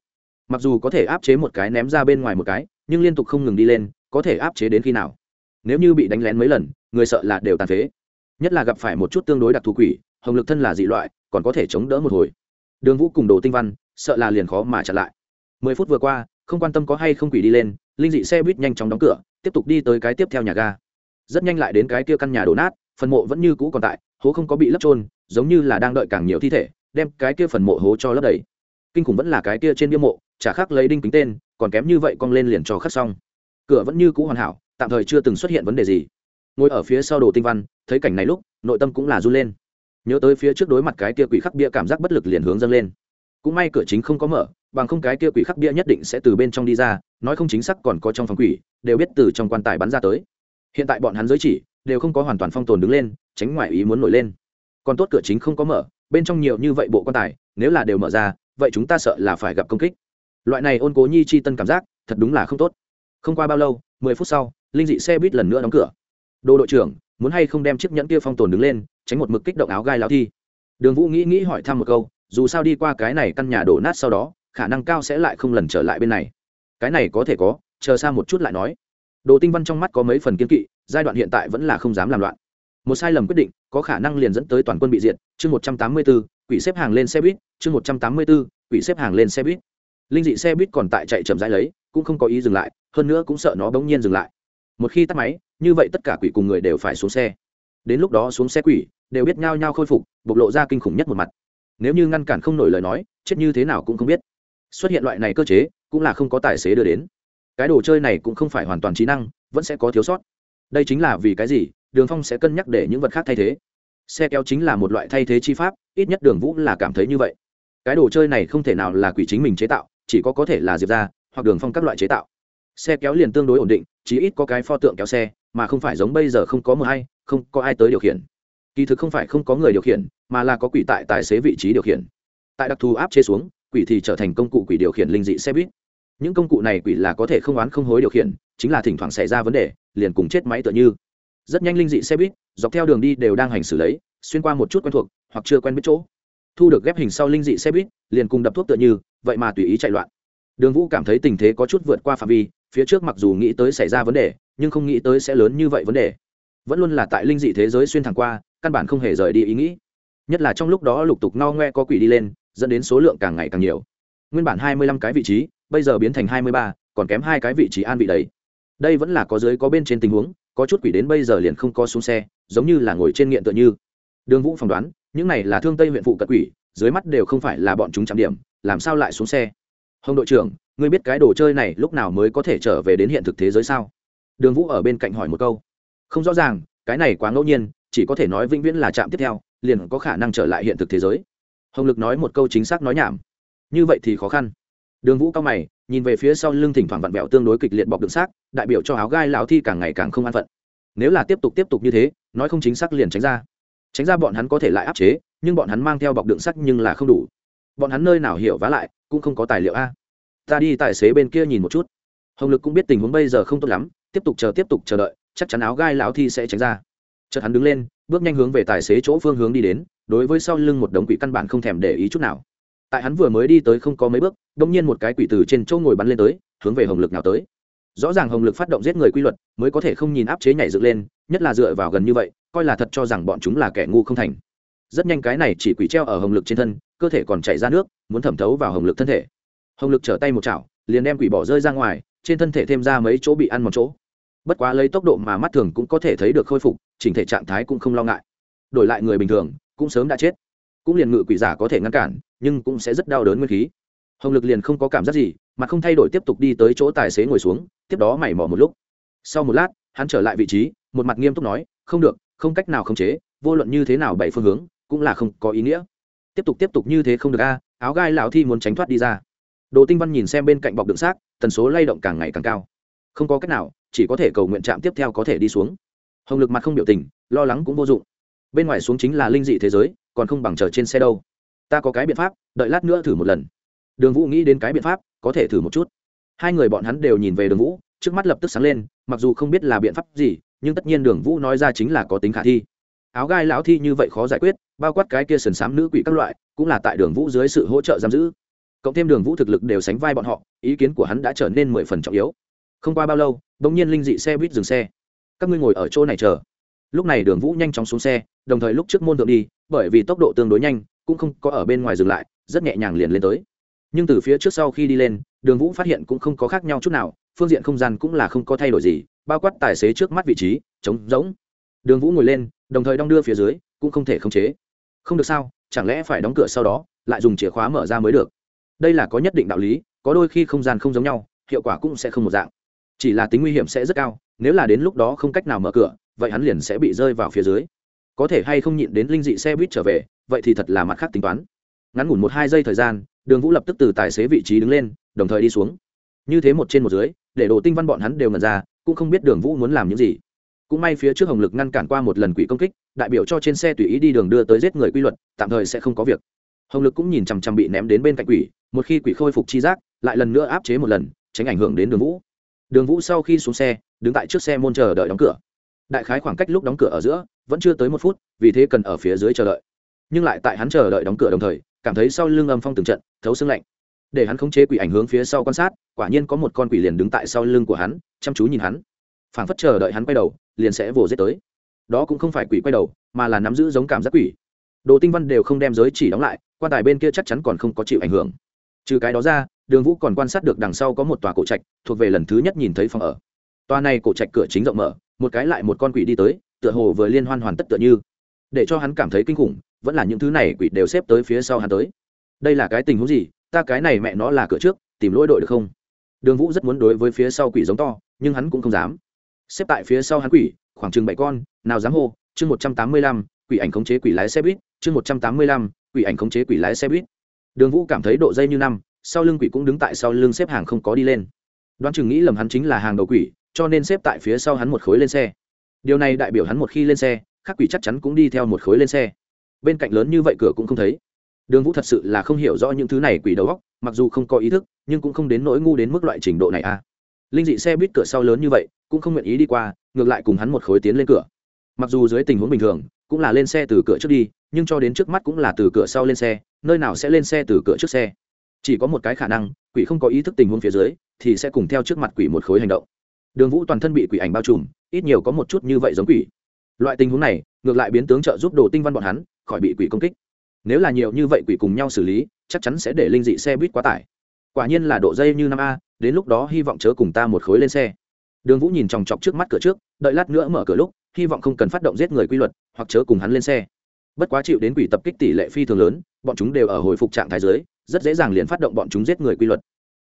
Mặc dù có thể áp chế một cái ném ra bên ngoài một cái, nhưng liên tục không ngừng đi lên, có thể áp chế đến khi nào? Nếu như bị đánh lén mấy lần, người sợ là đều tàn phế. Nhất là gặp phải một chút tương đối đặc thù quỷ, hồng lực thân là dị loại, còn có thể chống đỡ một hồi. Đường vũ cùng đồ tinh văn, sợ là liền khó mà chặn lại. Mười phút vừa qua, không quan tâm có hay không quỷ đi lên, linh dị xe buýt nhanh chóng đóng cửa, tiếp tục đi tới cái tiếp theo nhà ga rất nhanh lại đến cái kia căn nhà đổ nát, phần mộ vẫn như cũ còn tại, hố không có bị lấp trôn giống như là đang đợi càng nhiều thi thể, đem cái kia phần mộ hố cho lấp đầy. Kinh khủng vẫn là cái kia trên bia mộ, chả khắc lấy đinh kính tên, còn kém như vậy cong lên liền cho khắc xong. Cửa vẫn như cũ hoàn hảo, tạm thời chưa từng xuất hiện vấn đề gì. Ngồi ở phía sau đồ tinh văn, thấy cảnh này lúc, nội tâm cũng là run lên. Nhớ tới phía trước đối mặt cái kia quỷ khắc bia cảm giác bất lực liền hướng dâng lên. Cũng may cửa chính không có mở, bằng không cái kia quỷ khắc bia nhất định sẽ từ bên trong đi ra, nói không chính xác còn có trong phòng quỷ, đều biết từ trong quan tài bắn ra tới hiện tại bọn hắn giới chỉ đều không có hoàn toàn phong tồn đứng lên, tránh ngoại ý muốn nổi lên. Còn tốt cửa chính không có mở, bên trong nhiều như vậy bộ quan tài, nếu là đều mở ra, vậy chúng ta sợ là phải gặp công kích. Loại này ôn cố nhi chi tân cảm giác, thật đúng là không tốt. Không qua bao lâu, mười phút sau, linh dị xe buýt lần nữa đóng cửa. Đồ đội trưởng, muốn hay không đem chiếc nhẫn kia phong tồn đứng lên, tránh một mực kích động áo gai lao thi? Đường vũ nghĩ nghĩ hỏi thăm một câu, dù sao đi qua cái này căn nhà đổ nát sau đó, khả năng cao sẽ lại không lần trở lại bên này. Cái này có thể có, chờ xa một chút lại nói đồ tinh văn trong mắt có mấy phần kiên kỵ, giai đoạn hiện tại vẫn là không dám làm loạn. Một sai lầm quyết định, có khả năng liền dẫn tới toàn quân bị diệt, chương một trăm tám mươi bốn, quỷ xếp hàng lên xe buýt, chương một trăm tám mươi bốn, quỷ xếp hàng lên xe buýt. Linh dị xe buýt còn tại chạy chậm rãi lấy, cũng không có ý dừng lại, hơn nữa cũng sợ nó bỗng nhiên dừng lại. Một khi tắt máy, như vậy tất cả quỷ cùng người đều phải xuống xe. Đến lúc đó xuống xe quỷ, đều biết nhao nhao khôi phục, bộc lộ ra kinh khủng nhất một mặt. Nếu như ngăn cản không nổi lời nói, chết như thế nào cũng không biết. Xuất hiện loại này cơ chế, cũng là không có tài xế đưa đến cái đồ chơi này cũng không phải hoàn toàn trí năng, vẫn sẽ có thiếu sót. Đây chính là vì cái gì, đường phong sẽ cân nhắc để những vật khác thay thế. Xe kéo chính là một loại thay thế chi pháp, ít nhất đường vũ là cảm thấy như vậy. Cái đồ chơi này không thể nào là quỷ chính mình chế tạo, chỉ có có thể là diệp ra hoặc đường phong các loại chế tạo. Xe kéo liền tương đối ổn định chỉ ít có cái pho tượng kéo xe, mà không phải giống bây giờ không có mờ hay, không có ai tới điều khiển. Kỳ thực không phải không có người điều khiển, mà là có quỷ tại tài xế vị trí điều khiển. Tại đặc thù áp chế xuống, quỷ thì trở thành công cụ quỷ điều khiển linh dị xe buýt những công cụ này quỷ là có thể không oán không hối điều khiển, chính là thỉnh thoảng xảy ra vấn đề, liền cùng chết máy tựa như. Rất nhanh linh dị xe buýt, dọc theo đường đi đều đang hành xử lấy, xuyên qua một chút quen thuộc, hoặc chưa quen biết chỗ. Thu được ghép hình sau linh dị xe buýt, liền cùng đập thuốc tựa như, vậy mà tùy ý chạy loạn. Đường vũ cảm thấy tình thế có chút vượt qua phạm vi, phía trước mặc dù nghĩ tới xảy ra vấn đề, nhưng không nghĩ tới sẽ lớn như vậy vấn đề. Vẫn luôn là tại linh dị thế giới xuyên thẳng qua, căn bản không hề rời đi ý nghĩ. Nhất là trong lúc đó lục tục no ngoe có quỷ đi lên, dẫn đến số lượng càng ngày càng nhiều. Nguyên bản hai mươi lăm cái vị trí bây giờ biến thành hai mươi ba, còn kém hai cái vị trí an vị đấy. Đây vẫn là có dưới có bên trên tình huống, có chút quỷ đến bây giờ liền không có xuống xe, giống như là ngồi trên nghiện tựa như. Đường vũ phỏng đoán, những này là thương tây huyện phụ cận quỷ, dưới mắt đều không phải là bọn chúng chạm điểm, làm sao lại xuống xe? Hồng đội trưởng, ngươi biết cái đồ chơi này lúc nào mới có thể trở về đến hiện thực thế giới sao? Đường vũ ở bên cạnh hỏi một câu. Không rõ ràng, cái này quá ngẫu nhiên, chỉ có thể nói vĩnh viễn là trạm tiếp theo, liền có khả năng trở lại hiện thực thế giới. Hồng lực nói một câu chính xác nói nhảm. Như vậy thì khó khăn đường vũ cao mày, nhìn về phía sau lưng thỉnh thoảng vặn vẹo tương đối kịch liệt bọc đựng xác, đại biểu cho áo gai lão thi càng ngày càng không an phận. Nếu là tiếp tục tiếp tục như thế, nói không chính xác liền tránh ra. Tránh ra bọn hắn có thể lại áp chế, nhưng bọn hắn mang theo bọc đựng sắt nhưng là không đủ. Bọn hắn nơi nào hiểu vá lại, cũng không có tài liệu a. Ta đi tài xế bên kia nhìn một chút. Hồng lực cũng biết tình huống bây giờ không tốt lắm, tiếp tục chờ tiếp tục chờ đợi, chắc chắn áo gai lão thi sẽ tránh ra. Chợt hắn đứng lên, bước nhanh hướng về tài xế chỗ phương hướng đi đến, đối với sau lưng một đống quỷ căn bản không thèm để ý chút nào tại hắn vừa mới đi tới không có mấy bước đông nhiên một cái quỷ từ trên chỗ ngồi bắn lên tới, hướng về hồng lực nào tới. Rõ ràng hồng lực phát động giết người quy luật, mới có thể không nhìn áp chế nhảy dựng lên, nhất là dựa vào gần như vậy, coi là thật cho rằng bọn chúng là kẻ ngu không thành. Rất nhanh cái này chỉ quỷ treo ở hồng lực trên thân, cơ thể còn chảy ra nước, muốn thẩm thấu vào hồng lực thân thể. Hồng lực trở tay một chảo, liền đem quỷ bỏ rơi ra ngoài, trên thân thể thêm ra mấy chỗ bị ăn một chỗ. Bất quá lấy tốc độ mà mắt thường cũng có thể thấy được khôi phục, chỉnh thể trạng thái cũng không lo ngại. Đổi lại người bình thường, cũng sớm đã chết. Cũng liền ngự quỷ giả có thể ngăn cản nhưng cũng sẽ rất đau đớn nguyên khí. Hồng lực liền không có cảm giác gì, mà không thay đổi tiếp tục đi tới chỗ tài xế ngồi xuống, tiếp đó mày mò một lúc. Sau một lát, hắn trở lại vị trí, một mặt nghiêm túc nói, không được, không cách nào khống chế, vô luận như thế nào bảy phương hướng, cũng là không có ý nghĩa. Tiếp tục tiếp tục như thế không được a, áo gai lão thi muốn tránh thoát đi ra. Đồ tinh văn nhìn xem bên cạnh bọc đựng xác, tần số lay động càng ngày càng cao. Không có cách nào, chỉ có thể cầu nguyện trạm tiếp theo có thể đi xuống. Hồng lực mặt không biểu tình, lo lắng cũng vô dụng. Bên ngoài xuống chính là linh dị thế giới, còn không bằng chờ trên xe đâu ta có cái biện pháp, đợi lát nữa thử một lần. Đường vũ nghĩ đến cái biện pháp, có thể thử một chút. Hai người bọn hắn đều nhìn về đường vũ, trước mắt lập tức sáng lên, mặc dù không biết là biện pháp gì, nhưng tất nhiên đường vũ nói ra chính là có tính khả thi. Áo gai lão thi như vậy khó giải quyết, bao quát cái kia sần sám nữ quỷ các loại, cũng là tại đường vũ dưới sự hỗ trợ giam giữ. Cộng thêm đường vũ thực lực đều sánh vai bọn họ, ý kiến của hắn đã trở nên mười phần trọng yếu. Không qua bao lâu đ ỗ n g nhiên linh dị xe buýt dừng xe. Các ngươi ngồi ở chỗ này chờ. Lúc này đường vũ nhanh chóng xuống xe, đồng thời lúc trước môn thượng đi, bởi vì tốc độ tương đối nhanh cũng không có ở bên ngoài dừng lại, rất nhẹ nhàng liền lên tới. Nhưng từ phía trước sau khi đi lên, đường vũ phát hiện cũng không có khác nhau chút nào, phương diện không gian cũng là không có thay đổi gì, bao quát tài xế trước mắt vị trí, trống rỗng. Đường vũ ngồi lên, đồng thời đong đưa phía dưới, cũng không thể khống chế. Không được sao, chẳng lẽ phải đóng cửa sau đó, lại dùng chìa khóa mở ra mới được? Đây là có nhất định đạo lý, có đôi khi không gian không giống nhau, hiệu quả cũng sẽ không một dạng. Chỉ là tính nguy hiểm sẽ rất cao, nếu là đến lúc đó không cách nào mở cửa, vậy hắn liền sẽ bị rơi vào phía dưới. Có thể hay không nhịn đến linh dị xe buýt trở về vậy thì thật là mặt khác tính toán. Ngắn ngủn một hai giây thời gian, đường vũ lập tức từ tài xế vị trí đứng lên, đồng thời đi xuống. Như thế một trên một dưới, để đồ tinh văn bọn hắn đều ngần ra, cũng không biết đường vũ muốn làm những gì. Cũng may phía trước hồng lực ngăn cản qua một lần quỷ công kích, đại biểu cho trên xe tùy ý đi đường đưa tới giết người quy luật, tạm thời sẽ không có việc. Hồng lực cũng nhìn chằm chằm bị ném đến bên cạnh quỷ, một khi quỷ khôi phục chi giác, lại lần nữa áp chế một lần, tránh ảnh hưởng đến đường vũ. Đường vũ sau khi xuống xe, đứng tại trước xe môn chờ đợi đóng cửa. Đại khái khoảng cách lúc đóng cửa ở giữa, vẫn chưa tới một phút, vì thế cần ở phía dưới chờ đợi nhưng lại tại hắn chờ đợi đóng cửa đồng thời, cảm thấy sau lưng âm phong từng trận, thấu xương lạnh. Để hắn khống chế quỷ ảnh hướng phía sau quan sát, quả nhiên có một con quỷ liền đứng tại sau lưng của hắn, chăm chú nhìn hắn. Phảng phất chờ đợi hắn quay đầu, liền sẽ vồ giết tới. Đó cũng không phải quỷ quay đầu, mà là nắm giữ giống cảm giác quỷ. Đồ tinh văn đều không đem giới chỉ đóng lại, quan tài bên kia chắc chắn còn không có chịu ảnh hưởng. Trừ cái đó ra, đường vũ còn quan sát được đằng sau có một tòa cổ trạch, thuộc về lần thứ nhất nhìn thấy phòng ở. Tòa này cổ trạch cửa chính rộng mở, một cái lại một con quỷ đi tới, tựa hồ vừa liên hoan hoàn tất tựa như. Để cho hắn cảm thấy kinh khủng vẫn là những thứ này quỷ đều xếp tới phía sau hắn tới. Đây là cái tình huống gì? Ta cái này mẹ nó là cửa trước, tìm lỗi đội được không? Đường vũ rất muốn đối với phía sau quỷ giống to, nhưng hắn cũng không dám. Xếp tại phía sau hắn quỷ, khoảng chừng bảy con, nào dám hô, chương một trăm tám mươi lăm, quỷ ảnh khống chế quỷ lái xe buýt, chương một trăm tám mươi lăm, quỷ ảnh khống chế quỷ lái xe buýt. Đường vũ cảm thấy độ dây như năm, sau lưng quỷ cũng đứng tại sau lưng xếp hàng không có đi lên. Đoán chừng nghĩ lầm hắn chính là hàng đầu quỷ, cho nên xếp tại phía sau hắn một khối lên xe. Điều này đại biểu hắn một khi lên xe các quỷ chắc chắn cũng đi theo một khối lên xe bên cạnh lớn như vậy cửa cũng không thấy. Đường vũ thật sự là không hiểu rõ những thứ này quỷ đầu góc mặc dù không có ý thức, nhưng cũng không đến nỗi ngu đến mức loại trình độ này a à. linh dị xe buýt cửa sau lớn như vậy, cũng không nguyện ý đi qua, ngược lại cùng hắn một khối tiến lên cửa. Mặc dù dưới tình huống bình thường, cũng là lên xe từ cửa trước đi, nhưng cho đến trước mắt cũng là từ cửa sau lên xe, nơi nào sẽ lên xe từ cửa trước xe. Chỉ có một cái khả năng, quỷ không có ý thức tình huống phía dưới, thì sẽ cùng theo trước mặt quỷ một khối hành động. Đường vũ toàn thân bị quỷ ảnh bao trùm, ít nhiều có một chút như vậy giống quỷ. Loại tình huống này, ngược lại biến tướng trợ giúp đồ tinh văn bọn hắn khỏi bị quỷ công kích. Nếu là nhiều như vậy quỷ cùng nhau xử lý, chắc chắn sẽ để linh dị xe buýt quá tải. Quả nhiên là độ dây như năm a, đến lúc đó hy vọng chớ cùng ta một khối lên xe. Đường vũ nhìn chòng chọc trước mắt cửa trước, đợi lát nữa mở cửa lúc, hy vọng không cần phát động giết người quy luật, hoặc chớ cùng hắn lên xe. Bất quá chịu đến quỷ tập kích tỷ lệ phi thường lớn, bọn chúng đều ở hồi phục trạng thái dưới, rất dễ dàng liền phát động bọn chúng giết người quy luật.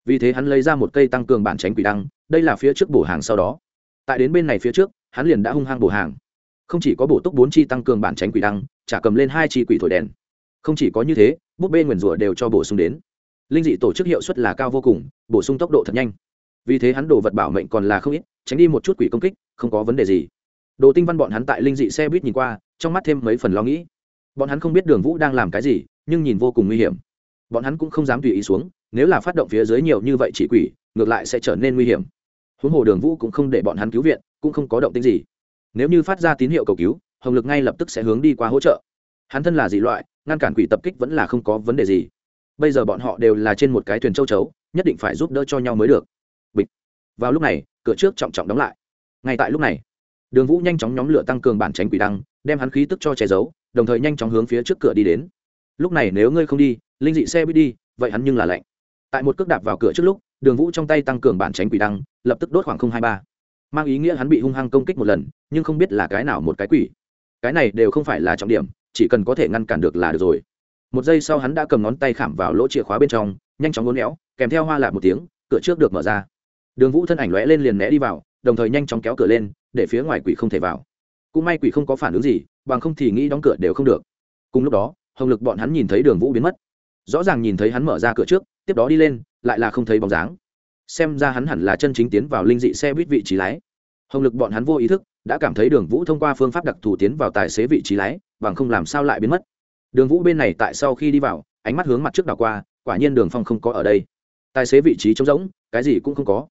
Vì thế hắn lấy ra một cây tăng cường bản tránh quỷ đăng, đây là phía trước bổ hàng sau đó. Tại đến bên này phía trước, hắn liền đã hung hăng bổ hàng. Không chỉ có bổ túc bốn chi tăng cường bản tránh quỷ đăng chả cầm lên hai chi quỷ thổi đèn. Không chỉ có như thế bút bê nguyền rủa đều cho bổ sung đến. Linh dị tổ chức hiệu suất là cao vô cùng, bổ sung tốc độ thật nhanh. Vì thế hắn đồ vật bảo mệnh còn là không ít, tránh đi một chút quỷ công kích, không có vấn đề gì. Đồ tinh văn bọn hắn tại linh dị xe buýt nhìn qua, trong mắt thêm mấy phần lo nghĩ. Bọn hắn không biết đường vũ đang làm cái gì, nhưng nhìn vô cùng nguy hiểm. Bọn hắn cũng không dám tùy ý xuống, nếu là phát động phía dưới nhiều như vậy chỉ quỷ, ngược lại sẽ trở nên nguy hiểm. Huống hồ đường vũ cũng không để bọn hắn cứu viện, cũng không có động tính gì. Nếu như phát ra tín hiệu cầu cứu hồng lực ngay lập tức sẽ hướng đi qua hỗ trợ. Hắn thân là dị loại, ngăn cản quỷ tập kích vẫn là không có vấn đề gì. Bây giờ bọn họ đều là trên một cái thuyền châu chấu, nhất định phải giúp đỡ cho nhau mới được. Bịch. Vào lúc này, cửa trước trọng trọng đóng lại. Ngay tại lúc này, đường vũ nhanh chóng nhóm lửa tăng cường bản tránh quỷ đăng, đem hắn khí tức cho che giấu, đồng thời nhanh chóng hướng phía trước cửa đi đến. Lúc này nếu ngươi không đi, linh dị xe biết đi, vậy hắn nhưng là lạnh. Tại một cước đạp vào cửa trước lúc, đường vũ trong tay tăng cường bản tránh quỷ đăng, lập tức đốt khoảng hai ba. Mang ý nghĩa hắn bị hung hăng công kích một lần, nhưng không biết là cái nào một cái quỷ cái này đều không phải là trọng điểm, chỉ cần có thể ngăn cản được là được rồi. Một giây sau hắn đã cầm ngón tay khảm vào lỗ chìa khóa bên trong, nhanh chóng ngốn éo, kèm theo hoa lạc một tiếng, cửa trước được mở ra. Đường vũ thân ảnh lóe lên liền né đi vào, đồng thời nhanh chóng kéo cửa lên, để phía ngoài quỷ không thể vào. Cũng may quỷ không có phản ứng gì, bằng không thì nghĩ đóng cửa đều không được. Cùng lúc đó, hồng lực bọn hắn nhìn thấy đường vũ biến mất. Rõ ràng nhìn thấy hắn mở ra cửa trước, tiếp đó đi lên, lại là không thấy bóng dáng. Xem ra hắn hẳn là chân chính tiến vào linh dị xe buýt vị trí lái. Hồng lực bọn hắn vô ý thức đã cảm thấy đường vũ thông qua phương pháp đặc thù tiến vào tài xế vị trí lái, bằng không làm sao lại biến mất. Đường vũ bên này tại sau khi đi vào, ánh mắt hướng mặt trước đảo qua, quả nhiên đường phong không có ở đây. Tài xế vị trí trống rỗng, cái gì cũng không có.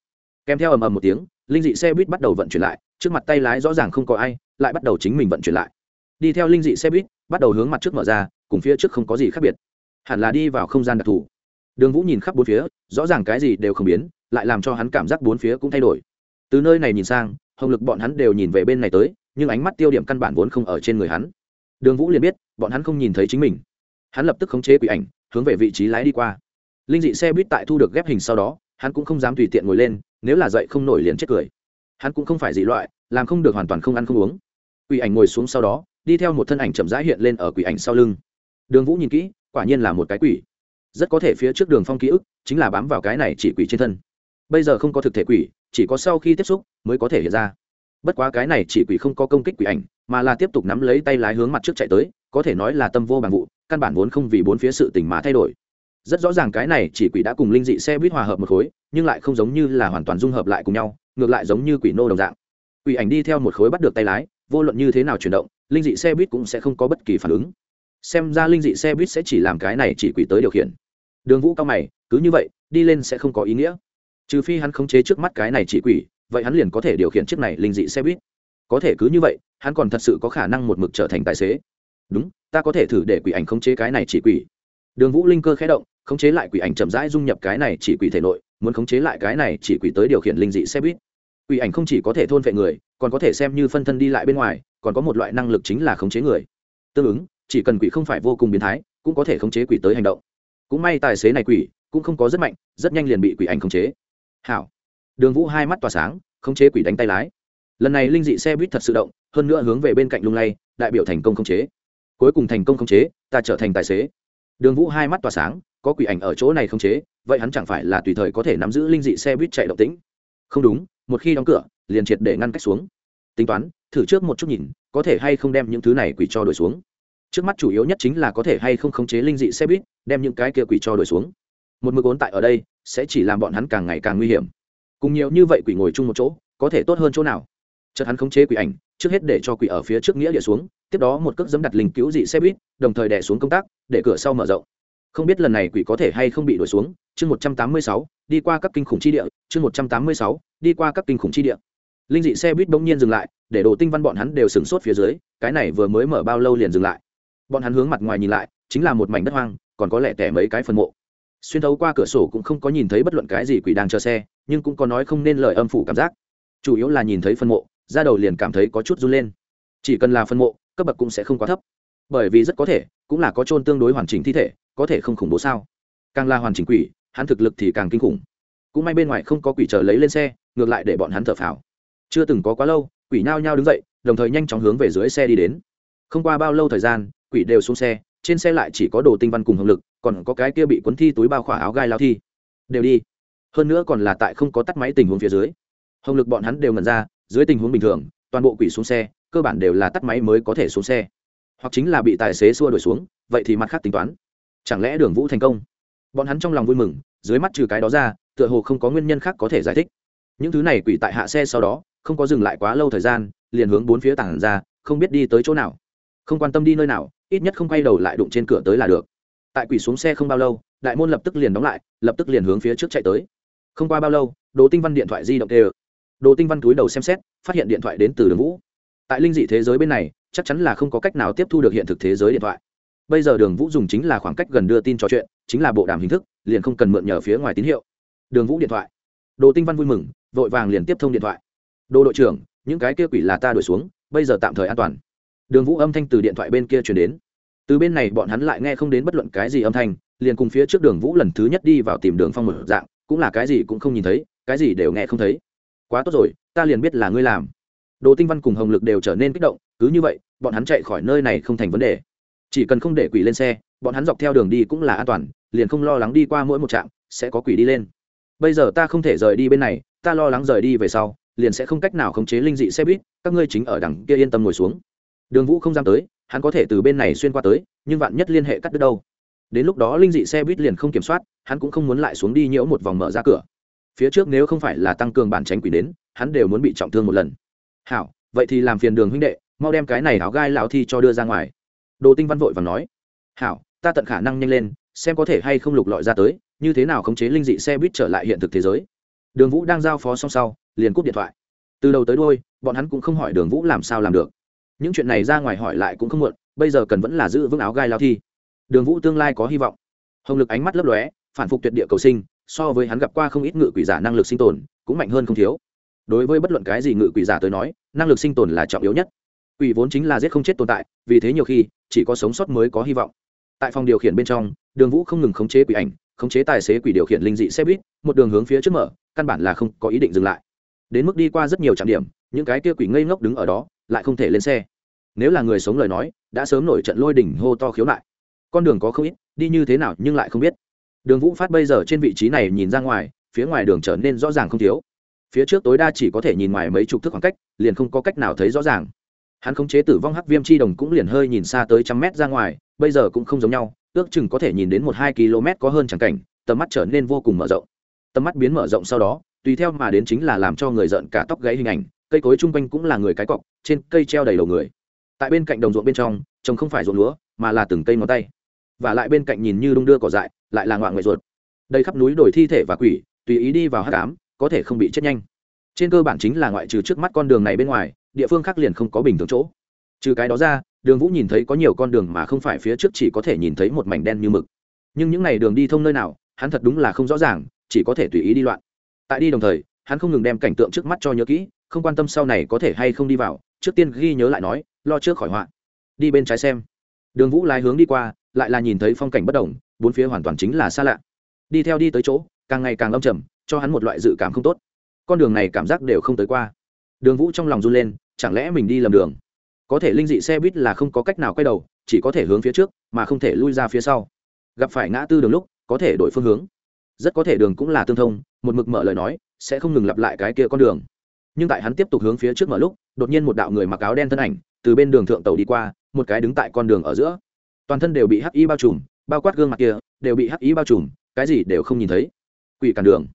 Kèm theo ầm ầm một tiếng, linh dị xe buýt bắt đầu vận chuyển lại, trước mặt tay lái rõ ràng không có ai, lại bắt đầu chính mình vận chuyển lại. Đi theo linh dị xe buýt, bắt đầu hướng mặt trước mở ra, cùng phía trước không có gì khác biệt. Hẳn là đi vào không gian đặc thù. Đường vũ nhìn khắp bốn phía, rõ ràng cái gì đều không biến, lại làm cho hắn cảm giác bốn phía cũng thay đổi. Từ nơi này nhìn sang hồng lực bọn hắn đều nhìn về bên này tới, nhưng ánh mắt tiêu điểm căn bản vốn không ở trên người hắn. Đường vũ liền biết, bọn hắn không nhìn thấy chính mình. Hắn lập tức khống chế quỷ ảnh, hướng về vị trí lái đi qua. Linh dị xe buýt tại thu được ghép hình sau đó, hắn cũng không dám tùy tiện ngồi lên, nếu là dậy không nổi liền chết cười. Hắn cũng không phải dị loại, làm không được hoàn toàn không ăn không uống. Quỷ ảnh ngồi xuống sau đó, đi theo một thân ảnh chậm rãi hiện lên ở quỷ ảnh sau lưng. Đường vũ nhìn kỹ, quả nhiên là một cái quỷ. Rất có thể phía trước đường phong ký ức, chính là bám vào cái này chỉ quỷ trên thân. Bây giờ không có thực thể quỷ chỉ có sau khi tiếp xúc mới có thể hiện ra. Bất quá cái này chỉ quỷ không có công kích quỷ ảnh, mà là tiếp tục nắm lấy tay lái hướng mặt trước chạy tới, có thể nói là tâm vô bằng vụ, căn bản vốn không vì bốn phía sự tình mà thay đổi. Rất rõ ràng cái này chỉ quỷ đã cùng linh dị xe buýt hòa hợp một khối, nhưng lại không giống như là hoàn toàn dung hợp lại cùng nhau, ngược lại giống như quỷ nô đồng dạng. Quỷ ảnh đi theo một khối bắt được tay lái, vô luận như thế nào chuyển động, linh dị xe buýt cũng sẽ không có bất kỳ phản ứng. Xem ra linh dị xe buýt sẽ chỉ làm cái này chỉ quỷ tới điều khiển. Đường vũ cao mày, cứ như vậy, đi lên sẽ không có ý nghĩa trừ phi hắn khống chế trước mắt cái này chỉ quỷ, vậy hắn liền có thể điều khiển chiếc này linh dị xe buýt. Có thể cứ như vậy, hắn còn thật sự có khả năng một mực trở thành tài xế. Đúng, ta có thể thử để quỷ ảnh khống chế cái này chỉ quỷ. Đường vũ linh cơ khé động, khống chế lại quỷ ảnh chậm rãi dung nhập cái này chỉ quỷ thể nội, muốn khống chế lại cái này chỉ quỷ tới điều khiển linh dị xe buýt. Quỷ ảnh không chỉ có thể thôn vệ người, còn có thể xem như phân thân đi lại bên ngoài, còn có một loại năng lực chính là khống chế người. Tương ứng, chỉ cần quỷ không phải vô cùng biến thái, cũng có thể khống chế quỷ tới hành động. Cũng may tài xế này quỷ, cũng không có rất mạnh, rất nhanh liền bị quỷ ảnh khống chế hảo. Đường vũ hai mắt tỏa sáng, khống chế quỷ đánh tay lái. Lần này linh dị xe buýt thật sự động, hơn nữa hướng về bên cạnh lung lay, đại biểu thành công khống chế. Cuối cùng thành công khống chế, ta trở thành tài xế. Đường vũ hai mắt tỏa sáng, có quỷ ảnh ở chỗ này khống chế, vậy hắn chẳng phải là tùy thời có thể nắm giữ linh dị xe buýt chạy động tĩnh? Không đúng, một khi đóng cửa, liền triệt để ngăn cách xuống. Tính toán, thử trước một chút nhìn, có thể hay không đem những thứ này quỷ cho đổi xuống. Trước mắt chủ yếu nhất chính là có thể hay không khống chế linh dị xe buýt, đem những cái kia quỷ cho đổi xuống. Một mực ốn tại ở đây sẽ chỉ làm bọn hắn càng ngày càng nguy hiểm. Cùng nhiều như vậy quỷ ngồi chung một chỗ, có thể tốt hơn chỗ nào? Chợt hắn khống chế quỷ ảnh, trước hết để cho quỷ ở phía trước nghĩa địa xuống, tiếp đó một cước dẫm đặt linh cứu dị xe buýt, đồng thời đè xuống công tác, để cửa sau mở rộng. Không biết lần này quỷ có thể hay không bị đuổi xuống, chương một trăm tám mươi sáu, đi qua các kinh khủng chi địa, chương một trăm tám mươi sáu, đi qua các kinh khủng chi địa. Linh dị xe buýt bỗng nhiên dừng lại, để đồ tinh văn bọn hắn đều sửng sốt phía dưới, cái này vừa mới mở bao lâu liền dừng lại. Bọn hắn hướng mặt ngoài nhìn lại, chính là một mảnh đất hoang, còn có lẽ tẻ mấy cái phần mộ xuyên thấu qua cửa sổ cũng không có nhìn thấy bất luận cái gì quỷ đang chờ xe, nhưng cũng có nói không nên lời âm phủ cảm giác. Chủ yếu là nhìn thấy phân mộ ra đầu liền cảm thấy có chút run lên. Chỉ cần là phân mộ, cấp bậc cũng sẽ không quá thấp. Bởi vì rất có thể, cũng là có trôn tương đối hoàn chỉnh thi thể, có thể không khủng bố sao? Càng là hoàn chỉnh quỷ, hắn thực lực thì càng kinh khủng. Cũng may bên ngoài không có quỷ chờ lấy lên xe, ngược lại để bọn hắn thở phào. Chưa từng có quá lâu, quỷ nhao nhao đứng dậy, đồng thời nhanh chóng hướng về dưới xe đi đến. Không qua bao lâu thời gian, quỷ đều xuống xe trên xe lại chỉ có đồ tinh văn cùng hồng lực, còn có cái kia bị cuốn thi túi bao khỏa áo gai lao thi. Đều đi. Hơn nữa còn là tại không có tắt máy tình huống phía dưới. Hồng lực bọn hắn đều ngẩn ra, dưới tình huống bình thường, toàn bộ quỷ xuống xe, cơ bản đều là tắt máy mới có thể xuống xe. Hoặc chính là bị tài xế xua đuổi xuống, vậy thì mặt khác tính toán. Chẳng lẽ đường vũ thành công? Bọn hắn trong lòng vui mừng, dưới mắt trừ cái đó ra, tựa hồ không có nguyên nhân khác có thể giải thích. Những thứ này quỷ tại hạ xe sau đó, không có dừng lại quá lâu thời gian, liền hướng bốn phía tảng ra, không biết đi tới chỗ nào. Không quan tâm đi nơi nào ít nhất không quay đầu lại đụng trên cửa tới là được. Tại quỷ xuống xe không bao lâu, đại môn lập tức liền đóng lại, lập tức liền hướng phía trước chạy tới. Không qua bao lâu, đồ tinh văn điện thoại di động tê đồ tinh văn túi đầu xem xét, phát hiện điện thoại đến từ đường vũ. Tại linh dị thế giới bên này, chắc chắn là không có cách nào tiếp thu được hiện thực thế giới điện thoại. Bây giờ đường vũ dùng chính là khoảng cách gần đưa tin trò chuyện, chính là bộ đàm hình thức, liền không cần mượn nhờ phía ngoài tín hiệu. Đường vũ điện thoại. Đồ tinh văn vui mừng, vội vàng liền tiếp thông điện thoại. Đồ đội trưởng, những cái kia quỷ là ta đuổi xuống, bây giờ tạm thời an toàn đường vũ âm thanh từ điện thoại bên kia chuyển đến. Từ bên này bọn hắn lại nghe không đến bất luận cái gì âm thanh, liền cùng phía trước đường vũ lần thứ nhất đi vào tìm đường phong một dạng, cũng là cái gì cũng không nhìn thấy, cái gì đều nghe không thấy. Quá tốt rồi, ta liền biết là ngươi làm. Đồ tinh văn cùng hồng lực đều trở nên kích động, cứ như vậy, bọn hắn chạy khỏi nơi này không thành vấn đề. Chỉ cần không để quỷ lên xe, bọn hắn dọc theo đường đi cũng là an toàn, liền không lo lắng đi qua mỗi một trạm, sẽ có quỷ đi lên. Bây giờ ta không thể rời đi bên này, ta lo lắng rời đi về sau, liền sẽ không cách nào khống chế linh dị xe buýt, các ngươi chính ở đằng kia yên tâm ngồi xuống đường vũ không dám tới, hắn có thể từ bên này xuyên qua tới, nhưng vạn nhất liên hệ cắt đứt đâu? Đến lúc đó linh dị xe buýt liền không kiểm soát, hắn cũng không muốn lại xuống đi nhiễu một vòng mở ra cửa. Phía trước nếu không phải là tăng cường bản tránh quỷ đến, hắn đều muốn bị trọng thương một lần. Hảo, vậy thì làm phiền đường huynh đệ, mau đem cái này áo gai lão thi cho đưa ra ngoài. Đồ tinh văn vội và nói. Hảo, ta tận khả năng nhanh lên, xem có thể hay không lục lọi ra tới, như thế nào khống chế linh dị xe buýt trở lại hiện thực thế giới. Đường vũ đang giao phó xong sau, liền cúp điện thoại. Từ đầu tới đôi bọn hắn cũng không hỏi đường vũ làm sao làm được những chuyện này ra ngoài hỏi lại cũng không muộn, bây giờ cần vẫn là giữ vững áo gai lao thi. Đường vũ tương lai có hy vọng. Hồng lực ánh mắt lấp lóe, phản phục tuyệt địa cầu sinh, so với hắn gặp qua không ít ngự quỷ giả năng lực sinh tồn, cũng mạnh hơn không thiếu. Đối với bất luận cái gì ngự quỷ giả tới nói, năng lực sinh tồn là trọng yếu nhất. Quỷ vốn chính là giết không chết tồn tại, vì thế nhiều khi, chỉ có sống sót mới có hy vọng. Tại phòng điều khiển bên trong, đường vũ không ngừng khống chế quỷ ảnh, khống chế tài xế quỷ điều khiển linh dị xe buýt, một đường hướng phía trước mở, căn bản là không có ý định dừng lại. Đến mức đi qua rất nhiều trạm điểm, những cái kia quỷ ngây ngốc đứng ở đó lại không thể lên xe. Nếu là người sống lời nói, đã sớm nổi trận lôi đỉnh hô to khiếu nại. Con đường có không ít, đi như thế nào nhưng lại không biết. Đường vũ phát bây giờ trên vị trí này nhìn ra ngoài, phía ngoài đường trở nên rõ ràng không thiếu. Phía trước tối đa chỉ có thể nhìn ngoài mấy chục thước khoảng cách, liền không có cách nào thấy rõ ràng. Hắn khống chế tử vong hắc viêm chi đồng cũng liền hơi nhìn xa tới trăm mét ra ngoài, bây giờ cũng không giống nhau, ước chừng có thể nhìn đến một hai km có hơn chẳng cảnh, tầm mắt trở nên vô cùng mở rộng. Tầm mắt biến mở rộng sau đó, tùy theo mà đến chính là làm cho người giận cả tóc gáy hình ảnh cây cối chung quanh cũng là người cái cọc, trên cây treo đầy đầu người. Tại bên cạnh đồng ruộng bên trong, trồng không phải ruộng lúa, mà là từng cây ngón tay. Và lại bên cạnh nhìn như đung đưa cỏ dại, lại là ngoại ngoại ruột. Đây khắp núi đồi thi thể và quỷ, tùy ý đi vào hát cám có thể không bị chết nhanh. Trên cơ bản chính là ngoại trừ trước mắt con đường này bên ngoài, địa phương khác liền không có bình thường chỗ. Trừ cái đó ra, đường vũ nhìn thấy có nhiều con đường mà không phải phía trước chỉ có thể nhìn thấy một mảnh đen như mực. Nhưng những n à y đường đi thông nơi nào, hắn thật đúng là không rõ ràng, chỉ có thể tùy ý đi loạn. Tại đi đồng thời, hắn không ngừng đem cảnh tượng trước mắt cho nhớ kỹ không quan tâm sau này có thể hay không đi vào, trước tiên ghi nhớ lại nói, lo trước khỏi họa. Đi bên trái xem. Đường vũ lái hướng đi qua, lại là nhìn thấy phong cảnh bất đồng, bốn phía hoàn toàn chính là xa lạ. Đi theo đi tới chỗ, càng ngày càng âm trầm, cho hắn một loại dự cảm không tốt. Con đường này cảm giác đều không tới qua. Đường vũ trong lòng run lên, chẳng lẽ mình đi lầm đường? Có thể linh dị xe buýt là không có cách nào quay đầu, chỉ có thể hướng phía trước, mà không thể lui ra phía sau. Gặp phải ngã tư đường lúc, có thể đổi phương hướng. Rất có thể đường cũng là tương thông, một mực mở lời nói, sẽ không ngừng lặp lại cái kia con đường nhưng tại hắn tiếp tục hướng phía trước mở lúc, đột nhiên một đạo người mặc áo đen thân ảnh từ bên đường thượng tàu đi qua, một cái đứng tại con đường ở giữa. Toàn thân đều bị hắc y bao trùm, bao quát gương mặt kia, đều bị hắc y bao trùm, cái gì đều không nhìn thấy. Quỷ cản đường.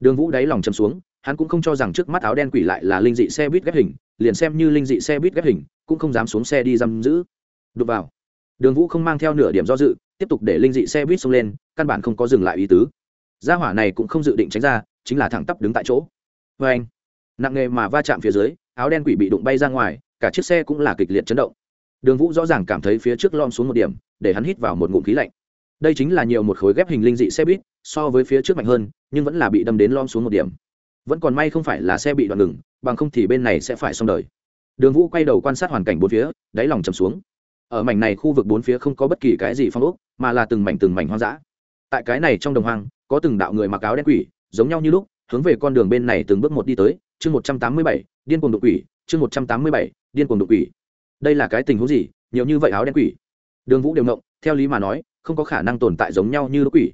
Đường vũ đáy lòng châm xuống, hắn cũng không cho rằng trước mắt áo đen quỷ lại là linh dị xe buýt ghép hình, liền xem như linh dị xe buýt ghép hình, cũng không dám xuống xe đi giam giữ. Đục vào. Đường vũ không mang theo nửa điểm do dự, tiếp tục để linh dị xe buýt xông lên, căn bản không có dừng lại ý tứ. Gia hỏa này cũng không dự định tránh ra, chính là thẳng tắp đứng tại chỗ. Vê anh nặng nghề mà va chạm phía dưới, áo đen quỷ bị đụng bay ra ngoài, cả chiếc xe cũng là kịch liệt chấn động. Đường vũ rõ ràng cảm thấy phía trước lom xuống một điểm, để hắn hít vào một ngụm khí lạnh. Đây chính là nhiều một khối ghép hình linh dị xe buýt, so với phía trước mạnh hơn, nhưng vẫn là bị đâm đến lom xuống một điểm. Vẫn còn may không phải là xe bị đoạn ngừng, bằng không thì bên này sẽ phải xong đời. Đường vũ quay đầu quan sát hoàn cảnh bốn phía, đáy lòng chầm xuống. Ở mảnh này khu vực bốn phía không có bất kỳ cái gì phong ốc, mà là từng mảnh từng mảnh hoang dã. Tại cái này trong đồng hoang, có từng đạo người mặc áo đen quỷ, giống nhau như lúc, hướng về con đường bên này từng bước một đi tới chương một trăm tám mươi bảy, điên cuồng đột quỷ, chương một trăm tám mươi bảy, điên cuồng đột quỷ. Đây là cái tình huống gì? Nhiều như vậy áo đen quỷ. Đường vũ đều ngộng, theo lý mà nói, không có khả năng tồn tại giống nhau như lúc quỷ.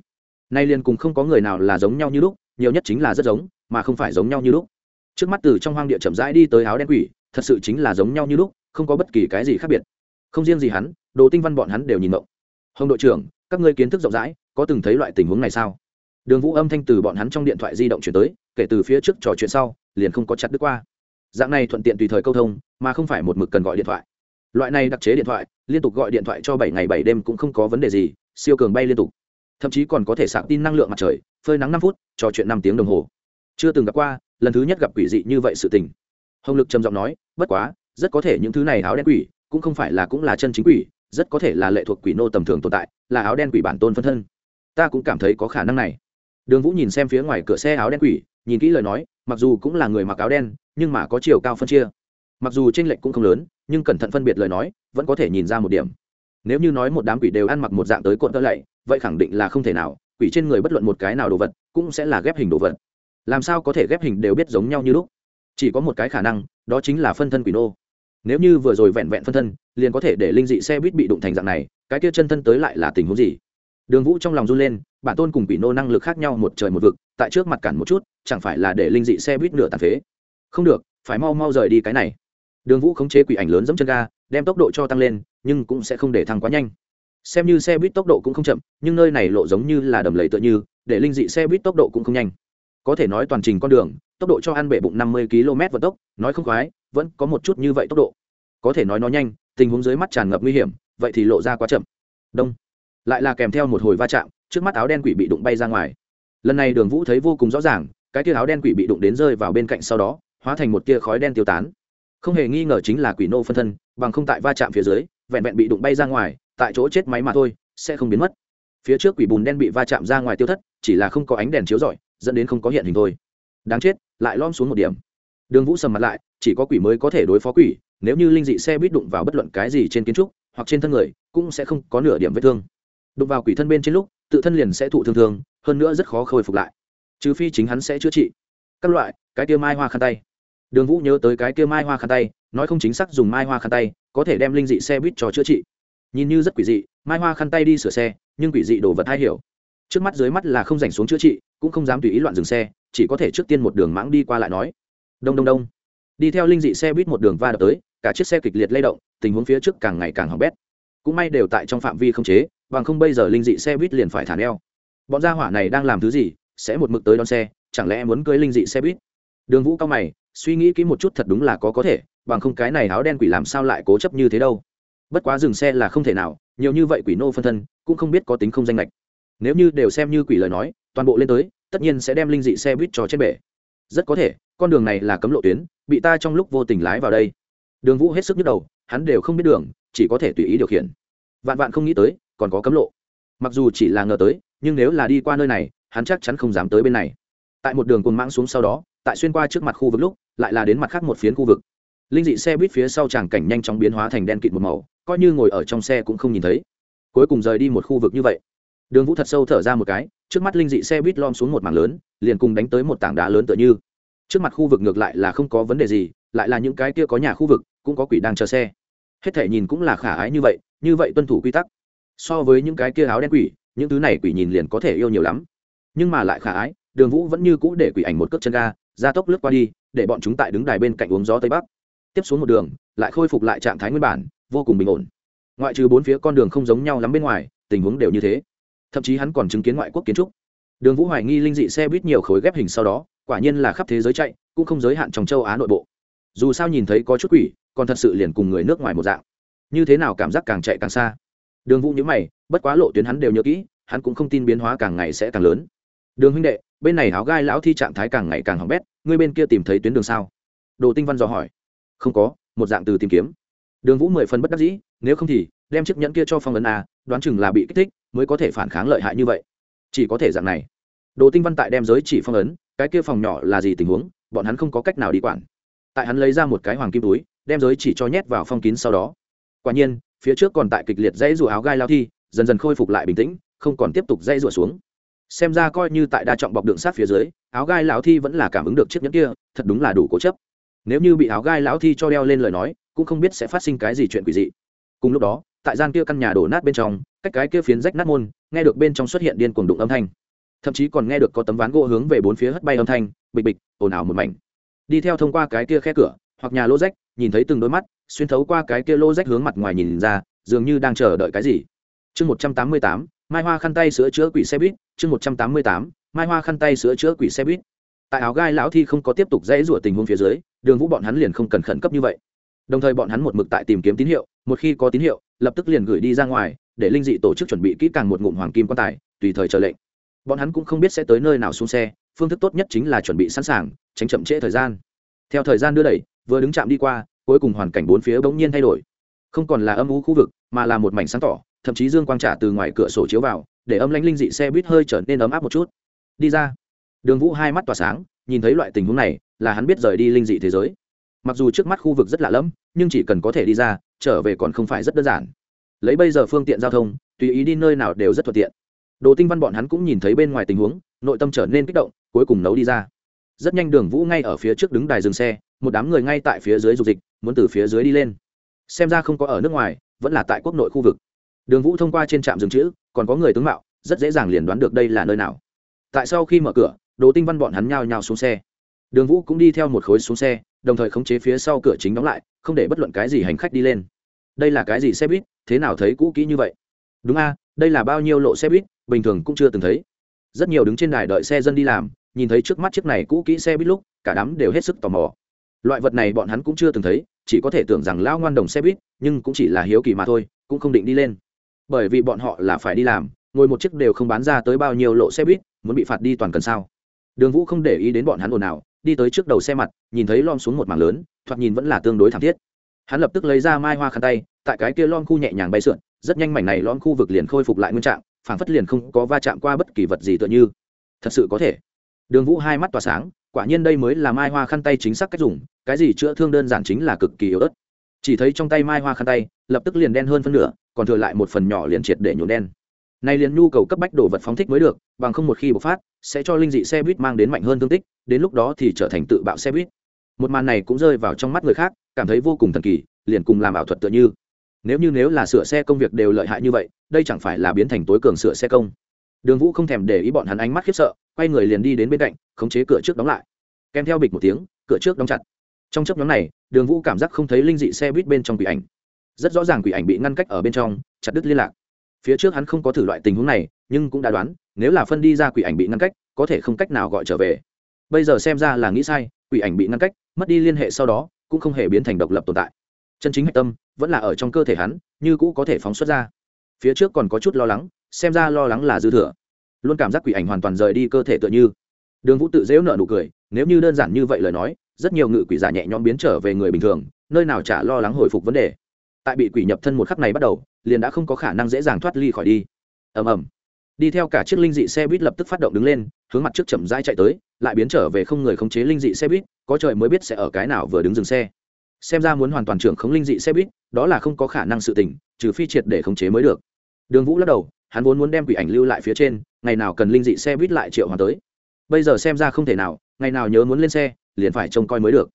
Nay liền cùng không có người nào là giống nhau như lúc, nhiều nhất chính là rất giống, mà không phải giống nhau như lúc. Trước mắt từ trong hoang địa chậm rãi đi tới áo đen quỷ, thật sự chính là giống nhau như lúc, không có bất kỳ cái gì khác biệt. Không riêng gì hắn, đồ tinh văn bọn hắn đều nhìn ngộng. Hồng đội trưởng, các ngươi kiến thức rộng rãi, có từng thấy loại tình huống này sao? Đường vũ âm thanh từ bọn hắn trong điện thoại di động chuyển tới, kể từ phía trước trò chuyện sau, liền không có chặt đứt qua. Dạng này thuận tiện tùy thời câu thông, mà không phải một mực cần gọi điện thoại. Loại này đặc chế điện thoại, liên tục gọi điện thoại cho bảy ngày bảy đêm cũng không có vấn đề gì, siêu cường bay liên tục. Thậm chí còn có thể sạc tin năng lượng mặt trời, phơi nắng năm phút, trò chuyện năm tiếng đồng hồ. Chưa từng gặp qua, lần thứ nhất gặp quỷ dị như vậy sự tình. Hồng lực trầm giọng nói, bất quá, rất có thể những thứ này áo đen quỷ, cũng không phải là cũng là chân chính quỷ, rất có thể là lệ thuộc quỷ nô tầm thường tồn tại, là áo đen quỷ bản tôn phân thân. Ta cũng cảm thấy có khả năng này đường vũ nhìn xem phía ngoài cửa xe áo đen quỷ, nhìn kỹ lời nói, mặc dù cũng là người mặc áo đen, nhưng mà có chiều cao phân chia. Mặc dù tranh lệch cũng không lớn, nhưng cẩn thận phân biệt lời nói, vẫn có thể nhìn ra một điểm. Nếu như nói một đám quỷ đều ăn mặc một dạng tới cuộn tơ lạy, vậy khẳng định là không thể nào, quỷ trên người bất luận một cái nào đồ vật, cũng sẽ là ghép hình đồ vật. Làm sao có thể ghép hình đều biết giống nhau như lúc? Chỉ có một cái khả năng, đó chính là phân thân quỷ nô. Nếu như vừa rồi vẹn vẹn phân thân, liền có thể để linh dị xe buýt bị đụng thành dạng này, cái kia chân thân tới lại là tình huống gì? Đường vũ trong lòng run lên, bản tôn cùng quỷ nô năng lực khác nhau một trời một vực, tại trước mặt cản một chút, chẳng phải là để linh dị xe buýt nửa tàn phế. Không được, phải mau mau rời đi cái này. Đường vũ khống chế quỷ ảnh lớn dẫm chân ga, đem tốc độ cho tăng lên, nhưng cũng sẽ không để thăng quá nhanh. Xem như xe buýt tốc độ cũng không chậm, nhưng nơi này lộ giống như là đầm lầy tựa như, để linh dị xe buýt tốc độ cũng không nhanh. Có thể nói toàn trình con đường, tốc độ cho ăn bể bụng năm mươi km vận tốc, nói không khoái, vẫn có một chút như vậy tốc độ. Có thể nói nó nhanh, tình huống dưới mắt tràn ngập nguy hiểm, vậy thì lộ ra quá chậm. Đông lại là kèm theo một hồi va chạm, trước mắt áo đen quỷ bị đụng bay ra ngoài. Lần này đường vũ thấy vô cùng rõ ràng, cái tia áo đen quỷ bị đụng đến rơi vào bên cạnh sau đó, hóa thành một tia khói đen tiêu tán. Không hề nghi ngờ chính là quỷ nô phân thân, bằng không tại va chạm phía dưới, vẹn vẹn bị đụng bay ra ngoài, tại chỗ chết máy mà thôi, sẽ không biến mất. Phía trước quỷ bùn đen bị va chạm ra ngoài tiêu thất, chỉ là không có ánh đèn chiếu rọi, dẫn đến không có hiện hình thôi. Đáng chết, lại lom xuống một điểm. Đường vũ sầm mặt lại, chỉ có quỷ mới có thể đối phó quỷ, nếu như linh dị xe buýt đụng vào bất luận cái gì trên kiến trúc, hoặc trên thân người, cũng sẽ không có nửa điểm vết thương đụng vào quỷ thân bên trên lúc, tự thân liền sẽ thụ thương thương, hơn nữa rất khó khôi phục lại. Trừ phi chính hắn sẽ chữa trị. Các loại, cái kia mai hoa khăn tay. Đường vũ nhớ tới cái kia mai hoa khăn tay, nói không chính xác dùng mai hoa khăn tay, có thể đem linh dị xe buýt cho chữa trị. Nhìn như rất quỷ dị, mai hoa khăn tay đi sửa xe, nhưng quỷ dị đồ vật hay hiểu. Trước mắt dưới mắt là không dành xuống chữa trị, cũng không dám tùy ý loạn dừng xe, chỉ có thể trước tiên một đường mãng đi qua lại nói. Đông đông đông. Đi theo linh dị xe buýt một đường va đập tới, cả chiếc xe kịch liệt lay động, tình huống phía trước càng ngày càng hỏng bét. Cũng may đều tại trong phạm vi không chế bằng không bây giờ linh dị xe buýt liền phải thả neo. Bọn gia hỏa này đang làm thứ gì, sẽ một mực tới đón xe, chẳng lẽ muốn cưới linh dị xe buýt? Đường vũ cao mày, suy nghĩ kỹ một chút thật đúng là có có thể, bằng không cái này áo đen quỷ làm sao lại cố chấp như thế đâu. Bất quá dừng xe là không thể nào, nhiều như vậy quỷ nô phân thân, cũng không biết có tính không danh lệch. Nếu như đều xem như quỷ lời nói, toàn bộ lên tới, tất nhiên sẽ đem linh dị xe buýt cho trên bể. Rất có thể, con đường này là cấm lộ tuyến, bị ta trong lúc vô tình lái vào đây. Đường vũ hết sức nhức đầu, hắn đều không biết đường, chỉ có thể tùy ý điều khiển. Vạn vạn không nghĩ tới còn có cấm lộ. Mặc dù chỉ là ngờ tới, nhưng nếu là đi qua nơi này, hắn chắc chắn không dám tới bên này. Tại một đường cồn mãng xuống sau đó, tại xuyên qua trước mặt khu vực lúc, lại là đến mặt khác một phiến khu vực. Linh dị xe buýt phía sau tràng cảnh nhanh chóng biến hóa thành đen kịt một màu, coi như ngồi ở trong xe cũng không nhìn thấy. Cuối cùng rời đi một khu vực như vậy. Đường vũ thật sâu thở ra một cái, trước mắt linh dị xe buýt lom xuống một mảng lớn, liền cùng đánh tới một tảng đá lớn tựa như. Trước mặt khu vực ngược lại là không có vấn đề gì, lại là những cái kia có nhà khu vực, cũng có quỷ đang chờ xe. Hết thể nhìn cũng là khả ái như vậy như vậy tuân thủ quy tắc so với những cái kia áo đen quỷ, những thứ này quỷ nhìn liền có thể yêu nhiều lắm. Nhưng mà lại khả ái, đường vũ vẫn như cũ để quỷ ảnh một cước chân ga, ra tốc lướt qua đi, để bọn chúng tại đứng đài bên cạnh uống gió tây bắc. Tiếp xuống một đường, lại khôi phục lại trạng thái nguyên bản, vô cùng bình ổn. Ngoại trừ bốn phía con đường không giống nhau lắm bên ngoài, tình huống đều như thế. Thậm chí hắn còn chứng kiến ngoại quốc kiến trúc. Đường vũ hoài nghi linh dị xe buýt nhiều khối ghép hình sau đó, quả nhiên là khắp thế giới chạy, cũng không giới hạn trong châu á nội bộ. Dù sao nhìn thấy có chút quỷ, còn thật sự liền cùng người nước ngoài một dạng. Như thế nào cảm giác càng chạy càng xa đường vũ nhớ mày, bất quá lộ tuyến hắn đều nhớ kỹ, hắn cũng không tin biến hóa càng ngày sẽ càng lớn. Đường huynh đệ, bên này áo gai lão thi trạng thái càng ngày càng hỏng bét, ngươi bên kia tìm thấy tuyến đường sao? Đồ tinh văn dò hỏi. Không có, một dạng từ tìm kiếm. Đường vũ mười phần bất đắc dĩ, nếu không thì, đem chiếc nhẫn kia cho phong ấn a, đoán chừng là bị kích thích, mới có thể phản kháng lợi hại như vậy. Chỉ có thể dạng này. Đồ tinh văn tại đem giới chỉ phong ấn, cái kia phòng nhỏ là gì tình huống, bọn hắn không có cách nào đi quản. Tại hắn lấy ra một cái hoàng kim túi, đem giới chỉ cho nhét vào phong kín sau đó. Quả nhiên phía trước còn tại kịch liệt dãy rủa áo gai lao thi, dần dần khôi phục lại bình tĩnh, không còn tiếp tục dãy rủa xuống. Xem ra coi như tại đa trọng bọc đường sát phía dưới, áo gai lão thi vẫn là cảm ứng được chiếc nhẫn kia, thật đúng là đủ cố chấp. Nếu như bị áo gai lão thi cho đeo lên lời nói, cũng không biết sẽ phát sinh cái gì chuyện quỷ dị. Cùng lúc đó, tại gian kia căn nhà đổ nát bên trong, cách cái kia phiến rách nát môn, nghe được bên trong xuất hiện điên cuồng đụng âm thanh. Thậm chí còn nghe được có tấm ván gỗ hướng về bốn phía hất bay âm thanh, bịch bịch, ồn ào một mảnh. Đi theo thông qua cái kia khe cửa, hoặc nhà lô rách nhìn thấy từng đôi mắt, xuyên thấu qua cái kia lô rách hướng mặt ngoài nhìn ra, dường như đang chờ đợi cái gì. Chương một trăm tám mươi tám, mai hoa khăn tay sữa chữa quỷ xe buýt. Chương một trăm tám mươi tám, mai hoa khăn tay sữa chữa quỷ xe buýt. Tại áo gai lão thi không có tiếp tục dãy rủa tình huống phía dưới, đường vũ bọn hắn liền không cần khẩn cấp như vậy. Đồng thời bọn hắn một mực tại tìm kiếm tín hiệu, một khi có tín hiệu, lập tức liền gửi đi ra ngoài, để linh dị tổ chức chuẩn bị kỹ càng một ngụm hoàng kim quan tài, tùy thời chờ lệnh. Bọn hắn cũng không biết sẽ tới nơi nào xuống xe, phương thức tốt nhất chính là chuẩn bị sẵn sàng, tránh chậm trễ thời gian. Theo thời gian đưa đẩy vừa đứng chạm đi qua, cuối cùng hoàn cảnh bốn phía bỗng nhiên thay đổi. Không còn là âm u khu vực, mà là một mảnh sáng tỏ, thậm chí dương quang trả từ ngoài cửa sổ chiếu vào, để âm lãnh linh dị xe buýt hơi trở nên ấm áp một chút. Đi ra. Đường vũ hai mắt tỏa sáng, nhìn thấy loại tình huống này, là hắn biết rời đi linh dị thế giới. Mặc dù trước mắt khu vực rất lạ lẫm, nhưng chỉ cần có thể đi ra, trở về còn không phải rất đơn giản. Lấy bây giờ phương tiện giao thông, tùy ý đi nơi nào đều rất thuận tiện. Đồ tinh văn bọn hắn cũng nhìn thấy bên ngoài tình huống, nội tâm trở nên kích động, cuối cùng nấu đi ra. Rất nhanh đường vũ ngay ở phía trước đứng đài dừng xe một đám người ngay tại phía dưới dục dịch, muốn từ phía dưới đi lên. Xem ra không có ở nước ngoài, vẫn là tại quốc nội khu vực. Đường vũ thông qua trên trạm dừng chữ, còn có người tướng mạo, rất dễ dàng liền đoán được đây là nơi nào. Tại sau khi mở cửa, đồ tinh văn bọn hắn nhao nhao xuống xe. Đường vũ cũng đi theo một khối xuống xe, đồng thời khống chế phía sau cửa chính đóng lại, không để bất luận cái gì hành khách đi lên. Đây là cái gì xe buýt? Thế nào thấy cũ kỹ như vậy? Đúng a, đây là bao nhiêu lộ xe buýt? Bình thường cũng chưa từng thấy. Rất nhiều đứng trên đài đợi xe dân đi làm, nhìn thấy trước mắt chiếc này cũ kỹ xe buýt lúc, cả đám đều hết sức tò mò loại vật này bọn hắn cũng chưa từng thấy, chỉ có thể tưởng rằng lao ngoan đồng xe buýt, nhưng cũng chỉ là hiếu kỳ mà thôi, cũng không định đi lên. Bởi vì bọn họ là phải đi làm, ngồi một chiếc đều không bán ra tới bao nhiêu lộ xe buýt, muốn bị phạt đi toàn cần sao? Đường vũ không để ý đến bọn hắn ồn ào, đi tới trước đầu xe mặt, nhìn thấy lom xuống một mảng lớn, thoạt nhìn vẫn là tương đối thảm thiết. Hắn lập tức lấy ra mai hoa khăn tay, tại cái kia lom khu nhẹ nhàng bay sượn, rất nhanh mảnh này lom khu vực liền khôi phục lại nguyên trạng phản phất liền không có va chạm qua bất kỳ vật gì tựa như. Thật sự có thể. Đường vũ hai mắt tỏa sáng quả nhiên đây mới là mai hoa khăn tay chính xác cách dùng, cái gì chữa thương đơn giản chính là cực kỳ yếu ớt. Chỉ thấy trong tay mai hoa khăn tay, lập tức liền đen hơn phân nửa, còn thừa lại một phần nhỏ liền triệt để nhuộm đen. Này liền nhu cầu cấp bách đồ vật phóng thích mới được, bằng không một khi bộc phát, sẽ cho linh dị xe buýt mang đến mạnh hơn thương tích, đến lúc đó thì trở thành tự bạo xe buýt. Một màn này cũng rơi vào trong mắt người khác, cảm thấy vô cùng thần kỳ, liền cùng làm ảo thuật tựa như. Nếu như nếu là sửa xe công việc đều lợi hại như vậy, đây chẳng phải là biến thành tối cường sửa xe công. Đường vũ không thèm để ý bọn hắn ánh mắt khiếp sợ quay người liền đi đến bên cạnh, khống chế cửa trước đóng lại. Kèm theo bịch một tiếng, cửa trước đóng chặt. Trong chấp nhóm này, đường vũ cảm giác không thấy linh dị xe buýt bên trong quỷ ảnh. Rất rõ ràng quỷ ảnh bị ngăn cách ở bên trong, chặt đứt liên lạc. Phía trước hắn không có thử loại tình huống này, nhưng cũng đã đoán, nếu là phân đi ra quỷ ảnh bị ngăn cách, có thể không cách nào gọi trở về. Bây giờ xem ra là nghĩ sai, quỷ ảnh bị ngăn cách, mất đi liên hệ sau đó, cũng không hề biến thành độc lập tồn tại. Chân chính hạch tâm, vẫn là ở trong cơ thể hắn, như cũ có thể phóng xuất ra. Phía trước còn có chút lo lắng, xem ra lo lắng là dư thừa luôn cảm giác quỷ ảnh hoàn toàn rời đi cơ thể tựa như. Đường vũ tự dễu nợ nụ cười, nếu như đơn giản như vậy lời nói, rất nhiều ngự quỷ giả nhẹ nhõm biến trở về người bình thường, nơi nào chả lo lắng hồi phục vấn đề. Tại bị quỷ nhập thân một khắc này bắt đầu, liền đã không có khả năng dễ dàng thoát ly khỏi đi. Ầm ầm. Đi theo cả chiếc linh dị xe buýt lập tức phát động đứng lên, hướng mặt trước chậm rãi chạy tới, lại biến trở về không người khống chế linh dị xe buýt, có trời mới biết sẽ ở cái nào vừa đứng dừng xe. Xem ra muốn hoàn toàn trưởng khống linh dị xe buýt, đó là không có khả năng sự tỉnh trừ phi triệt để khống chế mới được. Đường vũ lắc đầu hắn vốn muốn đem quỷ ảnh lưu lại phía trên, ngày nào cần linh dị xe buýt lại triệu hoàng tới. Bây giờ xem ra không thể nào, ngày nào nhớ muốn lên xe, liền phải trông coi mới được.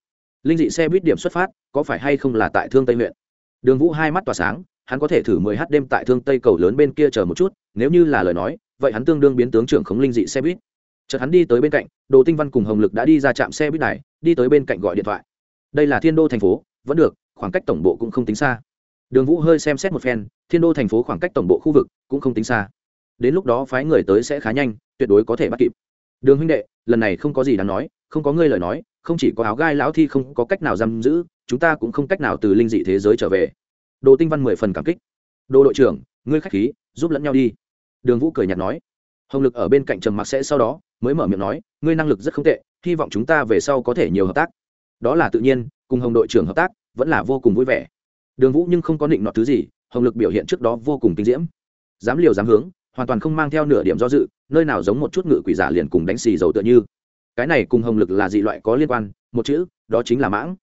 Linh dị xe buýt điểm xuất phát, có phải hay không là tại thương tây huyện? Đường vũ hai mắt tỏa sáng, hắn có thể thử mười h đêm tại thương tây cầu lớn bên kia chờ một chút, nếu như là lời nói, vậy hắn tương đương biến tướng trưởng khống linh dị xe buýt. Chợt hắn đi tới bên cạnh, đồ tinh văn cùng hồng lực đã đi ra trạm xe buýt này, đi tới bên cạnh gọi điện thoại. Đây là thiên đô thành phố, vẫn được, khoảng cách tổng bộ cũng không tính xa đường vũ hơi xem xét một phen, thiên đô thành phố khoảng cách tổng bộ khu vực cũng không tính xa. Đến lúc đó phái người tới sẽ khá nhanh, tuyệt đối có thể bắt kịp. Đường huynh đệ, lần này không có gì đáng nói, không có ngươi lời nói, không chỉ có áo gai lão thi không có cách nào giam giữ, chúng ta cũng không cách nào từ linh dị thế giới trở về. Đồ tinh văn mười phần cảm kích. Đồ đội trưởng, ngươi khách khí, giúp lẫn nhau đi. Đường vũ cười nhạt nói. Hồng lực ở bên cạnh trầm mặc sẽ sau đó, mới mở miệng nói, ngươi năng lực rất không tệ, hy vọng chúng ta về sau có thể nhiều hợp tác. Đó là tự nhiên, cùng hồng đội trưởng hợp tác, vẫn là vô cùng vui vẻ đường vũ nhưng không có định nọ thứ gì, hồng lực biểu hiện trước đó vô cùng kinh diễm. Dám liều dám hướng, hoàn toàn không mang theo nửa điểm do dự, nơi nào giống một chút ngự quỷ giả liền cùng đánh xì dầu tựa như. Cái này cùng hồng lực là dị loại có liên quan, một chữ, đó chính là mãng.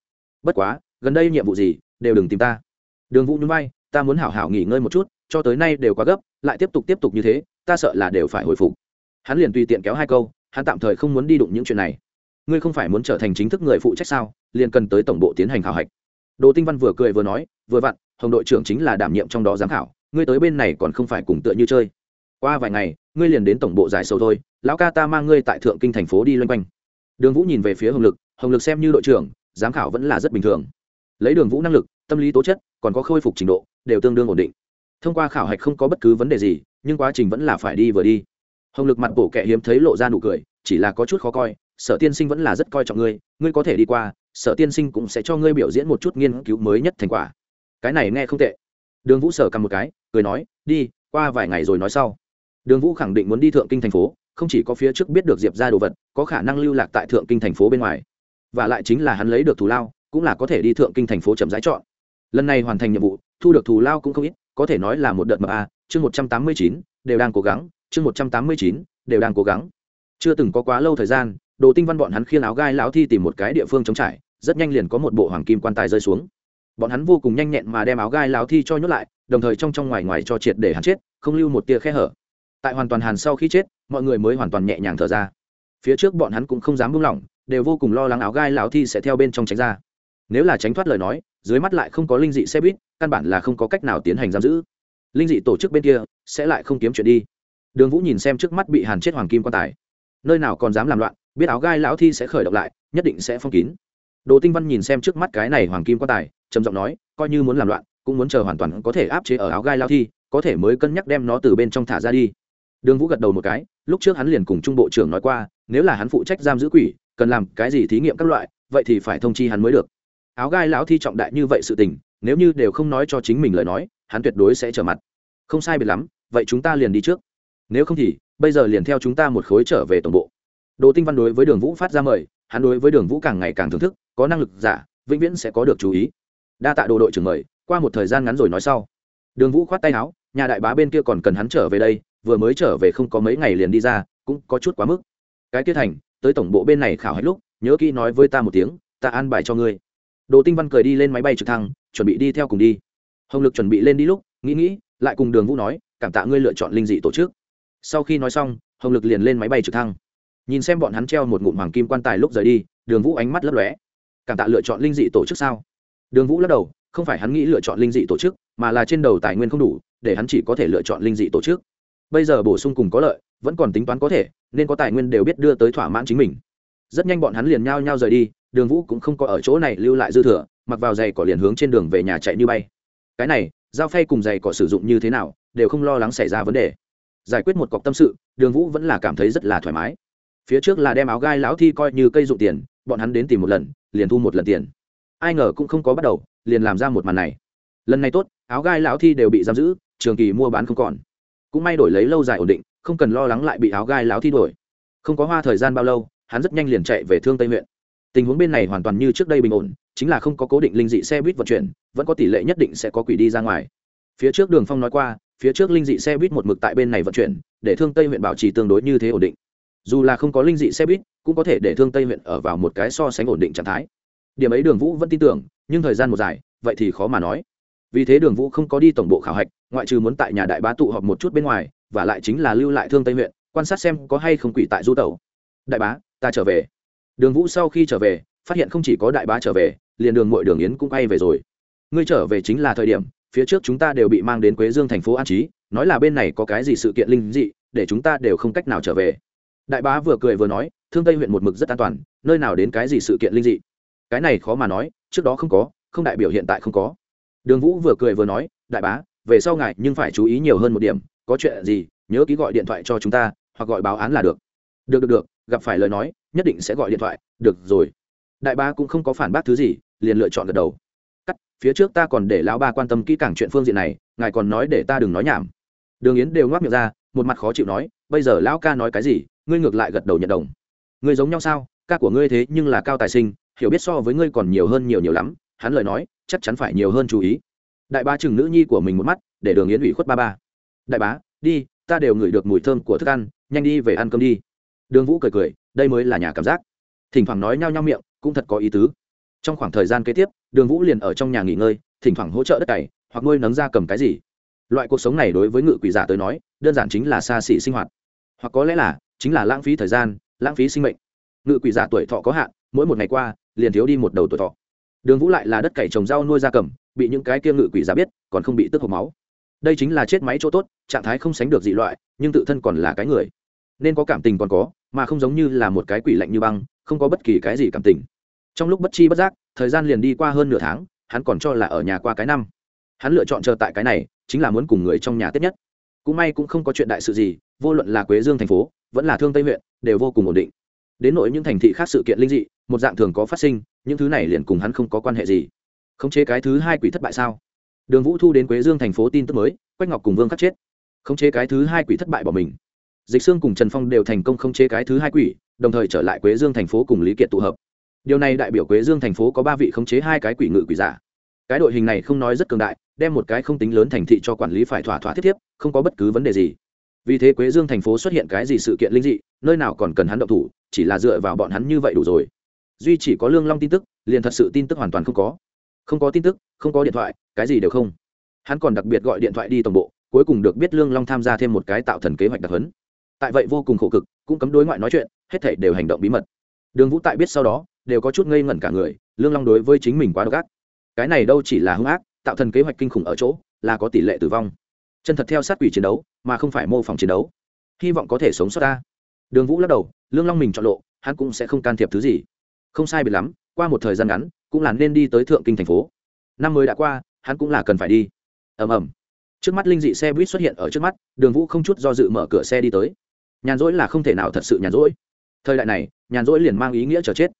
Bất quá, gần đây nhiệm vụ gì, đều đừng tìm ta. Đường vũ nhún vai, ta muốn hảo hảo nghỉ ngơi một chút, cho tới nay đều quá gấp, lại tiếp tục tiếp tục như thế, ta sợ là đều phải hồi phục. Hắn liền tùy tiện kéo hai câu, hắn tạm thời không muốn đi đụng những chuyện này. Ngươi không phải muốn trở thành chính thức người phụ trách sao, liền cần tới tổng bộ tiến hành khảo hạch đồ tinh văn vừa cười vừa nói, vừa vặn, hồng đội trưởng chính là đảm nhiệm trong đó giám khảo, ngươi tới bên này còn không phải cùng tựa như chơi. Qua vài ngày, ngươi liền đến tổng bộ giải sầu thôi, lão ca ta mang ngươi tại thượng kinh thành phố đi loanh quanh. Đường vũ nhìn về phía hồng lực hồng lực xem như đội trưởng, giám khảo vẫn là rất bình thường. Lấy đường vũ năng lực, tâm lý tố chất, còn có khôi phục trình độ, đều tương đương ổn định. Thông qua khảo hạch không có bất cứ vấn đề gì, nhưng quá trình vẫn là phải đi vừa đi. Hồng lực mặt bộ kệ hiếm thấy lộ ra nụ cười, chỉ là có chút khó coi, sở tiên sinh vẫn là rất coi trọng ngươi ngươi có thể đi qua sở tiên sinh cũng sẽ cho ngươi biểu diễn một chút nghiên cứu mới nhất thành quả. Cái này nghe không tệ. Đường vũ sở cầm một cái, cười nói, đi, qua vài ngày rồi nói sau. Đường vũ khẳng định muốn đi thượng kinh thành phố, không chỉ có phía trước biết được diệp ra đồ vật, có khả năng lưu lạc tại thượng kinh thành phố bên ngoài. Và lại chính là hắn lấy được thù lao, cũng là có thể đi thượng kinh thành phố chậm rãi chọn. Lần này hoàn thành nhiệm vụ, thu được thù lao cũng không ít, có thể nói là một đợt mập a, chương một trăm tám mươi chín, đều đang cố gắng, chương một trăm tám mươi chín, đều đang cố gắng. Chưa từng có quá lâu thời gian đồ tinh văn bọn hắn khiêng áo gai lão thi tìm một cái địa phương chống trải, rất nhanh liền có một bộ hoàng kim quan tài rơi xuống. Bọn hắn vô cùng nhanh nhẹn mà đem áo gai lão thi cho nhốt lại, đồng thời trong trong ngoài ngoài cho triệt để hắn chết, không lưu một tia khe hở. Tại hoàn toàn hàn sau khi chết, mọi người mới hoàn toàn nhẹ nhàng thở ra. Phía trước bọn hắn cũng không dám buông lỏng, đều vô cùng lo lắng áo gai lão thi sẽ theo bên trong tránh ra. Nếu là tránh thoát lời nói, dưới mắt lại không có linh dị xe buýt, căn bản là không có cách nào tiến hành giam giữ. Linh dị tổ chức bên kia sẽ lại không kiếm chuyện đi. Đường vũ nhìn xem trước mắt bị hàn chết hoàng kim quan tài. Nơi nào còn dám làm loạn biết áo gai lão thi sẽ khởi động lại, nhất định sẽ phong kín. Đồ tinh văn nhìn xem trước mắt cái này hoàng kim quan tài, trầm giọng nói, coi như muốn làm loạn, cũng muốn chờ hoàn toàn có thể áp chế ở áo gai lão thi, có thể mới cân nhắc đem nó từ bên trong thả ra đi. Đường vũ gật đầu một cái, lúc trước hắn liền cùng trung bộ trưởng nói qua, nếu là hắn phụ trách giam giữ quỷ, cần làm cái gì thí nghiệm các loại, vậy thì phải thông chi hắn mới được. Áo gai lão thi trọng đại như vậy sự tình, nếu như đều không nói cho chính mình lời nói, hắn tuyệt đối sẽ trở mặt. Không sai biệt lắm, vậy chúng ta liền đi trước. Nếu không thì, bây giờ liền theo chúng ta một khối trở về tổng bộ đồ tinh văn đối với đường vũ phát ra mời, hắn đối với đường vũ càng ngày càng thưởng thức, có năng lực giả, vĩnh viễn sẽ có được chú ý. Đa tạ đồ đội trưởng mời, qua một thời gian ngắn rồi nói sau. Đường vũ khoát tay áo, nhà đại bá bên kia còn cần hắn trở về đây, vừa mới trở về không có mấy ngày liền đi ra, cũng có chút quá mức. Cái kia thành, tới tổng bộ bên này khảo hết lúc, nhớ kỹ nói với ta một tiếng, ta an bài cho ngươi. Đồ tinh văn cười đi lên máy bay trực thăng, chuẩn bị đi theo cùng đi. Hồng lực chuẩn bị lên đi lúc, nghĩ nghĩ, lại cùng đường vũ nói, cảm tạ ngươi lựa chọn linh dị tổ chức. Sau khi nói xong, hồng lực liền lên máy bay trực thăng nhìn xem bọn hắn treo một ngụm hoàng kim quan tài lúc rời đi, đường vũ ánh mắt lấp lóe. Cảm tạ lựa chọn linh dị tổ chức sao? Đường vũ lắc đầu, không phải hắn nghĩ lựa chọn linh dị tổ chức, mà là trên đầu tài nguyên không đủ, để hắn chỉ có thể lựa chọn linh dị tổ chức. Bây giờ bổ sung cùng có lợi, vẫn còn tính toán có thể, nên có tài nguyên đều biết đưa tới thỏa mãn chính mình. Rất nhanh bọn hắn liền nhao nhao rời đi, đường vũ cũng không có ở chỗ này lưu lại dư thừa, mặc vào giày cỏ liền hướng trên đường về nhà chạy như bay. Cái này, giao phay cùng giày cỏ sử dụng như thế nào, đều không lo lắng xảy ra vấn đề. Giải quyết một cọc tâm sự, đường vũ vẫn là cảm thấy rất là thoải mái phía trước là đem áo gai lão thi coi như cây dụng tiền, bọn hắn đến tìm một lần, liền thu một lần tiền. Ai ngờ cũng không có bắt đầu, liền làm ra một màn này. Lần này tốt, áo gai lão thi đều bị giam giữ, trường kỳ mua bán không còn. Cũng may đổi lấy lâu dài ổn định, không cần lo lắng lại bị áo gai lão thi đổi không có hoa thời gian bao lâu, hắn rất nhanh liền chạy về thương tây huyện. Tình huống bên này hoàn toàn như trước đây bình ổn, chính là không có cố định linh dị xe buýt vận chuyển, vẫn có tỷ lệ nhất định sẽ có quỷ đi ra ngoài. Phía trước đường phong nói qua, phía trước linh dị xe buýt một mực tại bên này vận chuyển, để thương tây huyện bảo trì tương đối như thế ổn định dù là không có linh dị xe buýt, cũng có thể để thương tây huyện ở vào một cái so sánh ổn định trạng thái. Điểm ấy đường vũ vẫn tin tưởng, nhưng thời gian một dài, vậy thì khó mà nói. Vì thế đường vũ không có đi tổng bộ khảo hạch, ngoại trừ muốn tại nhà đại bá tụ họp một chút bên ngoài, và lại chính là lưu lại thương tây huyện, quan sát xem có hay không quỷ tại du tẩu. Đại bá, ta trở về. Đường vũ sau khi trở về, phát hiện không chỉ có đại bá trở về, liền đường mội đường yến cũng quay về rồi. Ngươi trở về chính là thời điểm, phía trước chúng ta đều bị mang đến quế dương thành phố an trí, nói là bên này có cái gì sự kiện linh dị, để chúng ta đều không cách nào trở về đại bá vừa cười vừa nói, thương tây huyện một mực rất an toàn, nơi nào đến cái gì sự kiện linh dị? Cái này khó mà nói, trước đó không có, không đại biểu hiện tại không có. Đường vũ vừa cười vừa nói, đại bá, về sau ngài nhưng phải chú ý nhiều hơn một điểm, có chuyện gì, nhớ ký gọi điện thoại cho chúng ta, hoặc gọi báo án là được. Được được được, gặp phải lời nói, nhất định sẽ gọi điện thoại, được rồi. Đại bá cũng không có phản bác thứ gì, liền lựa chọn gật đầu. Cắt, phía trước ta còn để lão ba quan tâm kỹ càng chuyện phương diện này, ngài còn nói để ta đừng nói nhảm. Đường yến đều ngoác miệng ra, một mặt khó chịu nói, bây giờ lão ca nói cái gì ngươi ngược lại gật đầu nhận đồng. Ngươi giống nhau sao? Ca của ngươi thế nhưng là cao tài sinh, hiểu biết so với ngươi còn nhiều hơn nhiều nhiều lắm. Hắn lời nói, chắc chắn phải nhiều hơn chú ý. Đại bá chừng nữ nhi của mình một mắt, để đường yến ủy khuất ba ba. Đại bá, đi, ta đều ngửi được mùi thơm của thức ăn, nhanh đi về ăn cơm đi. Đường vũ cười cười, đây mới là nhà cảm giác. Thỉnh thoảng nói nhau nhau miệng, cũng thật có ý tứ. Trong khoảng thời gian kế tiếp, đường vũ liền ở trong nhà nghỉ ngơi, thỉnh thoảng hỗ trợ đất cày, hoặc nuôi nấng ra cầm cái gì. Loại cuộc sống này đối với ngự quỷ giả tới nói, đơn giản chính là xa xỉ sinh hoạt. Hoặc có lẽ là chính là lãng phí thời gian, lãng phí sinh mệnh. Ngự quỷ giả tuổi thọ có hạn, mỗi một ngày qua, liền thiếu đi một đầu tuổi thọ. Đường vũ lại là đất cày trồng rau nuôi da cầm, bị những cái kia ngự quỷ giả biết, còn không bị tức hộp máu. Đây chính là chết máy chỗ tốt, trạng thái không sánh được dị loại, nhưng tự thân còn là cái người. Nên có cảm tình còn có, mà không giống như là một cái quỷ lạnh như băng, không có bất kỳ cái gì cảm tình. Trong lúc bất chi bất giác, thời gian liền đi qua hơn nửa tháng, hắn còn cho là ở nhà qua cái năm. Hắn lựa chọn chờ tại cái này, chính là muốn cùng người trong nhà tết nhất. Cũng may cũng không có chuyện đại sự gì, vô luận là quế dương thành phố vẫn là thương tây huyện, đều vô cùng ổn định. Đến nội những thành thị khác sự kiện linh dị, một dạng thường có phát sinh, những thứ này liền cùng hắn không có quan hệ gì. Khống chế cái thứ hai quỷ thất bại sao? Đường vũ thu đến quế dương thành phố tin tức mới, quách ngọc cùng vương khắc chết. Khống chế cái thứ hai quỷ thất bại bỏ mình. Dịch xương cùng trần phong đều thành công khống chế cái thứ hai quỷ, đồng thời trở lại quế dương thành phố cùng lý kiệt tụ hợp. Điều này đại biểu quế dương thành phố có ba vị khống chế hai cái quỷ ngự quỷ giả. Cái đội hình này không nói rất cường đại, đem một cái không tính lớn thành thị cho quản lý phải thỏa thỏa thiết thiếp, không có bất cứ vấn đề gì vì thế quế dương thành phố xuất hiện cái gì sự kiện linh dị, nơi nào còn cần hắn động thủ, chỉ là dựa vào bọn hắn như vậy đủ rồi. Duy chỉ có lương long tin tức, liền thật sự tin tức hoàn toàn không có. Không có tin tức, không có điện thoại, cái gì đều không. Hắn còn đặc biệt gọi điện thoại đi tổng bộ, cuối cùng được biết lương long tham gia thêm một cái tạo thần kế hoạch đặc hấn tại vậy vô cùng khổ cực, cũng cấm đối ngoại nói chuyện, hết thể đều hành động bí mật. Đường vũ tại biết sau đó, đều có chút ngây ngẩn cả người, lương long đối với chính mình quá độc ác. Cái này đâu chỉ là hung ác, tạo thần kế hoạch kinh khủng ở chỗ, là có tỷ lệ tử vong chân thật theo sát quỷ chiến đấu, mà không phải mô phỏng chiến đấu. Hy vọng có thể sống sót ta. Đường vũ lắc đầu, lương long mình chọn lộ, hắn cũng sẽ không can thiệp thứ gì. Không sai biệt lắm, qua một thời gian ngắn, cũng là nên đi tới thượng kinh thành phố. Năm mới đã qua, hắn cũng là cần phải đi. Ầm ầm. Trước mắt linh dị xe buýt xuất hiện ở trước mắt, đường vũ không chút do dự mở cửa xe đi tới. Nhàn rỗi là không thể nào thật sự nhàn rỗi. Thời đại này, nhàn rỗi liền mang ý nghĩa chờ chết.